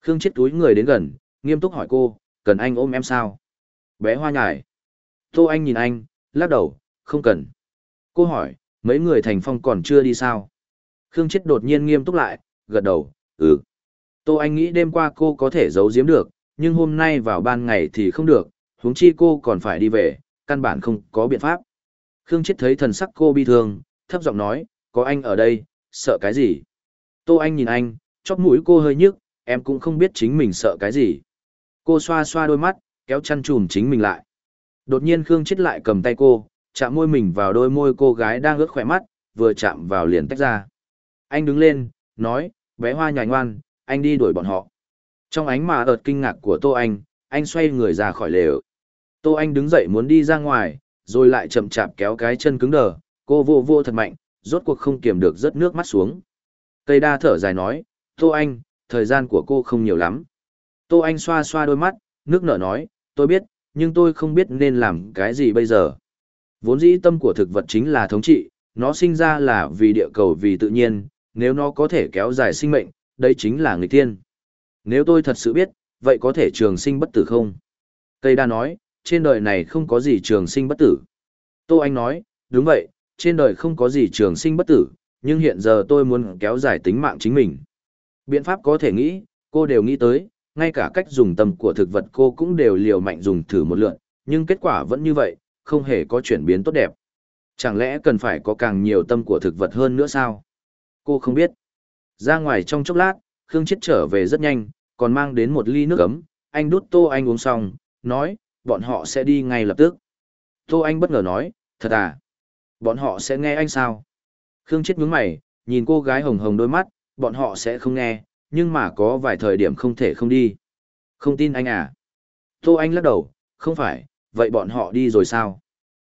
Khương chết túi người đến gần, nghiêm túc hỏi cô, cần anh ôm em sao? Bé hoa nhải. Tô Anh nhìn anh, lắc đầu, không cần. Cô hỏi, mấy người thành phong còn chưa đi sao? Khương chết đột nhiên nghiêm túc lại, gật đầu, ừ. Tô Anh nghĩ đêm qua cô có thể giấu giếm được, nhưng hôm nay vào ban ngày thì không được, huống chi cô còn phải đi về, căn bản không có biện pháp. Khương chết thấy thần sắc cô bi thương, thấp giọng nói, có anh ở đây, sợ cái gì? Tô Anh nhìn anh, chóp mũi cô hơi nhức, em cũng không biết chính mình sợ cái gì. Cô xoa xoa đôi mắt, kéo chăn trùm chính mình lại. Đột nhiên Khương chết lại cầm tay cô, chạm môi mình vào đôi môi cô gái đang ướt khỏe mắt, vừa chạm vào liền tách ra. Anh đứng lên, nói, bé hoa nhài ngoan, anh đi đuổi bọn họ. Trong ánh mà ợt kinh ngạc của Tô Anh, anh xoay người ra khỏi lều. Tô Anh đứng dậy muốn đi ra ngoài, rồi lại chậm chạp kéo cái chân cứng đờ, cô vô vô thật mạnh, rốt cuộc không kiềm được rớt nước mắt xuống. tây đa thở dài nói, Tô Anh, thời gian của cô không nhiều lắm. Tô Anh xoa xoa đôi mắt, nước nở nói, tôi biết, nhưng tôi không biết nên làm cái gì bây giờ. Vốn dĩ tâm của thực vật chính là thống trị, nó sinh ra là vì địa cầu vì tự nhiên, nếu nó có thể kéo dài sinh mệnh, đây chính là người tiên. Nếu tôi thật sự biết, vậy có thể trường sinh bất tử không? Cây đa nói, trên đời này không có gì trường sinh bất tử. Tô Anh nói, đúng vậy, trên đời không có gì trường sinh bất tử, nhưng hiện giờ tôi muốn kéo dài tính mạng chính mình. Biện pháp có thể nghĩ, cô đều nghĩ tới, ngay cả cách dùng tầm của thực vật cô cũng đều liều mạnh dùng thử một lượt, nhưng kết quả vẫn như vậy, không hề có chuyển biến tốt đẹp. Chẳng lẽ cần phải có càng nhiều tâm của thực vật hơn nữa sao? Cô không biết. Ra ngoài trong chốc lát, Khương Chết trở về rất nhanh, còn mang đến một ly nước ấm, anh đút Tô Anh uống xong, nói, bọn họ sẽ đi ngay lập tức. Tô Anh bất ngờ nói, thật à? Bọn họ sẽ nghe anh sao? Khương Chết nhướng mày, nhìn cô gái hồng hồng đôi mắt, bọn họ sẽ không nghe, nhưng mà có vài thời điểm không thể không đi. Không tin anh à? Tô Anh lắc đầu, không phải, vậy bọn họ đi rồi sao?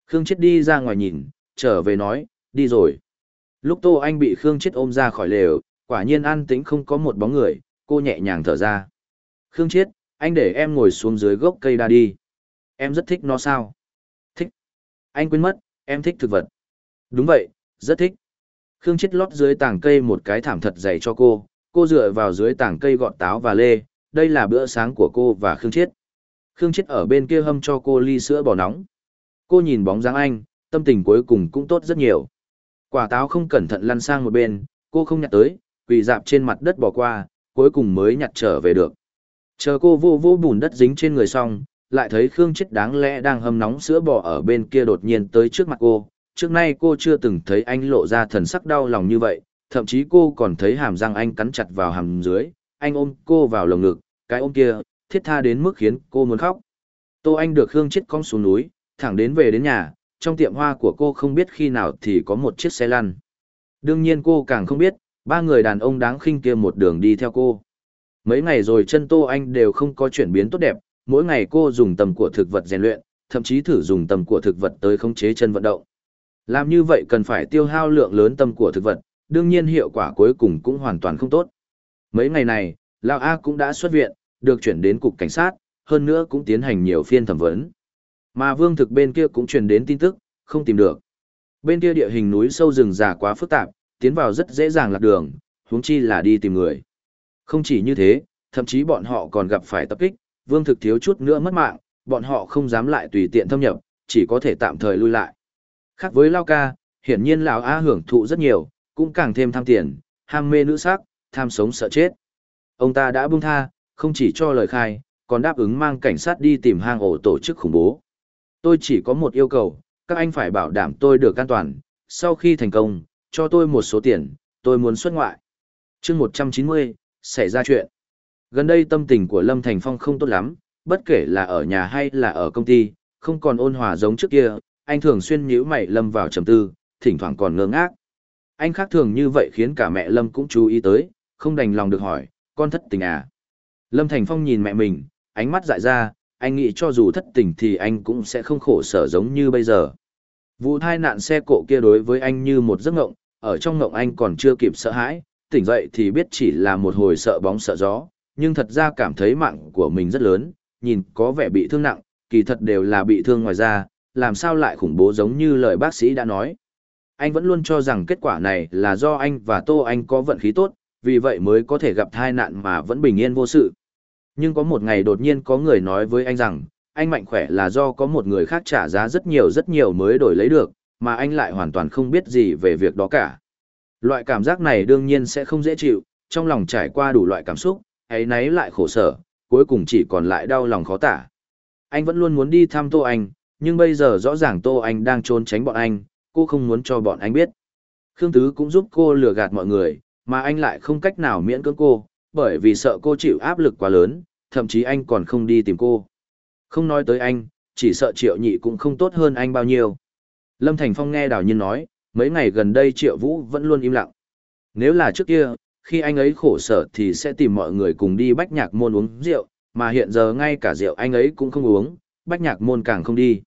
Khương Chết đi ra ngoài nhìn, trở về nói, đi rồi. Lúc Tô Anh bị Khương Chết ôm ra khỏi lều, quả nhiên an tĩnh không có một bóng người, cô nhẹ nhàng thở ra. Khương Chết, anh để em ngồi xuống dưới gốc cây đa đi. Em rất thích nó sao? Thích. Anh quên mất, em thích thực vật. Đúng vậy, rất thích. Khương chết lót dưới tảng cây một cái thảm thật dày cho cô, cô dựa vào dưới tảng cây gọt táo và lê, đây là bữa sáng của cô và Khương chết. Khương chết ở bên kia hâm cho cô ly sữa bò nóng. Cô nhìn bóng dáng anh, tâm tình cuối cùng cũng tốt rất nhiều. Quả táo không cẩn thận lăn sang một bên, cô không nhặt tới, quỳ dạp trên mặt đất bỏ qua, cuối cùng mới nhặt trở về được. Chờ cô vô vô bùn đất dính trên người xong, lại thấy Khương chết đáng lẽ đang hâm nóng sữa bò ở bên kia đột nhiên tới trước mặt cô, trước nay cô chưa từng thấy anh lộ ra thần sắc đau lòng như vậy, thậm chí cô còn thấy hàm răng anh cắn chặt vào hàm dưới, anh ôm cô vào lồng ngực, cái ôm kia, thiết tha đến mức khiến cô muốn khóc. Tô Anh được Hương chết cong xuống núi, thẳng đến về đến nhà, trong tiệm hoa của cô không biết khi nào thì có một chiếc xe lăn. Đương nhiên cô càng không biết, ba người đàn ông đáng khinh kia một đường đi theo cô. Mấy ngày rồi chân Tô Anh đều không có chuyển biến tốt đẹp, mỗi ngày cô dùng tầm của thực vật rèn luyện, thậm chí thử dùng tầm của thực vật tới khống chế chân vận động. Làm như vậy cần phải tiêu hao lượng lớn tâm của thực vật, đương nhiên hiệu quả cuối cùng cũng hoàn toàn không tốt. Mấy ngày này, Lão A cũng đã xuất viện, được chuyển đến cục cảnh sát, hơn nữa cũng tiến hành nhiều phiên thẩm vấn. Mà vương thực bên kia cũng truyền đến tin tức, không tìm được. Bên kia địa hình núi sâu rừng già quá phức tạp, tiến vào rất dễ dàng lạc đường, huống chi là đi tìm người. Không chỉ như thế, thậm chí bọn họ còn gặp phải tập kích, vương thực thiếu chút nữa mất mạng, bọn họ không dám lại tùy tiện thâm nhập, chỉ có thể tạm thời lui lại. Khác với Lao ca, hiển nhiên lão A hưởng thụ rất nhiều, cũng càng thêm tham tiền, ham mê nữ sắc, tham sống sợ chết. Ông ta đã buông tha, không chỉ cho lời khai, còn đáp ứng mang cảnh sát đi tìm hang ổ tổ chức khủng bố. Tôi chỉ có một yêu cầu, các anh phải bảo đảm tôi được an toàn, sau khi thành công, cho tôi một số tiền, tôi muốn xuất ngoại. chương 190, xảy ra chuyện. Gần đây tâm tình của Lâm Thành Phong không tốt lắm, bất kể là ở nhà hay là ở công ty, không còn ôn hòa giống trước kia, anh thường xuyên nhíu mày lâm vào trầm tư, thỉnh thoảng còn ngơ ngác. Anh khác thường như vậy khiến cả mẹ Lâm cũng chú ý tới, không đành lòng được hỏi, con thất tình à? Lâm Thành Phong nhìn mẹ mình, ánh mắt dại ra, anh nghĩ cho dù thất tình thì anh cũng sẽ không khổ sở giống như bây giờ. Vụ tai nạn xe cộ kia đối với anh như một giấc ngộng, ở trong ngộng anh còn chưa kịp sợ hãi, tỉnh dậy thì biết chỉ là một hồi sợ bóng sợ gió, nhưng thật ra cảm thấy mạng của mình rất lớn, nhìn có vẻ bị thương nặng, kỳ thật đều là bị thương ngoài da, làm sao lại khủng bố giống như lời bác sĩ đã nói. Anh vẫn luôn cho rằng kết quả này là do anh và Tô Anh có vận khí tốt, vì vậy mới có thể gặp tai nạn mà vẫn bình yên vô sự. Nhưng có một ngày đột nhiên có người nói với anh rằng, anh mạnh khỏe là do có một người khác trả giá rất nhiều rất nhiều mới đổi lấy được, mà anh lại hoàn toàn không biết gì về việc đó cả. Loại cảm giác này đương nhiên sẽ không dễ chịu, trong lòng trải qua đủ loại cảm xúc, ấy nấy lại khổ sở, cuối cùng chỉ còn lại đau lòng khó tả. Anh vẫn luôn muốn đi thăm Tô Anh, nhưng bây giờ rõ ràng Tô Anh đang trốn tránh bọn anh, cô không muốn cho bọn anh biết. Khương Tứ cũng giúp cô lừa gạt mọi người, mà anh lại không cách nào miễn cưỡng cô, bởi vì sợ cô chịu áp lực quá lớn, thậm chí anh còn không đi tìm cô. Không nói tới anh, chỉ sợ Triệu Nhị cũng không tốt hơn anh bao nhiêu. Lâm Thành Phong nghe Đào Nhiên nói, mấy ngày gần đây Triệu Vũ vẫn luôn im lặng. Nếu là trước kia, khi anh ấy khổ sở thì sẽ tìm mọi người cùng đi bách nhạc môn uống rượu, mà hiện giờ ngay cả rượu anh ấy cũng không uống, bách nhạc môn càng không đi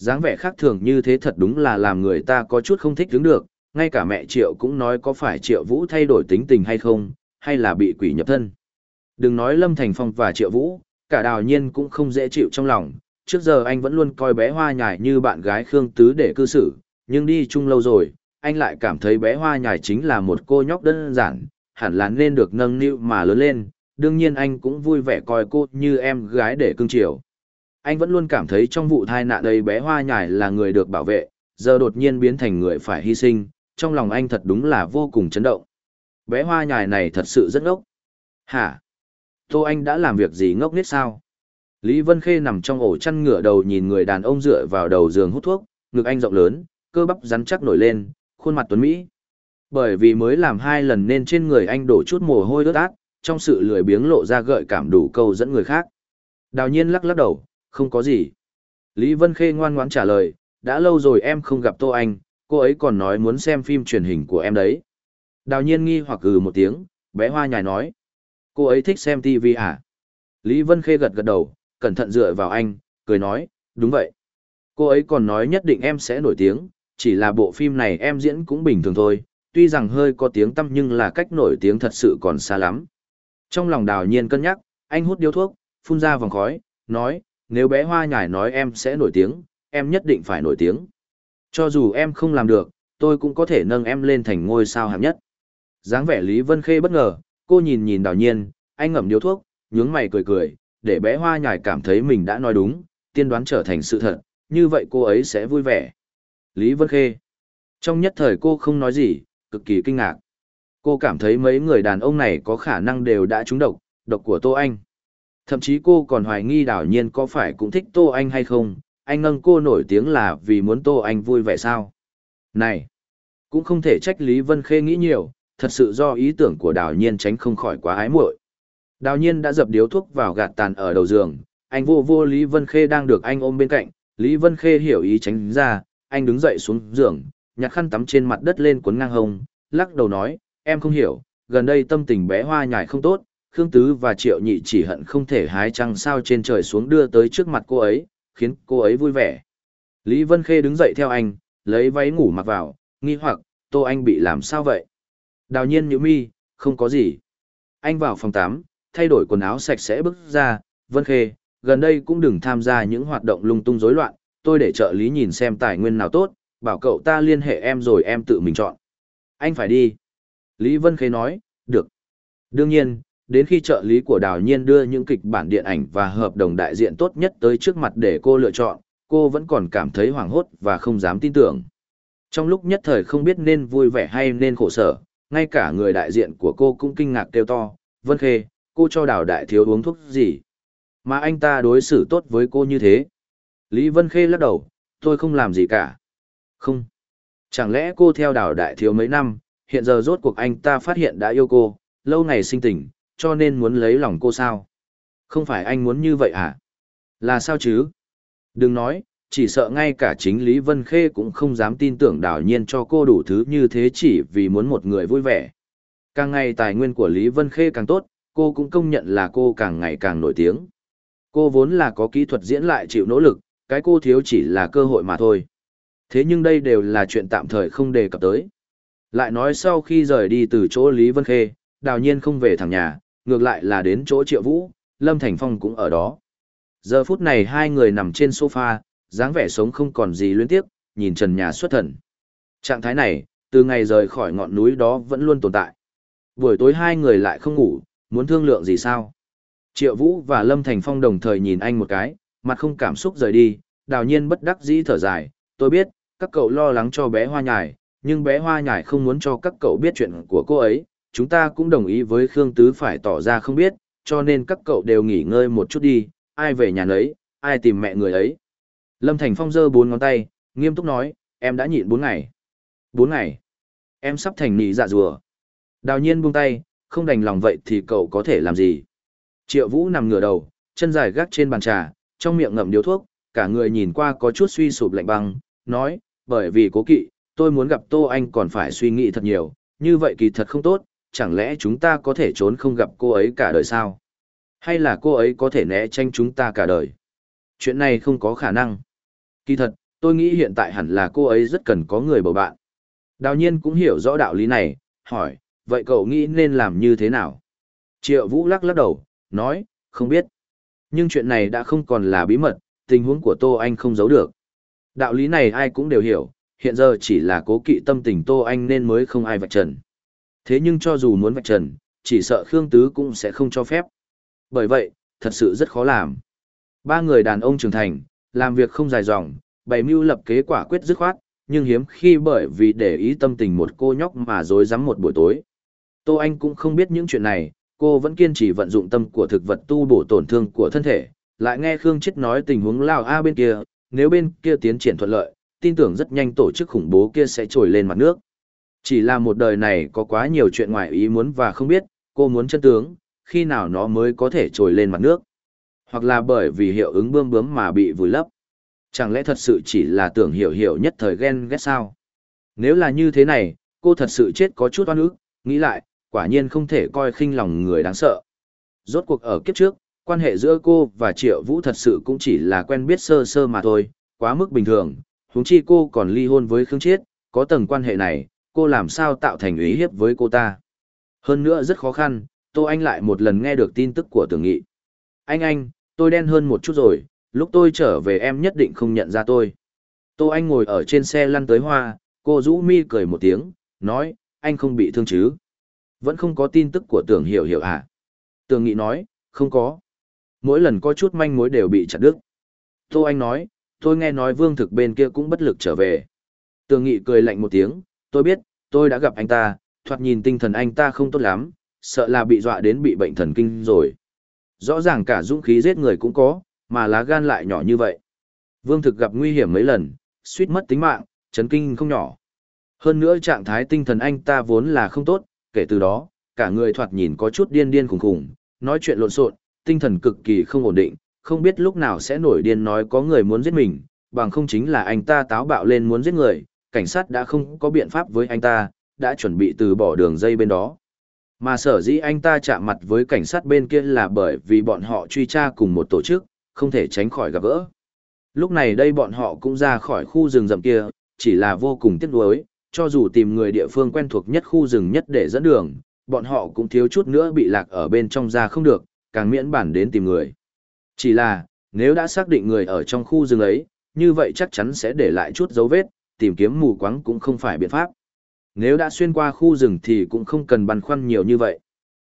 dáng vẻ khác thường như thế thật đúng là làm người ta có chút không thích đứng được, ngay cả mẹ Triệu cũng nói có phải Triệu Vũ thay đổi tính tình hay không, hay là bị quỷ nhập thân. Đừng nói Lâm Thành Phong và Triệu Vũ, cả đào nhiên cũng không dễ chịu trong lòng, trước giờ anh vẫn luôn coi bé hoa nhài như bạn gái Khương Tứ để cư xử, nhưng đi chung lâu rồi, anh lại cảm thấy bé hoa nhài chính là một cô nhóc đơn giản, hẳn là nên được nâng niu mà lớn lên, đương nhiên anh cũng vui vẻ coi cô như em gái để cưng chiều anh vẫn luôn cảm thấy trong vụ tai nạn đây bé hoa nhải là người được bảo vệ, giờ đột nhiên biến thành người phải hy sinh, trong lòng anh thật đúng là vô cùng chấn động. Bé hoa nhải này thật sự rất ngốc. Hả? Tô Anh đã làm việc gì ngốc nít sao? Lý Vân Khê nằm trong ổ chăn ngửa đầu nhìn người đàn ông dựa vào đầu giường hút thuốc, ngực anh rộng lớn, cơ bắp rắn chắc nổi lên, khuôn mặt tuấn Mỹ. Bởi vì mới làm hai lần nên trên người anh đổ chút mồ hôi ướt át, trong sự lười biếng lộ ra gợi cảm đủ câu dẫn người khác. Đào nhiên lắc lắc đầu, không có gì. Lý Vân Khê ngoan ngoãn trả lời, đã lâu rồi em không gặp Tô Anh, cô ấy còn nói muốn xem phim truyền hình của em đấy. Đào nhiên nghi hoặc gừ một tiếng, bé hoa nhài nói. Cô ấy thích xem TV à? Lý Vân Khê gật gật đầu, cẩn thận dựa vào anh, cười nói, đúng vậy. Cô ấy còn nói nhất định em sẽ nổi tiếng, chỉ là bộ phim này em diễn cũng bình thường thôi, tuy rằng hơi có tiếng tăm nhưng là cách nổi tiếng thật sự còn xa lắm. Trong lòng đào nhiên cân nhắc, anh hút điếu thuốc, phun ra vòng khói, nói, nếu bé hoa nhải nói em sẽ nổi tiếng, em nhất định phải nổi tiếng. Cho dù em không làm được, tôi cũng có thể nâng em lên thành ngôi sao hạng nhất. dáng vẻ Lý Vân Khê bất ngờ, cô nhìn nhìn đào nhiên, anh ngậm điếu thuốc, nhướng mày cười cười, để bé hoa nhải cảm thấy mình đã nói đúng, tiên đoán trở thành sự thật, như vậy cô ấy sẽ vui vẻ. Lý Vân Khê. Trong nhất thời cô không nói gì, cực kỳ kinh ngạc. Cô cảm thấy mấy người đàn ông này có khả năng đều đã trúng độc, độc của Tô Anh. Thậm chí cô còn hoài nghi đảo nhiên có phải cũng thích Tô Anh hay không, anh nâng cô nổi tiếng là vì muốn Tô Anh vui vẻ sao. Này, cũng không thể trách Lý Vân Khê nghĩ nhiều, thật sự do ý tưởng của đảo nhiên tránh không khỏi quá ái muội. Đào nhiên đã dập điếu thuốc vào gạt tàn ở đầu giường, anh vô vô Lý Vân Khê đang được anh ôm bên cạnh, Lý Vân Khê hiểu ý tránh ra, anh đứng dậy xuống giường, nhặt khăn tắm trên mặt đất lên cuốn ngang hông, lắc đầu nói, em không hiểu, gần đây tâm tình bé hoa nhải không tốt, Khương Tứ và Triệu Nhị chỉ hận không thể hái trăng sao trên trời xuống đưa tới trước mặt cô ấy, khiến cô ấy vui vẻ. Lý Vân Khê đứng dậy theo anh, lấy váy ngủ mặc vào, nghi hoặc, Tô Anh bị làm sao vậy? Đào nhiên Nhữ mi, không có gì. Anh vào phòng 8, thay đổi quần áo sạch sẽ bước ra, Vân Khê, gần đây cũng đừng tham gia những hoạt động lung tung rối loạn, tôi để trợ lý nhìn xem tài nguyên nào tốt, bảo cậu ta liên hệ em rồi em tự mình chọn. Anh phải đi. Lý Vân Khê nói, được. Đương nhiên, đến khi trợ lý của đào nhiên đưa những kịch bản điện ảnh và hợp đồng đại diện tốt nhất tới trước mặt để cô lựa chọn, cô vẫn còn cảm thấy hoảng hốt và không dám tin tưởng. Trong lúc nhất thời không biết nên vui vẻ hay nên khổ sở, ngay cả người đại diện của cô cũng kinh ngạc kêu to, vân khê, cô cho đào đại thiếu uống thuốc gì? Mà anh ta đối xử tốt với cô như thế. Lý vân khê lắc đầu, tôi không làm gì cả. Không. Chẳng lẽ cô theo đào đại thiếu mấy năm, hiện giờ rốt cuộc anh ta phát hiện đã yêu cô, lâu ngày sinh tình cho nên muốn lấy lòng cô sao? Không phải anh muốn như vậy à? Là sao chứ? Đừng nói, chỉ sợ ngay cả chính Lý Vân Khê cũng không dám tin tưởng đảo nhiên cho cô đủ thứ như thế chỉ vì muốn một người vui vẻ. Càng ngày tài nguyên của Lý Vân Khê càng tốt, cô cũng công nhận là cô càng ngày càng nổi tiếng. Cô vốn là có kỹ thuật diễn lại chịu nỗ lực, cái cô thiếu chỉ là cơ hội mà thôi. Thế nhưng đây đều là chuyện tạm thời không đề cập tới. Lại nói sau khi rời đi từ chỗ Lý Vân Khê, đào nhiên không về thẳng nhà, ngược lại là đến chỗ triệu vũ, Lâm Thành Phong cũng ở đó. Giờ phút này hai người nằm trên sofa, dáng vẻ sống không còn gì liên tiếp, nhìn trần nhà xuất thần. Trạng thái này, từ ngày rời khỏi ngọn núi đó vẫn luôn tồn tại. Buổi tối hai người lại không ngủ, muốn thương lượng gì sao? Triệu Vũ và Lâm Thành Phong đồng thời nhìn anh một cái, mặt không cảm xúc rời đi, đào nhiên bất đắc dĩ thở dài. Tôi biết, các cậu lo lắng cho bé hoa nhài, nhưng bé hoa nhài không muốn cho các cậu biết chuyện của cô ấy, chúng ta cũng đồng ý với Khương Tứ phải tỏ ra không biết, cho nên các cậu đều nghỉ ngơi một chút đi, ai về nhà nấy, ai tìm mẹ người ấy. Lâm Thành Phong giơ bốn ngón tay, nghiêm túc nói, em đã nhịn bốn ngày. Bốn ngày. Em sắp thành nỉ dạ rùa. Đào nhiên buông tay, không đành lòng vậy thì cậu có thể làm gì. Triệu Vũ nằm ngửa đầu, chân dài gác trên bàn trà, trong miệng ngậm điếu thuốc, cả người nhìn qua có chút suy sụp lạnh băng, nói, bởi vì cố kỵ, tôi muốn gặp Tô Anh còn phải suy nghĩ thật nhiều, như vậy kỳ thật không tốt, chẳng lẽ chúng ta có thể trốn không gặp cô ấy cả đời sao? Hay là cô ấy có thể né tranh chúng ta cả đời? Chuyện này không có khả năng. Kỳ thật, tôi nghĩ hiện tại hẳn là cô ấy rất cần có người bầu bạn. Đào nhiên cũng hiểu rõ đạo lý này, hỏi, vậy cậu nghĩ nên làm như thế nào? Triệu Vũ lắc lắc đầu, nói, không biết. Nhưng chuyện này đã không còn là bí mật, tình huống của Tô Anh không giấu được. Đạo lý này ai cũng đều hiểu, hiện giờ chỉ là cố kỵ tâm tình Tô Anh nên mới không ai vạch trần. Thế nhưng cho dù muốn vạch trần, chỉ sợ Khương Tứ cũng sẽ không cho phép. Bởi vậy, thật sự rất khó làm. Ba người đàn ông trưởng thành, làm việc không dài dòng, bày mưu lập kế quả quyết dứt khoát, nhưng hiếm khi bởi vì để ý tâm tình một cô nhóc mà dối rắm một buổi tối. Tô Anh cũng không biết những chuyện này, cô vẫn kiên trì vận dụng tâm của thực vật tu bổ tổn thương của thân thể, lại nghe Khương Chết nói tình huống Lào A bên kia, nếu bên kia tiến triển thuận lợi, tin tưởng rất nhanh tổ chức khủng bố kia sẽ trồi lên mặt nước. Chỉ là một đời này có quá nhiều chuyện ngoài ý muốn và không biết, cô muốn chân tướng, khi nào nó mới có thể trồi lên mặt nước. Hoặc là bởi vì hiệu ứng bươm bướm mà bị vùi lấp. Chẳng lẽ thật sự chỉ là tưởng hiểu hiểu nhất thời ghen ghét sao? Nếu là như thế này, cô thật sự chết có chút oan ức, nghĩ lại, quả nhiên không thể coi khinh lòng người đáng sợ. Rốt cuộc ở kiếp trước, quan hệ giữa cô và Triệu Vũ thật sự cũng chỉ là quen biết sơ sơ mà thôi, quá mức bình thường, huống chi cô còn ly hôn với Khương Chiết, có tầng quan hệ này, cô làm sao tạo thành ý hiếp với cô ta. Hơn nữa rất khó khăn, Tô Anh lại một lần nghe được tin tức của tưởng nghị. Anh anh, tôi đen hơn một chút rồi, lúc tôi trở về em nhất định không nhận ra tôi. Tô Anh ngồi ở trên xe lăn tới hoa, cô rũ mi cười một tiếng, nói, anh không bị thương chứ. Vẫn không có tin tức của tưởng hiểu hiểu à? Tưởng nghị nói, không có. Mỗi lần có chút manh mối đều bị chặt đứt. Tô Anh nói, tôi nghe nói vương thực bên kia cũng bất lực trở về. Tường nghị cười lạnh một tiếng, tôi biết, tôi đã gặp anh ta, thoạt nhìn tinh thần anh ta không tốt lắm, sợ là bị dọa đến bị bệnh thần kinh rồi. Rõ ràng cả dũng khí giết người cũng có, mà lá gan lại nhỏ như vậy. Vương thực gặp nguy hiểm mấy lần, suýt mất tính mạng, chấn kinh không nhỏ. Hơn nữa trạng thái tinh thần anh ta vốn là không tốt, kể từ đó, cả người thoạt nhìn có chút điên điên khủng khủng, nói chuyện lộn xộn, tinh thần cực kỳ không ổn định, không biết lúc nào sẽ nổi điên nói có người muốn giết mình, bằng không chính là anh ta táo bạo lên muốn giết người, cảnh sát đã không có biện pháp với anh ta, đã chuẩn bị từ bỏ đường dây bên đó. Mà sở dĩ anh ta chạm mặt với cảnh sát bên kia là bởi vì bọn họ truy tra cùng một tổ chức, không thể tránh khỏi gặp gỡ. Lúc này đây bọn họ cũng ra khỏi khu rừng rậm kia, chỉ là vô cùng tiếc nuối, cho dù tìm người địa phương quen thuộc nhất khu rừng nhất để dẫn đường, bọn họ cũng thiếu chút nữa bị lạc ở bên trong ra không được, càng miễn bản đến tìm người. Chỉ là, nếu đã xác định người ở trong khu rừng ấy, như vậy chắc chắn sẽ để lại chút dấu vết, tìm kiếm mù quáng cũng không phải biện pháp. Nếu đã xuyên qua khu rừng thì cũng không cần băn khoăn nhiều như vậy.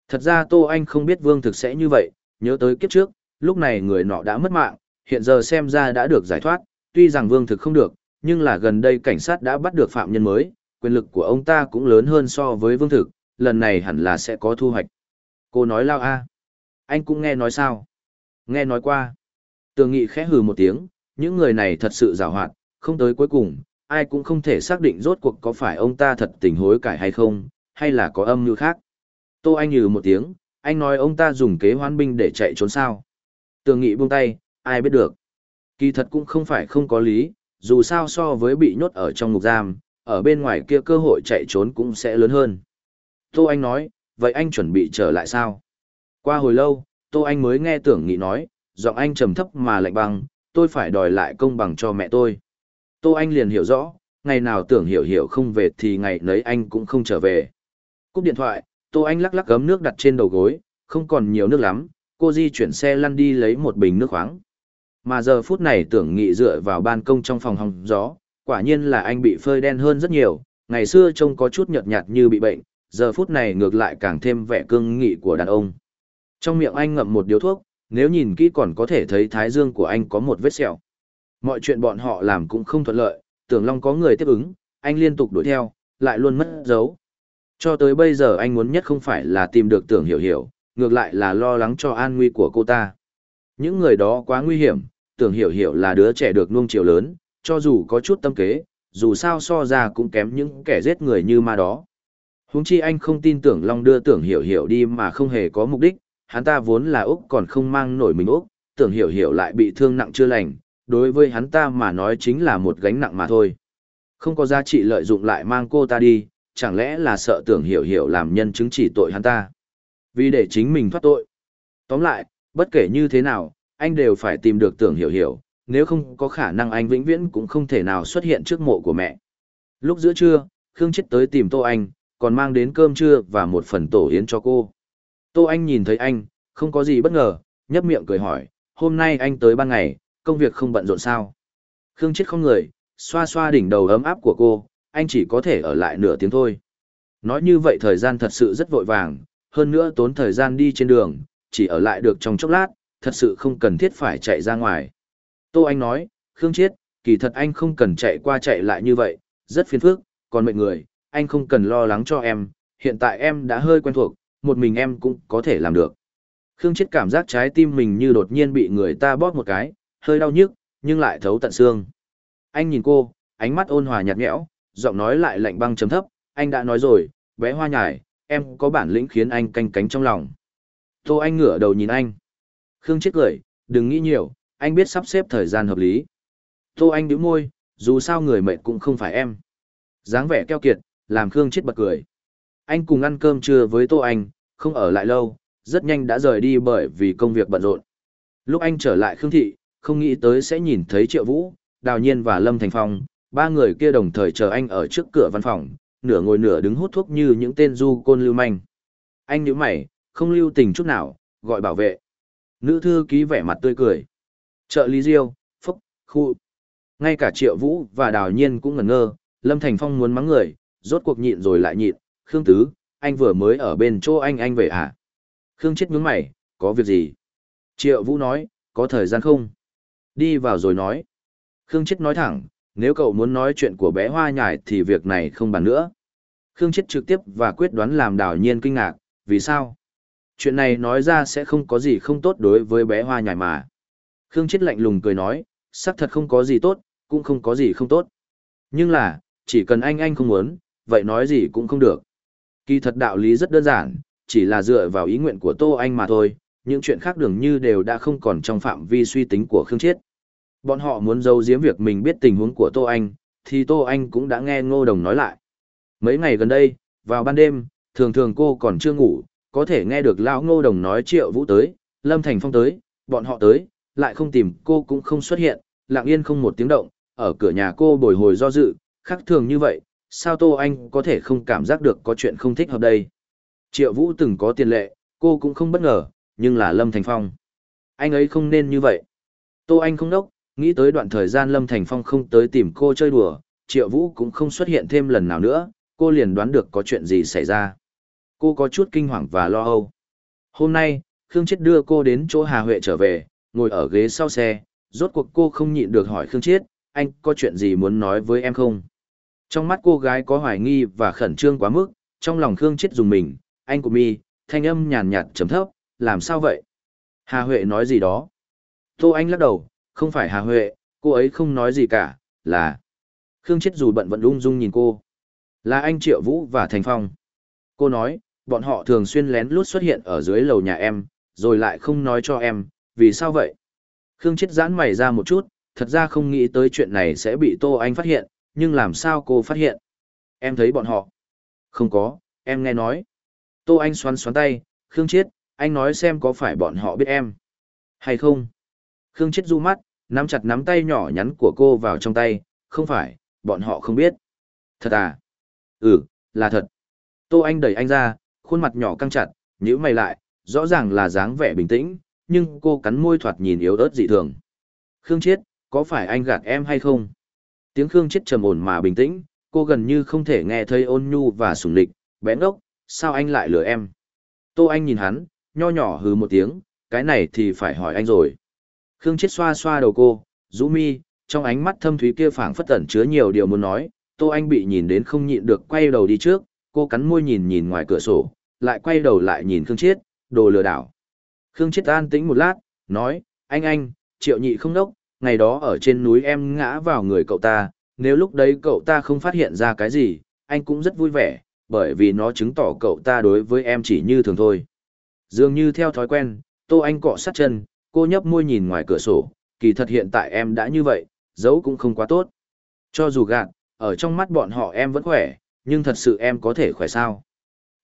Thật ra Tô Anh không biết Vương thực sẽ như vậy, nhớ tới kiếp trước, lúc này người nọ đã mất mạng, hiện giờ xem ra đã được giải thoát, tuy rằng Vương thực không được, nhưng là gần đây cảnh sát đã bắt được phạm nhân mới, quyền lực của ông ta cũng lớn hơn so với Vương thực, lần này hẳn là sẽ có thu hoạch. Cô nói lao a. Anh cũng nghe nói sao? Nghe nói qua. Tường nghị khẽ hừ một tiếng, những người này thật sự rào hoạt, không tới cuối cùng, ai cũng không thể xác định rốt cuộc có phải ông ta thật tình hối cải hay không, hay là có âm mưu khác. Tô Anh nhừ một tiếng, anh nói ông ta dùng kế hoán binh để chạy trốn sao. Tường nghị buông tay, ai biết được. Kỳ thật cũng không phải không có lý, dù sao so với bị nhốt ở trong ngục giam, ở bên ngoài kia cơ hội chạy trốn cũng sẽ lớn hơn. Tô Anh nói, vậy anh chuẩn bị trở lại sao? Qua hồi lâu, Tô Anh mới nghe tưởng nghị nói, giọng anh trầm thấp mà lạnh băng, tôi phải đòi lại công bằng cho mẹ tôi. Tô Anh liền hiểu rõ, ngày nào tưởng hiểu hiểu không về thì ngày nấy anh cũng không trở về. Cúp điện thoại, Tô Anh lắc lắc gấm nước đặt trên đầu gối, không còn nhiều nước lắm, cô di chuyển xe lăn đi lấy một bình nước khoáng. Mà giờ phút này tưởng nghị dựa vào ban công trong phòng hòng gió, quả nhiên là anh bị phơi đen hơn rất nhiều, ngày xưa trông có chút nhợt nhạt như bị bệnh, giờ phút này ngược lại càng thêm vẻ cương nghị của đàn ông. Trong miệng anh ngậm một điếu thuốc, nếu nhìn kỹ còn có thể thấy thái dương của anh có một vết sẹo. Mọi chuyện bọn họ làm cũng không thuận lợi, tưởng long có người tiếp ứng, anh liên tục đuổi theo, lại luôn mất dấu. Cho tới bây giờ anh muốn nhất không phải là tìm được tưởng hiểu hiểu, ngược lại là lo lắng cho an nguy của cô ta. Những người đó quá nguy hiểm, tưởng hiểu hiểu là đứa trẻ được nuông chiều lớn, cho dù có chút tâm kế, dù sao so ra cũng kém những kẻ giết người như ma đó. Huống chi anh không tin tưởng Long đưa tưởng hiểu hiểu đi mà không hề có mục đích, hắn ta vốn là Úc còn không mang nổi mình Úc, tưởng hiểu hiểu lại bị thương nặng chưa lành, đối với hắn ta mà nói chính là một gánh nặng mà thôi. Không có giá trị lợi dụng lại mang cô ta đi, chẳng lẽ là sợ tưởng hiểu hiểu làm nhân chứng chỉ tội hắn ta. Vì để chính mình thoát tội. Tóm lại, bất kể như thế nào, anh đều phải tìm được tưởng hiểu hiểu, nếu không có khả năng anh vĩnh viễn cũng không thể nào xuất hiện trước mộ của mẹ. Lúc giữa trưa, Khương Chết tới tìm Tô Anh, còn mang đến cơm trưa và một phần tổ yến cho cô. Tô Anh nhìn thấy anh, không có gì bất ngờ, nhấp miệng cười hỏi, hôm nay anh tới ban ngày, công việc không bận rộn sao. Khương chết không người, xoa xoa đỉnh đầu ấm áp của cô, anh chỉ có thể ở lại nửa tiếng thôi. Nói như vậy thời gian thật sự rất vội vàng, hơn nữa tốn thời gian đi trên đường, chỉ ở lại được trong chốc lát, thật sự không cần thiết phải chạy ra ngoài. Tô Anh nói, Khương Chiết, kỳ thật anh không cần chạy qua chạy lại như vậy, rất phiền phức, còn mệnh người, anh không cần lo lắng cho em, hiện tại em đã hơi quen thuộc, một mình em cũng có thể làm được. Khương Chiết cảm giác trái tim mình như đột nhiên bị người ta bóp một cái, hơi đau nhức, nhưng lại thấu tận xương. Anh nhìn cô, ánh mắt ôn hòa nhạt nhẽo, giọng nói lại lạnh băng chấm thấp, anh đã nói rồi, bé hoa nhải, em có bản lĩnh khiến anh canh cánh trong lòng. Tô Anh ngửa đầu nhìn anh. Khương chết cười, đừng nghĩ nhiều, anh biết sắp xếp thời gian hợp lý. Tô Anh nhíu môi, dù sao người mệt cũng không phải em. dáng vẻ keo kiệt, làm Khương chết bật cười. Anh cùng ăn cơm trưa với Tô Anh, không ở lại lâu, rất nhanh đã rời đi bởi vì công việc bận rộn. Lúc anh trở lại Khương Thị, không nghĩ tới sẽ nhìn thấy Triệu Vũ, Đào Nhiên và Lâm Thành Phong, ba người kia đồng thời chờ anh ở trước cửa văn phòng, nửa ngồi nửa đứng hút thuốc như những tên du côn lưu manh. Anh nhíu mày, không lưu tình chút nào, gọi bảo vệ. Nữ thư ký vẻ mặt tươi cười. Trợ lý Diêu, phúc, khu. Ngay cả Triệu Vũ và Đào Nhiên cũng ngẩn ngơ, Lâm Thành Phong muốn mắng người, rốt cuộc nhịn rồi lại nhịn, Khương Tứ, anh vừa mới ở bên chỗ anh anh về à? Khương chết nhướng mày, có việc gì? Triệu Vũ nói, có thời gian không? Đi vào rồi nói. Khương Chết nói thẳng, nếu cậu muốn nói chuyện của bé hoa nhải thì việc này không bàn nữa. Khương Chết trực tiếp và quyết đoán làm đảo nhiên kinh ngạc, vì sao? Chuyện này nói ra sẽ không có gì không tốt đối với bé hoa nhải mà. Khương Chết lạnh lùng cười nói, xác thật không có gì tốt, cũng không có gì không tốt. Nhưng là, chỉ cần anh anh không muốn, vậy nói gì cũng không được. Kỳ thật đạo lý rất đơn giản, chỉ là dựa vào ý nguyện của Tô Anh mà thôi, những chuyện khác đường như đều đã không còn trong phạm vi suy tính của Khương Chiết. Bọn họ muốn giấu giếm việc mình biết tình huống của Tô Anh, thì Tô Anh cũng đã nghe Ngô Đồng nói lại. Mấy ngày gần đây, vào ban đêm, thường thường cô còn chưa ngủ, có thể nghe được lão Ngô Đồng nói Triệu Vũ tới, Lâm Thành Phong tới, bọn họ tới, lại không tìm cô cũng không xuất hiện, lặng yên không một tiếng động, ở cửa nhà cô bồi hồi do dự, khác thường như vậy, sao Tô Anh có thể không cảm giác được có chuyện không thích hợp đây. Triệu Vũ từng có tiền lệ, cô cũng không bất ngờ, nhưng là Lâm Thành Phong. Anh ấy không nên như vậy. Tô Anh không đốc, Nghĩ tới đoạn thời gian Lâm Thành Phong không tới tìm cô chơi đùa, Triệu Vũ cũng không xuất hiện thêm lần nào nữa, cô liền đoán được có chuyện gì xảy ra. Cô có chút kinh hoàng và lo âu. Hôm nay, Khương Chiết đưa cô đến chỗ Hà Huệ trở về, ngồi ở ghế sau xe, rốt cuộc cô không nhịn được hỏi Khương Chiết, anh có chuyện gì muốn nói với em không? Trong mắt cô gái có hoài nghi và khẩn trương quá mức, trong lòng Khương Chiết dùng mình, anh của mi, thanh âm nhàn nhạt chấm thấp, làm sao vậy? Hà Huệ nói gì đó? Tô Anh lắc đầu, không phải Hà Huệ, cô ấy không nói gì cả, là... Khương Chết dù bận vẫn ung dung nhìn cô. Là anh Triệu Vũ và Thành Phong. Cô nói, bọn họ thường xuyên lén lút xuất hiện ở dưới lầu nhà em, rồi lại không nói cho em, vì sao vậy? Khương Chết giãn mày ra một chút, thật ra không nghĩ tới chuyện này sẽ bị Tô Anh phát hiện, nhưng làm sao cô phát hiện? Em thấy bọn họ. Không có, em nghe nói. Tô Anh xoắn xoắn tay, Khương Chiết, anh nói xem có phải bọn họ biết em. Hay không? Khương chết du mắt, nắm chặt nắm tay nhỏ nhắn của cô vào trong tay, không phải, bọn họ không biết. Thật à? Ừ, là thật. Tô Anh đẩy anh ra, khuôn mặt nhỏ căng chặt, nhíu mày lại, rõ ràng là dáng vẻ bình tĩnh, nhưng cô cắn môi thoạt nhìn yếu ớt dị thường. Khương Chiết, có phải anh gạt em hay không? Tiếng Khương Chiết trầm ổn mà bình tĩnh, cô gần như không thể nghe thấy ôn nhu và sủng lịch, bén ốc, sao anh lại lừa em? Tô Anh nhìn hắn, nho nhỏ hừ một tiếng, cái này thì phải hỏi anh rồi. Khương Chết xoa xoa đầu cô, rũ mi, trong ánh mắt thâm thúy kia phảng phất tẩn chứa nhiều điều muốn nói, Tô Anh bị nhìn đến không nhịn được quay đầu đi trước, cô cắn môi nhìn nhìn ngoài cửa sổ, lại quay đầu lại nhìn Khương Chết, đồ lừa đảo. Khương Chết an tĩnh một lát, nói, anh anh, triệu nhị không đốc, ngày đó ở trên núi em ngã vào người cậu ta, nếu lúc đấy cậu ta không phát hiện ra cái gì, anh cũng rất vui vẻ, bởi vì nó chứng tỏ cậu ta đối với em chỉ như thường thôi. Dường như theo thói quen, Tô Anh cọ sát chân, cô nhấp môi nhìn ngoài cửa sổ, kỳ thật hiện tại em đã như vậy, giấu cũng không quá tốt. Cho dù gạt, ở trong mắt bọn họ em vẫn khỏe, nhưng thật sự em có thể khỏe sao?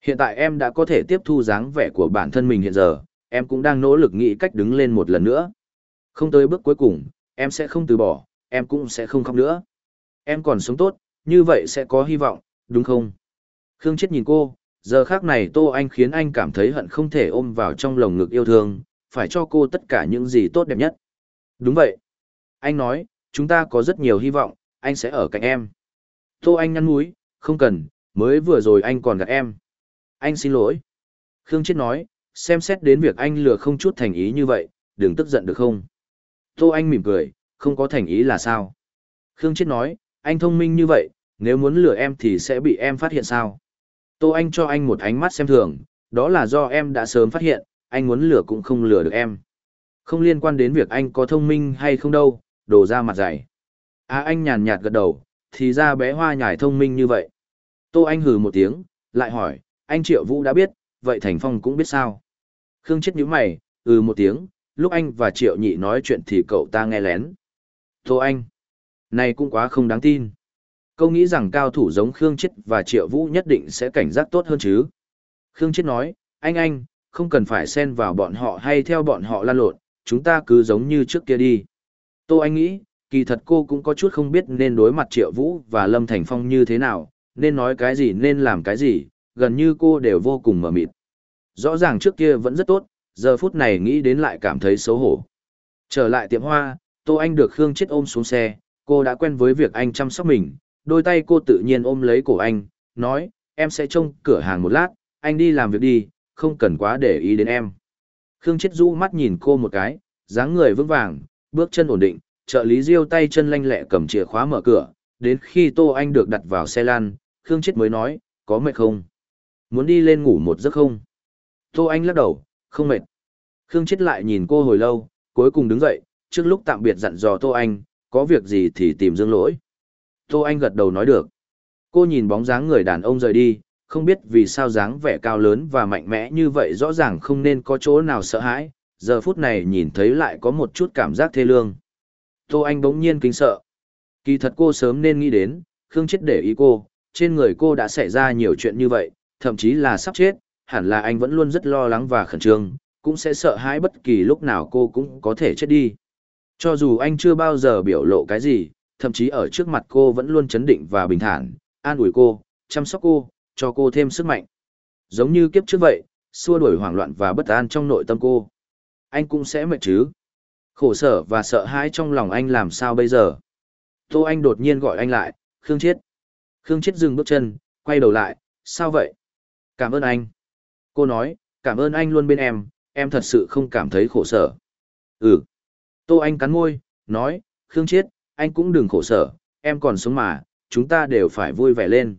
Hiện tại em đã có thể tiếp thu dáng vẻ của bản thân mình hiện giờ, em cũng đang nỗ lực nghĩ cách đứng lên một lần nữa. Không tới bước cuối cùng, em sẽ không từ bỏ, em cũng sẽ không khóc nữa. Em còn sống tốt, như vậy sẽ có hy vọng, đúng không? Khương Chết nhìn cô, giờ khác này Tô Anh khiến anh cảm thấy hận không thể ôm vào trong lồng ngực yêu thương, phải cho cô tất cả những gì tốt đẹp nhất. Đúng vậy. Anh nói, chúng ta có rất nhiều hy vọng, anh sẽ ở cạnh em. Tô Anh nhăn mũi, không cần, mới vừa rồi anh còn gặp em. Anh xin lỗi. Khương Chết nói, xem xét đến việc anh lừa không chút thành ý như vậy, đừng tức giận được không? Tô Anh mỉm cười, không có thành ý là sao? Khương Chết nói, anh thông minh như vậy, nếu muốn lừa em thì sẽ bị em phát hiện sao? Tô Anh cho anh một ánh mắt xem thường, đó là do em đã sớm phát hiện, anh muốn lừa cũng không lừa được em. Không liên quan đến việc anh có thông minh hay không đâu, đồ ra mặt dày. À anh nhàn nhạt gật đầu, thì ra bé hoa nhải thông minh như vậy. Tô Anh hừ một tiếng, lại hỏi, anh Triệu Vũ đã biết, vậy Thành Phong cũng biết sao. Khương chết nhíu mày, ừ một tiếng, lúc anh và Triệu Nhị nói chuyện thì cậu ta nghe lén. Tô Anh, này cũng quá không đáng tin. Câu nghĩ rằng cao thủ giống Khương chết và Triệu Vũ nhất định sẽ cảnh giác tốt hơn chứ. Khương chết nói, anh anh, không cần phải xen vào bọn họ hay theo bọn họ lan lộn, chúng ta cứ giống như trước kia đi. Tô Anh nghĩ, kỳ thật cô cũng có chút không biết nên đối mặt Triệu Vũ và Lâm Thành Phong như thế nào, nên nói cái gì nên làm cái gì, gần như cô đều vô cùng mờ mịt. Rõ ràng trước kia vẫn rất tốt, giờ phút này nghĩ đến lại cảm thấy xấu hổ. Trở lại tiệm hoa, Tô Anh được Khương Chết ôm xuống xe, cô đã quen với việc anh chăm sóc mình, đôi tay cô tự nhiên ôm lấy cổ anh, nói, em sẽ trông cửa hàng một lát, anh đi làm việc đi, không cần quá để ý đến em. Khương Chết rũ mắt nhìn cô một cái, dáng người vững vàng, bước chân ổn định, trợ lý Diêu tay chân lanh lẹ cầm chìa khóa mở cửa, đến khi Tô Anh được đặt vào xe lan, Khương Chết mới nói, có mệt không? Muốn đi lên ngủ một giấc không? Tô Anh lắc đầu, không mệt. Khương Chết lại nhìn cô hồi lâu, cuối cùng đứng dậy, trước lúc tạm biệt dặn dò Tô Anh, có việc gì thì tìm dương lỗi. Tô Anh gật đầu nói được. Cô nhìn bóng dáng người đàn ông rời đi, không biết vì sao dáng vẻ cao lớn và mạnh mẽ như vậy rõ ràng không nên có chỗ nào sợ hãi, giờ phút này nhìn thấy lại có một chút cảm giác thê lương. Tô Anh bỗng nhiên kinh sợ. Kỳ thật cô sớm nên nghĩ đến, Khương chết để ý cô, trên người cô đã xảy ra nhiều chuyện như vậy, thậm chí là sắp chết, hẳn là anh vẫn luôn rất lo lắng và khẩn trương, cũng sẽ sợ hãi bất kỳ lúc nào cô cũng có thể chết đi. Cho dù anh chưa bao giờ biểu lộ cái gì, thậm chí ở trước mặt cô vẫn luôn chấn định và bình thản, an ủi cô, chăm sóc cô, cho cô thêm sức mạnh. Giống như kiếp trước vậy, xua đuổi hoảng loạn và bất an trong nội tâm cô. Anh cũng sẽ mệt chứ. Khổ sở và sợ hãi trong lòng anh làm sao bây giờ. Tô Anh đột nhiên gọi anh lại, Khương Chiết. Khương Chiết dừng bước chân, quay đầu lại, sao vậy? Cảm ơn anh. Cô nói, cảm ơn anh luôn bên em, em thật sự không cảm thấy khổ sở. Ừ. Tô Anh cắn môi, nói, Khương Chiết, anh cũng đừng khổ sở, em còn sống mà, chúng ta đều phải vui vẻ lên.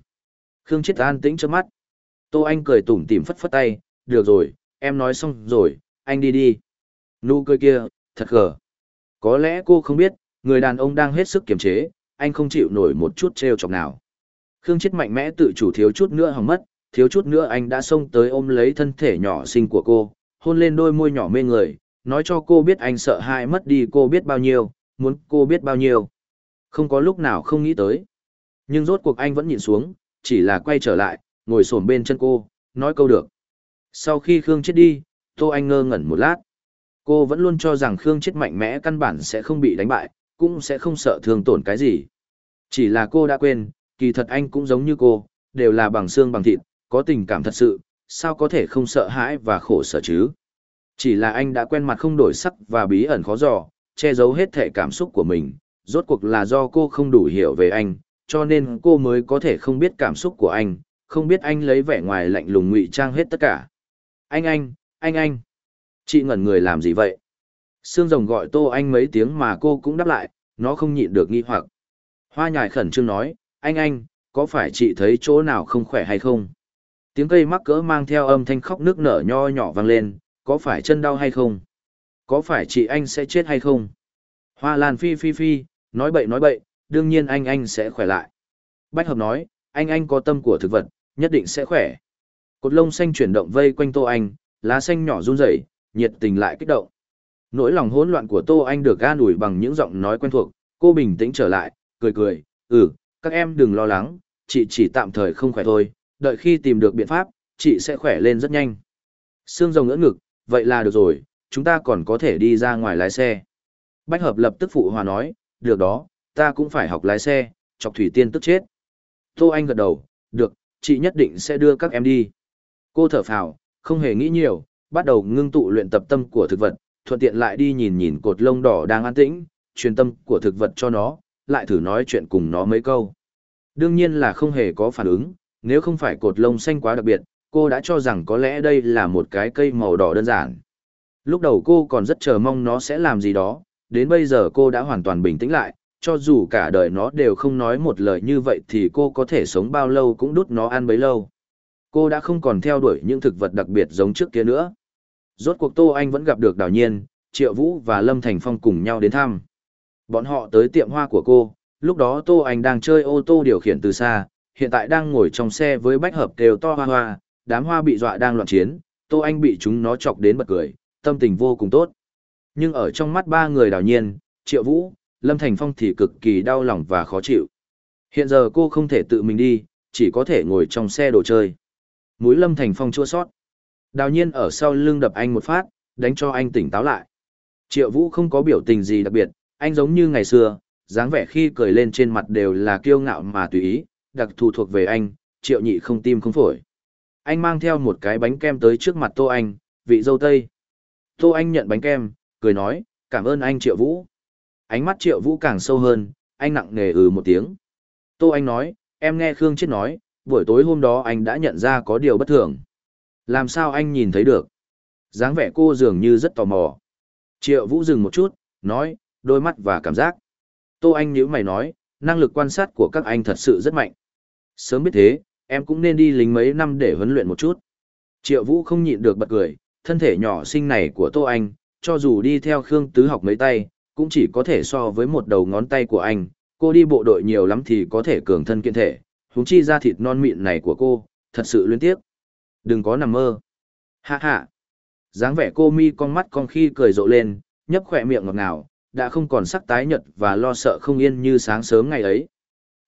Khương Chiết an tĩnh trước mắt. Tô Anh cười tủm tỉm phất phất tay, được rồi, em nói xong rồi, anh đi đi. Nụ cười kia, thật gờ. Có lẽ cô không biết, người đàn ông đang hết sức kiềm chế, anh không chịu nổi một chút trêu chọc nào. Khương Chiết mạnh mẽ tự chủ thiếu chút nữa hỏng mất, thiếu chút nữa anh đã xông tới ôm lấy thân thể nhỏ xinh của cô, hôn lên đôi môi nhỏ mê người, nói cho cô biết anh sợ hãi mất đi cô biết bao nhiêu, muốn cô biết bao nhiêu. Không có lúc nào không nghĩ tới. Nhưng rốt cuộc anh vẫn nhìn xuống, chỉ là quay trở lại, ngồi xổm bên chân cô, nói câu được. Sau khi Khương chết đi, Tô Anh ngơ ngẩn một lát. Cô vẫn luôn cho rằng Khương chết mạnh mẽ căn bản sẽ không bị đánh bại, cũng sẽ không sợ thương tổn cái gì. Chỉ là cô đã quên, kỳ thật anh cũng giống như cô, đều là bằng xương bằng thịt, có tình cảm thật sự, sao có thể không sợ hãi và khổ sở chứ. Chỉ là anh đã quen mặt không đổi sắc và bí ẩn khó dò, che giấu hết thể cảm xúc của mình, rốt cuộc là do cô không đủ hiểu về anh, cho nên cô mới có thể không biết cảm xúc của anh, không biết anh lấy vẻ ngoài lạnh lùng ngụy trang hết tất cả. Anh anh, anh anh. Chị ngẩn người làm gì vậy? Sương rồng gọi tô anh mấy tiếng mà cô cũng đáp lại, nó không nhịn được nghi hoặc. Hoa nhài khẩn trương nói, anh anh, có phải chị thấy chỗ nào không khỏe hay không? Tiếng cây mắc cỡ mang theo âm thanh khóc nước nở nho nhỏ vang lên, có phải chân đau hay không? Có phải chị anh sẽ chết hay không? Hoa lan phi phi phi, nói bậy nói bậy, đương nhiên anh anh sẽ khỏe lại. Bách hợp nói, anh anh có tâm của thực vật, nhất định sẽ khỏe. Cột lông xanh chuyển động vây quanh Tô Anh, lá xanh nhỏ run rẩy, nhiệt tình lại kích động. Nỗi lòng hỗn loạn của Tô Anh được an ủi bằng những giọng nói quen thuộc, cô bình tĩnh trở lại, cười cười, ừ, các em đừng lo lắng, chị chỉ tạm thời không khỏe thôi, đợi khi tìm được biện pháp, chị sẽ khỏe lên rất nhanh. Sương rồng ngỡ ngực, vậy là được rồi, chúng ta còn có thể đi ra ngoài lái xe. Bách hợp lập tức phụ hòa nói, được đó, ta cũng phải học lái xe, chọc Thủy Tiên tức chết. Tô Anh gật đầu, được, chị nhất định sẽ đưa các em đi. Cô thở phào, không hề nghĩ nhiều, bắt đầu ngưng tụ luyện tập tâm của thực vật, thuận tiện lại đi nhìn nhìn cột lông đỏ đang an tĩnh, truyền tâm của thực vật cho nó, lại thử nói chuyện cùng nó mấy câu. Đương nhiên là không hề có phản ứng, nếu không phải cột lông xanh quá đặc biệt, cô đã cho rằng có lẽ đây là một cái cây màu đỏ đơn giản. Lúc đầu cô còn rất chờ mong nó sẽ làm gì đó, đến bây giờ cô đã hoàn toàn bình tĩnh lại, cho dù cả đời nó đều không nói một lời như vậy thì cô có thể sống bao lâu cũng đút nó ăn bấy lâu. Cô đã không còn theo đuổi những thực vật đặc biệt giống trước kia nữa. Rốt cuộc Tô Anh vẫn gặp được Đào Nhiên, Triệu Vũ và Lâm Thành Phong cùng nhau đến thăm. Bọn họ tới tiệm hoa của cô, lúc đó Tô Anh đang chơi ô tô điều khiển từ xa, hiện tại đang ngồi trong xe với bách hợp kêu to hoa hoa, đám hoa bị dọa đang loạn chiến, Tô Anh bị chúng nó chọc đến bật cười, tâm tình vô cùng tốt. Nhưng ở trong mắt ba người Đào Nhiên, Triệu Vũ, Lâm Thành Phong thì cực kỳ đau lòng và khó chịu. Hiện giờ cô không thể tự mình đi, chỉ có thể ngồi trong xe đồ chơi. Mũi Lâm Thành Phong chua sót. Đào nhiên ở sau lưng đập anh một phát, đánh cho anh tỉnh táo lại. Triệu Vũ không có biểu tình gì đặc biệt, anh giống như ngày xưa, dáng vẻ khi cười lên trên mặt đều là kiêu ngạo mà tùy ý, đặc thù thuộc về anh, Triệu Nhị không tim không phổi. Anh mang theo một cái bánh kem tới trước mặt Tô Anh, vị dâu tây. Tô Anh nhận bánh kem, cười nói, cảm ơn anh Triệu Vũ. Ánh mắt triệu vũ càng sâu hơn, anh nặng nề ừ một tiếng. Tô Anh nói, em nghe Khương Chết nói, buổi tối hôm đó anh đã nhận ra có điều bất thường. Làm sao anh nhìn thấy được? dáng vẻ cô dường như rất tò mò. Triệu Vũ dừng một chút, nói, đôi mắt và cảm giác. Tô Anh nhíu mày nói, năng lực quan sát của các anh thật sự rất mạnh. Sớm biết thế, em cũng nên đi lính mấy năm để huấn luyện một chút. Triệu Vũ không nhịn được bật cười, thân thể nhỏ xinh này của Tô Anh, cho dù đi theo Khương Tứ học mấy tay, cũng chỉ có thể so với một đầu ngón tay của anh, cô đi bộ đội nhiều lắm thì có thể cường thân kiện thể, huống chi da thịt non mịn này của cô, thật sự luyến tiếc. Đừng có nằm mơ. Hạ hạ. dáng vẻ cô mi con mắt con khi cười rộ lên, nhấp khỏe miệng ngọt ngào, đã không còn sắc tái nhật và lo sợ không yên như sáng sớm ngày ấy.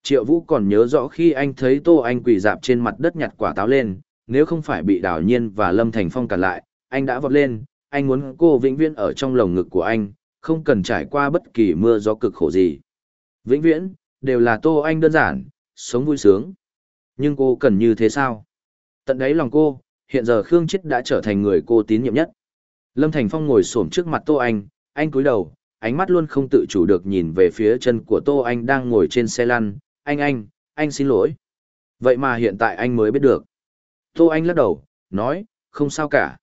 Triệu Vũ còn nhớ rõ khi anh thấy Tô Anh quỳ dạp trên mặt đất nhặt quả táo lên, nếu không phải bị Đào Nhiên và Lâm Thành Phong cản lại, anh đã vọt lên, anh muốn cô vĩnh viễn ở trong lồng ngực của anh, không cần trải qua bất kỳ mưa gió cực khổ gì. Vĩnh viễn, đều là Tô Anh đơn giản, sống vui sướng. Nhưng cô cần như thế sao? Tận đáy lòng cô, hiện giờ Khương Chết đã trở thành người cô tín nhiệm nhất. Lâm Thành Phong ngồi xổm trước mặt Tô Anh, anh cúi đầu, ánh mắt luôn không tự chủ được nhìn về phía chân của Tô Anh đang ngồi trên xe lăn. Anh anh, anh xin lỗi. Vậy mà hiện tại anh mới biết được. Tô Anh lắc đầu, nói, không sao cả.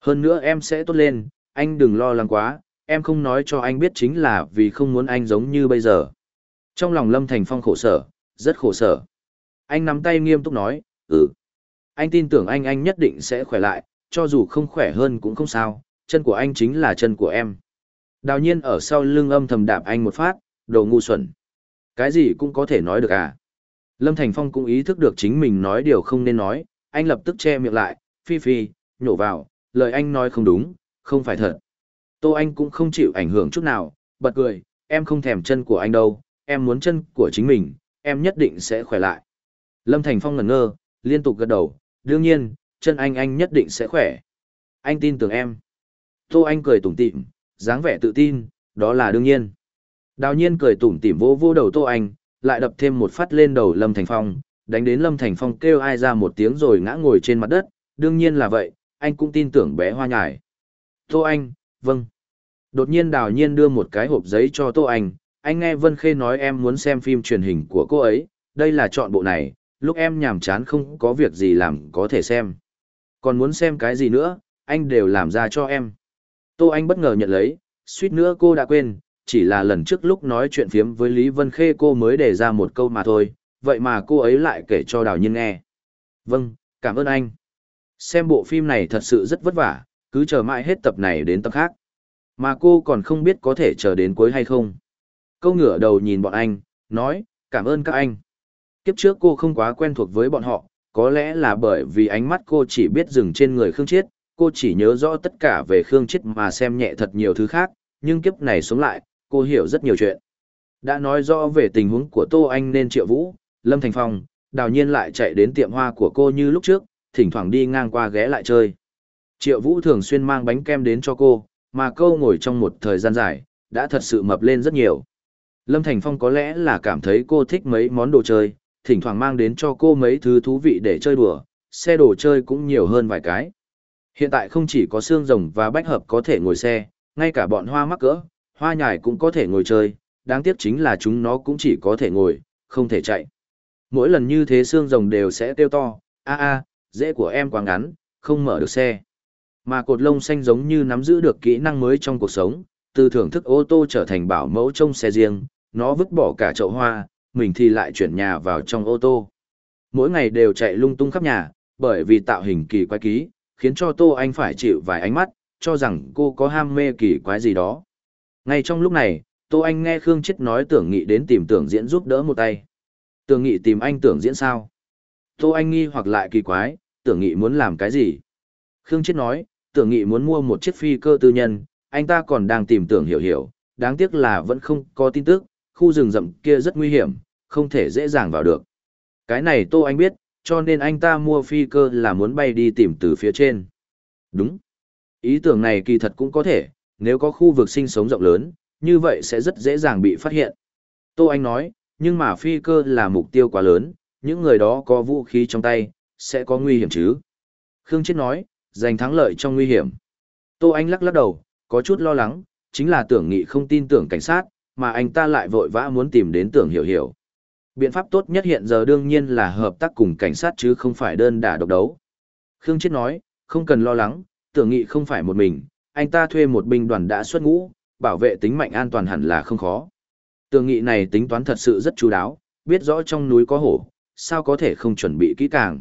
Hơn nữa em sẽ tốt lên, anh đừng lo lắng quá, em không nói cho anh biết chính là vì không muốn anh giống như bây giờ. Trong lòng Lâm Thành Phong khổ sở, rất khổ sở. Anh nắm tay nghiêm túc nói, ừ. Anh tin tưởng anh anh nhất định sẽ khỏe lại, cho dù không khỏe hơn cũng không sao, chân của anh chính là chân của em. Đào nhiên ở sau lưng âm thầm đạp anh một phát, đồ ngu xuẩn. Cái gì cũng có thể nói được à. Lâm Thành Phong cũng ý thức được chính mình nói điều không nên nói, anh lập tức che miệng lại, phi phi, nhổ vào, lời anh nói không đúng, không phải thật. Tô Anh cũng không chịu ảnh hưởng chút nào, bật cười, em không thèm chân của anh đâu, em muốn chân của chính mình, em nhất định sẽ khỏe lại. Lâm Thành Phong ngẩn ngơ, liên tục gật đầu, đương nhiên, chân anh anh nhất định sẽ khỏe. Anh tin tưởng em. Tô Anh cười tủm tỉm, dáng vẻ tự tin, đó là đương nhiên. Đào nhiên cười tủm tỉm vô vô đầu Tô Anh, lại đập thêm một phát lên đầu Lâm Thành Phong, đánh đến Lâm Thành Phong kêu ai ra một tiếng rồi ngã ngồi trên mặt đất, đương nhiên là vậy, anh cũng tin tưởng bé hoa nhải. Tô Anh, vâng. Đột nhiên đào nhiên đưa một cái hộp giấy cho Tô Anh, anh nghe Vân Khê nói em muốn xem phim truyền hình của cô ấy, đây là chọn bộ này, lúc em nhàm chán không có việc gì làm có thể xem. Còn muốn xem cái gì nữa, anh đều làm ra cho em. Tô Anh bất ngờ nhận lấy, suýt nữa cô đã quên, chỉ là lần trước lúc nói chuyện phiếm với Lý Vân Khê cô mới đề ra một câu mà thôi, vậy mà cô ấy lại kể cho Đào Nhiên nghe. Vâng, cảm ơn anh. Xem bộ phim này thật sự rất vất vả, cứ chờ mãi hết tập này đến tập khác. Mà cô còn không biết có thể chờ đến cuối hay không. Câu ngửa đầu nhìn bọn anh, nói, cảm ơn các anh. Kiếp trước cô không quá quen thuộc với bọn họ, có lẽ là bởi vì ánh mắt cô chỉ biết dừng trên người Khương Chiết, cô chỉ nhớ rõ tất cả về Khương Chiết mà xem nhẹ thật nhiều thứ khác, nhưng kiếp này sống lại, cô hiểu rất nhiều chuyện. Đã nói rõ về tình huống của Tô Anh nên Triệu Vũ, Lâm Thành Phong, đào nhiên lại chạy đến tiệm hoa của cô như lúc trước, thỉnh thoảng đi ngang qua ghé lại chơi. Triệu Vũ thường xuyên mang bánh kem đến cho cô, mà câu ngồi trong một thời gian dài, đã thật sự mập lên rất nhiều. Lâm Thành Phong có lẽ là cảm thấy cô thích mấy món đồ chơi, thỉnh thoảng mang đến cho cô mấy thứ thú vị để chơi đùa, xe đồ chơi cũng nhiều hơn vài cái. Hiện tại không chỉ có xương rồng và bách hợp có thể ngồi xe, ngay cả bọn hoa mắc cỡ, hoa nhài cũng có thể ngồi chơi, đáng tiếc chính là chúng nó cũng chỉ có thể ngồi, không thể chạy. Mỗi lần như thế xương rồng đều sẽ tiêu to, a a, dễ của em quá ngắn, không mở được xe. Mà cột lông xanh giống như nắm giữ được kỹ năng mới trong cuộc sống, từ thưởng thức ô tô trở thành bảo mẫu trong xe riêng, nó vứt bỏ cả chậu hoa, mình thì lại chuyển nhà vào trong ô tô. Mỗi ngày đều chạy lung tung khắp nhà, bởi vì tạo hình kỳ quái ký, khiến cho Tô Anh phải chịu vài ánh mắt, cho rằng cô có ham mê kỳ quái gì đó. Ngay trong lúc này, Tô Anh nghe Khương Chết nói tưởng nghị đến tìm tưởng diễn giúp đỡ một tay. Tưởng nghị tìm anh tưởng diễn sao? Tô Anh nghi hoặc lại kỳ quái, tưởng nghị muốn làm cái gì? Khương Chết nói, tưởng nghị muốn mua một chiếc phi cơ tư nhân, anh ta còn đang tìm tưởng hiểu hiểu, đáng tiếc là vẫn không có tin tức, khu rừng rậm kia rất nguy hiểm, không thể dễ dàng vào được. Cái này Tô Anh biết, cho nên anh ta mua phi cơ là muốn bay đi tìm từ phía trên. Đúng. Ý tưởng này kỳ thật cũng có thể, nếu có khu vực sinh sống rộng lớn, như vậy sẽ rất dễ dàng bị phát hiện. Tô Anh nói, nhưng mà phi cơ là mục tiêu quá lớn, những người đó có vũ khí trong tay, sẽ có nguy hiểm chứ. Khương Chết nói, giành thắng lợi trong nguy hiểm. Tô Anh lắc lắc đầu, có chút lo lắng, chính là tưởng nghị không tin tưởng cảnh sát, mà anh ta lại vội vã muốn tìm đến tưởng hiểu hiểu. Biện pháp tốt nhất hiện giờ đương nhiên là hợp tác cùng cảnh sát chứ không phải đơn đả độc đấu. Khương Chết nói, không cần lo lắng, tưởng nghị không phải một mình, anh ta thuê một binh đoàn đã xuất ngũ, bảo vệ tính mạnh an toàn hẳn là không khó. Tưởng nghị này tính toán thật sự rất chú đáo, biết rõ trong núi có hổ, sao có thể không chuẩn bị kỹ càng.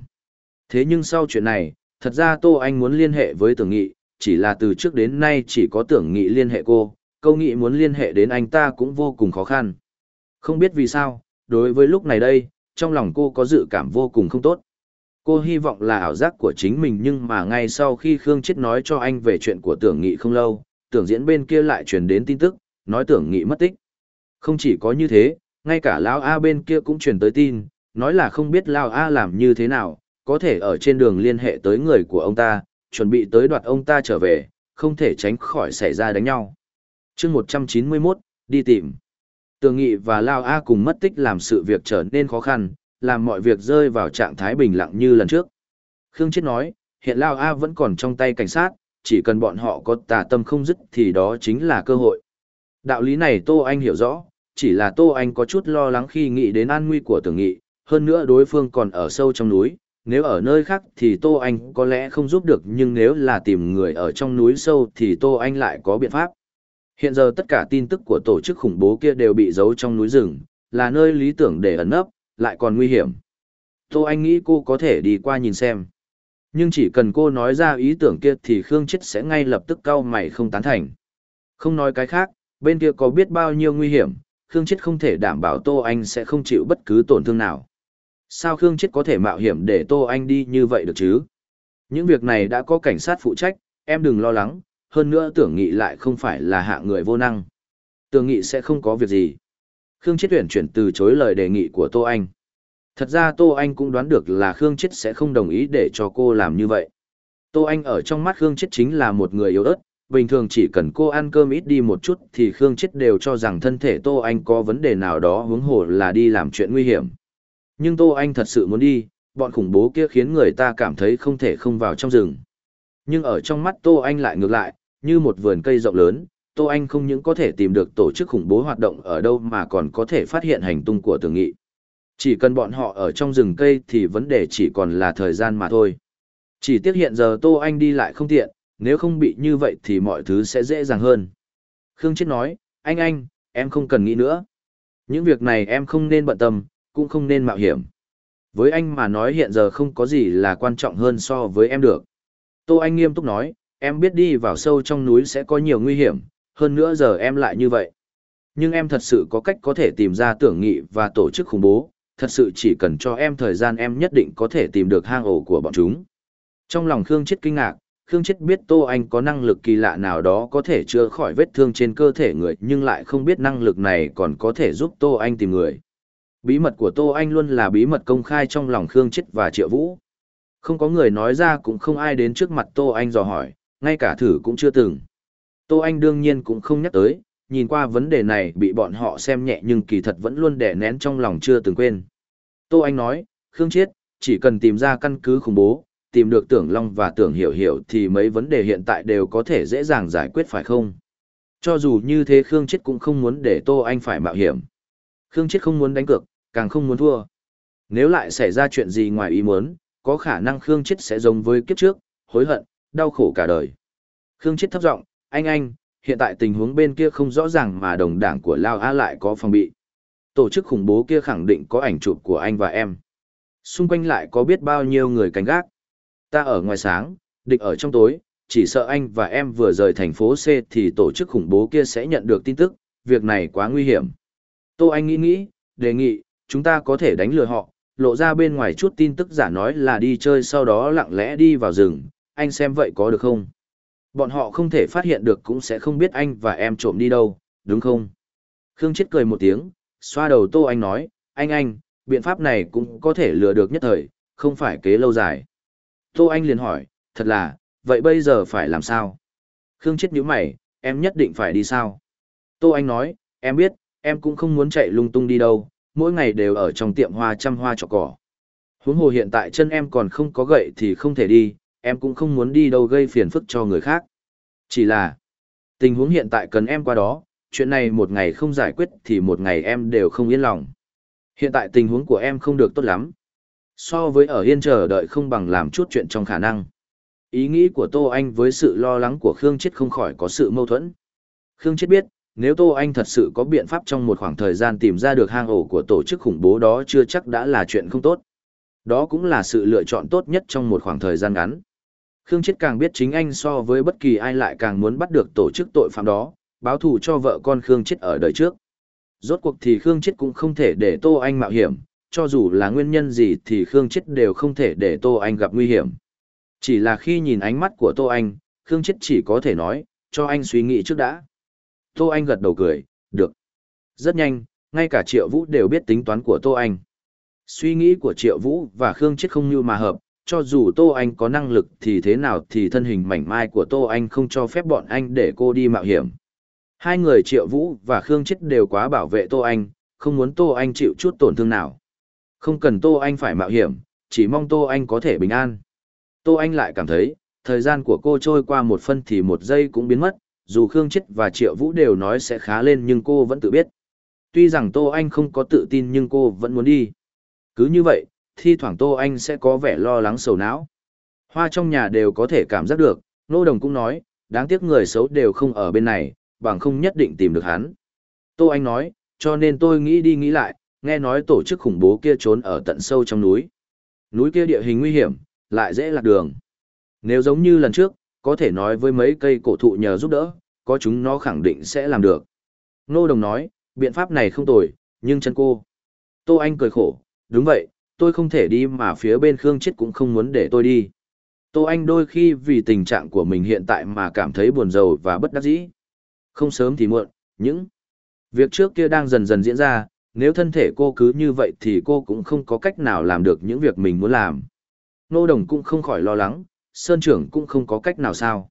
Thế nhưng sau chuyện này, thật ra Tô Anh muốn liên hệ với tưởng nghị, chỉ là từ trước đến nay chỉ có tưởng nghị liên hệ cô, câu nghị muốn liên hệ đến anh ta cũng vô cùng khó khăn. Không biết vì sao, đối với lúc này đây, trong lòng cô có dự cảm vô cùng không tốt. Cô hy vọng là ảo giác của chính mình nhưng mà ngay sau khi Khương Chết nói cho anh về chuyện của tưởng nghị không lâu, tưởng diễn bên kia lại truyền đến tin tức, nói tưởng nghị mất tích. Không chỉ có như thế, ngay cả Lão A bên kia cũng truyền tới tin, nói là không biết Lão A làm như thế nào, có thể ở trên đường liên hệ tới người của ông ta, chuẩn bị tới đoạt ông ta trở về, không thể tránh khỏi xảy ra đánh nhau. chương 191, đi tìm. Tường Nghị và Lao A cùng mất tích làm sự việc trở nên khó khăn, làm mọi việc rơi vào trạng thái bình lặng như lần trước. Khương Chết nói, hiện Lao A vẫn còn trong tay cảnh sát, chỉ cần bọn họ có tà tâm không dứt thì đó chính là cơ hội. Đạo lý này Tô Anh hiểu rõ, chỉ là Tô Anh có chút lo lắng khi nghĩ đến an nguy của Tường Nghị, hơn nữa đối phương còn ở sâu trong núi, nếu ở nơi khác thì Tô Anh có lẽ không giúp được nhưng nếu là tìm người ở trong núi sâu thì Tô Anh lại có biện pháp. Hiện giờ tất cả tin tức của tổ chức khủng bố kia đều bị giấu trong núi rừng, là nơi lý tưởng để ẩn nấp, lại còn nguy hiểm. Tô Anh nghĩ cô có thể đi qua nhìn xem. Nhưng chỉ cần cô nói ra ý tưởng kia thì Khương Chết sẽ ngay lập tức cau mày không tán thành. Không nói cái khác, bên kia có biết bao nhiêu nguy hiểm, Khương Chết không thể đảm bảo Tô Anh sẽ không chịu bất cứ tổn thương nào sao Khương Chết có thể mạo hiểm để Tô Anh đi như vậy được chứ? Những việc này đã có cảnh sát phụ trách, em đừng lo lắng, hơn nữa tưởng nghị lại không phải là hạ người vô năng. Tưởng nghị sẽ không có việc gì. Khương Chết tuyển chuyển từ chối lời đề nghị của Tô Anh. Thật ra Tô Anh cũng đoán được là Khương Chết sẽ không đồng ý để cho cô làm như vậy. Tô Anh ở trong mắt Khương Chết chính là một người yếu ớt, bình thường chỉ cần cô ăn cơm ít đi một chút thì Khương Chết đều cho rằng thân thể Tô Anh có vấn đề nào đó hướng hồ là đi làm chuyện nguy hiểm nhưng Tô Anh thật sự muốn đi, bọn khủng bố kia khiến người ta cảm thấy không thể không vào trong rừng. Nhưng ở trong mắt Tô Anh lại ngược lại, như một vườn cây rộng lớn, Tô Anh không những có thể tìm được tổ chức khủng bố hoạt động ở đâu mà còn có thể phát hiện hành tung của tường nghị. Chỉ cần bọn họ ở trong rừng cây thì vấn đề chỉ còn là thời gian mà thôi. Chỉ tiếc hiện giờ Tô Anh đi lại không tiện, nếu không bị như vậy thì mọi thứ sẽ dễ dàng hơn. Khương Chết nói, anh anh, em không cần nghĩ nữa. Những việc này em không nên bận tâm, cũng không nên mạo hiểm. Với anh mà nói hiện giờ không có gì là quan trọng hơn so với em được. Tô Anh nghiêm túc nói, em biết đi vào sâu trong núi sẽ có nhiều nguy hiểm, hơn nữa giờ em lại như vậy. Nhưng em thật sự có cách có thể tìm ra tưởng nghị và tổ chức khủng bố, thật sự chỉ cần cho em thời gian em nhất định có thể tìm được hang ổ của bọn chúng. Trong lòng Khương Chết kinh ngạc, Khương Chết biết Tô Anh có năng lực kỳ lạ nào đó có thể chữa khỏi vết thương trên cơ thể người nhưng lại không biết năng lực này còn có thể giúp Tô Anh tìm người. Bí mật của Tô Anh luôn là bí mật công khai trong lòng Khương Chết và Triệu Vũ. Không có người nói ra cũng không ai đến trước mặt Tô Anh dò hỏi, ngay cả thử cũng chưa từng. Tô Anh đương nhiên cũng không nhắc tới, nhìn qua vấn đề này bị bọn họ xem nhẹ nhưng kỳ thật vẫn luôn đè nén trong lòng chưa từng quên. Tô Anh nói, Khương Chiết, chỉ cần tìm ra căn cứ khủng bố, tìm được tưởng Long và tưởng Hiểu Hiểu thì mấy vấn đề hiện tại đều có thể dễ dàng giải quyết phải không? Cho dù như thế Khương Chiết cũng không muốn để Tô Anh phải mạo hiểm. Khương Chiết không muốn đánh cược, càng không muốn thua. Nếu lại xảy ra chuyện gì ngoài ý muốn, có khả năng Khương Chết sẽ giống với kiếp trước, hối hận, đau khổ cả đời. Khương Chết thấp giọng, anh anh, hiện tại tình huống bên kia không rõ ràng mà đồng đảng của Lao A lại có phòng bị. Tổ chức khủng bố kia khẳng định có ảnh chụp của anh và em. Xung quanh lại có biết bao nhiêu người canh gác. Ta ở ngoài sáng, địch ở trong tối, chỉ sợ anh và em vừa rời thành phố C thì tổ chức khủng bố kia sẽ nhận được tin tức, việc này quá nguy hiểm. Tô Anh nghĩ nghĩ, đề nghị, chúng ta có thể đánh lừa họ, lộ ra bên ngoài chút tin tức giả nói là đi chơi sau đó lặng lẽ đi vào rừng, anh xem vậy có được không? Bọn họ không thể phát hiện được cũng sẽ không biết anh và em trộm đi đâu, đúng không? Khương Chết cười một tiếng, xoa đầu Tô Anh nói, anh anh, biện pháp này cũng có thể lừa được nhất thời, không phải kế lâu dài. Tô Anh liền hỏi, thật là, vậy bây giờ phải làm sao? Khương Chết nhíu mày, em nhất định phải đi sao? Tô Anh nói, em biết, em cũng không muốn chạy lung tung đi đâu, mỗi ngày đều ở trong tiệm hoa chăm hoa trọc cỏ. Huống hồ hiện tại chân em còn không có gậy thì không thể đi, em cũng không muốn đi đâu gây phiền phức cho người khác. Chỉ là, tình huống hiện tại cần em qua đó, chuyện này một ngày không giải quyết thì một ngày em đều không yên lòng. Hiện tại tình huống của em không được tốt lắm. So với ở yên chờ đợi không bằng làm chút chuyện trong khả năng. Ý nghĩ của Tô Anh với sự lo lắng của Khương Chết không khỏi có sự mâu thuẫn. Khương Chết biết, nếu Tô Anh thật sự có biện pháp trong một khoảng thời gian tìm ra được hang ổ của tổ chức khủng bố đó chưa chắc đã là chuyện không tốt. Đó cũng là sự lựa chọn tốt nhất trong một khoảng thời gian ngắn. Khương Chết càng biết chính anh so với bất kỳ ai lại càng muốn bắt được tổ chức tội phạm đó, báo thù cho vợ con Khương Chết ở đời trước. Rốt cuộc thì Khương Chết cũng không thể để Tô Anh mạo hiểm, cho dù là nguyên nhân gì thì Khương Chết đều không thể để Tô Anh gặp nguy hiểm. Chỉ là khi nhìn ánh mắt của Tô Anh, Khương Chết chỉ có thể nói, cho anh suy nghĩ trước đã. Tô Anh gật đầu cười, được. Rất nhanh, ngay cả Triệu Vũ đều biết tính toán của Tô Anh. Suy nghĩ của Triệu Vũ và Khương Chết không như mà hợp, cho dù Tô Anh có năng lực thì thế nào thì thân hình mảnh mai của Tô Anh không cho phép bọn anh để cô đi mạo hiểm. Hai người Triệu Vũ và Khương Chết đều quá bảo vệ Tô Anh, không muốn Tô Anh chịu chút tổn thương nào. Không cần Tô Anh phải mạo hiểm, chỉ mong Tô Anh có thể bình an. Tô Anh lại cảm thấy, thời gian của cô trôi qua một phân thì một giây cũng biến mất, dù Khương Chết và Triệu Vũ đều nói sẽ khá lên nhưng cô vẫn tự biết. Tuy rằng Tô Anh không có tự tin nhưng cô vẫn muốn đi. Cứ như vậy, thi thoảng Tô Anh sẽ có vẻ lo lắng sầu não. Hoa trong nhà đều có thể cảm giác được, Nô Đồng cũng nói, đáng tiếc người xấu đều không ở bên này, bằng không nhất định tìm được hắn. Tô Anh nói, cho nên tôi nghĩ đi nghĩ lại, nghe nói tổ chức khủng bố kia trốn ở tận sâu trong núi. Núi kia địa hình nguy hiểm, lại dễ lạc đường. Nếu giống như lần trước, có thể nói với mấy cây cổ thụ nhờ giúp đỡ, có chúng nó khẳng định sẽ làm được. Ngô Đồng nói, biện pháp này không tồi, nhưng chân cô. Tô Anh cười khổ, đúng vậy, tôi không thể đi mà phía bên Khương Chết cũng không muốn để tôi đi. Tô Anh đôi khi vì tình trạng của mình hiện tại mà cảm thấy buồn rầu và bất đắc dĩ. Không sớm thì muộn, những việc trước kia đang dần dần diễn ra, nếu thân thể cô cứ như vậy thì cô cũng không có cách nào làm được những việc mình muốn làm. Nô Đồng cũng không khỏi lo lắng, Sơn trưởng cũng không có cách nào sao.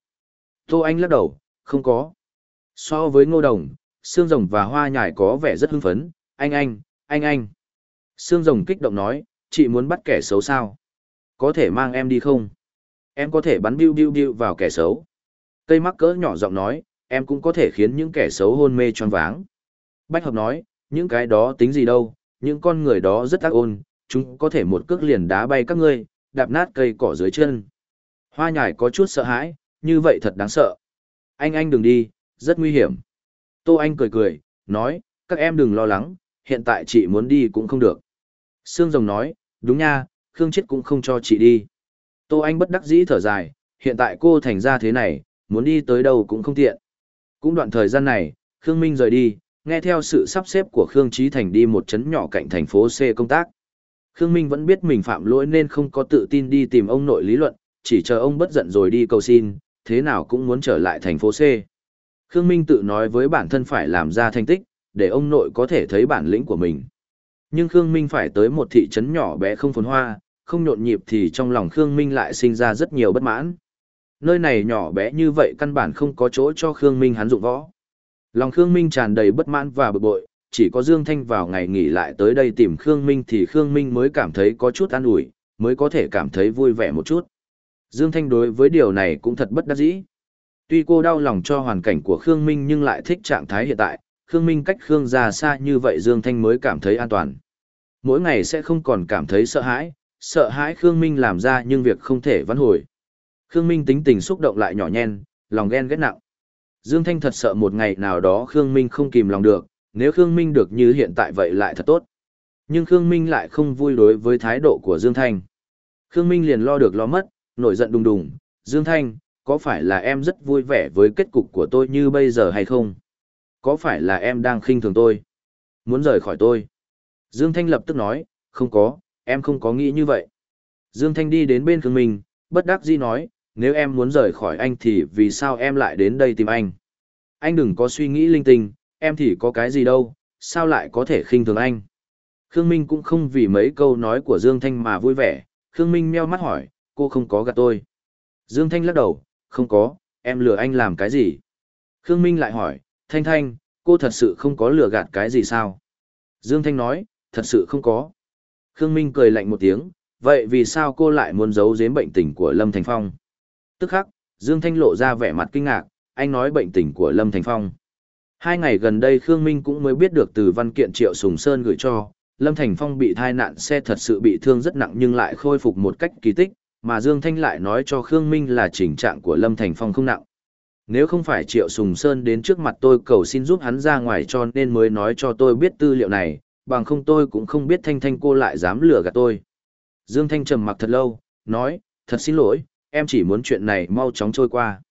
Tô Anh lắc đầu, không có. So với ngô đồng, xương rồng và hoa nhải có vẻ rất hưng phấn, anh anh, anh anh. Xương rồng kích động nói, chị muốn bắt kẻ xấu sao? Có thể mang em đi không? Em có thể bắn biu biu biu vào kẻ xấu. Cây mắc cỡ nhỏ giọng nói, em cũng có thể khiến những kẻ xấu hôn mê choáng váng. Bách hợp nói, những cái đó tính gì đâu, những con người đó rất ác ôn, chúng có thể một cước liền đá bay các ngươi, đạp nát cây cỏ dưới chân. Hoa nhải có chút sợ hãi, như vậy thật đáng sợ. Anh anh đừng đi, rất nguy hiểm. Tô Anh cười cười, nói, các em đừng lo lắng, hiện tại chị muốn đi cũng không được. Sương Rồng nói, đúng nha, Khương Chết cũng không cho chị đi. Tô Anh bất đắc dĩ thở dài, hiện tại cô thành ra thế này, muốn đi tới đâu cũng không tiện. Cũng đoạn thời gian này, Khương Minh rời đi, nghe theo sự sắp xếp của Khương Trí Thành đi một trấn nhỏ cạnh thành phố C công tác. Khương Minh vẫn biết mình phạm lỗi nên không có tự tin đi tìm ông nội lý luận, chỉ chờ ông bất giận rồi đi cầu xin, thế nào cũng muốn trở lại thành phố C. Khương Minh tự nói với bản thân phải làm ra thành tích, để ông nội có thể thấy bản lĩnh của mình. Nhưng Khương Minh phải tới một thị trấn nhỏ bé không phồn hoa, không nhộn nhịp thì trong lòng Khương Minh lại sinh ra rất nhiều bất mãn. Nơi này nhỏ bé như vậy căn bản không có chỗ cho Khương Minh hắn dụng võ. Lòng Khương Minh tràn đầy bất mãn và bực bội, chỉ có Dương Thanh vào ngày nghỉ lại tới đây tìm Khương Minh thì Khương Minh mới cảm thấy có chút an ủi, mới có thể cảm thấy vui vẻ một chút. Dương Thanh đối với điều này cũng thật bất đắc dĩ. Tuy cô đau lòng cho hoàn cảnh của Khương Minh nhưng lại thích trạng thái hiện tại, Khương Minh cách Khương già xa như vậy Dương Thanh mới cảm thấy an toàn. Mỗi ngày sẽ không còn cảm thấy sợ hãi, sợ hãi Khương Minh làm ra nhưng việc không thể vãn hồi. Khương Minh tính tình xúc động lại nhỏ nhen, lòng ghen ghét nặng. Dương Thanh thật sợ một ngày nào đó Khương Minh không kìm lòng được, nếu Khương Minh được như hiện tại vậy lại thật tốt. Nhưng Khương Minh lại không vui đối với thái độ của Dương Thanh. Khương Minh liền lo được lo mất, nổi giận đùng đùng, Dương Thanh, có phải là em rất vui vẻ với kết cục của tôi như bây giờ hay không? Có phải là em đang khinh thường tôi? Muốn rời khỏi tôi? Dương Thanh lập tức nói, không có, em không có nghĩ như vậy. Dương Thanh đi đến bên Khương Minh, bất đắc dĩ nói, nếu em muốn rời khỏi anh thì vì sao em lại đến đây tìm anh? Anh đừng có suy nghĩ linh tinh, em thì có cái gì đâu, sao lại có thể khinh thường anh? Khương Minh cũng không vì mấy câu nói của Dương Thanh mà vui vẻ, Khương Minh meo mắt hỏi, cô không có gạt tôi. Dương Thanh lắc đầu, không có, em lừa anh làm cái gì? Khương Minh lại hỏi, Thanh Thanh, cô thật sự không có lừa gạt cái gì sao? Dương Thanh nói, thật sự không có. Khương Minh cười lạnh một tiếng, vậy vì sao cô lại muốn giấu giếm bệnh tình của Lâm Thành Phong? Tức khắc, Dương Thanh lộ ra vẻ mặt kinh ngạc, anh nói bệnh tình của Lâm Thành Phong. Hai ngày gần đây Khương Minh cũng mới biết được từ văn kiện Triệu Sùng Sơn gửi cho, Lâm Thành Phong bị thai nạn xe thật sự bị thương rất nặng nhưng lại khôi phục một cách kỳ tích, mà Dương Thanh lại nói cho Khương Minh là tình trạng của Lâm Thành Phong không nặng. Nếu không phải Triệu Sùng Sơn đến trước mặt tôi cầu xin giúp hắn ra ngoài cho nên mới nói cho tôi biết tư liệu này, bằng không tôi cũng không biết Thanh Thanh cô lại dám lừa gạt tôi. Dương Thanh trầm mặc thật lâu, nói, thật xin lỗi, em chỉ muốn chuyện này mau chóng trôi qua.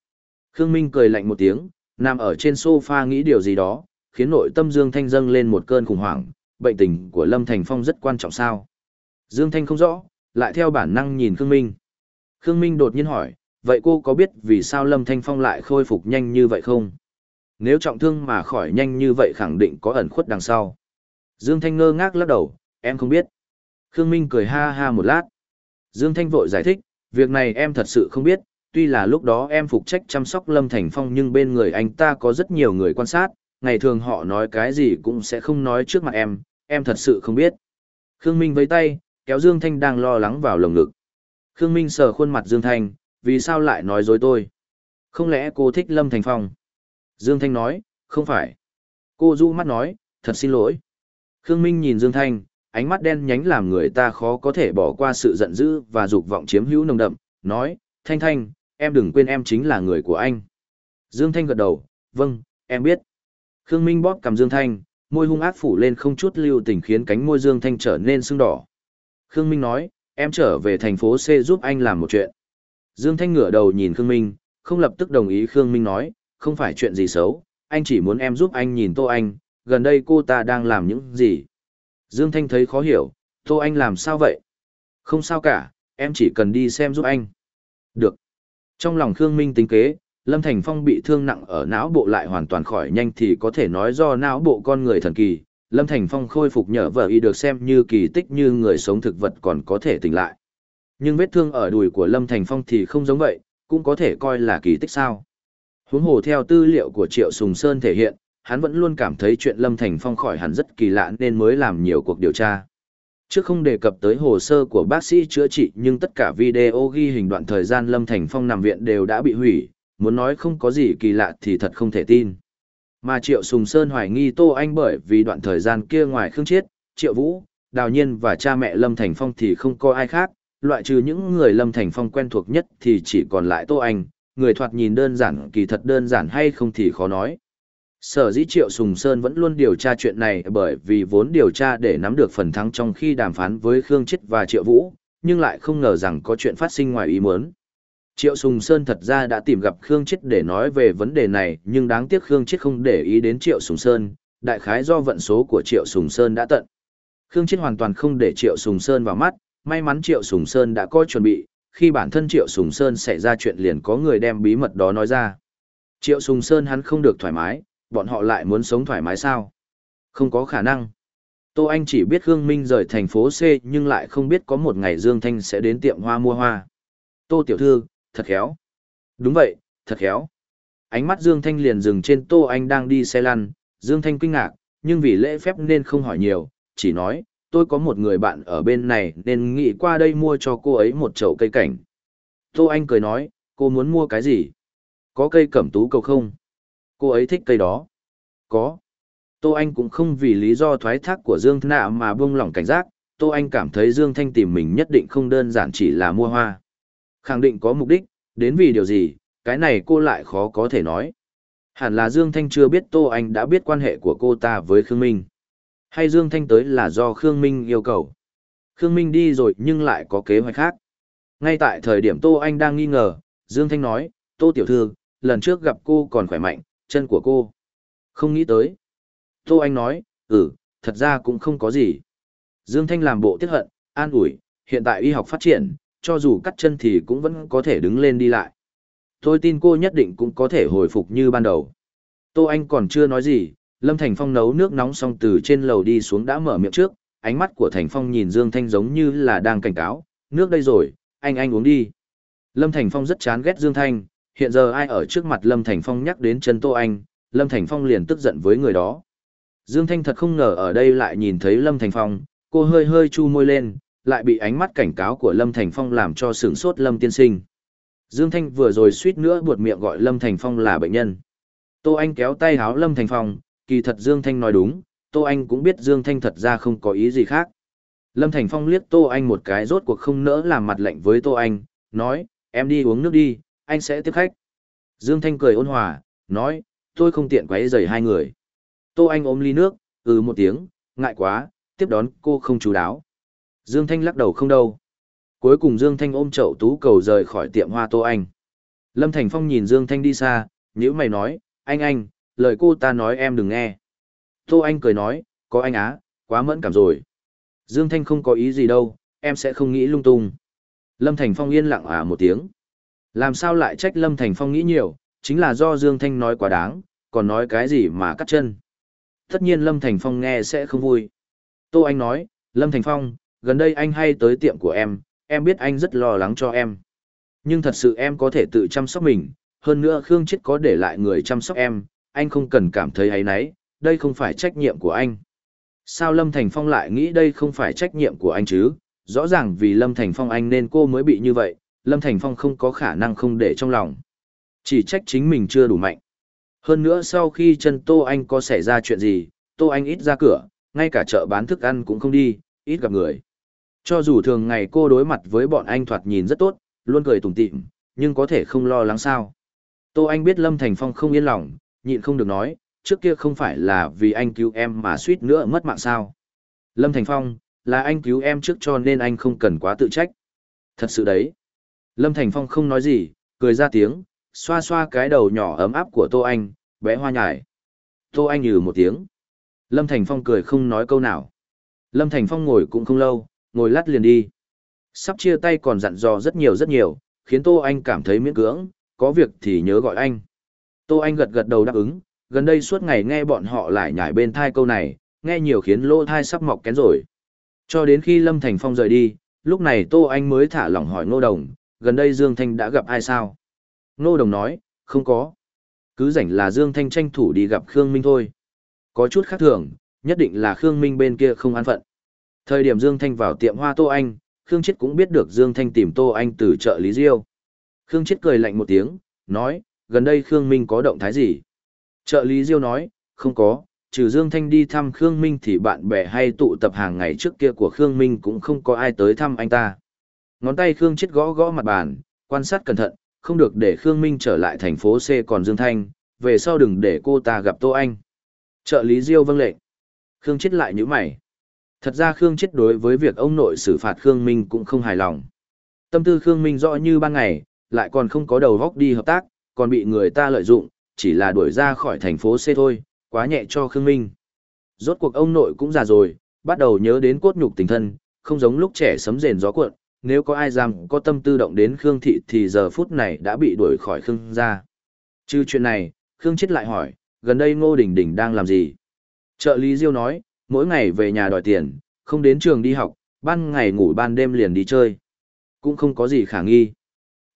Khương Minh cười lạnh một tiếng, nằm ở trên sofa nghĩ điều gì đó, khiến nội tâm Dương Thanh dâng lên một cơn khủng hoảng, bệnh tình của Lâm Thành Phong rất quan trọng sao. Dương Thanh không rõ, lại theo bản năng nhìn Khương Minh. Khương Minh đột nhiên hỏi, vậy cô có biết vì sao Lâm Thanh Phong lại khôi phục nhanh như vậy không? Nếu trọng thương mà khỏi nhanh như vậy khẳng định có ẩn khuất đằng sau. Dương Thanh ngơ ngác lắc đầu, em không biết. Khương Minh cười ha ha một lát. Dương Thanh vội giải thích, việc này em thật sự không biết, tuy là lúc đó em phục trách chăm sóc Lâm Thành Phong nhưng bên người anh ta có rất nhiều người quan sát, ngày thường họ nói cái gì cũng sẽ không nói trước mặt em, em thật sự không biết. Khương Minh với tay, kéo Dương Thanh đang lo lắng vào lồng ngực. Khương Minh sờ khuôn mặt Dương Thanh, vì sao lại nói dối tôi? Không lẽ cô thích Lâm Thành Phong? Dương Thanh nói, không phải. Cô du mắt nói, thật xin lỗi. Khương Minh nhìn Dương Thanh, ánh mắt đen nhánh làm người ta khó có thể bỏ qua sự giận dữ và dục vọng chiếm hữu nồng đậm, nói, Thanh Thanh, em đừng quên em chính là người của anh. Dương Thanh gật đầu, vâng, em biết. Khương Minh bóp cầm Dương Thanh, môi hung ác phủ lên không chút lưu tình khiến cánh môi Dương Thanh trở nên sưng đỏ. Khương Minh nói, em trở về thành phố C giúp anh làm một chuyện. Dương Thanh ngửa đầu nhìn Khương Minh, không lập tức đồng ý Khương Minh nói, không phải chuyện gì xấu, anh chỉ muốn em giúp anh nhìn Tô Anh, gần đây cô ta đang làm những gì. Dương Thanh thấy khó hiểu, Tô Anh làm sao vậy? Không sao cả, em chỉ cần đi xem giúp anh. Được. Trong lòng Khương Minh tính kế, Lâm Thành Phong bị thương nặng ở não bộ lại hoàn toàn khỏi nhanh thì có thể nói do não bộ con người thần kỳ, Lâm Thành Phong khôi phục nhờ vợ y được xem như kỳ tích như người sống thực vật còn có thể tỉnh lại. Nhưng vết thương ở đùi của Lâm Thành Phong thì không giống vậy, cũng có thể coi là kỳ tích sao. Huống hồ theo tư liệu của Triệu Sùng Sơn thể hiện, hắn vẫn luôn cảm thấy chuyện Lâm Thành Phong khỏi hẳn rất kỳ lạ nên mới làm nhiều cuộc điều tra. Trước không đề cập tới hồ sơ của bác sĩ chữa trị nhưng tất cả video ghi hình đoạn thời gian Lâm Thành Phong nằm viện đều đã bị hủy, muốn nói không có gì kỳ lạ thì thật không thể tin. Mà Triệu Sùng Sơn hoài nghi Tô Anh bởi vì đoạn thời gian kia ngoài Khương chết, Triệu Vũ, Đào Nhiên và cha mẹ Lâm Thành Phong thì không có ai khác, loại trừ những người Lâm Thành Phong quen thuộc nhất thì chỉ còn lại Tô Anh, người thoạt nhìn đơn giản kỳ thật đơn giản hay không thì khó nói. Sở dĩ Triệu Sùng Sơn vẫn luôn điều tra chuyện này bởi vì vốn điều tra để nắm được phần thắng trong khi đàm phán với Khương Chết và Triệu Vũ, nhưng lại không ngờ rằng có chuyện phát sinh ngoài ý muốn. Triệu Sùng Sơn thật ra đã tìm gặp Khương Chết để nói về vấn đề này, nhưng đáng tiếc Khương Chết không để ý đến Triệu Sùng Sơn, đại khái do vận số của Triệu Sùng Sơn đã tận. Khương Chết hoàn toàn không để Triệu Sùng Sơn vào mắt, may mắn Triệu Sùng Sơn đã có chuẩn bị, khi bản thân Triệu Sùng Sơn xảy ra chuyện liền có người đem bí mật đó nói ra. Triệu Sùng Sơn hắn không được thoải mái, bọn họ lại muốn sống thoải mái sao? Không có khả năng. Tô Anh chỉ biết Khương Minh rời thành phố C nhưng lại không biết có một ngày Dương Thanh sẽ đến tiệm hoa mua hoa. Tô Tiểu Thư, thật khéo. Đúng vậy, thật khéo. Ánh mắt Dương Thanh liền dừng trên Tô Anh đang đi xe lăn, Dương Thanh kinh ngạc, nhưng vì lễ phép nên không hỏi nhiều, chỉ nói, tôi có một người bạn ở bên này nên nghĩ qua đây mua cho cô ấy một chậu cây cảnh. Tô Anh cười nói, cô muốn mua cái gì? Có cây cẩm tú cầu không? Cô ấy thích cây đó. Có. Tô Anh cũng không vì lý do thoái thác của Dương Nạ mà buông lỏng cảnh giác, Tô Anh cảm thấy Dương Thanh tìm mình nhất định không đơn giản chỉ là mua hoa. Khẳng định có mục đích, đến vì điều gì, cái này cô lại khó có thể nói. Hẳn là Dương Thanh chưa biết Tô Anh đã biết quan hệ của cô ta với Khương Minh. Hay Dương Thanh tới là do Khương Minh yêu cầu. Khương Minh đi rồi nhưng lại có kế hoạch khác. Ngay tại thời điểm Tô Anh đang nghi ngờ, Dương Thanh nói, Tô Tiểu Thư, lần trước gặp cô còn khỏe mạnh, chân của cô. Không nghĩ tới. Tô Anh nói, ừ, thật ra cũng không có gì. Dương Thanh làm bộ tiếc hận, an ủi, hiện tại y học phát triển, cho dù cắt chân thì cũng vẫn có thể đứng lên đi lại. Tôi tin cô nhất định cũng có thể hồi phục như ban đầu. Tô Anh còn chưa nói gì, Lâm Thành Phong nấu nước nóng xong từ trên lầu đi xuống đã mở miệng trước, ánh mắt của Thành Phong nhìn Dương Thanh giống như là đang cảnh cáo, nước đây rồi, anh anh uống đi. Lâm Thành Phong rất chán ghét Dương Thanh, hiện giờ ai ở trước mặt Lâm Thành Phong nhắc đến chân Tô Anh, Lâm Thành Phong liền tức giận với người đó. Dương Thanh thật không ngờ ở đây lại nhìn thấy Lâm Thành Phong, cô hơi hơi chu môi lên, lại bị ánh mắt cảnh cáo của Lâm Thành Phong làm cho sửng sốt Lâm tiên sinh. Dương Thanh vừa rồi suýt nữa buột miệng gọi Lâm Thành Phong là bệnh nhân. Tô Anh kéo tay háo Lâm Thành Phong, kỳ thật Dương Thanh nói đúng, Tô Anh cũng biết Dương Thanh thật ra không có ý gì khác. Lâm Thành Phong liếc Tô Anh một cái rốt cuộc không nỡ làm mặt lạnh với Tô Anh, nói, em đi uống nước đi, anh sẽ tiếp khách. Dương Thanh cười ôn hòa, nói, tôi không tiện quấy rầy hai người. Tô Anh ôm ly nước, ừ một tiếng, ngại quá, tiếp đón cô không chú đáo. Dương Thanh lắc đầu không đâu. Cuối cùng Dương Thanh ôm chậu tú cầu rời khỏi tiệm hoa tô anh. Lâm Thành Phong nhìn Dương Thanh đi xa, nhữ mày nói, anh anh, lời cô ta nói em đừng nghe. Tô anh cười nói, có anh á, quá mẫn cảm rồi. Dương Thanh không có ý gì đâu, em sẽ không nghĩ lung tung. Lâm Thành Phong yên lặng à một tiếng. Làm sao lại trách Lâm Thành Phong nghĩ nhiều, chính là do Dương Thanh nói quá đáng, còn nói cái gì mà cắt chân. Tất nhiên Lâm Thành Phong nghe sẽ không vui. Tô Anh nói, Lâm Thành Phong, gần đây anh hay tới tiệm của em, em biết anh rất lo lắng cho em. Nhưng thật sự em có thể tự chăm sóc mình, hơn nữa Khương Chết có để lại người chăm sóc em, anh không cần cảm thấy ấy nấy. đây không phải trách nhiệm của anh. Sao Lâm Thành Phong lại nghĩ đây không phải trách nhiệm của anh chứ? Rõ ràng vì Lâm Thành Phong anh nên cô mới bị như vậy, Lâm Thành Phong không có khả năng không để trong lòng. Chỉ trách chính mình chưa đủ mạnh. Hơn nữa sau khi chân Tô Anh có xảy ra chuyện gì, Tô Anh ít ra cửa, ngay cả chợ bán thức ăn cũng không đi, ít gặp người. Cho dù thường ngày cô đối mặt với bọn anh thoạt nhìn rất tốt, luôn cười tủm tỉm, nhưng có thể không lo lắng sao. Tô Anh biết Lâm Thành Phong không yên lòng, nhịn không được nói, trước kia không phải là vì anh cứu em mà suýt nữa mất mạng sao. Lâm Thành Phong, là anh cứu em trước cho nên anh không cần quá tự trách. Thật sự đấy. Lâm Thành Phong không nói gì, cười ra tiếng, xoa xoa cái đầu nhỏ ấm áp của Tô Anh, bé hoa nhải. Tô Anh nhừ một tiếng. Lâm Thành Phong cười không nói câu nào. Lâm Thành Phong ngồi cũng không lâu, ngồi lát liền đi. Sắp chia tay còn dặn dò rất nhiều rất nhiều, khiến Tô Anh cảm thấy miễn cưỡng, có việc thì nhớ gọi anh. Tô Anh gật gật đầu đáp ứng, gần đây suốt ngày nghe bọn họ lại nhải bên thai câu này, nghe nhiều khiến lô thai sắp mọc kén rồi. Cho đến khi Lâm Thành Phong rời đi, lúc này Tô Anh mới thả lỏng hỏi Ngô Đồng, gần đây Dương Thanh đã gặp ai sao? Ngô Đồng nói, không có. Cứ rảnh là Dương Thanh tranh thủ đi gặp Khương Minh thôi. Có chút khác thường, nhất định là Khương Minh bên kia không an phận. Thời điểm Dương Thanh vào tiệm hoa Tô Anh, Khương Chết cũng biết được Dương Thanh tìm Tô Anh từ chợ Lý Diêu. Khương Chết cười lạnh một tiếng, nói, gần đây Khương Minh có động thái gì? Trợ Lý Diêu nói, không có, trừ Dương Thanh đi thăm Khương Minh thì bạn bè hay tụ tập hàng ngày trước kia của Khương Minh cũng không có ai tới thăm anh ta. Ngón tay Khương Chết gõ gõ mặt bàn, quan sát cẩn thận, không được để Khương Minh trở lại thành phố C còn Dương Thanh, về sau đừng để cô ta gặp Tô Anh. Trợ Lý Diêu vâng lệnh. Khương Chết lại như mày. Thật ra Khương chết đối với việc ông nội xử phạt Khương Minh cũng không hài lòng. Tâm tư Khương Minh rõ như ban ngày, lại còn không có đầu góc đi hợp tác, còn bị người ta lợi dụng, chỉ là đuổi ra khỏi thành phố C thôi, quá nhẹ cho Khương Minh. Rốt cuộc ông nội cũng già rồi, bắt đầu nhớ đến cốt nhục tình thân, không giống lúc trẻ sấm rền gió cuộn, nếu có ai dám có tâm tư động đến Khương Thị thì giờ phút này đã bị đuổi khỏi Khương ra. Chứ chuyện này, Khương chết lại hỏi, gần đây Ngô Đình Đình đang làm gì? Trợ lý Diêu nói, mỗi ngày về nhà đòi tiền, không đến trường đi học, ban ngày ngủ ban đêm liền đi chơi. Cũng không có gì khả nghi.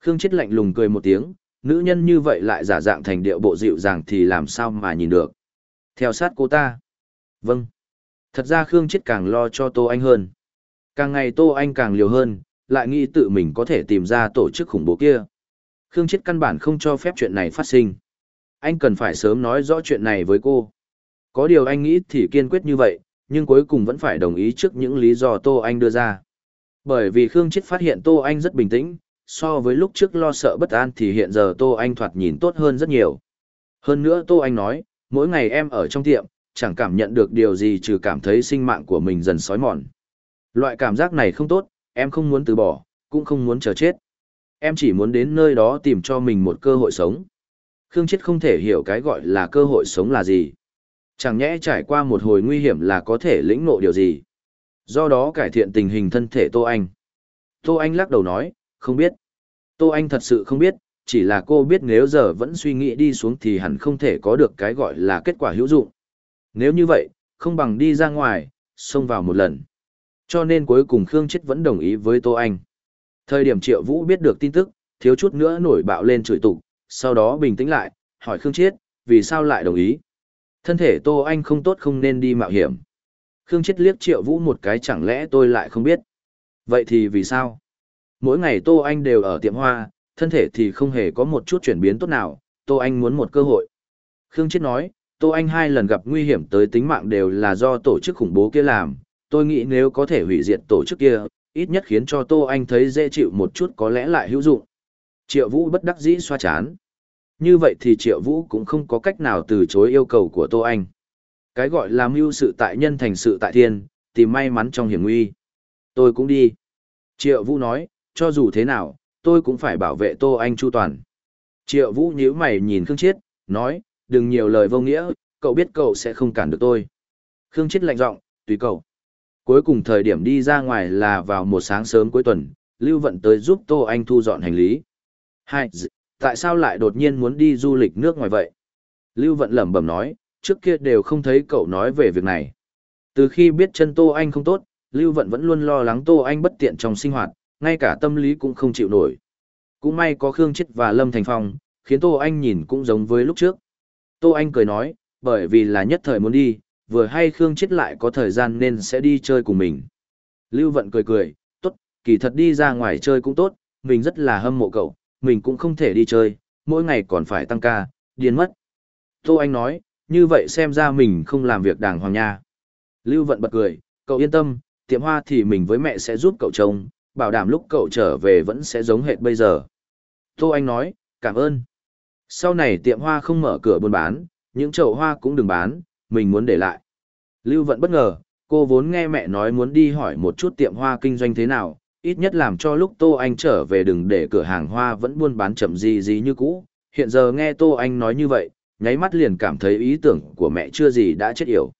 Khương Chết lạnh lùng cười một tiếng, nữ nhân như vậy lại giả dạng thành điệu bộ dịu dàng thì làm sao mà nhìn được. Theo sát cô ta. Vâng. Thật ra Khương Chết càng lo cho Tô Anh hơn. Càng ngày Tô Anh càng liều hơn, lại nghĩ tự mình có thể tìm ra tổ chức khủng bố kia. Khương Chết căn bản không cho phép chuyện này phát sinh. Anh cần phải sớm nói rõ chuyện này với cô. Có điều anh nghĩ thì kiên quyết như vậy, nhưng cuối cùng vẫn phải đồng ý trước những lý do Tô Anh đưa ra. Bởi vì Khương Chết phát hiện Tô Anh rất bình tĩnh, so với lúc trước lo sợ bất an thì hiện giờ Tô Anh thoạt nhìn tốt hơn rất nhiều. Hơn nữa Tô Anh nói, mỗi ngày em ở trong tiệm, chẳng cảm nhận được điều gì trừ cảm thấy sinh mạng của mình dần sói mòn. Loại cảm giác này không tốt, em không muốn từ bỏ, cũng không muốn chờ chết. Em chỉ muốn đến nơi đó tìm cho mình một cơ hội sống. Khương Chết không thể hiểu cái gọi là cơ hội sống là gì. Chẳng nhẽ trải qua một hồi nguy hiểm là có thể lĩnh ngộ điều gì? Do đó cải thiện tình hình thân thể Tô Anh. Tô Anh lắc đầu nói, không biết. Tô Anh thật sự không biết, chỉ là cô biết nếu giờ vẫn suy nghĩ đi xuống thì hẳn không thể có được cái gọi là kết quả hữu dụng. Nếu như vậy, không bằng đi ra ngoài, xông vào một lần. Cho nên cuối cùng Khương Chết vẫn đồng ý với Tô Anh. Thời điểm Triệu Vũ biết được tin tức, thiếu chút nữa nổi bạo lên chửi tục, sau đó bình tĩnh lại, hỏi Khương Chết, vì sao lại đồng ý. Thân thể Tô Anh không tốt không nên đi mạo hiểm. Khương Chết liếc Triệu Vũ một cái chẳng lẽ tôi lại không biết. Vậy thì vì sao? Mỗi ngày Tô Anh đều ở tiệm hoa, thân thể thì không hề có một chút chuyển biến tốt nào, Tô Anh muốn một cơ hội. Khương Chết nói, Tô Anh hai lần gặp nguy hiểm tới tính mạng đều là do tổ chức khủng bố kia làm, tôi nghĩ nếu có thể hủy diệt tổ chức kia, ít nhất khiến cho Tô Anh thấy dễ chịu một chút có lẽ lại hữu dụng. Triệu Vũ bất đắc dĩ xoa chán. Như vậy thì Triệu Vũ cũng không có cách nào từ chối yêu cầu của Tô Anh. Cái gọi là mưu sự tại nhân thành sự tại thiên, tìm may mắn trong hiểm nguy. Tôi cũng đi. Triệu Vũ nói, cho dù thế nào, tôi cũng phải bảo vệ Tô Anh chu toàn. Triệu Vũ nhíu mày nhìn Khương Chiết, nói, đừng nhiều lời vô nghĩa, cậu biết cậu sẽ không cản được tôi. Khương Chiết lạnh giọng, tùy cậu. Cuối cùng thời điểm đi ra ngoài là vào một sáng sớm cuối tuần, Lưu Vận tới giúp Tô Anh thu dọn hành lý. Hai, tại sao lại đột nhiên muốn đi du lịch nước ngoài vậy? Lưu Vận lẩm bẩm nói, trước kia đều không thấy cậu nói về việc này. Từ khi biết chân Tô Anh không tốt, Lưu Vận vẫn luôn lo lắng Tô Anh bất tiện trong sinh hoạt, ngay cả tâm lý cũng không chịu nổi. Cũng may có Khương Chết và Lâm Thành Phong, khiến Tô Anh nhìn cũng giống với lúc trước. Tô Anh cười nói, bởi vì là nhất thời muốn đi, vừa hay Khương Chết lại có thời gian nên sẽ đi chơi cùng mình. Lưu Vận cười cười, tốt, kỳ thật đi ra ngoài chơi cũng tốt, mình rất là hâm mộ cậu, mình cũng không thể đi chơi, mỗi ngày còn phải tăng ca, điên mất. Tô Anh nói, như vậy xem ra mình không làm việc đàng hoàng nha. Lưu Vận bật cười, cậu yên tâm, tiệm hoa thì mình với mẹ sẽ giúp cậu trông, bảo đảm lúc cậu trở về vẫn sẽ giống hệt bây giờ. Tô Anh nói, cảm ơn. Sau này tiệm hoa không mở cửa buôn bán, những chậu hoa cũng đừng bán, mình muốn để lại. Lưu Vận bất ngờ, cô vốn nghe mẹ nói muốn đi hỏi một chút tiệm hoa kinh doanh thế nào, ít nhất làm cho lúc Tô Anh trở về đừng để cửa hàng hoa vẫn buôn bán chậm gì gì như cũ. Hiện giờ nghe Tô Anh nói như vậy, nháy mắt liền cảm thấy ý tưởng của mẹ chưa gì đã chết yểu.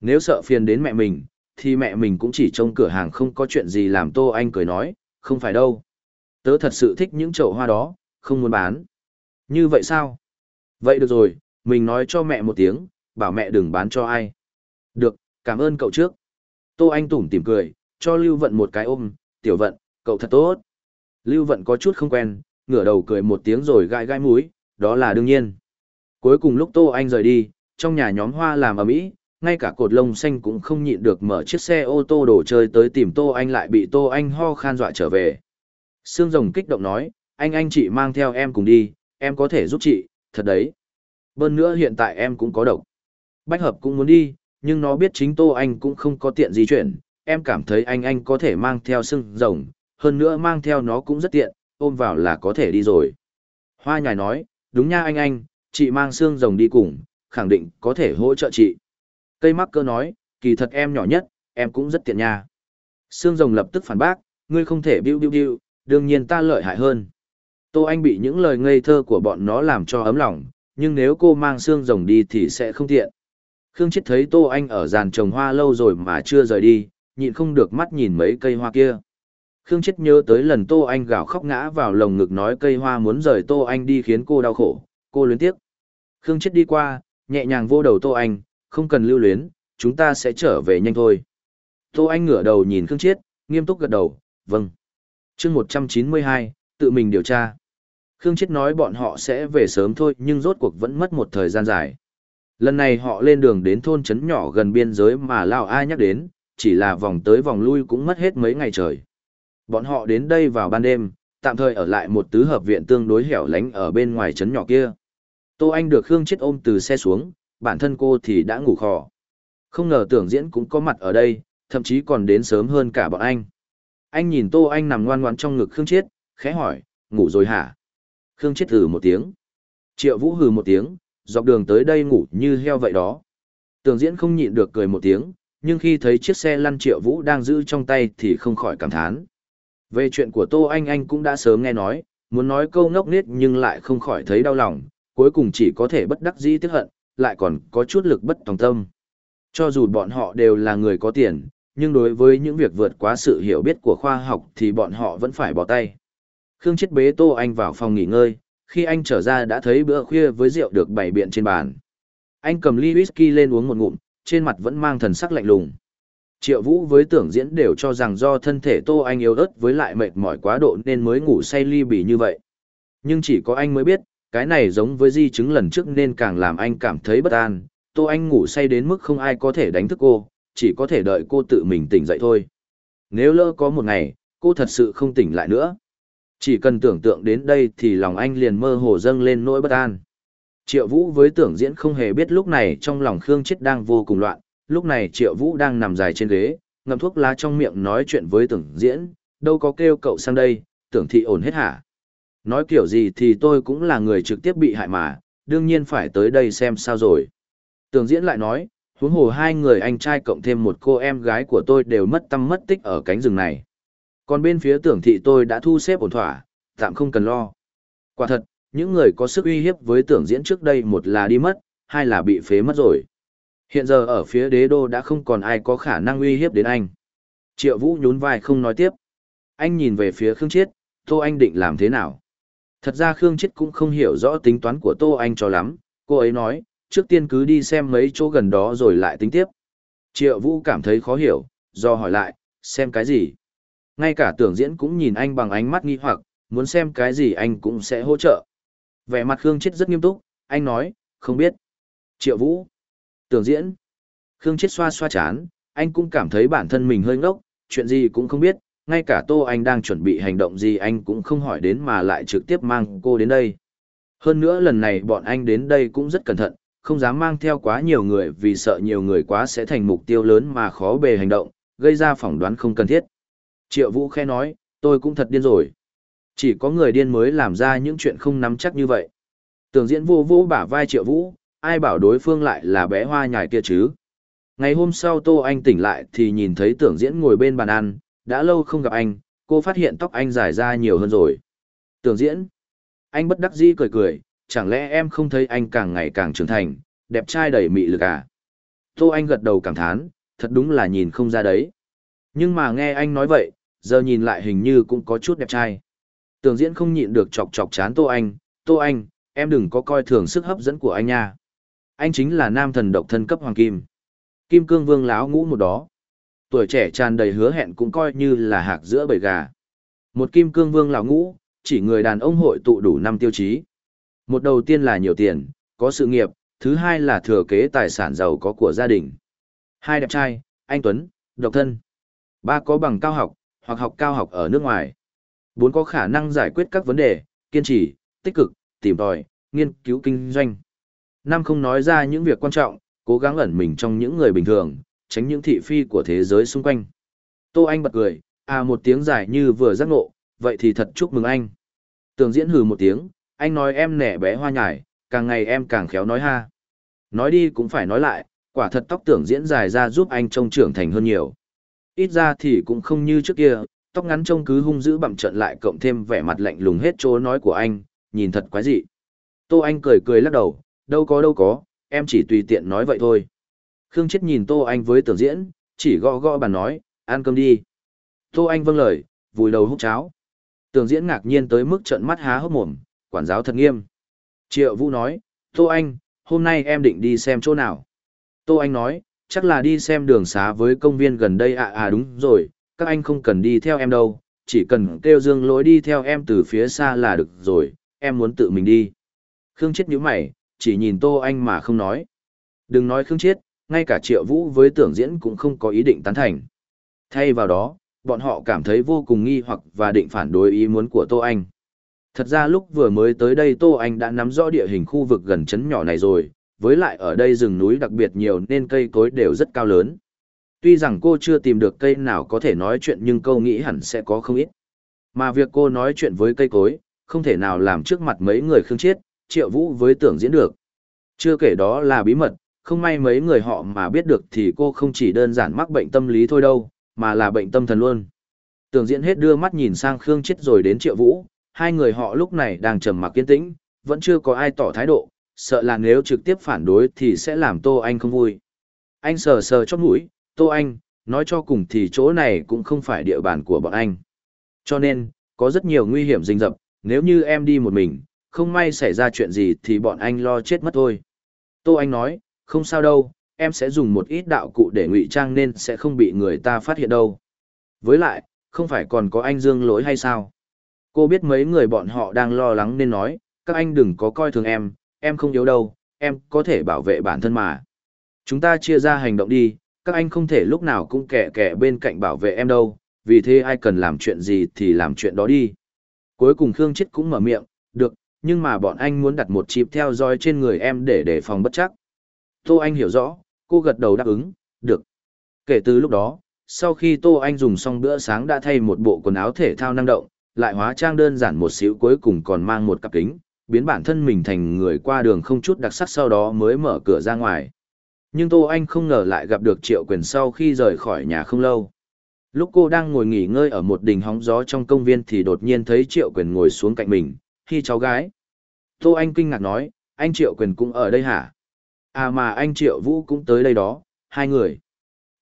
Nếu sợ phiền đến mẹ mình, thì mẹ mình cũng chỉ trông cửa hàng không có chuyện gì làm Tô Anh cười nói, không phải đâu. Tớ thật sự thích những chậu hoa đó, không muốn bán. Như vậy sao? Vậy được rồi, mình nói cho mẹ một tiếng, bảo mẹ đừng bán cho ai. Được, cảm ơn cậu trước. Tô Anh tủm tỉm cười, cho Lưu Vận một cái ôm, tiểu vận, cậu thật tốt. Lưu vận có chút không quen, ngửa đầu cười một tiếng rồi gai gai mũi, đó là đương nhiên. Cuối cùng lúc Tô Anh rời đi, trong nhà nhóm hoa làm ở mỹ, ngay cả cột lông xanh cũng không nhịn được mở chiếc xe ô tô đồ chơi tới tìm Tô Anh lại bị Tô Anh ho khan dọa trở về. Sương rồng kích động nói, anh anh chị mang theo em cùng đi, em có thể giúp chị, thật đấy. Bhơn nữa hiện tại em cũng có độc. Bách hợp cũng muốn đi, nhưng nó biết chính Tô Anh cũng không có tiện di chuyển, em cảm thấy anh anh có thể mang theo sưng rồng, hơn nữa mang theo nó cũng rất tiện, ôm vào là có thể đi rồi. Hoa nhài nói, đúng nha anh anh, chị mang xương rồng đi cùng, khẳng định có thể hỗ trợ chị. Cây mắc cơ nói, kỳ thật em nhỏ nhất, em cũng rất tiện nha. Xương rồng lập tức phản bác, ngươi không thể biu biu biu, đương nhiên ta lợi hại hơn. Tô Anh bị những lời ngây thơ của bọn nó làm cho ấm lòng, nhưng nếu cô mang xương rồng đi thì sẽ không tiện. Khương Chết thấy Tô Anh ở giàn trồng hoa lâu rồi mà chưa rời đi, nhịn không được mắt nhìn mấy cây hoa kia. Khương chết nhớ tới lần Tô Anh gào khóc ngã vào lồng ngực nói cây hoa muốn rời Tô Anh đi khiến cô đau khổ, cô luyến tiếc. Khương chết đi qua, nhẹ nhàng vô đầu Tô Anh, không cần lưu luyến, chúng ta sẽ trở về nhanh thôi. Tô Anh ngửa đầu nhìn Khương chết, nghiêm túc gật đầu, vâng. chương 192, tự mình điều tra. Khương chết nói bọn họ sẽ về sớm thôi nhưng rốt cuộc vẫn mất một thời gian dài. Lần này họ lên đường đến thôn trấn nhỏ gần biên giới mà Lao A nhắc đến, chỉ là vòng tới vòng lui cũng mất hết mấy ngày trời. Bọn họ đến đây vào ban đêm, tạm thời ở lại một tứ hợp viện tương đối hẻo lánh ở bên ngoài trấn nhỏ kia. Tô Anh được Khương Chết ôm từ xe xuống, bản thân cô thì đã ngủ khò. Không ngờ tưởng diễn cũng có mặt ở đây, thậm chí còn đến sớm hơn cả bọn anh. Anh nhìn Tô Anh nằm ngoan ngoan trong ngực Khương Chết, khẽ hỏi, ngủ rồi hả? Khương Chết hừ một tiếng. Triệu Vũ hừ một tiếng, dọc đường tới đây ngủ như heo vậy đó. Tưởng diễn không nhịn được cười một tiếng, nhưng khi thấy chiếc xe lăn triệu vũ đang giữ trong tay thì không khỏi cảm thán. Về chuyện của Tô Anh Anh cũng đã sớm nghe nói, muốn nói câu ngốc nghếch nhưng lại không khỏi thấy đau lòng, cuối cùng chỉ có thể bất đắc dĩ tiếc hận, lại còn có chút lực bất tòng tâm. Cho dù bọn họ đều là người có tiền, nhưng đối với những việc vượt quá sự hiểu biết của khoa học thì bọn họ vẫn phải bỏ tay. Khương chết bế Tô Anh vào phòng nghỉ ngơi, khi anh trở ra đã thấy bữa khuya với rượu được bày biện trên bàn. Anh cầm ly whisky lên uống một ngụm, trên mặt vẫn mang thần sắc lạnh lùng. Triệu Vũ với tưởng diễn đều cho rằng do thân thể Tô Anh yếu ớt với lại mệt mỏi quá độ nên mới ngủ say ly bì như vậy. Nhưng chỉ có anh mới biết, cái này giống với di chứng lần trước nên càng làm anh cảm thấy bất an. Tô Anh ngủ say đến mức không ai có thể đánh thức cô, chỉ có thể đợi cô tự mình tỉnh dậy thôi. Nếu lỡ có một ngày, cô thật sự không tỉnh lại nữa. Chỉ cần tưởng tượng đến đây thì lòng anh liền mơ hồ dâng lên nỗi bất an. Triệu Vũ với tưởng diễn không hề biết lúc này trong lòng Khương Chết đang vô cùng loạn, lúc này Triệu Vũ đang nằm dài trên ghế, ngậm thuốc lá trong miệng nói chuyện với tưởng diễn, đâu có kêu cậu sang đây, tưởng thị ổn hết hả? Nói kiểu gì thì tôi cũng là người trực tiếp bị hại mà, đương nhiên phải tới đây xem sao rồi. Tưởng diễn lại nói, huống hồ hai người anh trai cộng thêm một cô em gái của tôi đều mất tâm mất tích ở cánh rừng này. Còn bên phía tưởng thị tôi đã thu xếp ổn thỏa, tạm không cần lo. Quả thật, những người có sức uy hiếp với tưởng diễn trước đây một là đi mất, hai là bị phế mất rồi. Hiện giờ ở phía đế đô đã không còn ai có khả năng uy hiếp đến anh. Triệu Vũ nhún vai không nói tiếp. Anh nhìn về phía Khương Chiết, Tô Anh định làm thế nào? Thật ra Khương Chiết cũng không hiểu rõ tính toán của Tô Anh cho lắm, cô ấy nói, trước tiên cứ đi xem mấy chỗ gần đó rồi lại tính tiếp. Triệu Vũ cảm thấy khó hiểu, do hỏi lại, xem cái gì? Ngay cả tưởng diễn cũng nhìn anh bằng ánh mắt nghi hoặc, muốn xem cái gì anh cũng sẽ hỗ trợ. Vẻ mặt Khương Chết rất nghiêm túc, anh nói, không biết. Triệu Vũ. Tưởng diễn. Khương Chết xoa xoa chán, anh cũng cảm thấy bản thân mình hơi ngốc, chuyện gì cũng không biết, ngay cả Tô Anh đang chuẩn bị hành động gì anh cũng không hỏi đến mà lại trực tiếp mang cô đến đây. Hơn nữa lần này bọn anh đến đây cũng rất cẩn thận, không dám mang theo quá nhiều người vì sợ nhiều người quá sẽ thành mục tiêu lớn mà khó bề hành động, gây ra phỏng đoán không cần thiết. Triệu Vũ khe nói, tôi cũng thật điên rồi. Chỉ có người điên mới làm ra những chuyện không nắm chắc như vậy. Tưởng diễn vô vô bả vai triệu vũ, ai bảo đối phương lại là bé hoa nhài kia chứ. Ngày hôm sau Tô Anh tỉnh lại thì nhìn thấy tưởng diễn ngồi bên bàn ăn, đã lâu không gặp anh, cô phát hiện tóc anh dài ra nhiều hơn rồi. Tưởng diễn, anh bất đắc dĩ cười cười, chẳng lẽ em không thấy anh càng ngày càng trưởng thành, đẹp trai đầy mị lực à? Tô Anh gật đầu cảm thán, thật đúng là nhìn không ra đấy. Nhưng mà nghe anh nói vậy, giờ nhìn lại hình như cũng có chút đẹp trai tường diễn không nhịn được chọc chọc chán tô anh tô anh, em đừng có coi thường sức hấp dẫn của anh nha. Anh chính là nam thần độc thân cấp hoàng kim. Kim cương vương láo ngũ một đó. Tuổi trẻ tràn đầy hứa hẹn cũng coi như là hạc giữa bầy gà. Một kim cương vương láo ngũ, chỉ người đàn ông hội tụ đủ năm tiêu chí. Một đầu tiên là nhiều tiền, có sự nghiệp, thứ hai là thừa kế tài sản giàu có của gia đình. Hai đẹp trai, anh tuấn, độc thân. Ba có bằng cao học, hoặc học cao học ở nước ngoài bốn có khả năng giải quyết các vấn đề, kiên trì, tích cực, tìm tòi, nghiên cứu kinh doanh. Năm không nói ra những việc quan trọng, cố gắng ẩn mình trong những người bình thường, tránh những thị phi của thế giới xung quanh. Tô anh bật cười à một tiếng dài như vừa giác ngộ, vậy thì thật chúc mừng anh. Tường diễn hừ một tiếng, anh nói em nẻ bé hoa nhải càng ngày em càng khéo nói ha. Nói đi cũng phải nói lại, quả thật tóc tưởng diễn dài ra giúp anh trông trưởng thành hơn nhiều. Ít ra thì cũng không như trước kia tóc ngắn trông cứ hung dữ bặm trợn lại cộng thêm vẻ mặt lạnh lùng hết chỗ nói của anh, nhìn thật quái dị. Tô Anh cười cười lắc đầu, đâu có đâu có, em chỉ tùy tiện nói vậy thôi. Khương Chết nhìn Tô Anh với tưởng diễn, chỉ gõ gõ bàn nói, ăn cơm đi. Tô Anh vâng lời, vùi đầu hút cháo. Tưởng diễn ngạc nhiên tới mức trận mắt há hốc mồm, quản giáo thật nghiêm. Triệu Vũ nói, Tô Anh, hôm nay em định đi xem chỗ nào? Tô Anh nói, chắc là đi xem đường xá với công viên gần đây à à đúng rồi, các anh không cần đi theo em đâu, chỉ cần kêu dương lỗi đi theo em từ phía xa là được rồi, em muốn tự mình đi. Khương Chết nhíu mày, chỉ nhìn Tô Anh mà không nói. Đừng nói Khương Chết, ngay cả Triệu Vũ với tưởng diễn cũng không có ý định tán thành. Thay vào đó, bọn họ cảm thấy vô cùng nghi hoặc và định phản đối ý muốn của Tô Anh. Thật ra lúc vừa mới tới đây Tô Anh đã nắm rõ địa hình khu vực gần chấn nhỏ này rồi, với lại ở đây rừng núi đặc biệt nhiều nên cây cối đều rất cao lớn. Tuy rằng cô chưa tìm được cây nào có thể nói chuyện nhưng câu nghĩ hẳn sẽ có không ít. Mà việc cô nói chuyện với cây cối, không thể nào làm trước mặt mấy người khương chiết, triệu vũ với tưởng diễn được. Chưa kể đó là bí mật, không may mấy người họ mà biết được thì cô không chỉ đơn giản mắc bệnh tâm lý thôi đâu, mà là bệnh tâm thần luôn. Tưởng diễn hết đưa mắt nhìn sang Khương Chiết rồi đến Triệu Vũ, hai người họ lúc này đang trầm mặc kiên tĩnh, vẫn chưa có ai tỏ thái độ, sợ là nếu trực tiếp phản đối thì sẽ làm Tô Anh không vui. Anh sờ sờ chót mũi, Tô Anh, nói cho cùng thì chỗ này cũng không phải địa bàn của bọn anh. Cho nên, có rất nhiều nguy hiểm rình rập, nếu như em đi một mình, không may xảy ra chuyện gì thì bọn anh lo chết mất thôi. Tô Anh nói, không sao đâu, em sẽ dùng một ít đạo cụ để ngụy trang nên sẽ không bị người ta phát hiện đâu. Với lại, không phải còn có anh Dương lỗi hay sao? Cô biết mấy người bọn họ đang lo lắng nên nói, các anh đừng có coi thường em, em không yếu đâu, em có thể bảo vệ bản thân mà. Chúng ta chia ra hành động đi, các anh không thể lúc nào cũng kẻ kẻ bên cạnh bảo vệ em đâu, vì thế ai cần làm chuyện gì thì làm chuyện đó đi. Cuối cùng Khương Chết cũng mở miệng, được, nhưng mà bọn anh muốn đặt một chip theo dõi trên người em để đề phòng bất chắc. Tô Anh hiểu rõ, cô gật đầu đáp ứng, được. Kể từ lúc đó, sau khi Tô Anh dùng xong bữa sáng đã thay một bộ quần áo thể thao năng động, lại hóa trang đơn giản một xíu cuối cùng còn mang một cặp kính, biến bản thân mình thành người qua đường không chút đặc sắc sau đó mới mở cửa ra ngoài nhưng Tô Anh không ngờ lại gặp được Triệu Quyền sau khi rời khỏi nhà không lâu. Lúc cô đang ngồi nghỉ ngơi ở một đỉnh hóng gió trong công viên thì đột nhiên thấy Triệu Quyền ngồi xuống cạnh mình, khi cháu gái. Tô Anh kinh ngạc nói, anh Triệu Quyền cũng ở đây hả? À mà anh Triệu Vũ cũng tới đây đó, hai người.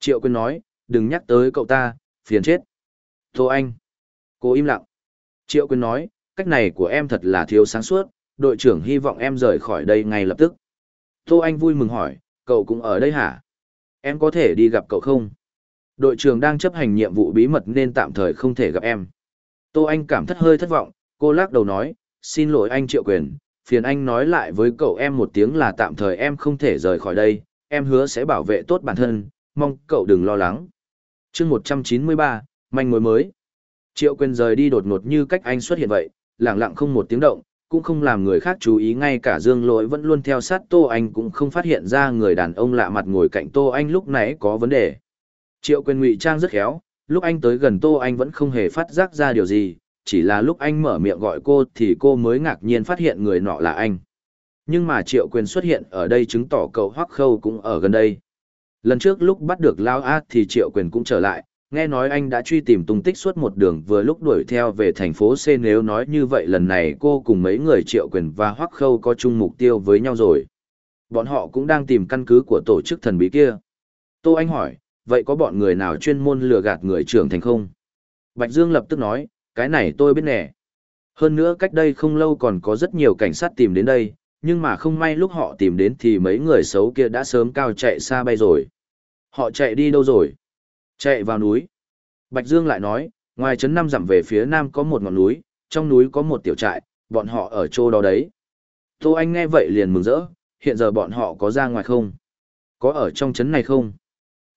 Triệu Quyền nói, đừng nhắc tới cậu ta, phiền chết. Tô Anh. Cô im lặng. Triệu Quyền nói, cách này của em thật là thiếu sáng suốt, đội trưởng hy vọng em rời khỏi đây ngay lập tức. Tô Anh vui mừng hỏi, Cậu cũng ở đây hả? Em có thể đi gặp cậu không? Đội trưởng đang chấp hành nhiệm vụ bí mật nên tạm thời không thể gặp em. Tô Anh cảm thất hơi thất vọng, cô lắc đầu nói, xin lỗi anh Triệu Quyền, phiền anh nói lại với cậu em một tiếng là tạm thời em không thể rời khỏi đây, em hứa sẽ bảo vệ tốt bản thân, mong cậu đừng lo lắng. chương 193, manh mối mới. Triệu Quyền rời đi đột ngột như cách anh xuất hiện vậy, lẳng lặng không một tiếng động, cũng không làm người khác chú ý ngay cả dương lỗi vẫn luôn theo sát Tô Anh cũng không phát hiện ra người đàn ông lạ mặt ngồi cạnh Tô Anh lúc nãy có vấn đề. Triệu quyền ngụy trang rất khéo, lúc anh tới gần Tô Anh vẫn không hề phát giác ra điều gì, chỉ là lúc anh mở miệng gọi cô thì cô mới ngạc nhiên phát hiện người nọ là anh. Nhưng mà triệu quyền xuất hiện ở đây chứng tỏ cậu Hoắc Khâu cũng ở gần đây. Lần trước lúc bắt được Lao A thì triệu quyền cũng trở lại, nghe nói anh đã truy tìm tung tích suốt một đường vừa lúc đuổi theo về thành phố C nếu nói như vậy lần này cô cùng mấy người triệu quyền và hoắc khâu có chung mục tiêu với nhau rồi. Bọn họ cũng đang tìm căn cứ của tổ chức thần bí kia. Tô Anh hỏi, vậy có bọn người nào chuyên môn lừa gạt người trưởng thành không? Bạch Dương lập tức nói, cái này tôi biết nè. Hơn nữa cách đây không lâu còn có rất nhiều cảnh sát tìm đến đây, nhưng mà không may lúc họ tìm đến thì mấy người xấu kia đã sớm cao chạy xa bay rồi. Họ chạy đi đâu rồi? Chạy vào núi. Bạch Dương lại nói, ngoài trấn năm dặm về phía nam có một ngọn núi, trong núi có một tiểu trại, bọn họ ở chỗ đó đấy. Tô Anh nghe vậy liền mừng rỡ, hiện giờ bọn họ có ra ngoài không? Có ở trong trấn này không?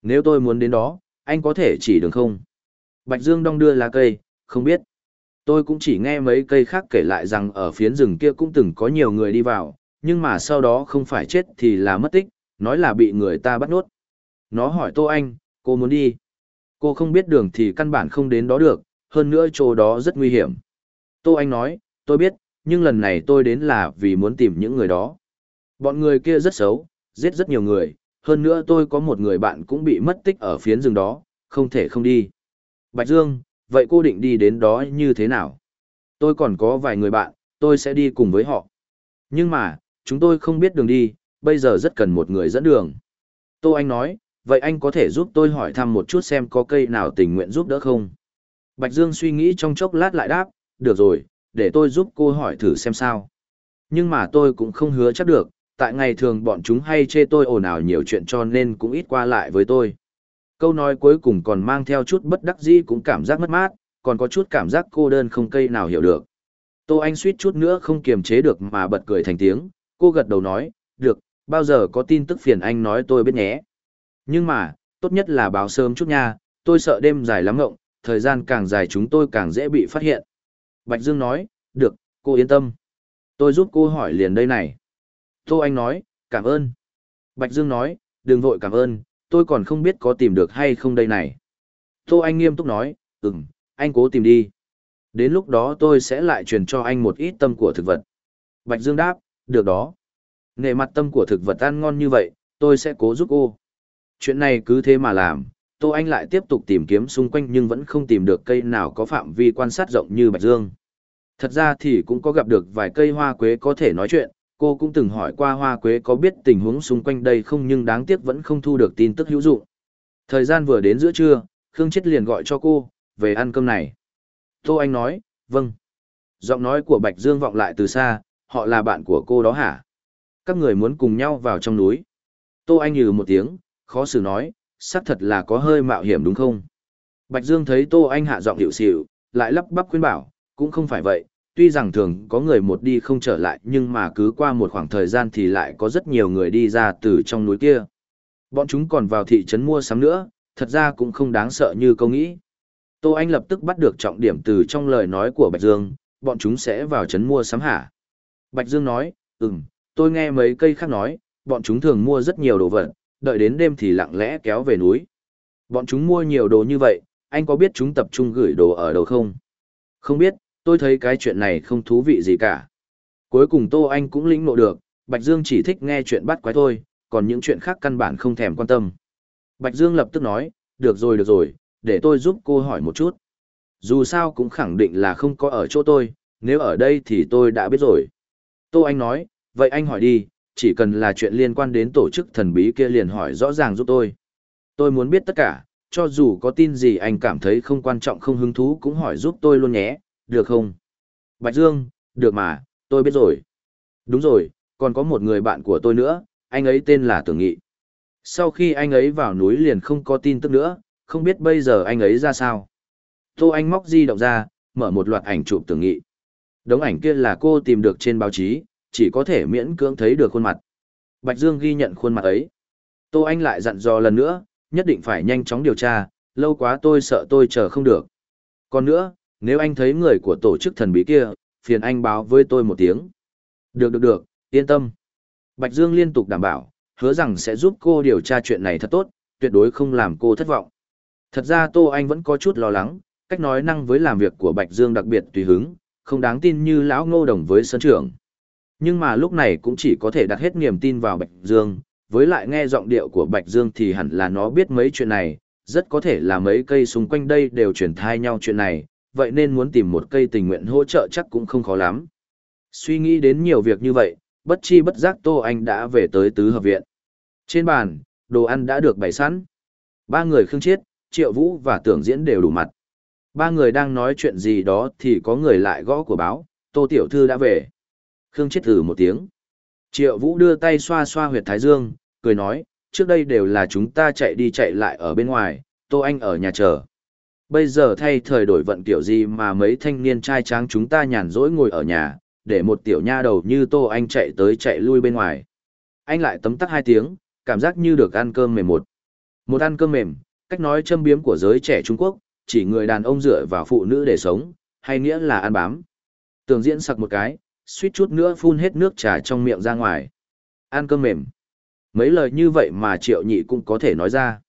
Nếu tôi muốn đến đó, anh có thể chỉ đường không? Bạch Dương đong đưa lá cây, không biết. Tôi cũng chỉ nghe mấy cây khác kể lại rằng ở phiến rừng kia cũng từng có nhiều người đi vào, nhưng mà sau đó không phải chết thì là mất tích, nói là bị người ta bắt nốt. Nó hỏi Tô Anh, cô muốn đi. Cô không biết đường thì căn bản không đến đó được, hơn nữa chỗ đó rất nguy hiểm. Tô Anh nói, tôi biết, nhưng lần này tôi đến là vì muốn tìm những người đó. Bọn người kia rất xấu, giết rất nhiều người, hơn nữa tôi có một người bạn cũng bị mất tích ở phiến rừng đó, không thể không đi. Bạch Dương, vậy cô định đi đến đó như thế nào? Tôi còn có vài người bạn, tôi sẽ đi cùng với họ. Nhưng mà, chúng tôi không biết đường đi, bây giờ rất cần một người dẫn đường. Tô Anh nói, vậy anh có thể giúp tôi hỏi thăm một chút xem có cây nào tình nguyện giúp đỡ không? Bạch Dương suy nghĩ trong chốc lát lại đáp, được rồi, để tôi giúp cô hỏi thử xem sao. Nhưng mà tôi cũng không hứa chắc được, tại ngày thường bọn chúng hay chê tôi ồn ào nhiều chuyện cho nên cũng ít qua lại với tôi. Câu nói cuối cùng còn mang theo chút bất đắc dĩ cũng cảm giác mất mát, còn có chút cảm giác cô đơn không cây nào hiểu được. Tô Anh suýt chút nữa không kiềm chế được mà bật cười thành tiếng, cô gật đầu nói, được, bao giờ có tin tức phiền anh nói tôi biết nhé. Nhưng mà, tốt nhất là báo sớm chút nha, tôi sợ đêm dài lắm ngộng, thời gian càng dài chúng tôi càng dễ bị phát hiện. Bạch Dương nói, được, cô yên tâm. Tôi giúp cô hỏi liền đây này. Tô Anh nói, cảm ơn. Bạch Dương nói, đừng vội cảm ơn, tôi còn không biết có tìm được hay không đây này. Tô Anh nghiêm túc nói, ừm, anh cố tìm đi. Đến lúc đó tôi sẽ lại truyền cho anh một ít tâm của thực vật. Bạch Dương đáp, được đó. Nghệ mặt tâm của thực vật ăn ngon như vậy, tôi sẽ cố giúp cô. Chuyện này cứ thế mà làm, Tô Anh lại tiếp tục tìm kiếm xung quanh nhưng vẫn không tìm được cây nào có phạm vi quan sát rộng như Bạch Dương. Thật ra thì cũng có gặp được vài cây hoa quế có thể nói chuyện, cô cũng từng hỏi qua hoa quế có biết tình huống xung quanh đây không nhưng đáng tiếc vẫn không thu được tin tức hữu dụng. Thời gian vừa đến giữa trưa, Khương Chết liền gọi cho cô, về ăn cơm này. Tô Anh nói, vâng. Giọng nói của Bạch Dương vọng lại từ xa, họ là bạn của cô đó hả? Các người muốn cùng nhau vào trong núi. Tô Anh nhừ một tiếng, khó xử nói, xác thật là có hơi mạo hiểm đúng không? Bạch Dương thấy Tô Anh hạ giọng hiệu xỉu, lại lắp bắp khuyên bảo, cũng không phải vậy, tuy rằng thường có người một đi không trở lại nhưng mà cứ qua một khoảng thời gian thì lại có rất nhiều người đi ra từ trong núi kia. Bọn chúng còn vào thị trấn mua sắm nữa, thật ra cũng không đáng sợ như câu nghĩ. Tô Anh lập tức bắt được trọng điểm từ trong lời nói của Bạch Dương, bọn chúng sẽ vào trấn mua sắm hả? Bạch Dương nói, ừm, tôi nghe mấy cây khác nói, bọn chúng thường mua rất nhiều đồ vật, đợi đến đêm thì lặng lẽ kéo về núi. Bọn chúng mua nhiều đồ như vậy, anh có biết chúng tập trung gửi đồ ở đâu không? Không biết, tôi thấy cái chuyện này không thú vị gì cả. Cuối cùng Tô Anh cũng lĩnh nộ được, Bạch Dương chỉ thích nghe chuyện bắt quái thôi, còn những chuyện khác căn bản không thèm quan tâm. Bạch Dương lập tức nói, được rồi được rồi, để tôi giúp cô hỏi một chút. Dù sao cũng khẳng định là không có ở chỗ tôi, nếu ở đây thì tôi đã biết rồi. Tô Anh nói, vậy anh hỏi đi, chỉ cần là chuyện liên quan đến tổ chức thần bí kia liền hỏi rõ ràng giúp tôi. Tôi muốn biết tất cả, cho dù có tin gì anh cảm thấy không quan trọng không hứng thú cũng hỏi giúp tôi luôn nhé, được không? Bạch Dương, được mà, tôi biết rồi. Đúng rồi, còn có một người bạn của tôi nữa, anh ấy tên là Tưởng Nghị. Sau khi anh ấy vào núi liền không có tin tức nữa, không biết bây giờ anh ấy ra sao. Tô Anh móc di động ra, mở một loạt ảnh chụp Tưởng Nghị. Đống ảnh kia là cô tìm được trên báo chí, chỉ có thể miễn cưỡng thấy được khuôn mặt. Bạch Dương ghi nhận khuôn mặt ấy. Tô Anh lại dặn dò lần nữa, nhất định phải nhanh chóng điều tra, lâu quá tôi sợ tôi chờ không được. Còn nữa, nếu anh thấy người của tổ chức thần bí kia, phiền anh báo với tôi một tiếng. Được được được, yên tâm. Bạch Dương liên tục đảm bảo, hứa rằng sẽ giúp cô điều tra chuyện này thật tốt, tuyệt đối không làm cô thất vọng. Thật ra Tô Anh vẫn có chút lo lắng, cách nói năng với làm việc của Bạch Dương đặc biệt tùy hứng, không đáng tin như lão ngô đồng với sân trưởng nhưng mà lúc này cũng chỉ có thể đặt hết niềm tin vào Bạch Dương, với lại nghe giọng điệu của Bạch Dương thì hẳn là nó biết mấy chuyện này, rất có thể là mấy cây xung quanh đây đều truyền thai nhau chuyện này, vậy nên muốn tìm một cây tình nguyện hỗ trợ chắc cũng không khó lắm. Suy nghĩ đến nhiều việc như vậy, bất chi bất giác Tô Anh đã về tới tứ hợp viện. Trên bàn, đồ ăn đã được bày sẵn. Ba người Khương Chiết, Triệu Vũ và Tưởng Diễn đều đủ mặt. Ba người đang nói chuyện gì đó thì có người lại gõ của báo, Tô Tiểu Thư đã về. Khương chết thử một tiếng. Triệu Vũ đưa tay xoa xoa huyệt thái dương, cười nói, trước đây đều là chúng ta chạy đi chạy lại ở bên ngoài, Tô Anh ở nhà chờ. Bây giờ thay thời đổi vận kiểu gì mà mấy thanh niên trai tráng chúng ta nhàn rỗi ngồi ở nhà, để một tiểu nha đầu như Tô Anh chạy tới chạy lui bên ngoài. Anh lại tấm tắc hai tiếng, cảm giác như được ăn cơm mềm một. Một ăn cơm mềm, cách nói châm biếm của giới trẻ Trung Quốc, chỉ người đàn ông dựa vào phụ nữ để sống, hay nghĩa là ăn bám. Tường diễn sặc một cái, suýt chút nữa phun hết nước trà trong miệng ra ngoài. Ăn cơm mềm. Mấy lời như vậy mà triệu nhị cũng có thể nói ra.